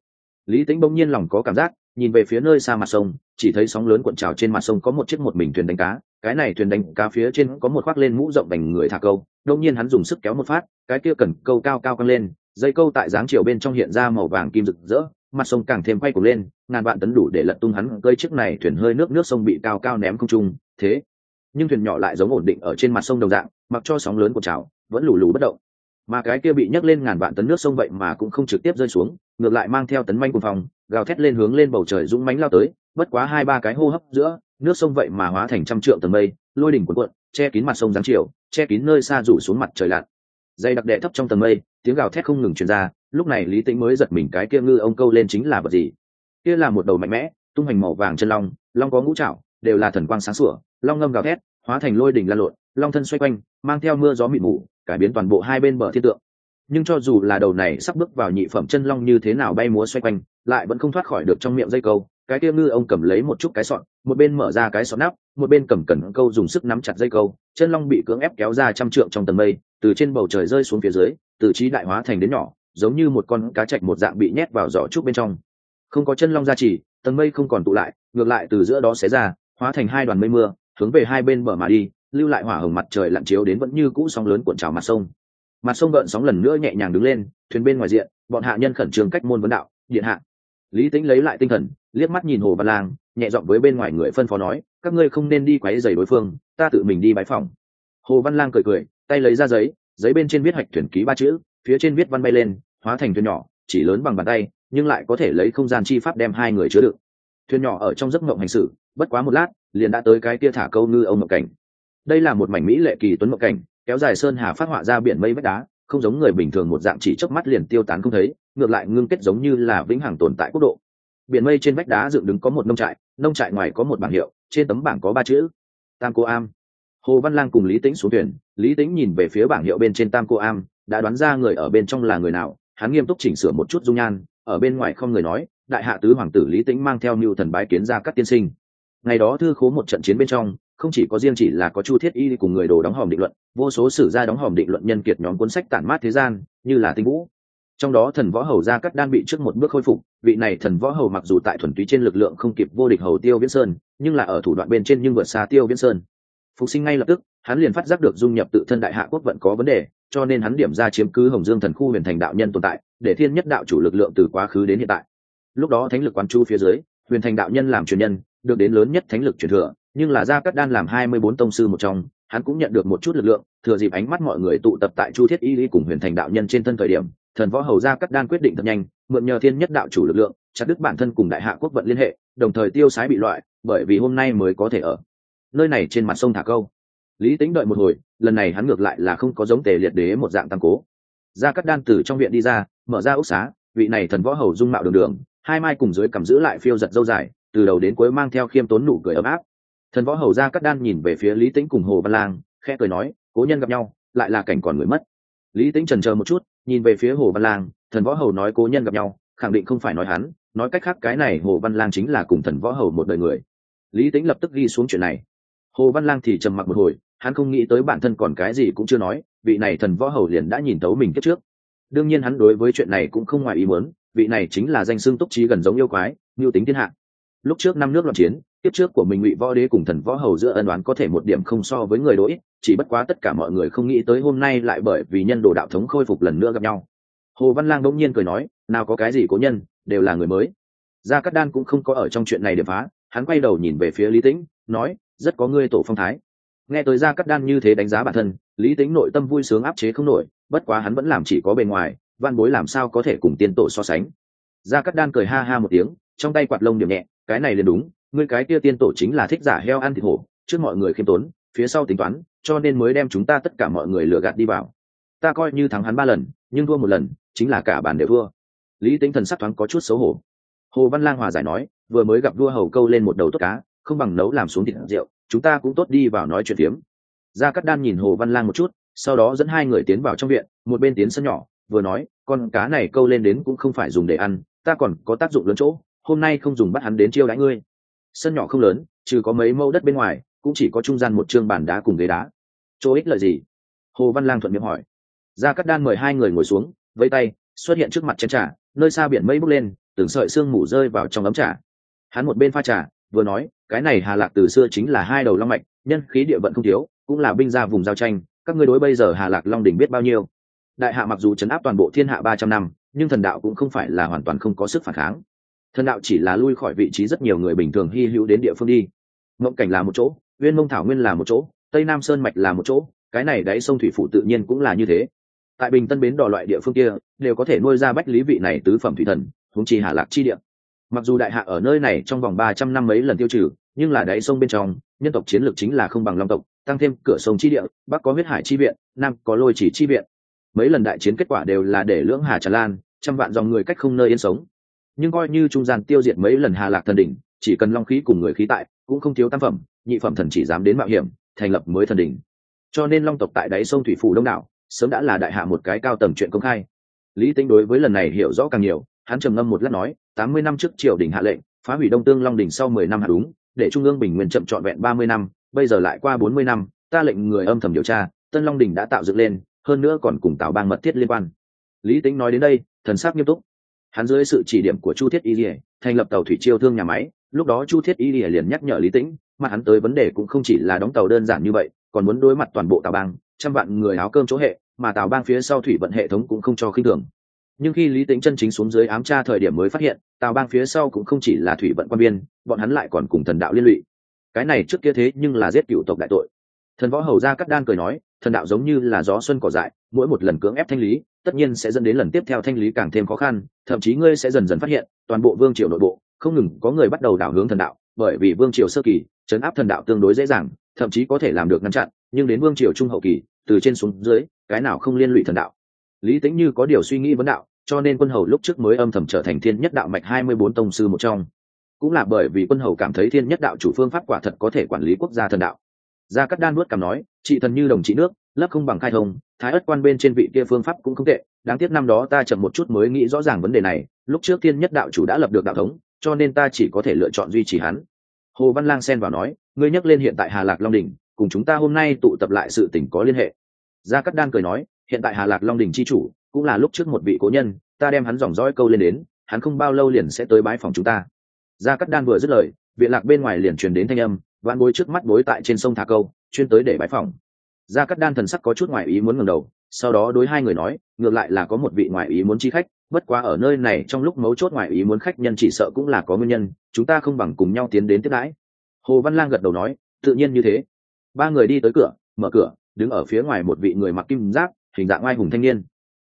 Lý tính bỗng nhiên lòng có cảm giác, nhìn về phía nơi xa mặt sông, chỉ thấy sóng lớn cuộn trào trên mặt sông có một chiếc một mình thuyền đánh cá, cái này thuyền đánh cá phía trên có một khoác lên mũ rộng vành người thả câu đông nhiên hắn dùng sức kéo một phát, cái kia cần câu cao cao căng lên, dây câu tại dáng chiều bên trong hiện ra màu vàng kim rực rỡ, mặt sông càng thêm quay cuồng lên, ngàn vạn tấn đủ để lật tung hắn, cơi chiếc này thuyền hơi nước nước sông bị cao cao ném không trung, thế, nhưng thuyền nhỏ lại giống ổn định ở trên mặt sông đồng dạng, mặc cho sóng lớn của trào, vẫn lù lù bất động mà cái kia bị nhấc lên ngàn vạn tấn nước sông vậy mà cũng không trực tiếp rơi xuống, ngược lại mang theo tấn manh cùng phòng, gào thét lên hướng lên bầu trời dũng mánh lao tới, bất quá hai ba cái hô hấp giữa, nước sông vậy mà hóa thành trăm trượng tầng mây, lôi đỉnh cuộn cuộn, che kín mặt sông giáng chiều, che kín nơi xa rủ xuống mặt trời lặn. Dây đặc đệ thấp trong tầng mây, tiếng gào thét không ngừng truyền ra, lúc này lý tĩnh mới giật mình cái kia ngư ông câu lên chính là vật gì? Kia là một đầu mạnh mẽ, tung hành màu vàng chân long long có ngũ trảo, đều là thần quang sáng sủa, long ngâm gào thét, hóa thành lôi đỉnh lan lộn, long thân xoay quanh mang theo mưa gió mịt mù, cải biến toàn bộ hai bên bờ thiên tượng. Nhưng cho dù là đầu này sắp bước vào nhị phẩm chân long như thế nào bay múa xoay quanh, lại vẫn không thoát khỏi được trong miệng dây câu, cái kia ngư ông cầm lấy một chút cái sọn một bên mở ra cái sọn nắp, một bên cầm cần câu dùng sức nắm chặt dây câu, chân long bị cưỡng ép kéo ra trăm trượng trong tầng mây, từ trên bầu trời rơi xuống phía dưới, từ trí đại hóa thành đến nhỏ, giống như một con cá chạch một dạng bị nhét vào giỏ trúc bên trong. Không có chân long ra chỉ tầng mây không còn tụ lại, ngược lại từ giữa đó xé ra, hóa thành hai đoàn mây mưa, hướng về hai bên bờ mà đi lưu lại hỏa hồng mặt trời lặn chiếu đến vẫn như cũ sóng lớn cuộn trào mặt sông. Mặt sông gợn sóng lần nữa nhẹ nhàng đứng lên, thuyền bên ngoài diện, bọn hạ nhân khẩn trương cách môn vấn đạo, điện hạ. Lý tính lấy lại tinh thần, liếc mắt nhìn hồ văn lang, nhẹ giọng với bên ngoài người phân phó nói, các ngươi không nên đi quấy giày đối phương, ta tự mình đi bãi phòng hồ văn lang cười cười, tay lấy ra giấy giấy bên trên viết hạch thuyền ký ba chữ, phía trên viết văn bay lên, hóa thành thuyền nhỏ, chỉ lớn bằng bàn tay, nhưng lại có thể lấy không gian chi pháp đem hai người chứa đựng. Thuyền nhỏ ở trong giấc mộng hành xử, bất quá một lát, liền đã tới cái kia thả câu ngư ông mộng cảnh đây là một mảnh mỹ lệ kỳ tuấn mộng cảnh, kéo dài sơn hà phát họa ra biển mây vách đá, không giống người bình thường một dạng chỉ chớp mắt liền tiêu tán không thấy, ngược lại ngưng kết giống như là vĩnh hằng tồn tại quốc độ. Biển mây trên vách đá dựng đứng có một nông trại nông trại ngoài có một bảng hiệu, trên tấm bảng có ba chữ, tam cô am. Hồ văn lang cùng lý tĩnh xuống thuyền, lý tĩnh nhìn về phía bảng hiệu bên trên tam cô am, đã đoán ra người ở bên trong là người nào, hắn nghiêm túc chỉnh sửa một chút dung nhan, ở bên ngoài không người nói, đại hạ tứ hoàng tử lý tĩnh mang theo mưu thần bái kiến ra các tiên sinh. Ngày đó thư khố một trận chiến bên trong không chỉ có riêng chỉ là có chu thiết y cùng người đồ đóng hòm định luận, vô số sử gia đóng hòm định luận nhân kiệt nhóm cuốn sách tản mát thế gian, như là tinh vũ. Trong đó thần võ hầu gia cắt đan bị trước một bước khôi phục, vị này thần võ hầu mặc dù tại thuần túy trên lực lượng không kịp vô địch hầu tiêu viễn sơn, nhưng là ở thủ đoạn bên trên nhưng vượt xa tiêu viễn sơn. Phục sinh ngay lập tức, hắn liền phát giác được dung nhập tự thân đại hạ quốc vận có vấn đề, cho nên hắn điểm ra chiếm cứ hồng dương thần khu huyền thành đạo nhân tồn tại, để thiên nhất đạo chủ lực lượng từ quá khứ đến hiện tại. Lúc đó thánh lực quan chu phía dưới, huyền thành đạo nhân làm truyền nhân, được đến lớn nhất thánh lực truyền thừa nhưng là gia cát đan làm hai mươi bốn tông sư một trong, hắn cũng nhận được một chút lực lượng, thừa dịp ánh mắt mọi người tụ tập tại chu thiết y lý cùng huyền thành đạo nhân trên thân thời điểm, thần võ hầu gia cát đan quyết định thật nhanh, mượn nhờ thiên nhất đạo chủ lực lượng, chặt đứt bản thân cùng đại hạ quốc vận liên hệ, đồng thời tiêu sái bị loại, bởi vì hôm nay mới có thể ở. Nơi này trên mặt sông thả câu. Lý tính đợi một hồi, lần này hắn ngược lại là không có giống tề liệt đế một dạng tăng cố. Gia cát đan từ trong viện đi ra, mở ra ốc xá, vị này thần võ hầu dung mạo đường đường, hai mai cùng dưới cầm giữ lại phiêu giật dâu dài, từ đầu đến cuối mang theo khiêm tốn nụ cười ấm áp thần võ hầu ra cắt đan nhìn về phía lý tĩnh cùng hồ văn lang, khẽ cười nói, cố nhân gặp nhau, lại là cảnh còn người mất. Lý tĩnh trần chờ một chút, nhìn về phía hồ văn lang, thần võ hầu nói, cố nhân gặp nhau, khẳng định không phải nói hắn, nói cách khác cái này hồ văn lang chính là cùng thần võ hầu một đời người. Lý tĩnh lập tức ghi xuống chuyện này. Hồ văn lang thì trầm mặc một hồi, hắn không nghĩ tới bản thân còn cái gì cũng chưa nói, vị này thần võ hầu liền đã nhìn tấu mình kiếp trước. Đương nhiên hắn đối với chuyện này cũng không ngoài ý muốn, vị này chính là danh xưng túc trí gần giống yêu quái, mưu tính thiên hạ lúc trước năm nước loạn chiến tiếp trước của mình ngụy võ đế cùng thần võ hầu giữa ân đoán có thể một điểm không so với người đỗi chỉ bất quá tất cả mọi người không nghĩ tới hôm nay lại bởi vì nhân đồ đạo thống khôi phục lần nữa gặp nhau. Hồ văn lang đông nhiên cười nói, nào có cái gì cố nhân, đều là người mới. Gia cát đan cũng không có ở trong chuyện này để phá, hắn quay đầu nhìn về phía lý tĩnh, nói, rất có ngươi tổ phong thái. Nghe tới gia cát đan như thế đánh giá bản thân, lý tĩnh nội tâm vui sướng áp chế không nổi, bất quá hắn vẫn làm chỉ có bề ngoài, văn bối làm sao có thể cùng tiên tổ so sánh. Gia cát đan cười ha ha một tiếng, trong tay quạt lông điểm nhẹ cái này liền đúng, ngươi cái kia tiên tổ chính là thích giả heo ăn thịt hổ, trước mọi người khiêm tốn, phía sau tính toán, cho nên mới đem chúng ta tất cả mọi người lừa gạt đi vào. Ta coi như thắng hắn ba lần, nhưng thua một lần, chính là cả bàn đều thua. Lý tính thần sắc thoáng có chút xấu hổ. Hồ văn lang hòa giải nói, vừa mới gặp vua hầu câu lên một đầu tốt cá, không bằng nấu làm xuống thịt rượu, chúng ta cũng tốt đi vào nói chuyện phiếm. Gia cắt đan nhìn hồ văn lang một chút, sau đó dẫn hai người tiến vào trong viện, một bên tiến sân nhỏ, vừa nói, con cá này câu lên đến cũng không phải dùng để ăn, ta còn có tác dụng lớn chỗ hôm nay không dùng bắt hắn đến chiêu đãi ngươi. Sân nhỏ không lớn, trừ có mấy mẫu đất bên ngoài, cũng chỉ có trung gian một chương bàn đá cùng ghế đá. Chỗ ích lợi gì? Hồ văn lang thuận miệng hỏi. Ra cắt đan mời hai người ngồi xuống vây tay, xuất hiện trước mặt chén trà, nơi xa biển mây bốc lên, từng sợi sương mù rơi vào trong ấm trà. Hắn một bên pha trà, vừa nói, cái này hà lạc từ xưa chính là hai đầu long mạch, nhân khí địa vận không thiếu, cũng là binh ra vùng giao tranh, các ngươi đối bây giờ hà lạc long đỉnh biết bao nhiêu? Đại hạ mặc dù chấn áp toàn bộ thiên hạ ba trăm năm, nhưng thần đạo cũng không phải là hoàn toàn không có sức phản kháng thần đạo chỉ là lui khỏi vị trí rất nhiều người bình thường hy hữu đến địa phương đi. Mộng cảnh là một chỗ, uyên mông thảo nguyên là một chỗ, tây nam sơn mạch là một chỗ, cái này đáy sông thủy phủ tự nhiên cũng là như thế. Tại bình tân bến đò loại địa phương kia, đều có thể nuôi ra bách lý vị này tứ phẩm thủy thần, huống chi hạ lạc chi địa. Mặc dù đại hạ ở nơi này trong vòng ba trăm năm mấy lần tiêu trừ, nhưng là đáy sông bên trong, nhân tộc chiến lược chính là không bằng long tộc, tăng thêm cửa sông chi địa, bắc có huyết hải chi viện, nam có lôi chỉ chi viện. Mấy lần đại chiến kết quả đều là để lưỡng hà tràn lan, trăm vạn dòng người cách không nơi yên sống nhưng coi như trung gian tiêu diệt mấy lần hà lạc thần đỉnh, chỉ cần long khí cùng người khí tại, cũng không thiếu tam phẩm, nhị phẩm thần chỉ dám đến mạo hiểm, thành lập mới thần đỉnh. Cho nên long tộc tại đáy sông thủy phủ đông đảo, sớm đã là đại hạ một cái cao tầng chuyện công khai. Lý tính đối với lần này hiểu rõ càng nhiều, hắn trầm ngâm một lát nói, tám mươi năm trước triều đình hạ lệnh, phá hủy đông tương long đình sau mười năm hạ đúng, để trung ương bình nguyên chậm trọn vẹn ba mươi năm, bây giờ lại qua bốn mươi năm, ta lệnh người âm thầm điều tra, tân long đình đã tạo dựng lên, hơn nữa còn cùng tạo bang mật thiết liên quan. Lý tính nói đến đây, thần sắc nghiêm túc hắn dưới sự chỉ điểm của chu thiết y lìa, thành lập tàu thủy chiêu thương nhà máy, lúc đó chu thiết y lìa liền nhắc nhở lý tĩnh, mà hắn tới vấn đề cũng không chỉ là đóng tàu đơn giản như vậy, còn muốn đối mặt toàn bộ tàu bang, trăm vạn người áo cơm chỗ hệ, mà tàu bang phía sau thủy vận hệ thống cũng không cho khinh thường. Nhưng khi lý tĩnh chân chính xuống dưới ám tra thời điểm mới phát hiện, tàu bang phía sau cũng không chỉ là thủy vận quan biên bọn hắn lại còn cùng thần đạo liên lụy. Cái này trước kia thế nhưng là giết cựu tộc đại tội. Thần võ hầu ra cắt đan cười nói, thần đạo giống như là gió xuân cỏ dại, mỗi một lần cưỡng ép thanh lý tất nhiên sẽ dẫn đến lần tiếp theo thanh lý càng thêm khó khăn, thậm chí ngươi sẽ dần dần phát hiện, toàn bộ vương triều nội bộ, không ngừng có người bắt đầu đảo hướng thần đạo, bởi vì vương triều sơ kỳ, chấn áp thần đạo tương đối dễ dàng, thậm chí có thể làm được ngăn chặn, nhưng đến vương triều trung hậu kỳ, từ trên xuống dưới, cái nào không liên lụy thần đạo. Lý tính như có điều suy nghĩ vấn đạo, cho nên quân hầu lúc trước mới âm thầm trở thành thiên nhất đạo mạch hai mươi bốn tông sư một trong. Cũng là bởi vì quân hầu cảm thấy thiên nhất đạo chủ phương pháp quả thật có thể quản lý quốc gia thần đạo. Gia cắt đan nuốt cảm nói, chị thần như đồng trị nước lấp không bằng khai thông, thái ất quan bên trên vị kia phương pháp cũng không tệ, đáng tiếc năm đó ta chậm một chút mới nghĩ rõ ràng vấn đề này, lúc trước thiên nhất đạo chủ đã lập được đạo thống, cho nên ta chỉ có thể lựa chọn duy trì hắn. Hồ văn lang xen vào nói, ngươi nhắc lên hiện tại hà lạc long đình cùng chúng ta hôm nay tụ tập lại sự tình có liên hệ. Gia cắt đan cười nói, hiện tại hà lạc long đình c h i chủ, cũng là lúc trước một vị cố nhân, ta đem hắn dòng dõi câu lên đến, hắn không bao lâu liền sẽ tới bái phòng chúng ta. Gia cắt đan vừa dứt lời, viện lạc bên ngoài liền truyền đến thanh âm, vạn bối trước mắt bối tại trên sông thả câu, chuyên tới để bái phòng gia cắt đan thần sắc có chút ngoại ý muốn ngẩng đầu, sau đó đối hai người nói, ngược lại là có một vị ngoại ý muốn chi khách, bất quá ở nơi này trong lúc mấu chốt ngoại ý muốn khách nhân chỉ sợ cũng là có nguyên nhân, chúng ta không bằng cùng nhau tiến đến tiếp đãi. Hồ văn lang gật đầu nói, tự nhiên như thế. Ba người đi tới cửa, mở cửa, đứng ở phía ngoài một vị người mặc kim giáp, hình dạng oai hùng thanh niên.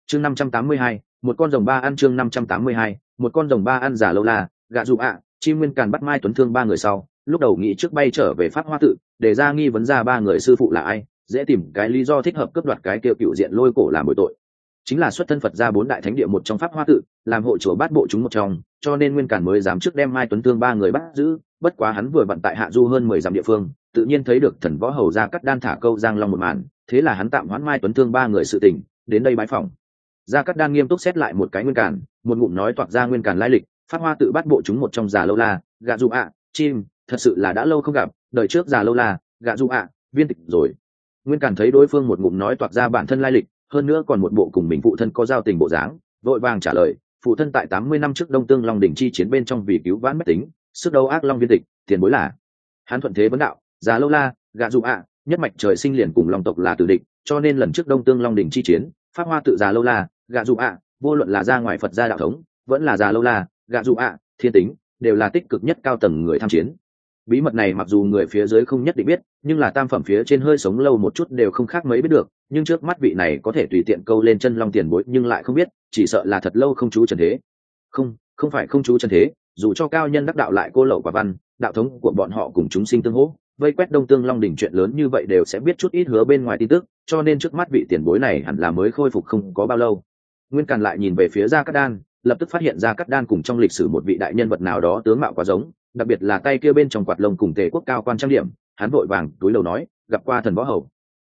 Chương năm trăm tám mươi hai, một con rồng ba ăn chương năm trăm tám mươi hai, một con rồng ba ăn giả lâu la, gạ dụ ạ, chi nguyên càn bắt mai tuấn thương ba người sau, lúc đầu nghĩ trước bay trở về pháp hoa tự, để ra nghi vấn ra ba người sư phụ là ai dễ tìm cái lý do thích hợp cướp đoạt cái kêu cựu diện lôi cổ làm bội tội. Chính là xuất thân phật ra bốn đại thánh địa một trong pháp hoa tự, làm hội chùa bát bộ chúng một trong, cho nên nguyên cản mới dám trước đem mai tuấn thương ba người bắt giữ, bất quá hắn vừa vận tại hạ du hơn mười dặm địa phương, tự nhiên thấy được thần võ hầu ra cắt đan thả câu giang long một màn, thế là hắn tạm hoãn mai tuấn thương ba người sự tình, đến đây bãi phòng gia cắt đan nghiêm túc xét lại một cái nguyên cản, một ngụm nói toạc ra nguyên cản lai lịch phát hoa tự bắt bộ chúng một trong già lâu la, gạ dụ ạ, chim, thật sự là đã lâu không gặp, đời trước già lâu la, gạ dụ ạ, viên tịch rồi nguyên cản thấy đối phương một ngụm nói toạc ra bản thân lai lịch, hơn nữa còn một bộ cùng mình phụ thân có giao tình bộ dáng, vội vàng trả lời, phụ thân tại tám mươi năm trước đông tương long đỉnh chi chiến bên trong vì cứu vãn bất tính, sức đấu ác long viên tịch, tiền bối là. Hắn thuận thế vấn đạo, già lâu la, gạ dụ ạ, nhất mạch trời sinh liền cùng long tộc là tử địch, cho nên lần trước đông tương long đỉnh chi chiến, pháp hoa tự già lâu la, gạ dụ ạ, vô luận là ra ngoài phật gia đạo thống, vẫn là già lâu la, gạ dụ ạ, thiên tính, đều là tích cực nhất cao tầng người tham chiến bí mật này mặc dù người phía dưới không nhất định biết, nhưng là tam phẩm phía trên hơi sống lâu một chút đều không khác mấy biết được, nhưng trước mắt vị này có thể tùy tiện câu lên chân long tiền bối nhưng lại không biết, chỉ sợ là thật lâu không chú trần thế. Không không phải không chú trần thế, dù cho cao nhân đắc đạo lại cô lậu quả văn, đạo thống của bọn họ cùng chúng sinh tương hỗ, vây quét đông tương long đỉnh chuyện lớn như vậy đều sẽ biết chút ít hứa bên ngoài tin tức, cho nên trước mắt vị tiền bối này hẳn là mới khôi phục không có bao lâu. Nguyên càn lại nhìn về phía gia cát đan, lập tức phát hiện ra cắt đan cùng trong lịch sử một vị đại nhân vật nào đó tướng mạo quá giống đặc biệt là tay kia bên trong quạt lông cùng tề quốc cao quan trang điểm, hắn vội vàng túi đầu nói, gặp qua thần võ hầu.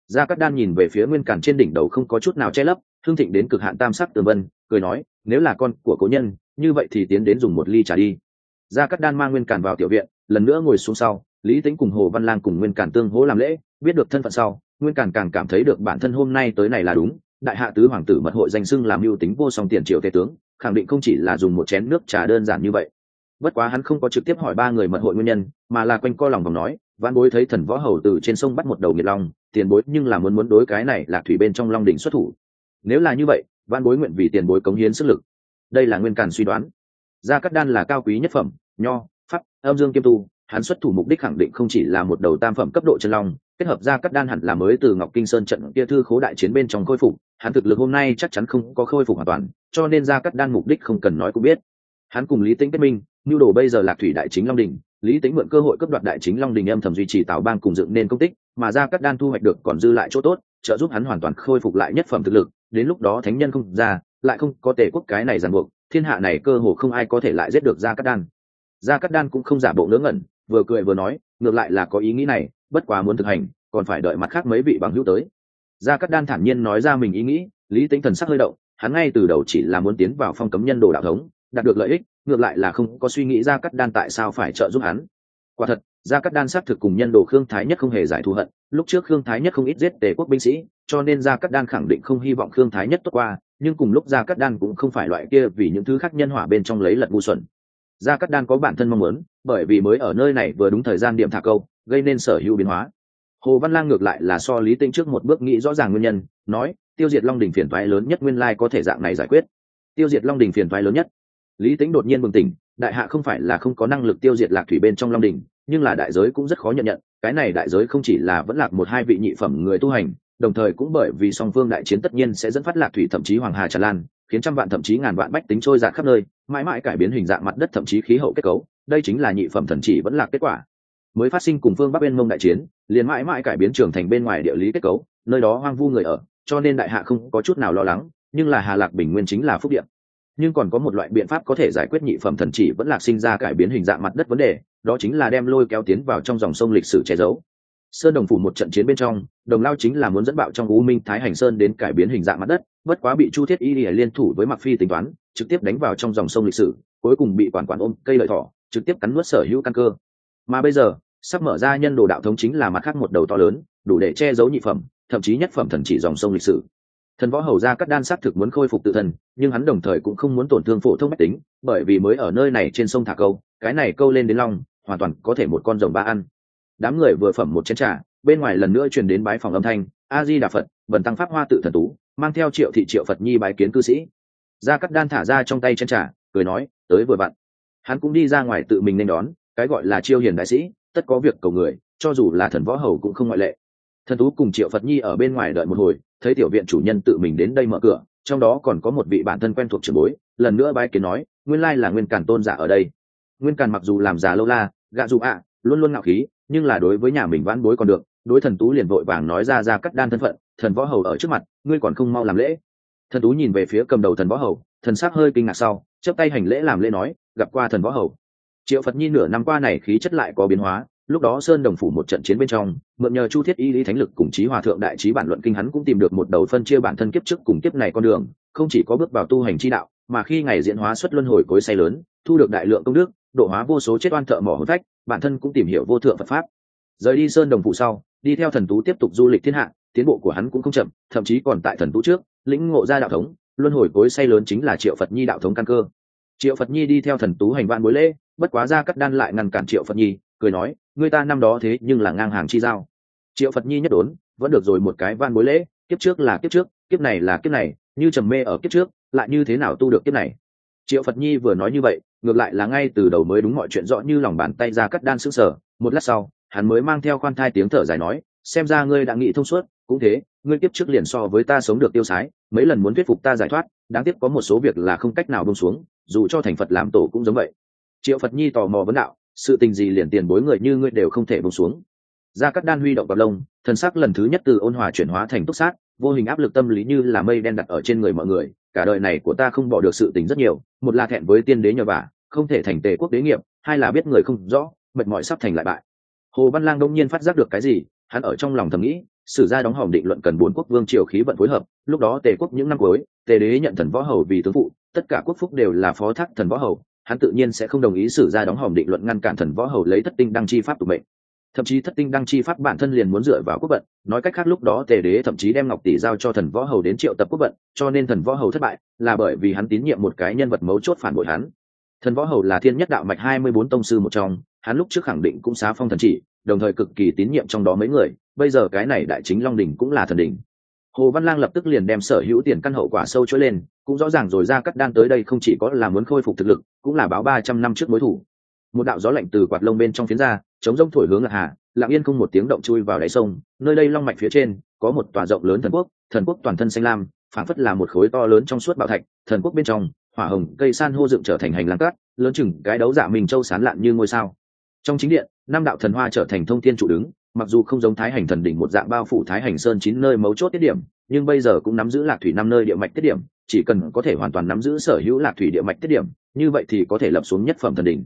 Gia cát đan nhìn về phía nguyên càn trên đỉnh đầu không có chút nào che lấp, thương thịnh đến cực hạn tam sắc tường vân, cười nói, nếu là con của cố nhân, như vậy thì tiến đến dùng một ly trà đi. Gia Cát đan mang nguyên cản vào tiểu viện, lần nữa ngồi xuống sau, lý tính cùng hồ văn lang cùng nguyên cản tương hỗ làm lễ, biết được thân phận sau, nguyên cản càng cảm thấy được bản thân hôm nay tới này là đúng, đại hạ tứ hoàng tử mật hội danh xưng làm mưu tính vô song tiền triệu thế tướng, khẳng định không chỉ là dùng một chén nước trà đơn giản như vậy bất quá hắn không có trực tiếp hỏi ba người mật hội nguyên nhân, mà là quanh co lòng vòng nói văn bối thấy thần võ hầu từ trên sông bắt một đầu nghiệt long, tiền bối nhưng là muốn muốn đối cái này là thủy bên trong long đỉnh xuất thủ. Nếu là như vậy văn bối nguyện vì tiền bối cống hiến sức lực. Đây là nguyên cản suy đoán. Gia cắt đan là cao quý nhất phẩm, nho, pháp, âm dương kiêm tu, hắn xuất thủ mục đích khẳng định không chỉ là một đầu tam phẩm cấp độ chân long, kết hợp gia cắt đan hẳn là mới từ ngọc kinh sơn trận kia thư khố đại chiến bên trong khôi phục, hắn thực lực hôm nay chắc chắn không có khôi phục hoàn toàn, cho nên gia cắt đan mục đích không cần nói cũng biết. Hắn cùng lý tĩnh kết minh nhu đồ bây giờ lạc thủy đại chính long đình, lý tính mượn cơ hội cấp đoạt đại chính long đình âm thầm duy trì tào bang cùng dựng nên công tích, mà ra cắt đan thu hoạch được còn dư lại chỗ tốt, trợ giúp hắn hoàn toàn khôi phục lại nhất phẩm thực lực, đến lúc đó thánh nhân không ra, lại không có tề quốc cái này ràng buộc, thiên hạ này cơ hồ không ai có thể lại giết được ra cắt đan. Ra cắt đan cũng không giả bộ ngớ ngẩn, vừa cười vừa nói, ngược lại là có ý nghĩ này, bất quá muốn thực hành, còn phải đợi mặt khác mấy vị bằng hữu tới. Gia cát đan thản nhiên nói ra mình ý nghĩ, lý tính thần sắc hơi động, hắn ngay từ đầu chỉ là muốn tiến vào phong cấm nhân đồ đạo thống đạt được lợi ích, ngược lại là không có suy nghĩ ra cắt đan tại sao phải trợ giúp hắn. Quả thật, gia cắt đan xác thực cùng nhân đồ khương thái nhất không hề giải thù hận, lúc trước khương thái nhất không ít giết tề quốc binh sĩ, cho nên gia cắt đan khẳng định không hy vọng khương thái nhất tốt qua, nhưng cùng lúc gia cắt đan cũng không phải loại kia vì những thứ khác nhân hỏa bên trong lấy lật ngu xuẩn. Gia cắt đan có bản thân mong muốn, bởi vì mới ở nơi này vừa đúng thời gian điểm thả câu, gây nên sở hữu biến hóa. Hồ văn lang ngược lại là so lý tinh trước một bước nghĩ rõ ràng nguyên nhân, nói, tiêu diệt long đình phiền thoái lớn nhất nguyên lai có thể dạng này giải quyết. Tiêu diệt long đình phiền thoái lớn nhất lý tính đột nhiên bừng tỉnh, đại hạ không phải là không có năng lực tiêu diệt lạc thủy bên trong long đình nhưng là đại giới cũng rất khó nhận nhận, cái này đại giới không chỉ là vẫn lạc một hai vị nhị phẩm người tu hành, đồng thời cũng bởi vì song phương đại chiến tất nhiên sẽ dẫn phát lạc thủy thậm chí hoàng hà tràn lan, khiến trăm vạn thậm chí ngàn vạn bách tính trôi giạt khắp nơi, mãi mãi cải biến hình dạng mặt đất thậm chí khí hậu kết cấu, đây chính là nhị phẩm thần chỉ vẫn là kết quả. Mới phát sinh cùng phương bắc bên mông đại chiến, liền mãi mãi cải biến trường thành bên ngoài địa lý kết cấu, nơi đó hoang vu người ở, cho nên đại hạ không có chút nào lo lắng, nhưng là hà lạc bình nguyên chính là phúc điện nhưng còn có một loại biện pháp có thể giải quyết nhị phẩm thần chỉ vẫn lạc sinh ra cải biến hình dạng mặt đất vấn đề, đó chính là đem lôi kéo tiến vào trong dòng sông lịch sử che giấu. Sơn đồng phủ một trận chiến bên trong, đồng lao chính là muốn dẫn bạo trong u minh thái hành sơn đến cải biến hình dạng mặt đất, bất quá bị chu thiết y liên thủ với mặc phi tính toán, trực tiếp đánh vào trong dòng sông lịch sử, cuối cùng bị quản quản ôm cây lợi thỏ, trực tiếp cắn nuốt sở hữu căn cơ. Mà bây giờ, sắp mở ra nhân đồ đạo thống chính là mặt khác một đầu to lớn, đủ để che giấu nhị phẩm, thậm chí nhất phẩm thần chỉ dòng sông lịch sử thần võ hầu ra cắt đan xác thực muốn khôi phục tự thân, nhưng hắn đồng thời cũng không muốn tổn thương phổ thông mách tính, bởi vì mới ở nơi này trên sông thả câu, cái này câu lên đến long, hoàn toàn có thể một con rồng ba ăn. Đám người vừa phẩm một chén trà, bên ngoài lần nữa truyền đến bái phòng âm thanh, a di đà phật vần tăng pháp hoa tự thần tú, mang theo triệu thị triệu phật nhi bái kiến cư sĩ. Gia cắt đan thả ra trong tay chén trà, cười nói, tới vừa vặn. Hắn cũng đi ra ngoài tự mình nên đón, cái gọi là chiêu hiền đại sĩ, tất có việc cầu người, cho dù là thần võ hầu cũng không ngoại lệ thần tú cùng triệu phật nhi ở bên ngoài đợi một hồi, thấy tiểu viện chủ nhân tự mình đến đây mở cửa, trong đó còn có một vị bản thân quen thuộc trường bối, lần nữa bái kiến nói, nguyên lai là nguyên càn tôn giả ở đây. Nguyên càn mặc dù làm già lâu la, gạ dù ạ, luôn luôn ngạo khí, nhưng là đối với nhà mình vãn bối còn được, đối thần tú liền vội vàng nói ra ra cắt đan thân phận, thần võ hầu ở trước mặt, ngươi còn không mau làm lễ. Thần tú nhìn về phía cầm đầu thần võ hầu, thần sắc hơi kinh ngạc sau chấp tay hành lễ làm lễ nói, gặp qua thần võ hầu. Triệu phật nhi nửa năm qua này khí chất lại có biến hóa lúc đó sơn đồng phủ một trận chiến bên trong, mượn nhờ chu thiết y lý thánh lực cùng chí hòa thượng đại trí bản luận kinh hắn cũng tìm được một đầu phân chia bản thân kiếp trước cùng kiếp này con đường, không chỉ có bước vào tu hành chi đạo, mà khi ngày diễn hóa xuất luân hồi cối say lớn, thu được đại lượng công đức, độ hóa vô số chết oan thợ mỏ hồn phách, bản thân cũng tìm hiểu vô thượng phật pháp. Rời đi sơn đồng phủ sau, đi theo thần tú tiếp tục du lịch thiên hạ, tiến bộ của hắn cũng không chậm, thậm chí còn tại thần tú trước, lĩnh ngộ ra đạo thống, luân hồi cối say lớn chính là triệu phật nhi đạo thống căn cơ. Triệu phật nhi đi theo thần tú hành vạn bối lễ, bất quá ra cắt đan lại ngăn cản triệu phật nhi cười nói người ta năm đó thế nhưng là ngang hàng chi giao. Triệu phật nhi nhất đốn, vẫn được rồi một cái van bối lễ, kiếp trước là kiếp trước, kiếp này là kiếp này, như trầm mê ở kiếp trước, lại như thế nào tu được kiếp này? Triệu phật nhi vừa nói như vậy, ngược lại là ngay từ đầu mới đúng mọi chuyện rõ như lòng bàn tay ra cắt đan sững sờ. Một lát sau, hắn mới mang theo khoan thai tiếng thở dài nói, xem ra ngươi đã nghĩ thông suốt, cũng thế, ngươi kiếp trước liền so với ta sống được tiêu sái, mấy lần muốn thuyết phục ta giải thoát, đáng tiếc có một số việc là không cách nào bông xuống, dù cho thành phật làm tổ cũng giống vậy. Triệu phật nhi tò mò vấn đạo sự tình gì liền tiền bối người như ngươi đều không thể bông xuống. Ra cắt đan huy động bạc lông, thần sắc lần thứ nhất từ ôn hòa chuyển hóa thành túc sát, vô hình áp lực tâm lý như là mây đen đặt ở trên người mọi người, cả đời này của ta không bỏ được sự tình rất nhiều, một là thẹn với tiên đế nhờ vả, không thể thành tề quốc đế nghiệp, hai là biết người không rõ, mệt mỏi sắp thành lại bại. Hồ văn lang đông nhiên phát giác được cái gì, hắn ở trong lòng thầm nghĩ, sử gia đóng hòm định luận cần bốn quốc vương triều khí vận phối hợp, lúc đó tề quốc những năm cuối, tề đế nhận thần võ hầu vì tướng phụ, tất cả quốc phúc đều là phó thác thần võ hầu hắn tự nhiên sẽ không đồng ý sử ra đóng hòm định luận ngăn cản thần võ hầu lấy thất tinh đăng chi pháp tụ mệnh. Thậm chí thất tinh đăng chi pháp bản thân liền muốn dựa vào quốc vận, nói cách khác lúc đó tề đế thậm chí đem ngọc tỷ giao cho thần võ hầu đến triệu tập quốc vận, cho nên thần võ hầu thất bại, là bởi vì hắn tín nhiệm một cái nhân vật mấu chốt phản bội hắn. Thần võ hầu là thiên nhất đạo mạch hai mươi bốn tông sư một trong, hắn lúc trước khẳng định cũng xá phong thần chỉ, đồng thời cực kỳ tín nhiệm trong đó mấy người, bây giờ cái này đại chính long đình cũng là thần đình hồ văn lang lập tức liền đem sở hữu tiền căn hậu quả sâu chối lên, cũng rõ ràng rồi ra cắt đan tới đây không chỉ có là muốn khôi phục thực lực, cũng là báo ba trăm năm trước mối thủ. Một đạo gió lạnh từ quạt lông bên trong phiến ra, chống rông thổi hướng lạc hà, lặng yên không một tiếng động chui vào đáy sông, nơi đây long mạch phía trên, có một tòa rộng lớn thần quốc thần quốc toàn thân xanh lam, phảng phất là một khối to lớn trong suốt bảo thạch, thần quốc bên trong, hỏa hồng, cây san hô dựng trở thành hành lang cát, lớn chừng cái đấu giả mình châu sán lạn như ngôi sao. Trong chính điện, năm đạo thần hoa trở thành thông thiên trụ đứng mặc dù không giống thái hành thần đỉnh một dạng bao phủ thái hành sơn chín nơi mấu chốt tiết điểm, nhưng bây giờ cũng nắm giữ lạc thủy năm nơi địa mạch tiết điểm, chỉ cần có thể hoàn toàn nắm giữ sở hữu lạc thủy địa mạch tiết điểm, như vậy thì có thể lập xuống nhất phẩm thần đỉnh.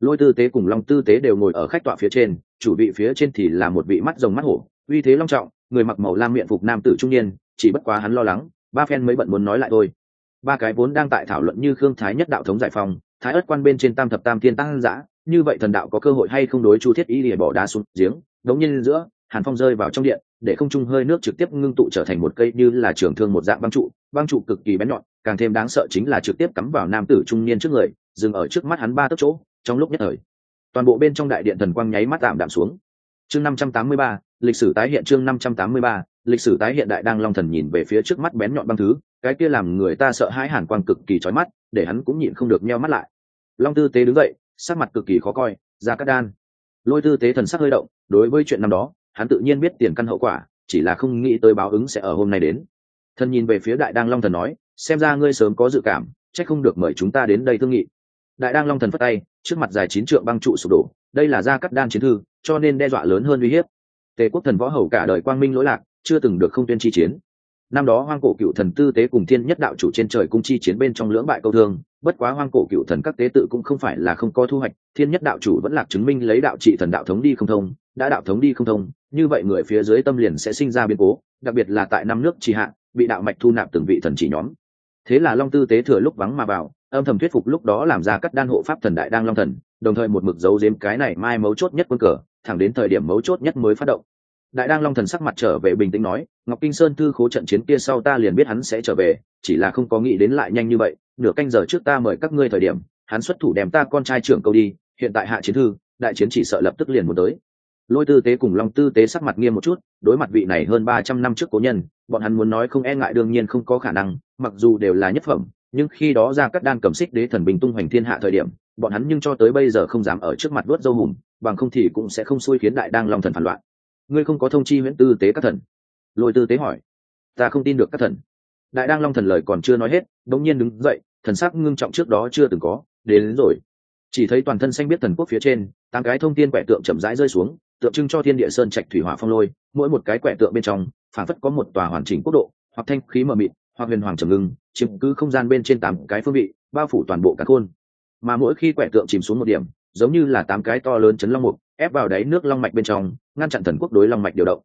Lôi tư tế cùng long tư tế đều ngồi ở khách tọa phía trên, chủ vị phía trên thì là một vị mắt rồng mắt hổ, uy thế long trọng, người mặc màu lam miệng phục nam tử trung niên, chỉ bất quá hắn lo lắng, ba phen mới bận muốn nói lại thôi. Ba cái vốn đang tại thảo luận như khương thái nhất đạo thống giải phong thái ất quan bên trên tam thập tam thiên tăng giã như vậy thần đạo có cơ hội hay không đối chu thiết y để bỏ đá xuống giếng, đống nhiên giữa, hàn phong rơi vào trong điện, để không trung hơi nước trực tiếp ngưng tụ trở thành một cây như là trường thương một dạng băng trụ băng trụ cực kỳ bén nhọn, càng thêm đáng sợ chính là trực tiếp cắm vào nam tử trung niên trước người, dừng ở trước mắt hắn ba tấc chỗ, trong lúc nhất thời, toàn bộ bên trong đại điện thần quang nháy mắt tạm đạm xuống. Chương năm trăm tám mươi ba, lịch sử tái hiện chương năm trăm tám mươi ba, lịch sử tái hiện đại đang long thần nhìn về phía trước mắt bén nhọn băng thứ, cái kia làm người ta sợ hãi hàn quang cực kỳ chói mắt, để hắn cũng nhịn không được nheo mắt lại. Long tư tế đứng dậy sắc mặt cực kỳ khó coi ra cắt đan. Lôi tư tế thần sắc hơi động, đối với chuyện năm đó, hắn tự nhiên biết tiền căn hậu quả, chỉ là không nghĩ tới báo ứng sẽ ở hôm nay đến. Thần nhìn về phía đại đang long thần nói, xem ra ngươi sớm có dự cảm trách không được mời chúng ta đến đây thương nghị. Đại đang long thần phất tay, trước mặt dài chín trượng băng trụ sụp đổ, đây là gia cắt đan chiến thư, cho nên đe dọa lớn hơn uy hiếp. Tề quốc thần võ hầu cả đời quang minh lỗi lạc, chưa từng được không tuyên chi chiến. Năm đó hoang cổ cựu thần tư tế cùng thiên nhất đạo chủ trên trời cung chi chiến bên trong lưỡng bại câu thương bất quá hoang cổ cựu thần các tế tự cũng không phải là không có thu hoạch, thiên nhất đạo chủ vẫn lạc chứng minh lấy đạo trị thần đạo thống đi không thông, đã đạo thống đi không thông, như vậy người phía dưới tâm liền sẽ sinh ra biến cố, đặc biệt là tại năm nước trì hạ, bị đạo mạch thu nạp từng vị thần chỉ nhóm. Thế là long tư tế thừa lúc vắng mà vào, âm thầm thuyết phục lúc đó làm ra cắt đan hộ pháp thần đại đang long thần, đồng thời một mực giấu giếm cái này mai mấu chốt nhất quân cờ, thẳng đến thời điểm mấu chốt nhất mới phát động. Đại đang long thần sắc mặt trở về bình tĩnh nói ngọc kinh sơn thư khố trận chiến kia sau ta liền biết hắn sẽ trở về, chỉ là không có nghĩ đến lại nhanh như vậy, nửa canh giờ trước ta mời các ngươi thời điểm, hắn xuất thủ đem ta con trai trưởng câu đi, hiện tại hạ chiến thư, đại chiến chỉ sợ lập tức liền muốn tới. Lôi tư tế cùng long tư tế sắc mặt nghiêm một chút, đối mặt vị này hơn ba trăm năm trước cố nhân, bọn hắn muốn nói không e ngại đương nhiên không có khả năng, mặc dù đều là nhất phẩm, nhưng khi đó ra các đan cầm xích đế thần bình tung hoành thiên hạ thời điểm, bọn hắn nhưng cho tới bây giờ không dám ở trước mặt vớt dâu hùm, bằng không thì cũng sẽ không xui khiến đại đang long thần phản loạn. Ngươi không có thông chi huyễn tư tế các thần lôi tư tế hỏi. Ta không tin được các thần. Đại đang long thần lời còn chưa nói hết đống nhiên đứng dậy thần sắc ngưng trọng trước đó chưa từng có đến, đến rồi. Chỉ thấy toàn thân xanh biết thần quốc phía trên tám cái thông tin quẻ tượng chậm rãi rơi xuống tượng trưng cho thiên địa sơn trạch thủy hỏa phong lôi mỗi một cái quẻ tượng bên trong phản phất có một tòa hoàn chỉnh quốc độ hoặc thanh khí mờ mịt hoặc huyền hoàng trầm ngưng chiếm cứ không gian bên trên tám cái phương vị bao phủ toàn bộ cả khôn mà mỗi khi quẻ tượng chìm xuống một điểm giống như là tám cái to lớn chấn long mục ép vào đáy nước long mạch bên trong ngăn chặn thần quốc đối long mạch điều động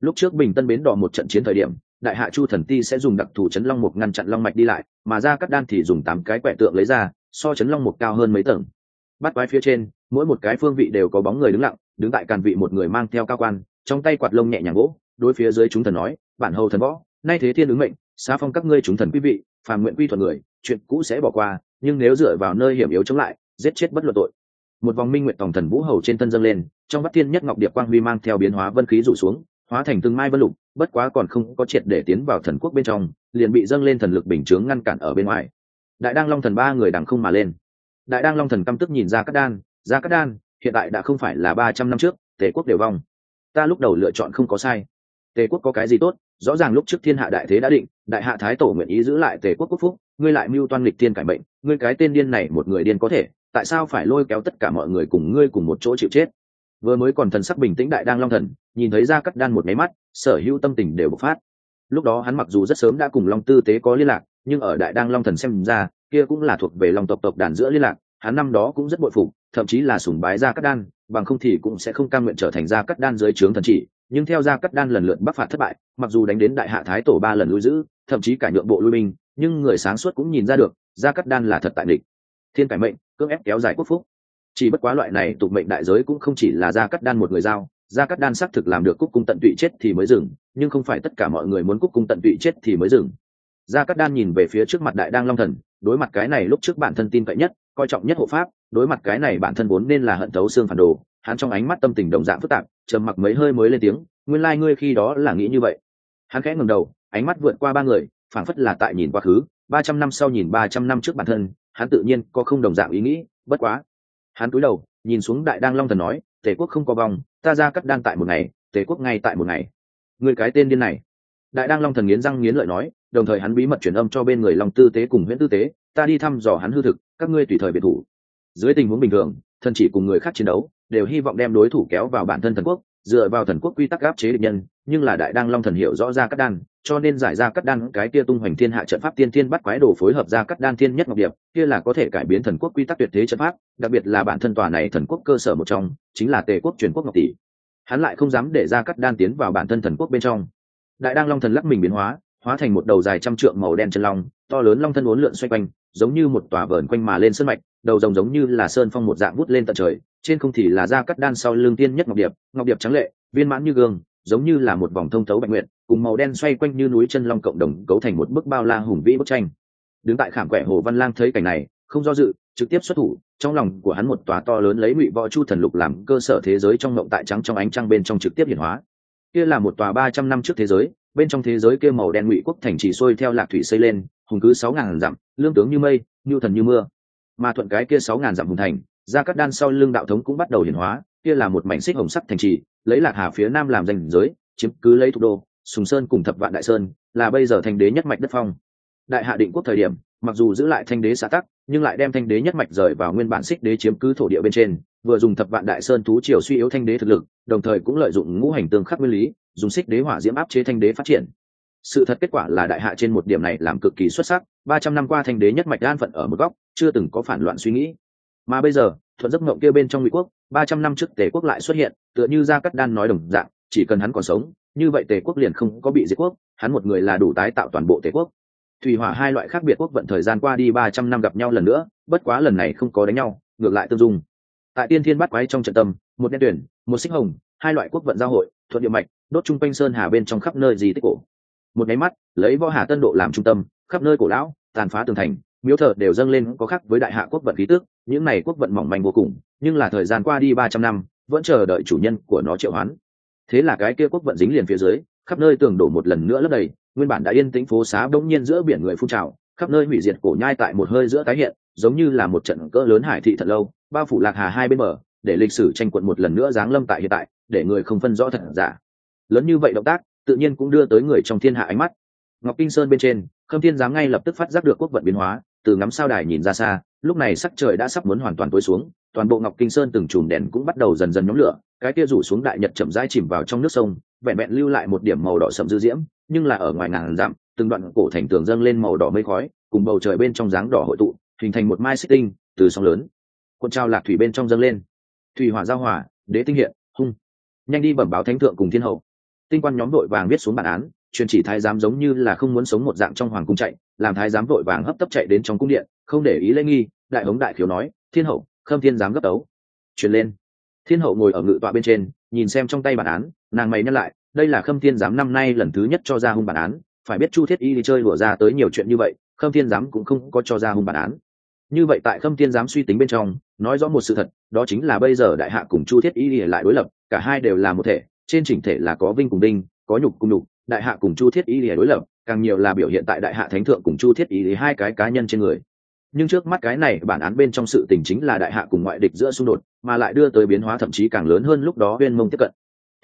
lúc trước bình tân bến đỏ một trận chiến thời điểm, đại hạ chu thần ti sẽ dùng đặc thù chấn long mục ngăn chặn long mạch đi lại, mà ra cắt đan thì dùng tám cái quẻ tượng lấy ra, so chấn long mục cao hơn mấy tầng. Bắt quái phía trên, mỗi một cái phương vị đều có bóng người đứng lặng, đứng tại càn vị một người mang theo cao quan, trong tay quạt lông nhẹ nhàng gỗ, đối phía dưới chúng thần nói, bản hầu thần võ, nay thế thiên ứng mệnh xa phong các ngươi chúng thần quý vị, phàm nguyện quy thuận người, chuyện cũ sẽ bỏ qua, nhưng nếu dựa vào nơi hiểm yếu chống lại, giết chết bất luận tội. Một vòng minh nguyện tổng thần vũ hầu trên thân dâng lên, trong bát thiên nhất ngọc điệp quang huy mang theo biến hóa vân khí rủ xuống hóa thành từng mai vân lục, bất quá còn không có triệt để tiến vào thần quốc bên trong, liền bị dâng lên thần lực bình chướng ngăn cản ở bên ngoài. Đại đang long thần ba người đằng không mà lên. Đại đang long thần căm tức nhìn ra cát đan ra cát đan, hiện tại đã không phải là ba trăm năm trước, tề quốc đều vong. Ta lúc đầu lựa chọn không có sai. Tề quốc có cái gì tốt? Rõ ràng lúc trước thiên hạ đại thế đã định, đại hạ thái tổ nguyện ý giữ lại tề quốc quốc phúc, ngươi lại mưu toan lịch thiên cải mệnh, ngươi cái tên điên này một người điên có thể, tại sao phải lôi kéo tất cả mọi người cùng ngươi cùng một chỗ chịu chết? Vừa mới còn thần sắc bình tĩnh đại đang long thần nhìn thấy ra cắt đan một máy mắt, sở hữu tâm tình đều bộc phát. Lúc đó hắn mặc dù rất sớm đã cùng long tư tế có liên lạc, nhưng ở đại đang long thần xem ra, kia cũng là thuộc về long tộc tộc đàn giữa liên lạc, hắn năm đó cũng rất bội phục, thậm chí là sùng bái ra cắt đan, bằng không thì cũng sẽ không cam nguyện trở thành ra cắt đan dưới trướng thần chỉ, nhưng theo gia cắt đan lần lượt bắc phạt thất bại, mặc dù đánh đến đại hạ thái tổ ba lần lui giữ, thậm chí cả nhượng bộ lui binh, nhưng người sáng suốt cũng nhìn ra được gia cắt đan là thật tại địch thiên cải mệnh, cưỡng ép kéo dài quốc phúc. Chỉ bất quá loại này tục mệnh đại giới cũng không chỉ là gia cắt đan một người giao gia Cát đan xác thực làm được cúc cung tận tụy chết thì mới dừng, nhưng không phải tất cả mọi người muốn cúc cung tận tụy chết thì mới dừng. Gia Cát đan nhìn về phía trước mặt đại đang long thần, đối mặt cái này lúc trước bản thân tin cậy nhất, coi trọng nhất hộ pháp, đối mặt cái này bản thân vốn nên là hận thấu xương phản đồ, hắn trong ánh mắt tâm tình đồng dạng phức tạp, trầm mặc mấy hơi mới lên tiếng, nguyên lai、like、ngươi khi đó là nghĩ như vậy. Hắn khẽ ngừng đầu, ánh mắt vượt qua ba người, phảng phất là tại nhìn quá khứ, ba trăm năm sau nhìn ba trăm năm trước bản thân, hắn tự nhiên có không đồng dạng ý nghĩ, bất quá. Hắn cúi đầu, nhìn xuống đại đang long thần nói tề quốc không có vòng ta ra cắt đan tại một ngày, tề quốc ngay tại một ngày. Người cái tên điên này. Đại đang long thần nghiến răng nghiến lợi nói, đồng thời hắn bí mật truyền âm cho bên người long tư tế cùng nguyễn tư tế, ta đi thăm dò hắn hư thực, các ngươi tùy thời biệt thủ. Dưới tình huống bình thường, thần chỉ cùng người khác chiến đấu, đều hy vọng đem đối thủ kéo vào bản thân thần quốc, dựa vào thần quốc quy tắc áp chế địch nhân, nhưng là đại đang long thần hiểu rõ ra cắt đan cho nên giải ra cắt đan cái kia tung hoành thiên hạ trận pháp tiên thiên bắt quái đồ phối hợp ra cắt đan thiên nhất ngọc điệp, kia là có thể cải biến thần quốc quy tắc tuyệt thế trận pháp, đặc biệt là bản thân tòa này thần quốc cơ sở một trong, chính là tề quốc truyền quốc ngọc tỷ. Hắn lại không dám để ra cắt đan tiến vào bản thân thần quốc bên trong. Đại đang long thần lắc mình biến hóa hóa thành một đầu dài trăm trượng màu đen chân long, to lớn long thân uốn lượn xoay quanh, giống như một tòa vờn quanh mà lên sơn mạch, đầu rồng giống như là sơn phong một dạng vút lên tận trời, trên không thì là da cắt đan sau lưng tiên nhất ngọc điệp ngọc điệp trắng lệ, viên mãn như gương, giống như là một vòng thông thấu bạch nguyện cùng màu đen xoay quanh như núi chân long cộng đồng cấu thành một bức bao la hùng vĩ bức tranh. Đứng tại khảm quẻ hồ văn lang thấy cảnh này, không do dự, trực tiếp xuất thủ, trong lòng của hắn một tòa to lớn lấy ngụy võ chu thần lục làm cơ sở thế giới trong mộng tại trắng trong ánh trăng bên trong trực tiếp hiển hóa. Kia là một tòa ba trăm năm trước thế giới, bên trong thế giới kia màu đen ngụy quốc thành chỉ xuôi theo lạc thủy xây lên, hùng cứ sáu ngàn dặm, lương tướng như mây như thần như mưa. Mà thuận cái kia sáu ngàn dặm hùng thành, ra các đan sau lưng đạo thống cũng bắt đầu hiển hóa, kia là một mảnh xích hồng sắc thành trì, lấy lạc hà phía nam làm danh giới, chiếm cứ lấy thủ đô sùng sơn cùng thập vạn đại sơn là bây giờ thanh đế nhất mạch đất phong. Đại hạ định quốc thời điểm, mặc dù giữ lại thanh đế xã tắc, nhưng lại đem thanh đế nhất mạch rời vào nguyên bản xích đế chiếm cứ thổ địa bên trên, vừa dùng thập vạn đại sơn thú triều suy yếu thanh đế thực lực, đồng thời cũng lợi dụng ngũ hành tương khắc nguyên lý, dùng xích đế hỏa diễm áp chế thanh đế phát triển. Sự thật kết quả là đại hạ trên một điểm này làm cực kỳ xuất sắc, ba trăm năm qua thanh đế nhất mạch đan phận ở một góc, chưa từng có phản loạn suy nghĩ. Mà bây giờ, thuận giấc mộng kia bên trong ngụy quốc, ba trăm năm trước tề quốc lại xuất hiện, tựa như gia cắt đan nói đồng dạng, chỉ cần hắn còn sống như vậy tề quốc liền không có bị diệt quốc, hắn một người là đủ tái tạo toàn bộ tề quốc. Thủy hỏa hai loại khác biệt quốc vận thời gian qua đi ba trăm năm gặp nhau lần nữa, bất quá lần này không có đánh nhau, ngược lại tương dung. Tại tiên thiên bắt quái trong trận tâm, một đen tuyển, một xích hồng, hai loại quốc vận giao hội, thuận địa mạch, đốt chung quanh sơn hà bên trong khắp nơi di tích cổ. Một nháy mắt, lấy võ hà tân độ làm trung tâm, khắp nơi cổ lão, tàn phá tường thành, miếu thờ đều dâng lên có khác với đại hạ quốc vận khí tước, những này quốc vận mỏng manh vô cùng, nhưng là thời gian qua đi ba trăm năm, vẫn chờ đợi chủ nhân của nó triệu hoán thế là cái kia quốc vận dính liền phía dưới, khắp nơi tường đổ một lần nữa lấp đầy, nguyên bản đã yên tĩnh phố xá bỗng nhiên giữa biển người phun trào, khắp nơi hủy diệt cổ nhai tại một hơi giữa tái hiện, giống như là một trận cỡ lớn hải thị thật lâu, bao phủ lạc hà hai bên bờ, để lịch sử tranh quận một lần nữa giáng lâm tại hiện tại, để người không phân rõ thật giả. Lớn như vậy động tác, tự nhiên cũng đưa tới người trong thiên hạ ánh mắt. Ngọc kinh sơn bên trên, khâm thiên giám ngay lập tức phát giác được quốc vận biến hóa, từ ngắm sao đài nhìn ra xa lúc này sắc trời đã sắp muốn hoàn toàn tối xuống, toàn bộ ngọc kinh sơn từng chùm đèn cũng bắt đầu dần dần nhóm lửa, cái kia rủ xuống đại nhật chậm rãi chìm vào trong nước sông, vẹn vẹn lưu lại một điểm màu đỏ sậm dư diễm, nhưng là ở ngoài ngàn dặm, từng đoạn cổ thành tường dâng lên màu đỏ mây khói, cùng bầu trời bên trong dáng đỏ hội tụ, hình thành một mai xích tinh từ sóng lớn. Quân trao lạc thủy bên trong dâng lên. Thủy hỏa giao hỏa đế tinh hiện, hung. Nhanh đi bẩm báo thánh thượng cùng thiên hậu. Tinh quan nhóm đội vàng viết xuống bản án, truyền chỉ thái giám giống như là không muốn sống một dạng trong hoàng cung chạy, làm thái giám vội vàng hấp tấp chạy đến trong cung điện không để ý lễ nghi, đại hống đại khiếu nói, thiên hậu, khâm thiên giám gấp tấu truyền lên. Thiên hậu ngồi ở ngự tọa bên trên, nhìn xem trong tay bản án, nàng mày nhắc lại, đây là khâm thiên giám năm nay lần thứ nhất cho ra hung bản án, phải biết chu thiết y đi chơi đùa ra tới nhiều chuyện như vậy, khâm thiên giám cũng không có cho ra hung bản án. Như vậy tại khâm thiên giám suy tính bên trong, nói rõ một sự thật, đó chính là bây giờ đại hạ cùng chu thiết y lại đối lập, cả hai đều là một thể, trên chỉnh thể là có vinh cùng đinh có nhục cùng nhục, đại hạ cùng chu thiết y lìa đối lập, càng nhiều là biểu hiện tại đại hạ thánh thượng cùng chu thiết y lìa hai cái cá nhân trên người nhưng trước mắt cái này bản án bên trong sự tình chính là đại hạ cùng ngoại địch giữa xung đột, mà lại đưa tới biến hóa thậm chí càng lớn hơn lúc đó viên mông tiếp cận.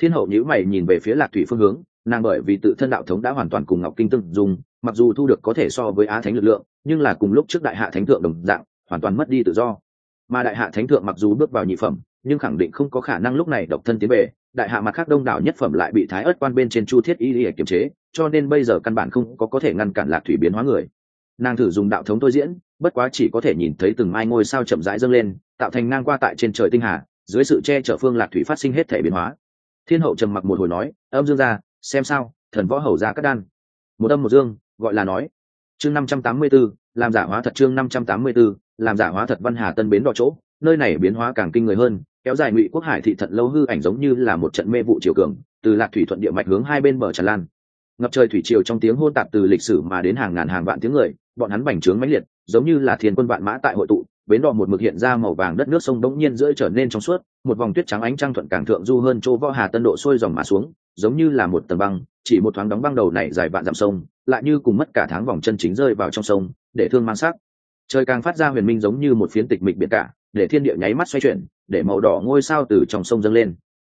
Thiên hậu nhữ mày nhìn về phía lạc thủy phương hướng, nàng bởi vì tự thân đạo thống đã hoàn toàn cùng ngọc kinh tương dùng mặc dù thu được có thể so với á thánh lực lượng, nhưng là cùng lúc trước đại hạ thánh thượng đồng dạng, hoàn toàn mất đi tự do. Mà đại hạ thánh thượng mặc dù bước vào nhị phẩm, nhưng khẳng định không có khả năng lúc này độc thân tiến về, đại hạ mặt khác đông đảo nhất phẩm lại bị thái ớt quan bên trên chu thiết y y kiềm chế, cho nên bây giờ căn bản không có có thể ngăn cản lạc thủy biến hóa người. Nàng thử dùng đạo thống tôi diễn bất quá chỉ có thể nhìn thấy từng mai ngôi sao chậm rãi dâng lên tạo thành ngang qua tại trên trời tinh hà dưới sự che chở phương lạc thủy phát sinh hết thể biến hóa. Thiên hậu trầm mặc một hồi nói âm dương ra xem sao thần võ hầu ra cắt đan. Một âm một dương gọi là nói. Chương năm trăm tám mươi 584, làm giả hóa thật chương năm trăm tám mươi 584, làm giả hóa thật văn hà tân bến đỏ chỗ nơi này biến hóa càng kinh người hơn kéo dài ngụy quốc hải thị thật lâu hư ảnh giống như là một trận mê vụ triều cường từ lạc thủy thuận địa mạch hướng hai bên bờ tràn lan. Ngập trời thủy triều trong tiếng hôn tạp từ lịch sử mà đến hàng ngàn hàng vạn tiếng người bọn hắn bành trướng mãnh liệt, giống như là thiên quân vạn mã tại hội tụ, bến đỏ một mực hiện ra màu vàng đất nước sông đống nhiên rưỡi trở nên trong suốt, một vòng tuyết trắng ánh trăng thuận càng thượng du hơn chỗ võ hà tân độ sôi dòng mà xuống, giống như là một tầng băng, chỉ một thoáng đóng băng đầu này dài vạn dặm sông, lại như cùng mất cả tháng vòng chân chính rơi vào trong sông, để thương mang sắc. Trời càng phát ra huyền minh giống như một phiến tịch mịch biển cả, để thiên địa nháy mắt xoay chuyển, để màu đỏ ngôi sao từ trong sông dâng lên.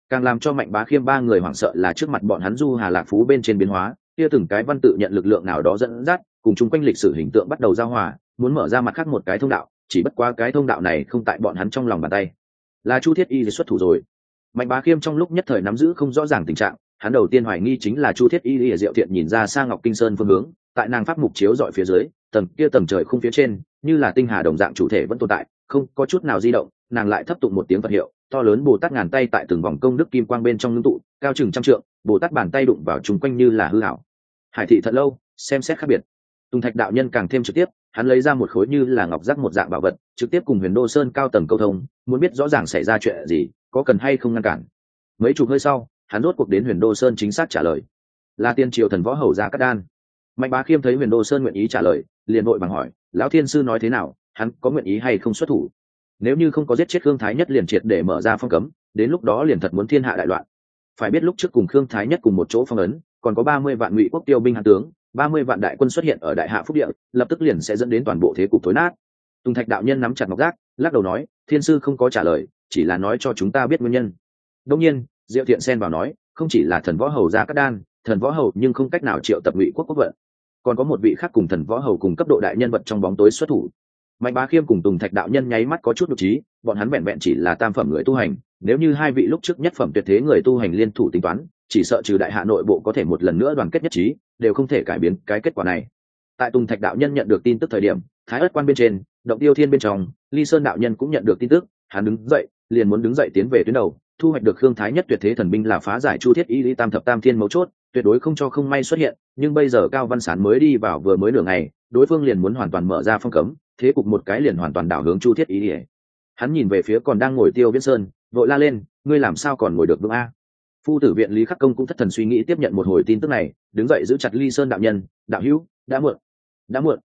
Càng làm cho mạnh bá khiêm ba người hoảng sợ là trước mặt bọn hắn du hà lạc phú bên trên biến hóa, kia từng cái văn tự nhận lực lượng nào đó dẫn dắt cùng chung quanh lịch sử hình tượng bắt đầu giao hòa, muốn mở ra mặt khác một cái thông đạo, chỉ bất qua cái thông đạo này không tại bọn hắn trong lòng bàn tay. Là chu thiết y xuất thủ rồi. Mạnh bá khiêm trong lúc nhất thời nắm giữ không rõ ràng tình trạng, hắn đầu tiên hoài nghi chính là chu thiết y ở diệu thiện nhìn ra sang ngọc kinh sơn phương hướng, tại nàng pháp mục chiếu dọi phía dưới, tầng kia tầng trời không phía trên, như là tinh hà đồng dạng chủ thể vẫn tồn tại, không có chút nào di động, nàng lại thấp tụng một tiếng phật hiệu, to lớn bồ tát ngàn tay tại từng vòng công đức kim quang bên trong ngưng tụ, cao chừng trăm trượng, bồ tát bàn tay đụng vào chung quanh như là hư hảo hải thị thật lâu, xem xét khác biệt tùng thạch đạo nhân càng thêm trực tiếp, hắn lấy ra một khối như là ngọc giác một dạng bảo vật, trực tiếp cùng huyền đô sơn cao tầng câu thông, muốn biết rõ ràng xảy ra chuyện gì, có cần hay không ngăn cản. Mấy chục hơi sau, hắn rốt cuộc đến huyền đô sơn chính xác trả lời. Là tiên triều thần võ hầu gia cát đan. Mạnh bá khiêm thấy huyền đô sơn nguyện ý trả lời, liền vội bằng hỏi, lão thiên sư nói thế nào, hắn có nguyện ý hay không xuất thủ? Nếu như không có giết chết khương thái nhất liền triệt để mở ra phong cấm, đến lúc đó liền thật muốn thiên hạ đại loạn. Phải biết lúc trước cùng khương thái nhất cùng một chỗ phong ấn, còn có ba mươi vạn ngụy quốc tiêu binh hạ tướng ba mươi vạn đại quân xuất hiện ở đại hạ phúc địa, lập tức liền sẽ dẫn đến toàn bộ thế cục tối nát. Tùng thạch đạo nhân nắm chặt ngọc giác, lắc đầu nói, thiên sư không có trả lời, chỉ là nói cho chúng ta biết nguyên nhân. Đông nhiên, diệu thiện xen vào nói, không chỉ là thần võ hầu ra các đan, thần võ hầu nhưng không cách nào triệu tập ngụy quốc quốc vận. Còn có một vị khác cùng thần võ hầu cùng cấp độ đại nhân vật trong bóng tối xuất thủ. Mạnh bá khiêm cùng tùng thạch đạo nhân nháy mắt có chút nhục trí, bọn hắn vẹn vẹn chỉ là tam phẩm người tu hành, nếu như hai vị lúc trước nhất phẩm tuyệt thế người tu hành liên thủ tính toán, chỉ sợ trừ đại hạ nội bộ có thể một lần nữa đoàn kết nhất trí đều không thể cải biến cái kết quả này. Tại tùng thạch đạo nhân nhận được tin tức thời điểm, thái ất quan bên trên, động tiêu thiên bên trong, ly sơn đạo nhân cũng nhận được tin tức, hắn đứng dậy, liền muốn đứng dậy tiến về tuyến đầu, thu hoạch được khương thái nhất tuyệt thế thần binh là phá giải chu thiết y lý tam thập tam thiên mấu chốt, tuyệt đối không cho không may xuất hiện, nhưng bây giờ cao văn sản mới đi vào vừa mới nửa ngày, đối phương liền muốn hoàn toàn mở ra phong cấm, thế cục một cái liền hoàn toàn đảo hướng chu thiết y lý. Hắn nhìn về phía còn đang ngồi tiêu viễn sơn, vội la lên, ngươi làm sao còn ngồi được vững a? Phu tử viện lý khắc công cũng thất thần suy nghĩ tiếp nhận một hồi tin tức này, đứng dậy giữ chặt ly sơn đạo nhân, đạo hữu, đã muộn đã muộn.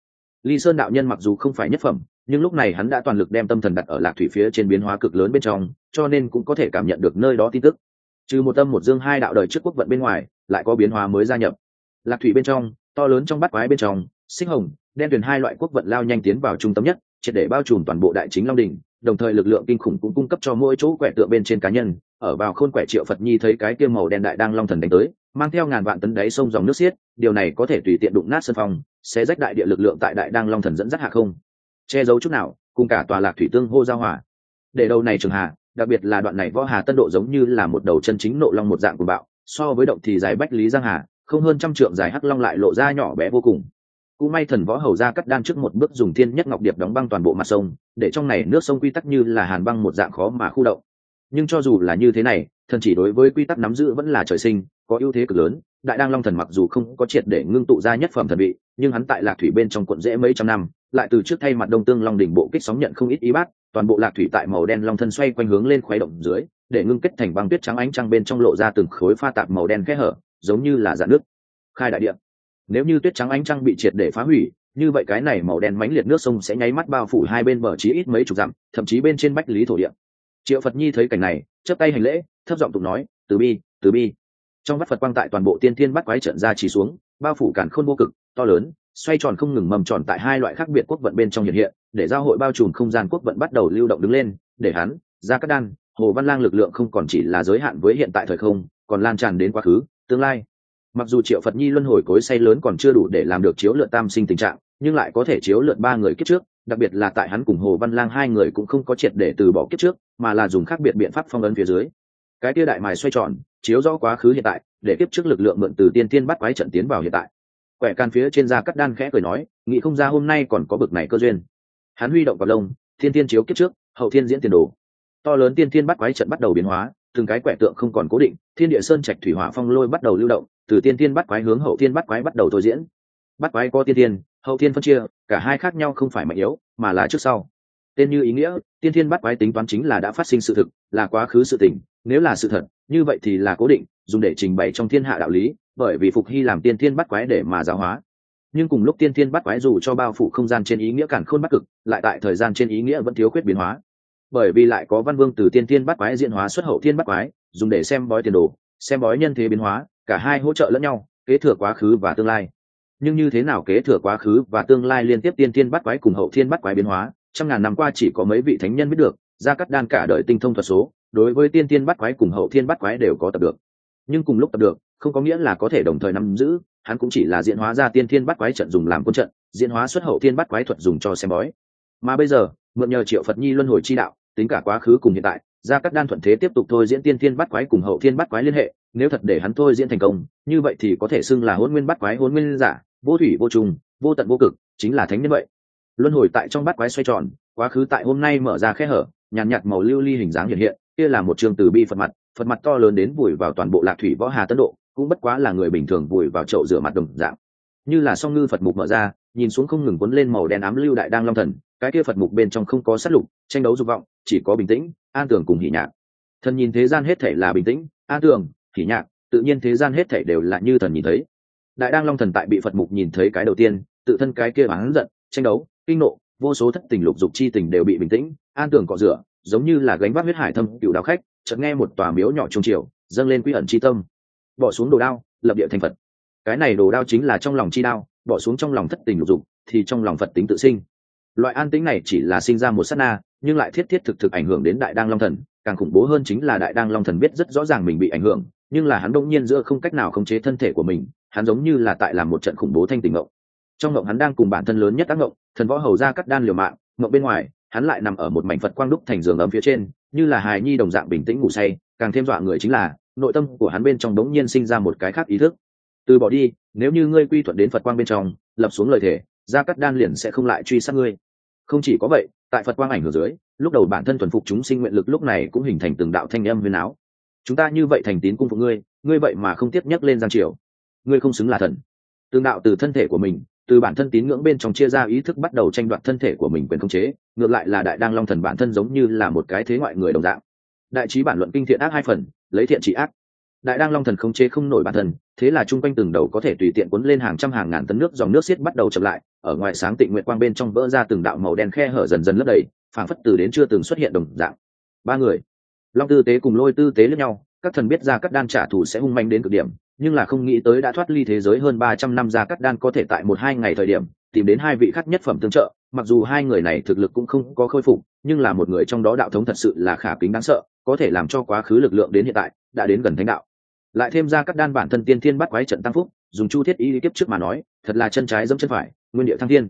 Ly sơn đạo nhân mặc dù không phải nhất phẩm, nhưng lúc này hắn đã toàn lực đem tâm thần đặt ở lạc thủy phía trên biến hóa cực lớn bên trong, cho nên cũng có thể cảm nhận được nơi đó tin tức. Trừ một tâm một dương hai đạo đời trước quốc vận bên ngoài, lại có biến hóa mới gia nhập. Lạc thủy bên trong, to lớn trong bát quái bên trong, sinh hồng, đen tuyền hai loại quốc vận lao nhanh tiến vào trung tâm nhất, triệt để bao trùm toàn bộ đại chính long đình đồng thời lực lượng kinh khủng cũng cung cấp cho mỗi chỗ quẻ tượng bên trên cá nhân. Ở vào khôn quẻ triệu phật nhi thấy cái kia màu đen đại đang long thần đánh tới, mang theo ngàn vạn tấn đáy sông dòng nước xiết, điều này có thể tùy tiện đụng nát sân phong sẽ rách đại địa lực lượng tại đại đang long thần dẫn dắt hạ không. Che giấu chút nào, cùng cả tòa lạc thủy tương hô giao hòa. Để đầu này trường hà, đặc biệt là đoạn này võ hà tân độ giống như là một đầu chân chính nộ long một dạng của bạo, so với động thì dài bách lý giang hà, không hơn trăm trượng dài hắc long lại lộ ra nhỏ bé vô cùng cũng may thần võ hầu ra cắt đan trước một bước dùng thiên nhất ngọc điệp đóng băng toàn bộ mặt sông, để trong này nước sông quy tắc như là hàn băng một dạng khó mà khu động. Nhưng cho dù là như thế này, thần chỉ đối với quy tắc nắm giữ vẫn là trời sinh, có ưu thế cực lớn. Đại đăng long thần mặc dù không có triệt để ngưng tụ ra nhất phẩm thần vị, nhưng hắn tại lạc thủy bên trong quận dễ mấy trăm năm, lại từ trước thay mặt đông tương long đỉnh bộ kích sóng nhận không ít ý bát, toàn bộ lạc thủy tại màu đen long thân xoay quanh hướng lên khuấy động dưới, để ngưng kết thành băng tuyết trắng ánh trăng bên trong lộ ra từng khối pha tạp màu đen khẽ hở, giống như là dạng nước. Khai đại điện nếu như tuyết trắng ánh trăng bị triệt để phá hủy, như vậy cái này màu đen mánh liệt nước sông sẽ nháy mắt bao phủ hai bên bờ chí ít mấy chục dặm, thậm chí bên trên bách lý thổ địa. Triệu phật nhi thấy cảnh này, chớp tay hành lễ, thấp giọng tục nói, từ bi từ bi. Trong vắt phật quang tại toàn bộ tiên thiên bắt quái trận ra chỉ xuống, bao phủ cản khôn vô cực, to lớn, xoay tròn không ngừng mầm tròn tại hai loại khác biệt quốc vận bên trong hiện hiện, để giao hội bao trùm không gian quốc vận bắt đầu lưu động đứng lên, để hắn ra các đan, hồ văn lang lực lượng không còn chỉ là giới hạn với hiện tại thời không, còn lan tràn đến quá khứ, tương lai mặc dù triệu phật nhi luân hồi cối say lớn còn chưa đủ để làm được chiếu lượn tam sinh tình trạng, nhưng lại có thể chiếu lượn ba người kiếp trước, đặc biệt là tại hắn cùng hồ văn lang hai người cũng không có triệt để từ bỏ kiếp trước, mà là dùng khác biệt biện pháp phong ấn phía dưới. Cái tia đại mài xoay tròn, chiếu rõ quá khứ hiện tại, để kiếp trước lực lượng mượn từ tiên tiên bắt quái trận tiến vào hiện tại. Quẻ can phía trên da cắt đan khẽ cười nói, nghĩ không ra hôm nay còn có bực này cơ duyên. Hắn huy động vào lông, thiên tiên chiếu kiếp trước, hậu thiên diễn tiền đồ. To lớn tiên tiên bắt quái trận bắt đầu biến hóa, từng cái quẻ tượng không còn cố định, thiên địa sơn trạch thủy hỏa phong lôi bắt đầu lưu động từ tiên tiên bắt quái hướng hậu tiên bắt quái bắt đầu thôi diễn. Bắt quái có tiên tiên, hậu tiên phân chia, cả hai khác nhau không phải mạnh yếu, mà là trước sau. Tên như ý nghĩa, tiên tiên bắt quái tính toán chính là đã phát sinh sự thực, là quá khứ sự tình, nếu là sự thật, như vậy thì là cố định, dùng để trình bày trong thiên hạ đạo lý, bởi vì phục hy làm tiên tiên bắt quái để mà giáo hóa. Nhưng cùng lúc tiên tiên bắt quái dù cho bao phủ không gian trên ý nghĩa cản khôn bắt cực, lại tại thời gian trên ý nghĩa vẫn thiếu khuyết biến hóa. Bởi vì lại có văn vương từ tiên tiên bắt quái diễn hóa xuất hậu tiên bắt quái, dùng để xem bói tiền đồ xem bói nhân thế biến hóa, cả hai hỗ trợ lẫn nhau, kế thừa quá khứ và tương lai. Nhưng như thế nào kế thừa quá khứ và tương lai liên tiếp tiên tiên bắt quái cùng hậu thiên bắt quái biến hóa, trăm ngàn năm qua chỉ có mấy vị thánh nhân biết được, gia cắt đan cả đời tinh thông thuật số, đối với tiên tiên bắt quái cùng hậu thiên bắt quái đều có tập được. Nhưng cùng lúc tập được, không có nghĩa là có thể đồng thời nắm giữ, hắn cũng chỉ là diễn hóa ra tiên thiên bắt quái trận dùng làm quân trận, diễn hóa xuất hậu thiên bắt quái thuật dùng cho xem bói. Mà bây giờ, mượn nhờ triệu phật nhi luân hồi chi đạo, tính cả quá khứ cùng hiện tại gia cắt đan thuận thế tiếp tục thôi diễn tiên thiên bắt quái cùng hậu thiên bắt quái liên hệ, nếu thật để hắn thôi diễn thành công, như vậy thì có thể xưng là hôn nguyên bắt quái, hôn nguyên giả, vô thủy, vô trùng, vô tận, vô cực, chính là thánh nhân vậy. Luân hồi tại trong bắt quái xoay tròn, quá khứ tại hôm nay mở ra khe hở, nhàn nhạt màu lưu ly hình dáng hiện hiện, kia là một trường từ bi phật mặt phật mặt to lớn đến vùi vào toàn bộ lạc thủy võ hà tân độ, cũng bất quá là người bình thường vùi vào chậu rửa mặt đồng dạng như là song ngư phật mục mở ra, nhìn xuống không ngừng cuốn lên màu đen ám lưu đại đang long thần, cái kia phật mục bên trong không có sát lục, tranh đấu dục vọng, chỉ có bình tĩnh, an tưởng cùng hỉ nhạc. Thần nhìn thế gian hết thể là bình tĩnh, an tưởng hỉ nhạc, tự nhiên thế gian hết thể đều là như thần nhìn thấy. Đại đang long thần tại bị phật mục nhìn thấy cái đầu tiên, tự thân cái kia bán giận, tranh đấu, kinh nộ, vô số thất tình lục dục chi tình đều bị bình tĩnh, an tưởng cọ rửa, giống như là gánh vác huyết hải thâm cựu đạo khách, chợt nghe một tòa miếu nhỏ trung triều, dâng lên quy ẩn chi tâm. Bỏ xuống đồ đao, lập địa thành phật cái này đồ đao chính là trong lòng chi đao, bỏ xuống trong lòng thất tình lục dục, thì trong lòng phật tính tự sinh. Loại an tính này chỉ là sinh ra một sát na, nhưng lại thiết thiết thực thực ảnh hưởng đến đại đang long thần. Càng khủng bố hơn chính là đại đang long thần biết rất rõ ràng mình bị ảnh hưởng, nhưng là hắn đông nhiên giữa không cách nào khống chế thân thể của mình, hắn giống như là tại làm một trận khủng bố thanh tình ngộng. Trong ngộng hắn đang cùng bản thân lớn nhất tác ngộng, thần võ hầu ra cắt đan liều mạng, ngộng bên ngoài, hắn lại nằm ở một mảnh phật quang đúc thành giường ấm phía trên, như là hài nhi đồng dạng bình tĩnh ngủ say, càng thêm dọa người chính là, nội tâm của hắn bên trong đống nhiên sinh ra một cái khác ý thức từ bỏ đi nếu như ngươi quy thuận đến phật quang bên trong lập xuống lời thề, gia cắt đan liền sẽ không lại truy sát ngươi. Không chỉ có vậy tại phật quang ảnh hưởng dưới lúc đầu bản thân thuần phục chúng sinh nguyện lực lúc này cũng hình thành từng đạo thanh âm huyền áo chúng ta như vậy thành tín cung phục ngươi ngươi vậy mà không tiếp nhắc lên giang triều. Ngươi không xứng là thần. Tương đạo từ thân thể của mình từ bản thân tín ngưỡng bên trong chia ra ý thức bắt đầu tranh đoạt thân thể của mình quyền khống chế ngược lại là đại đang long thần bản thân giống như là một cái thế ngoại người đồng dạng. Đại trí bản luận kinh thiện ác hai phần lấy thiện trị ác. Đại đang long thần khống chế không nổi bản thân thế là chung quanh từng đầu có thể tùy tiện cuốn lên hàng trăm hàng ngàn tấn nước, dòng nước xiết bắt đầu chậm lại. Ở ngoài sáng tịnh nguyện quang bên trong vỡ ra từng đạo màu đen khe hở dần dần lấp đầy, phảng phất từ đến chưa từng xuất hiện đồng dạng. Ba người, long tư tế cùng lôi tư tế lẫn nhau, các thần biết ra cắt đan trả thù sẽ hung manh đến cực điểm, nhưng là không nghĩ tới đã thoát ly thế giới hơn ba trăm năm ra cắt đan có thể tại một hai ngày thời điểm, tìm đến hai vị khắc nhất phẩm tương trợ, mặc dù hai người này thực lực cũng không có khôi phục, nhưng là một người trong đó đạo thống thật sự là khả kính đáng sợ, có thể làm cho quá khứ lực lượng đến hiện tại, đã đến gần thánh đạo lại thêm ra các đan bản thân tiên thiên bắt quái trận tăng phúc, dùng chu thiết ý kiếp trước mà nói, thật là chân trái dẫm chân phải, nguyên địa thăng thiên.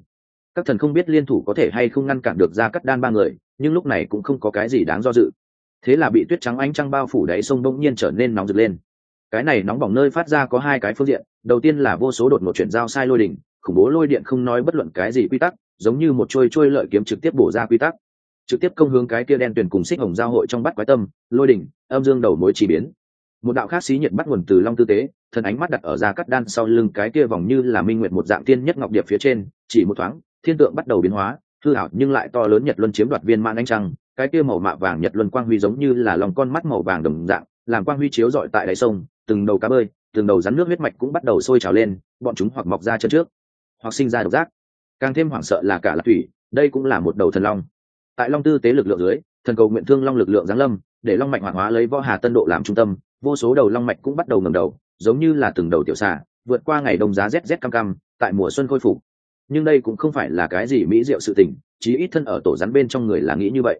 Các thần không biết liên thủ có thể hay không ngăn cản được ra cắt đan ba người, nhưng lúc này cũng không có cái gì đáng do dự. Thế là bị tuyết trắng ánh trăng bao phủ đáy sông bỗng nhiên trở nên nóng rực lên. Cái này nóng bỏng nơi phát ra có hai cái phương diện, đầu tiên là vô số đột ngột chuyển giao sai lôi đỉnh, khủng bố lôi điện không nói bất luận cái gì quy tắc, giống như một trôi trôi lợi kiếm trực tiếp bổ ra quy tắc. Trực tiếp công hướng cái kia đen tuyển cùng xích hồng giao hội trong bắt quái tâm, lôi đỉnh, âm dương đầu mối chỉ biến một đạo khác xí nhiệt bắt nguồn từ long tư tế thần ánh mắt đặt ở ra cắt đan sau lưng cái kia vòng như là minh nguyện một dạng tiên nhất ngọc điệp phía trên, chỉ một thoáng, thiên tượng bắt đầu biến hóa, hư hảo nhưng lại to lớn nhật luân chiếm đoạt viên mãn ánh trăng, cái kia màu mạ vàng nhật luân quang huy giống như là lòng con mắt màu vàng đồng dạng, làm quang huy chiếu rọi tại đáy sông, từng đầu cá bơi, từng đầu rắn nước huyết mạch cũng bắt đầu sôi trào lên, bọn chúng hoặc mọc ra chân trước, hoặc sinh ra độc giác. Càng thêm hoảng sợ là cả lạc thủy, đây cũng là một đầu thần long. Tại long tư tế lực lượng dưới, thần cầu nguyện thương long lực lượng giáng lâm, để long mạnh hoạt hóa lấy võ hà tân độ làm trung tâm vô số đầu long mạch cũng bắt đầu ngầm đầu, giống như là từng đầu tiểu xà, vượt qua ngày đông giá rét rét cam cam, tại mùa xuân khôi phục. Nhưng đây cũng không phải là cái gì mỹ diệu sự tình, chí ít thân ở tổ rắn bên trong người là nghĩ như vậy.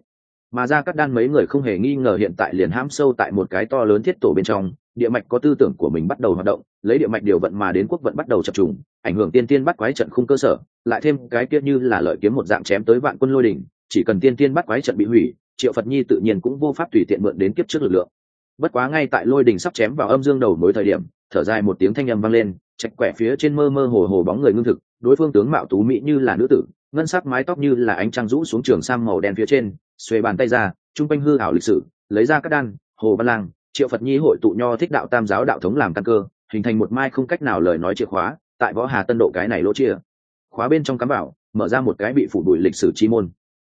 Mà ra các đan mấy người không hề nghi ngờ hiện tại liền hãm sâu tại một cái to lớn thiết tổ bên trong, địa mạch có tư tưởng của mình bắt đầu hoạt động, lấy địa mạch điều vận mà đến quốc vận bắt đầu chập trùng, ảnh hưởng tiên tiên bắt quái trận khung cơ sở, lại thêm cái kia như là lợi kiếm một dạng chém tới vạn quân lôi đỉnh, chỉ cần tiên tiên bắt quái trận bị hủy, triệu phật nhi tự nhiên cũng vô pháp tùy tiện mượn đến kiếp trước lực lượng bất quá ngay tại lôi đỉnh sắp chém vào âm dương đầu mối thời điểm, thở dài một tiếng thanh âm vang lên, chạch quẻ phía trên mơ mơ hồ hồ bóng người ngưng thực, đối phương tướng mạo tú mỹ như là nữ tử, ngân sắc mái tóc như là ánh trăng rũ xuống trường sang màu đen phía trên, xuề bàn tay ra, trung quanh hư hảo lịch sử, lấy ra các đan, hồ văn lang, triệu phật nhi hội tụ nho thích đạo tam giáo đạo thống làm căn cơ, hình thành một mai không cách nào lời nói chìa khóa, tại võ hà tân độ cái này lỗ chia. Khóa bên trong cắm bảo mở ra một cái bị phủ đuổi lịch sử chi môn.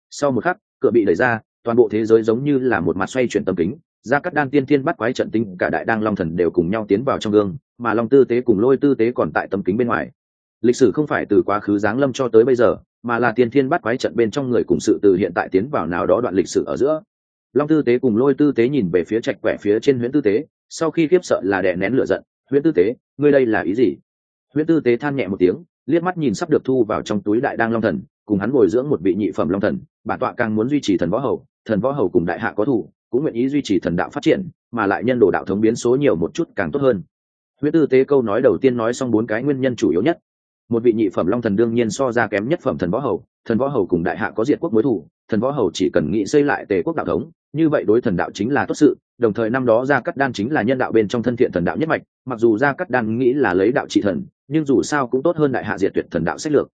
Sau một khắc, cửa bị đẩy ra, toàn bộ thế giới giống như là một mặt xoay chuyển tâm kính ra các đan tiên thiên bắt quái trận tinh, cả đại đăng long thần đều cùng nhau tiến vào trong gương, mà long tư tế cùng lôi tư tế còn tại tâm kính bên ngoài. Lịch sử không phải từ quá khứ giáng lâm cho tới bây giờ, mà là tiên thiên bắt quái trận bên trong người cùng sự từ hiện tại tiến vào nào đó đoạn lịch sử ở giữa. Long tư tế cùng lôi tư tế nhìn về phía trạch quẻ phía trên huyễn tư tế, sau khi khiếp sợ là đè nén lửa giận, huyễn tư tế, ngươi đây là ý gì? Huyễn tư tế than nhẹ một tiếng, liếc mắt nhìn sắp được thu vào trong túi đại đăng long thần, cùng hắn bồi dưỡng một vị nhị phẩm long thần, bản tọa càng muốn duy trì thần võ hầu, thần võ hầu cùng đại hạ có thủ cũng nguyện ý duy trì thần đạo phát triển, mà lại nhân đồ đạo thống biến số nhiều một chút càng tốt hơn. Huyễn tư tế câu nói đầu tiên nói xong bốn cái nguyên nhân chủ yếu nhất. Một vị nhị phẩm long thần đương nhiên so ra kém nhất phẩm thần võ hầu, thần võ hầu cùng đại hạ có diệt quốc mối thủ thần võ hầu chỉ cần nghĩ xây lại tề quốc đạo thống, như vậy đối thần đạo chính là tốt sự, đồng thời năm đó gia cắt đan chính là nhân đạo bên trong thân thiện thần đạo nhất mạch, mặc dù gia cắt đan nghĩ là lấy đạo trị thần, nhưng dù sao cũng tốt hơn đại hạ diệt tuyệt thần đạo sách lược.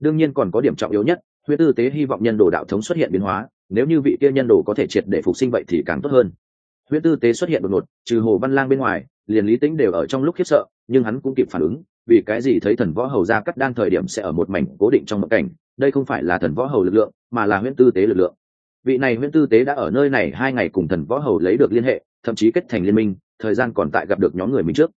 Đương nhiên còn có điểm trọng yếu nhất, huyết tư tế hy vọng nhân đồ đạo thống xuất hiện biến hóa nếu như vị kia nhân đồ có thể triệt để phục sinh vậy thì càng tốt hơn. Huyễn tư tế xuất hiện đột ngột, trừ hồ văn lang bên ngoài, liền lý tính đều ở trong lúc khiếp sợ, nhưng hắn cũng kịp phản ứng, vì cái gì thấy thần võ hầu gia cắt đan thời điểm sẽ ở một mảnh cố định trong một cảnh, đây không phải là thần võ hầu lực lượng, mà là huyễn tư tế lực lượng. Vị này huyễn tư tế đã ở nơi này hai ngày cùng thần võ hầu lấy được liên hệ, thậm chí kết thành liên minh, thời gian còn tại gặp được nhóm người mình trước.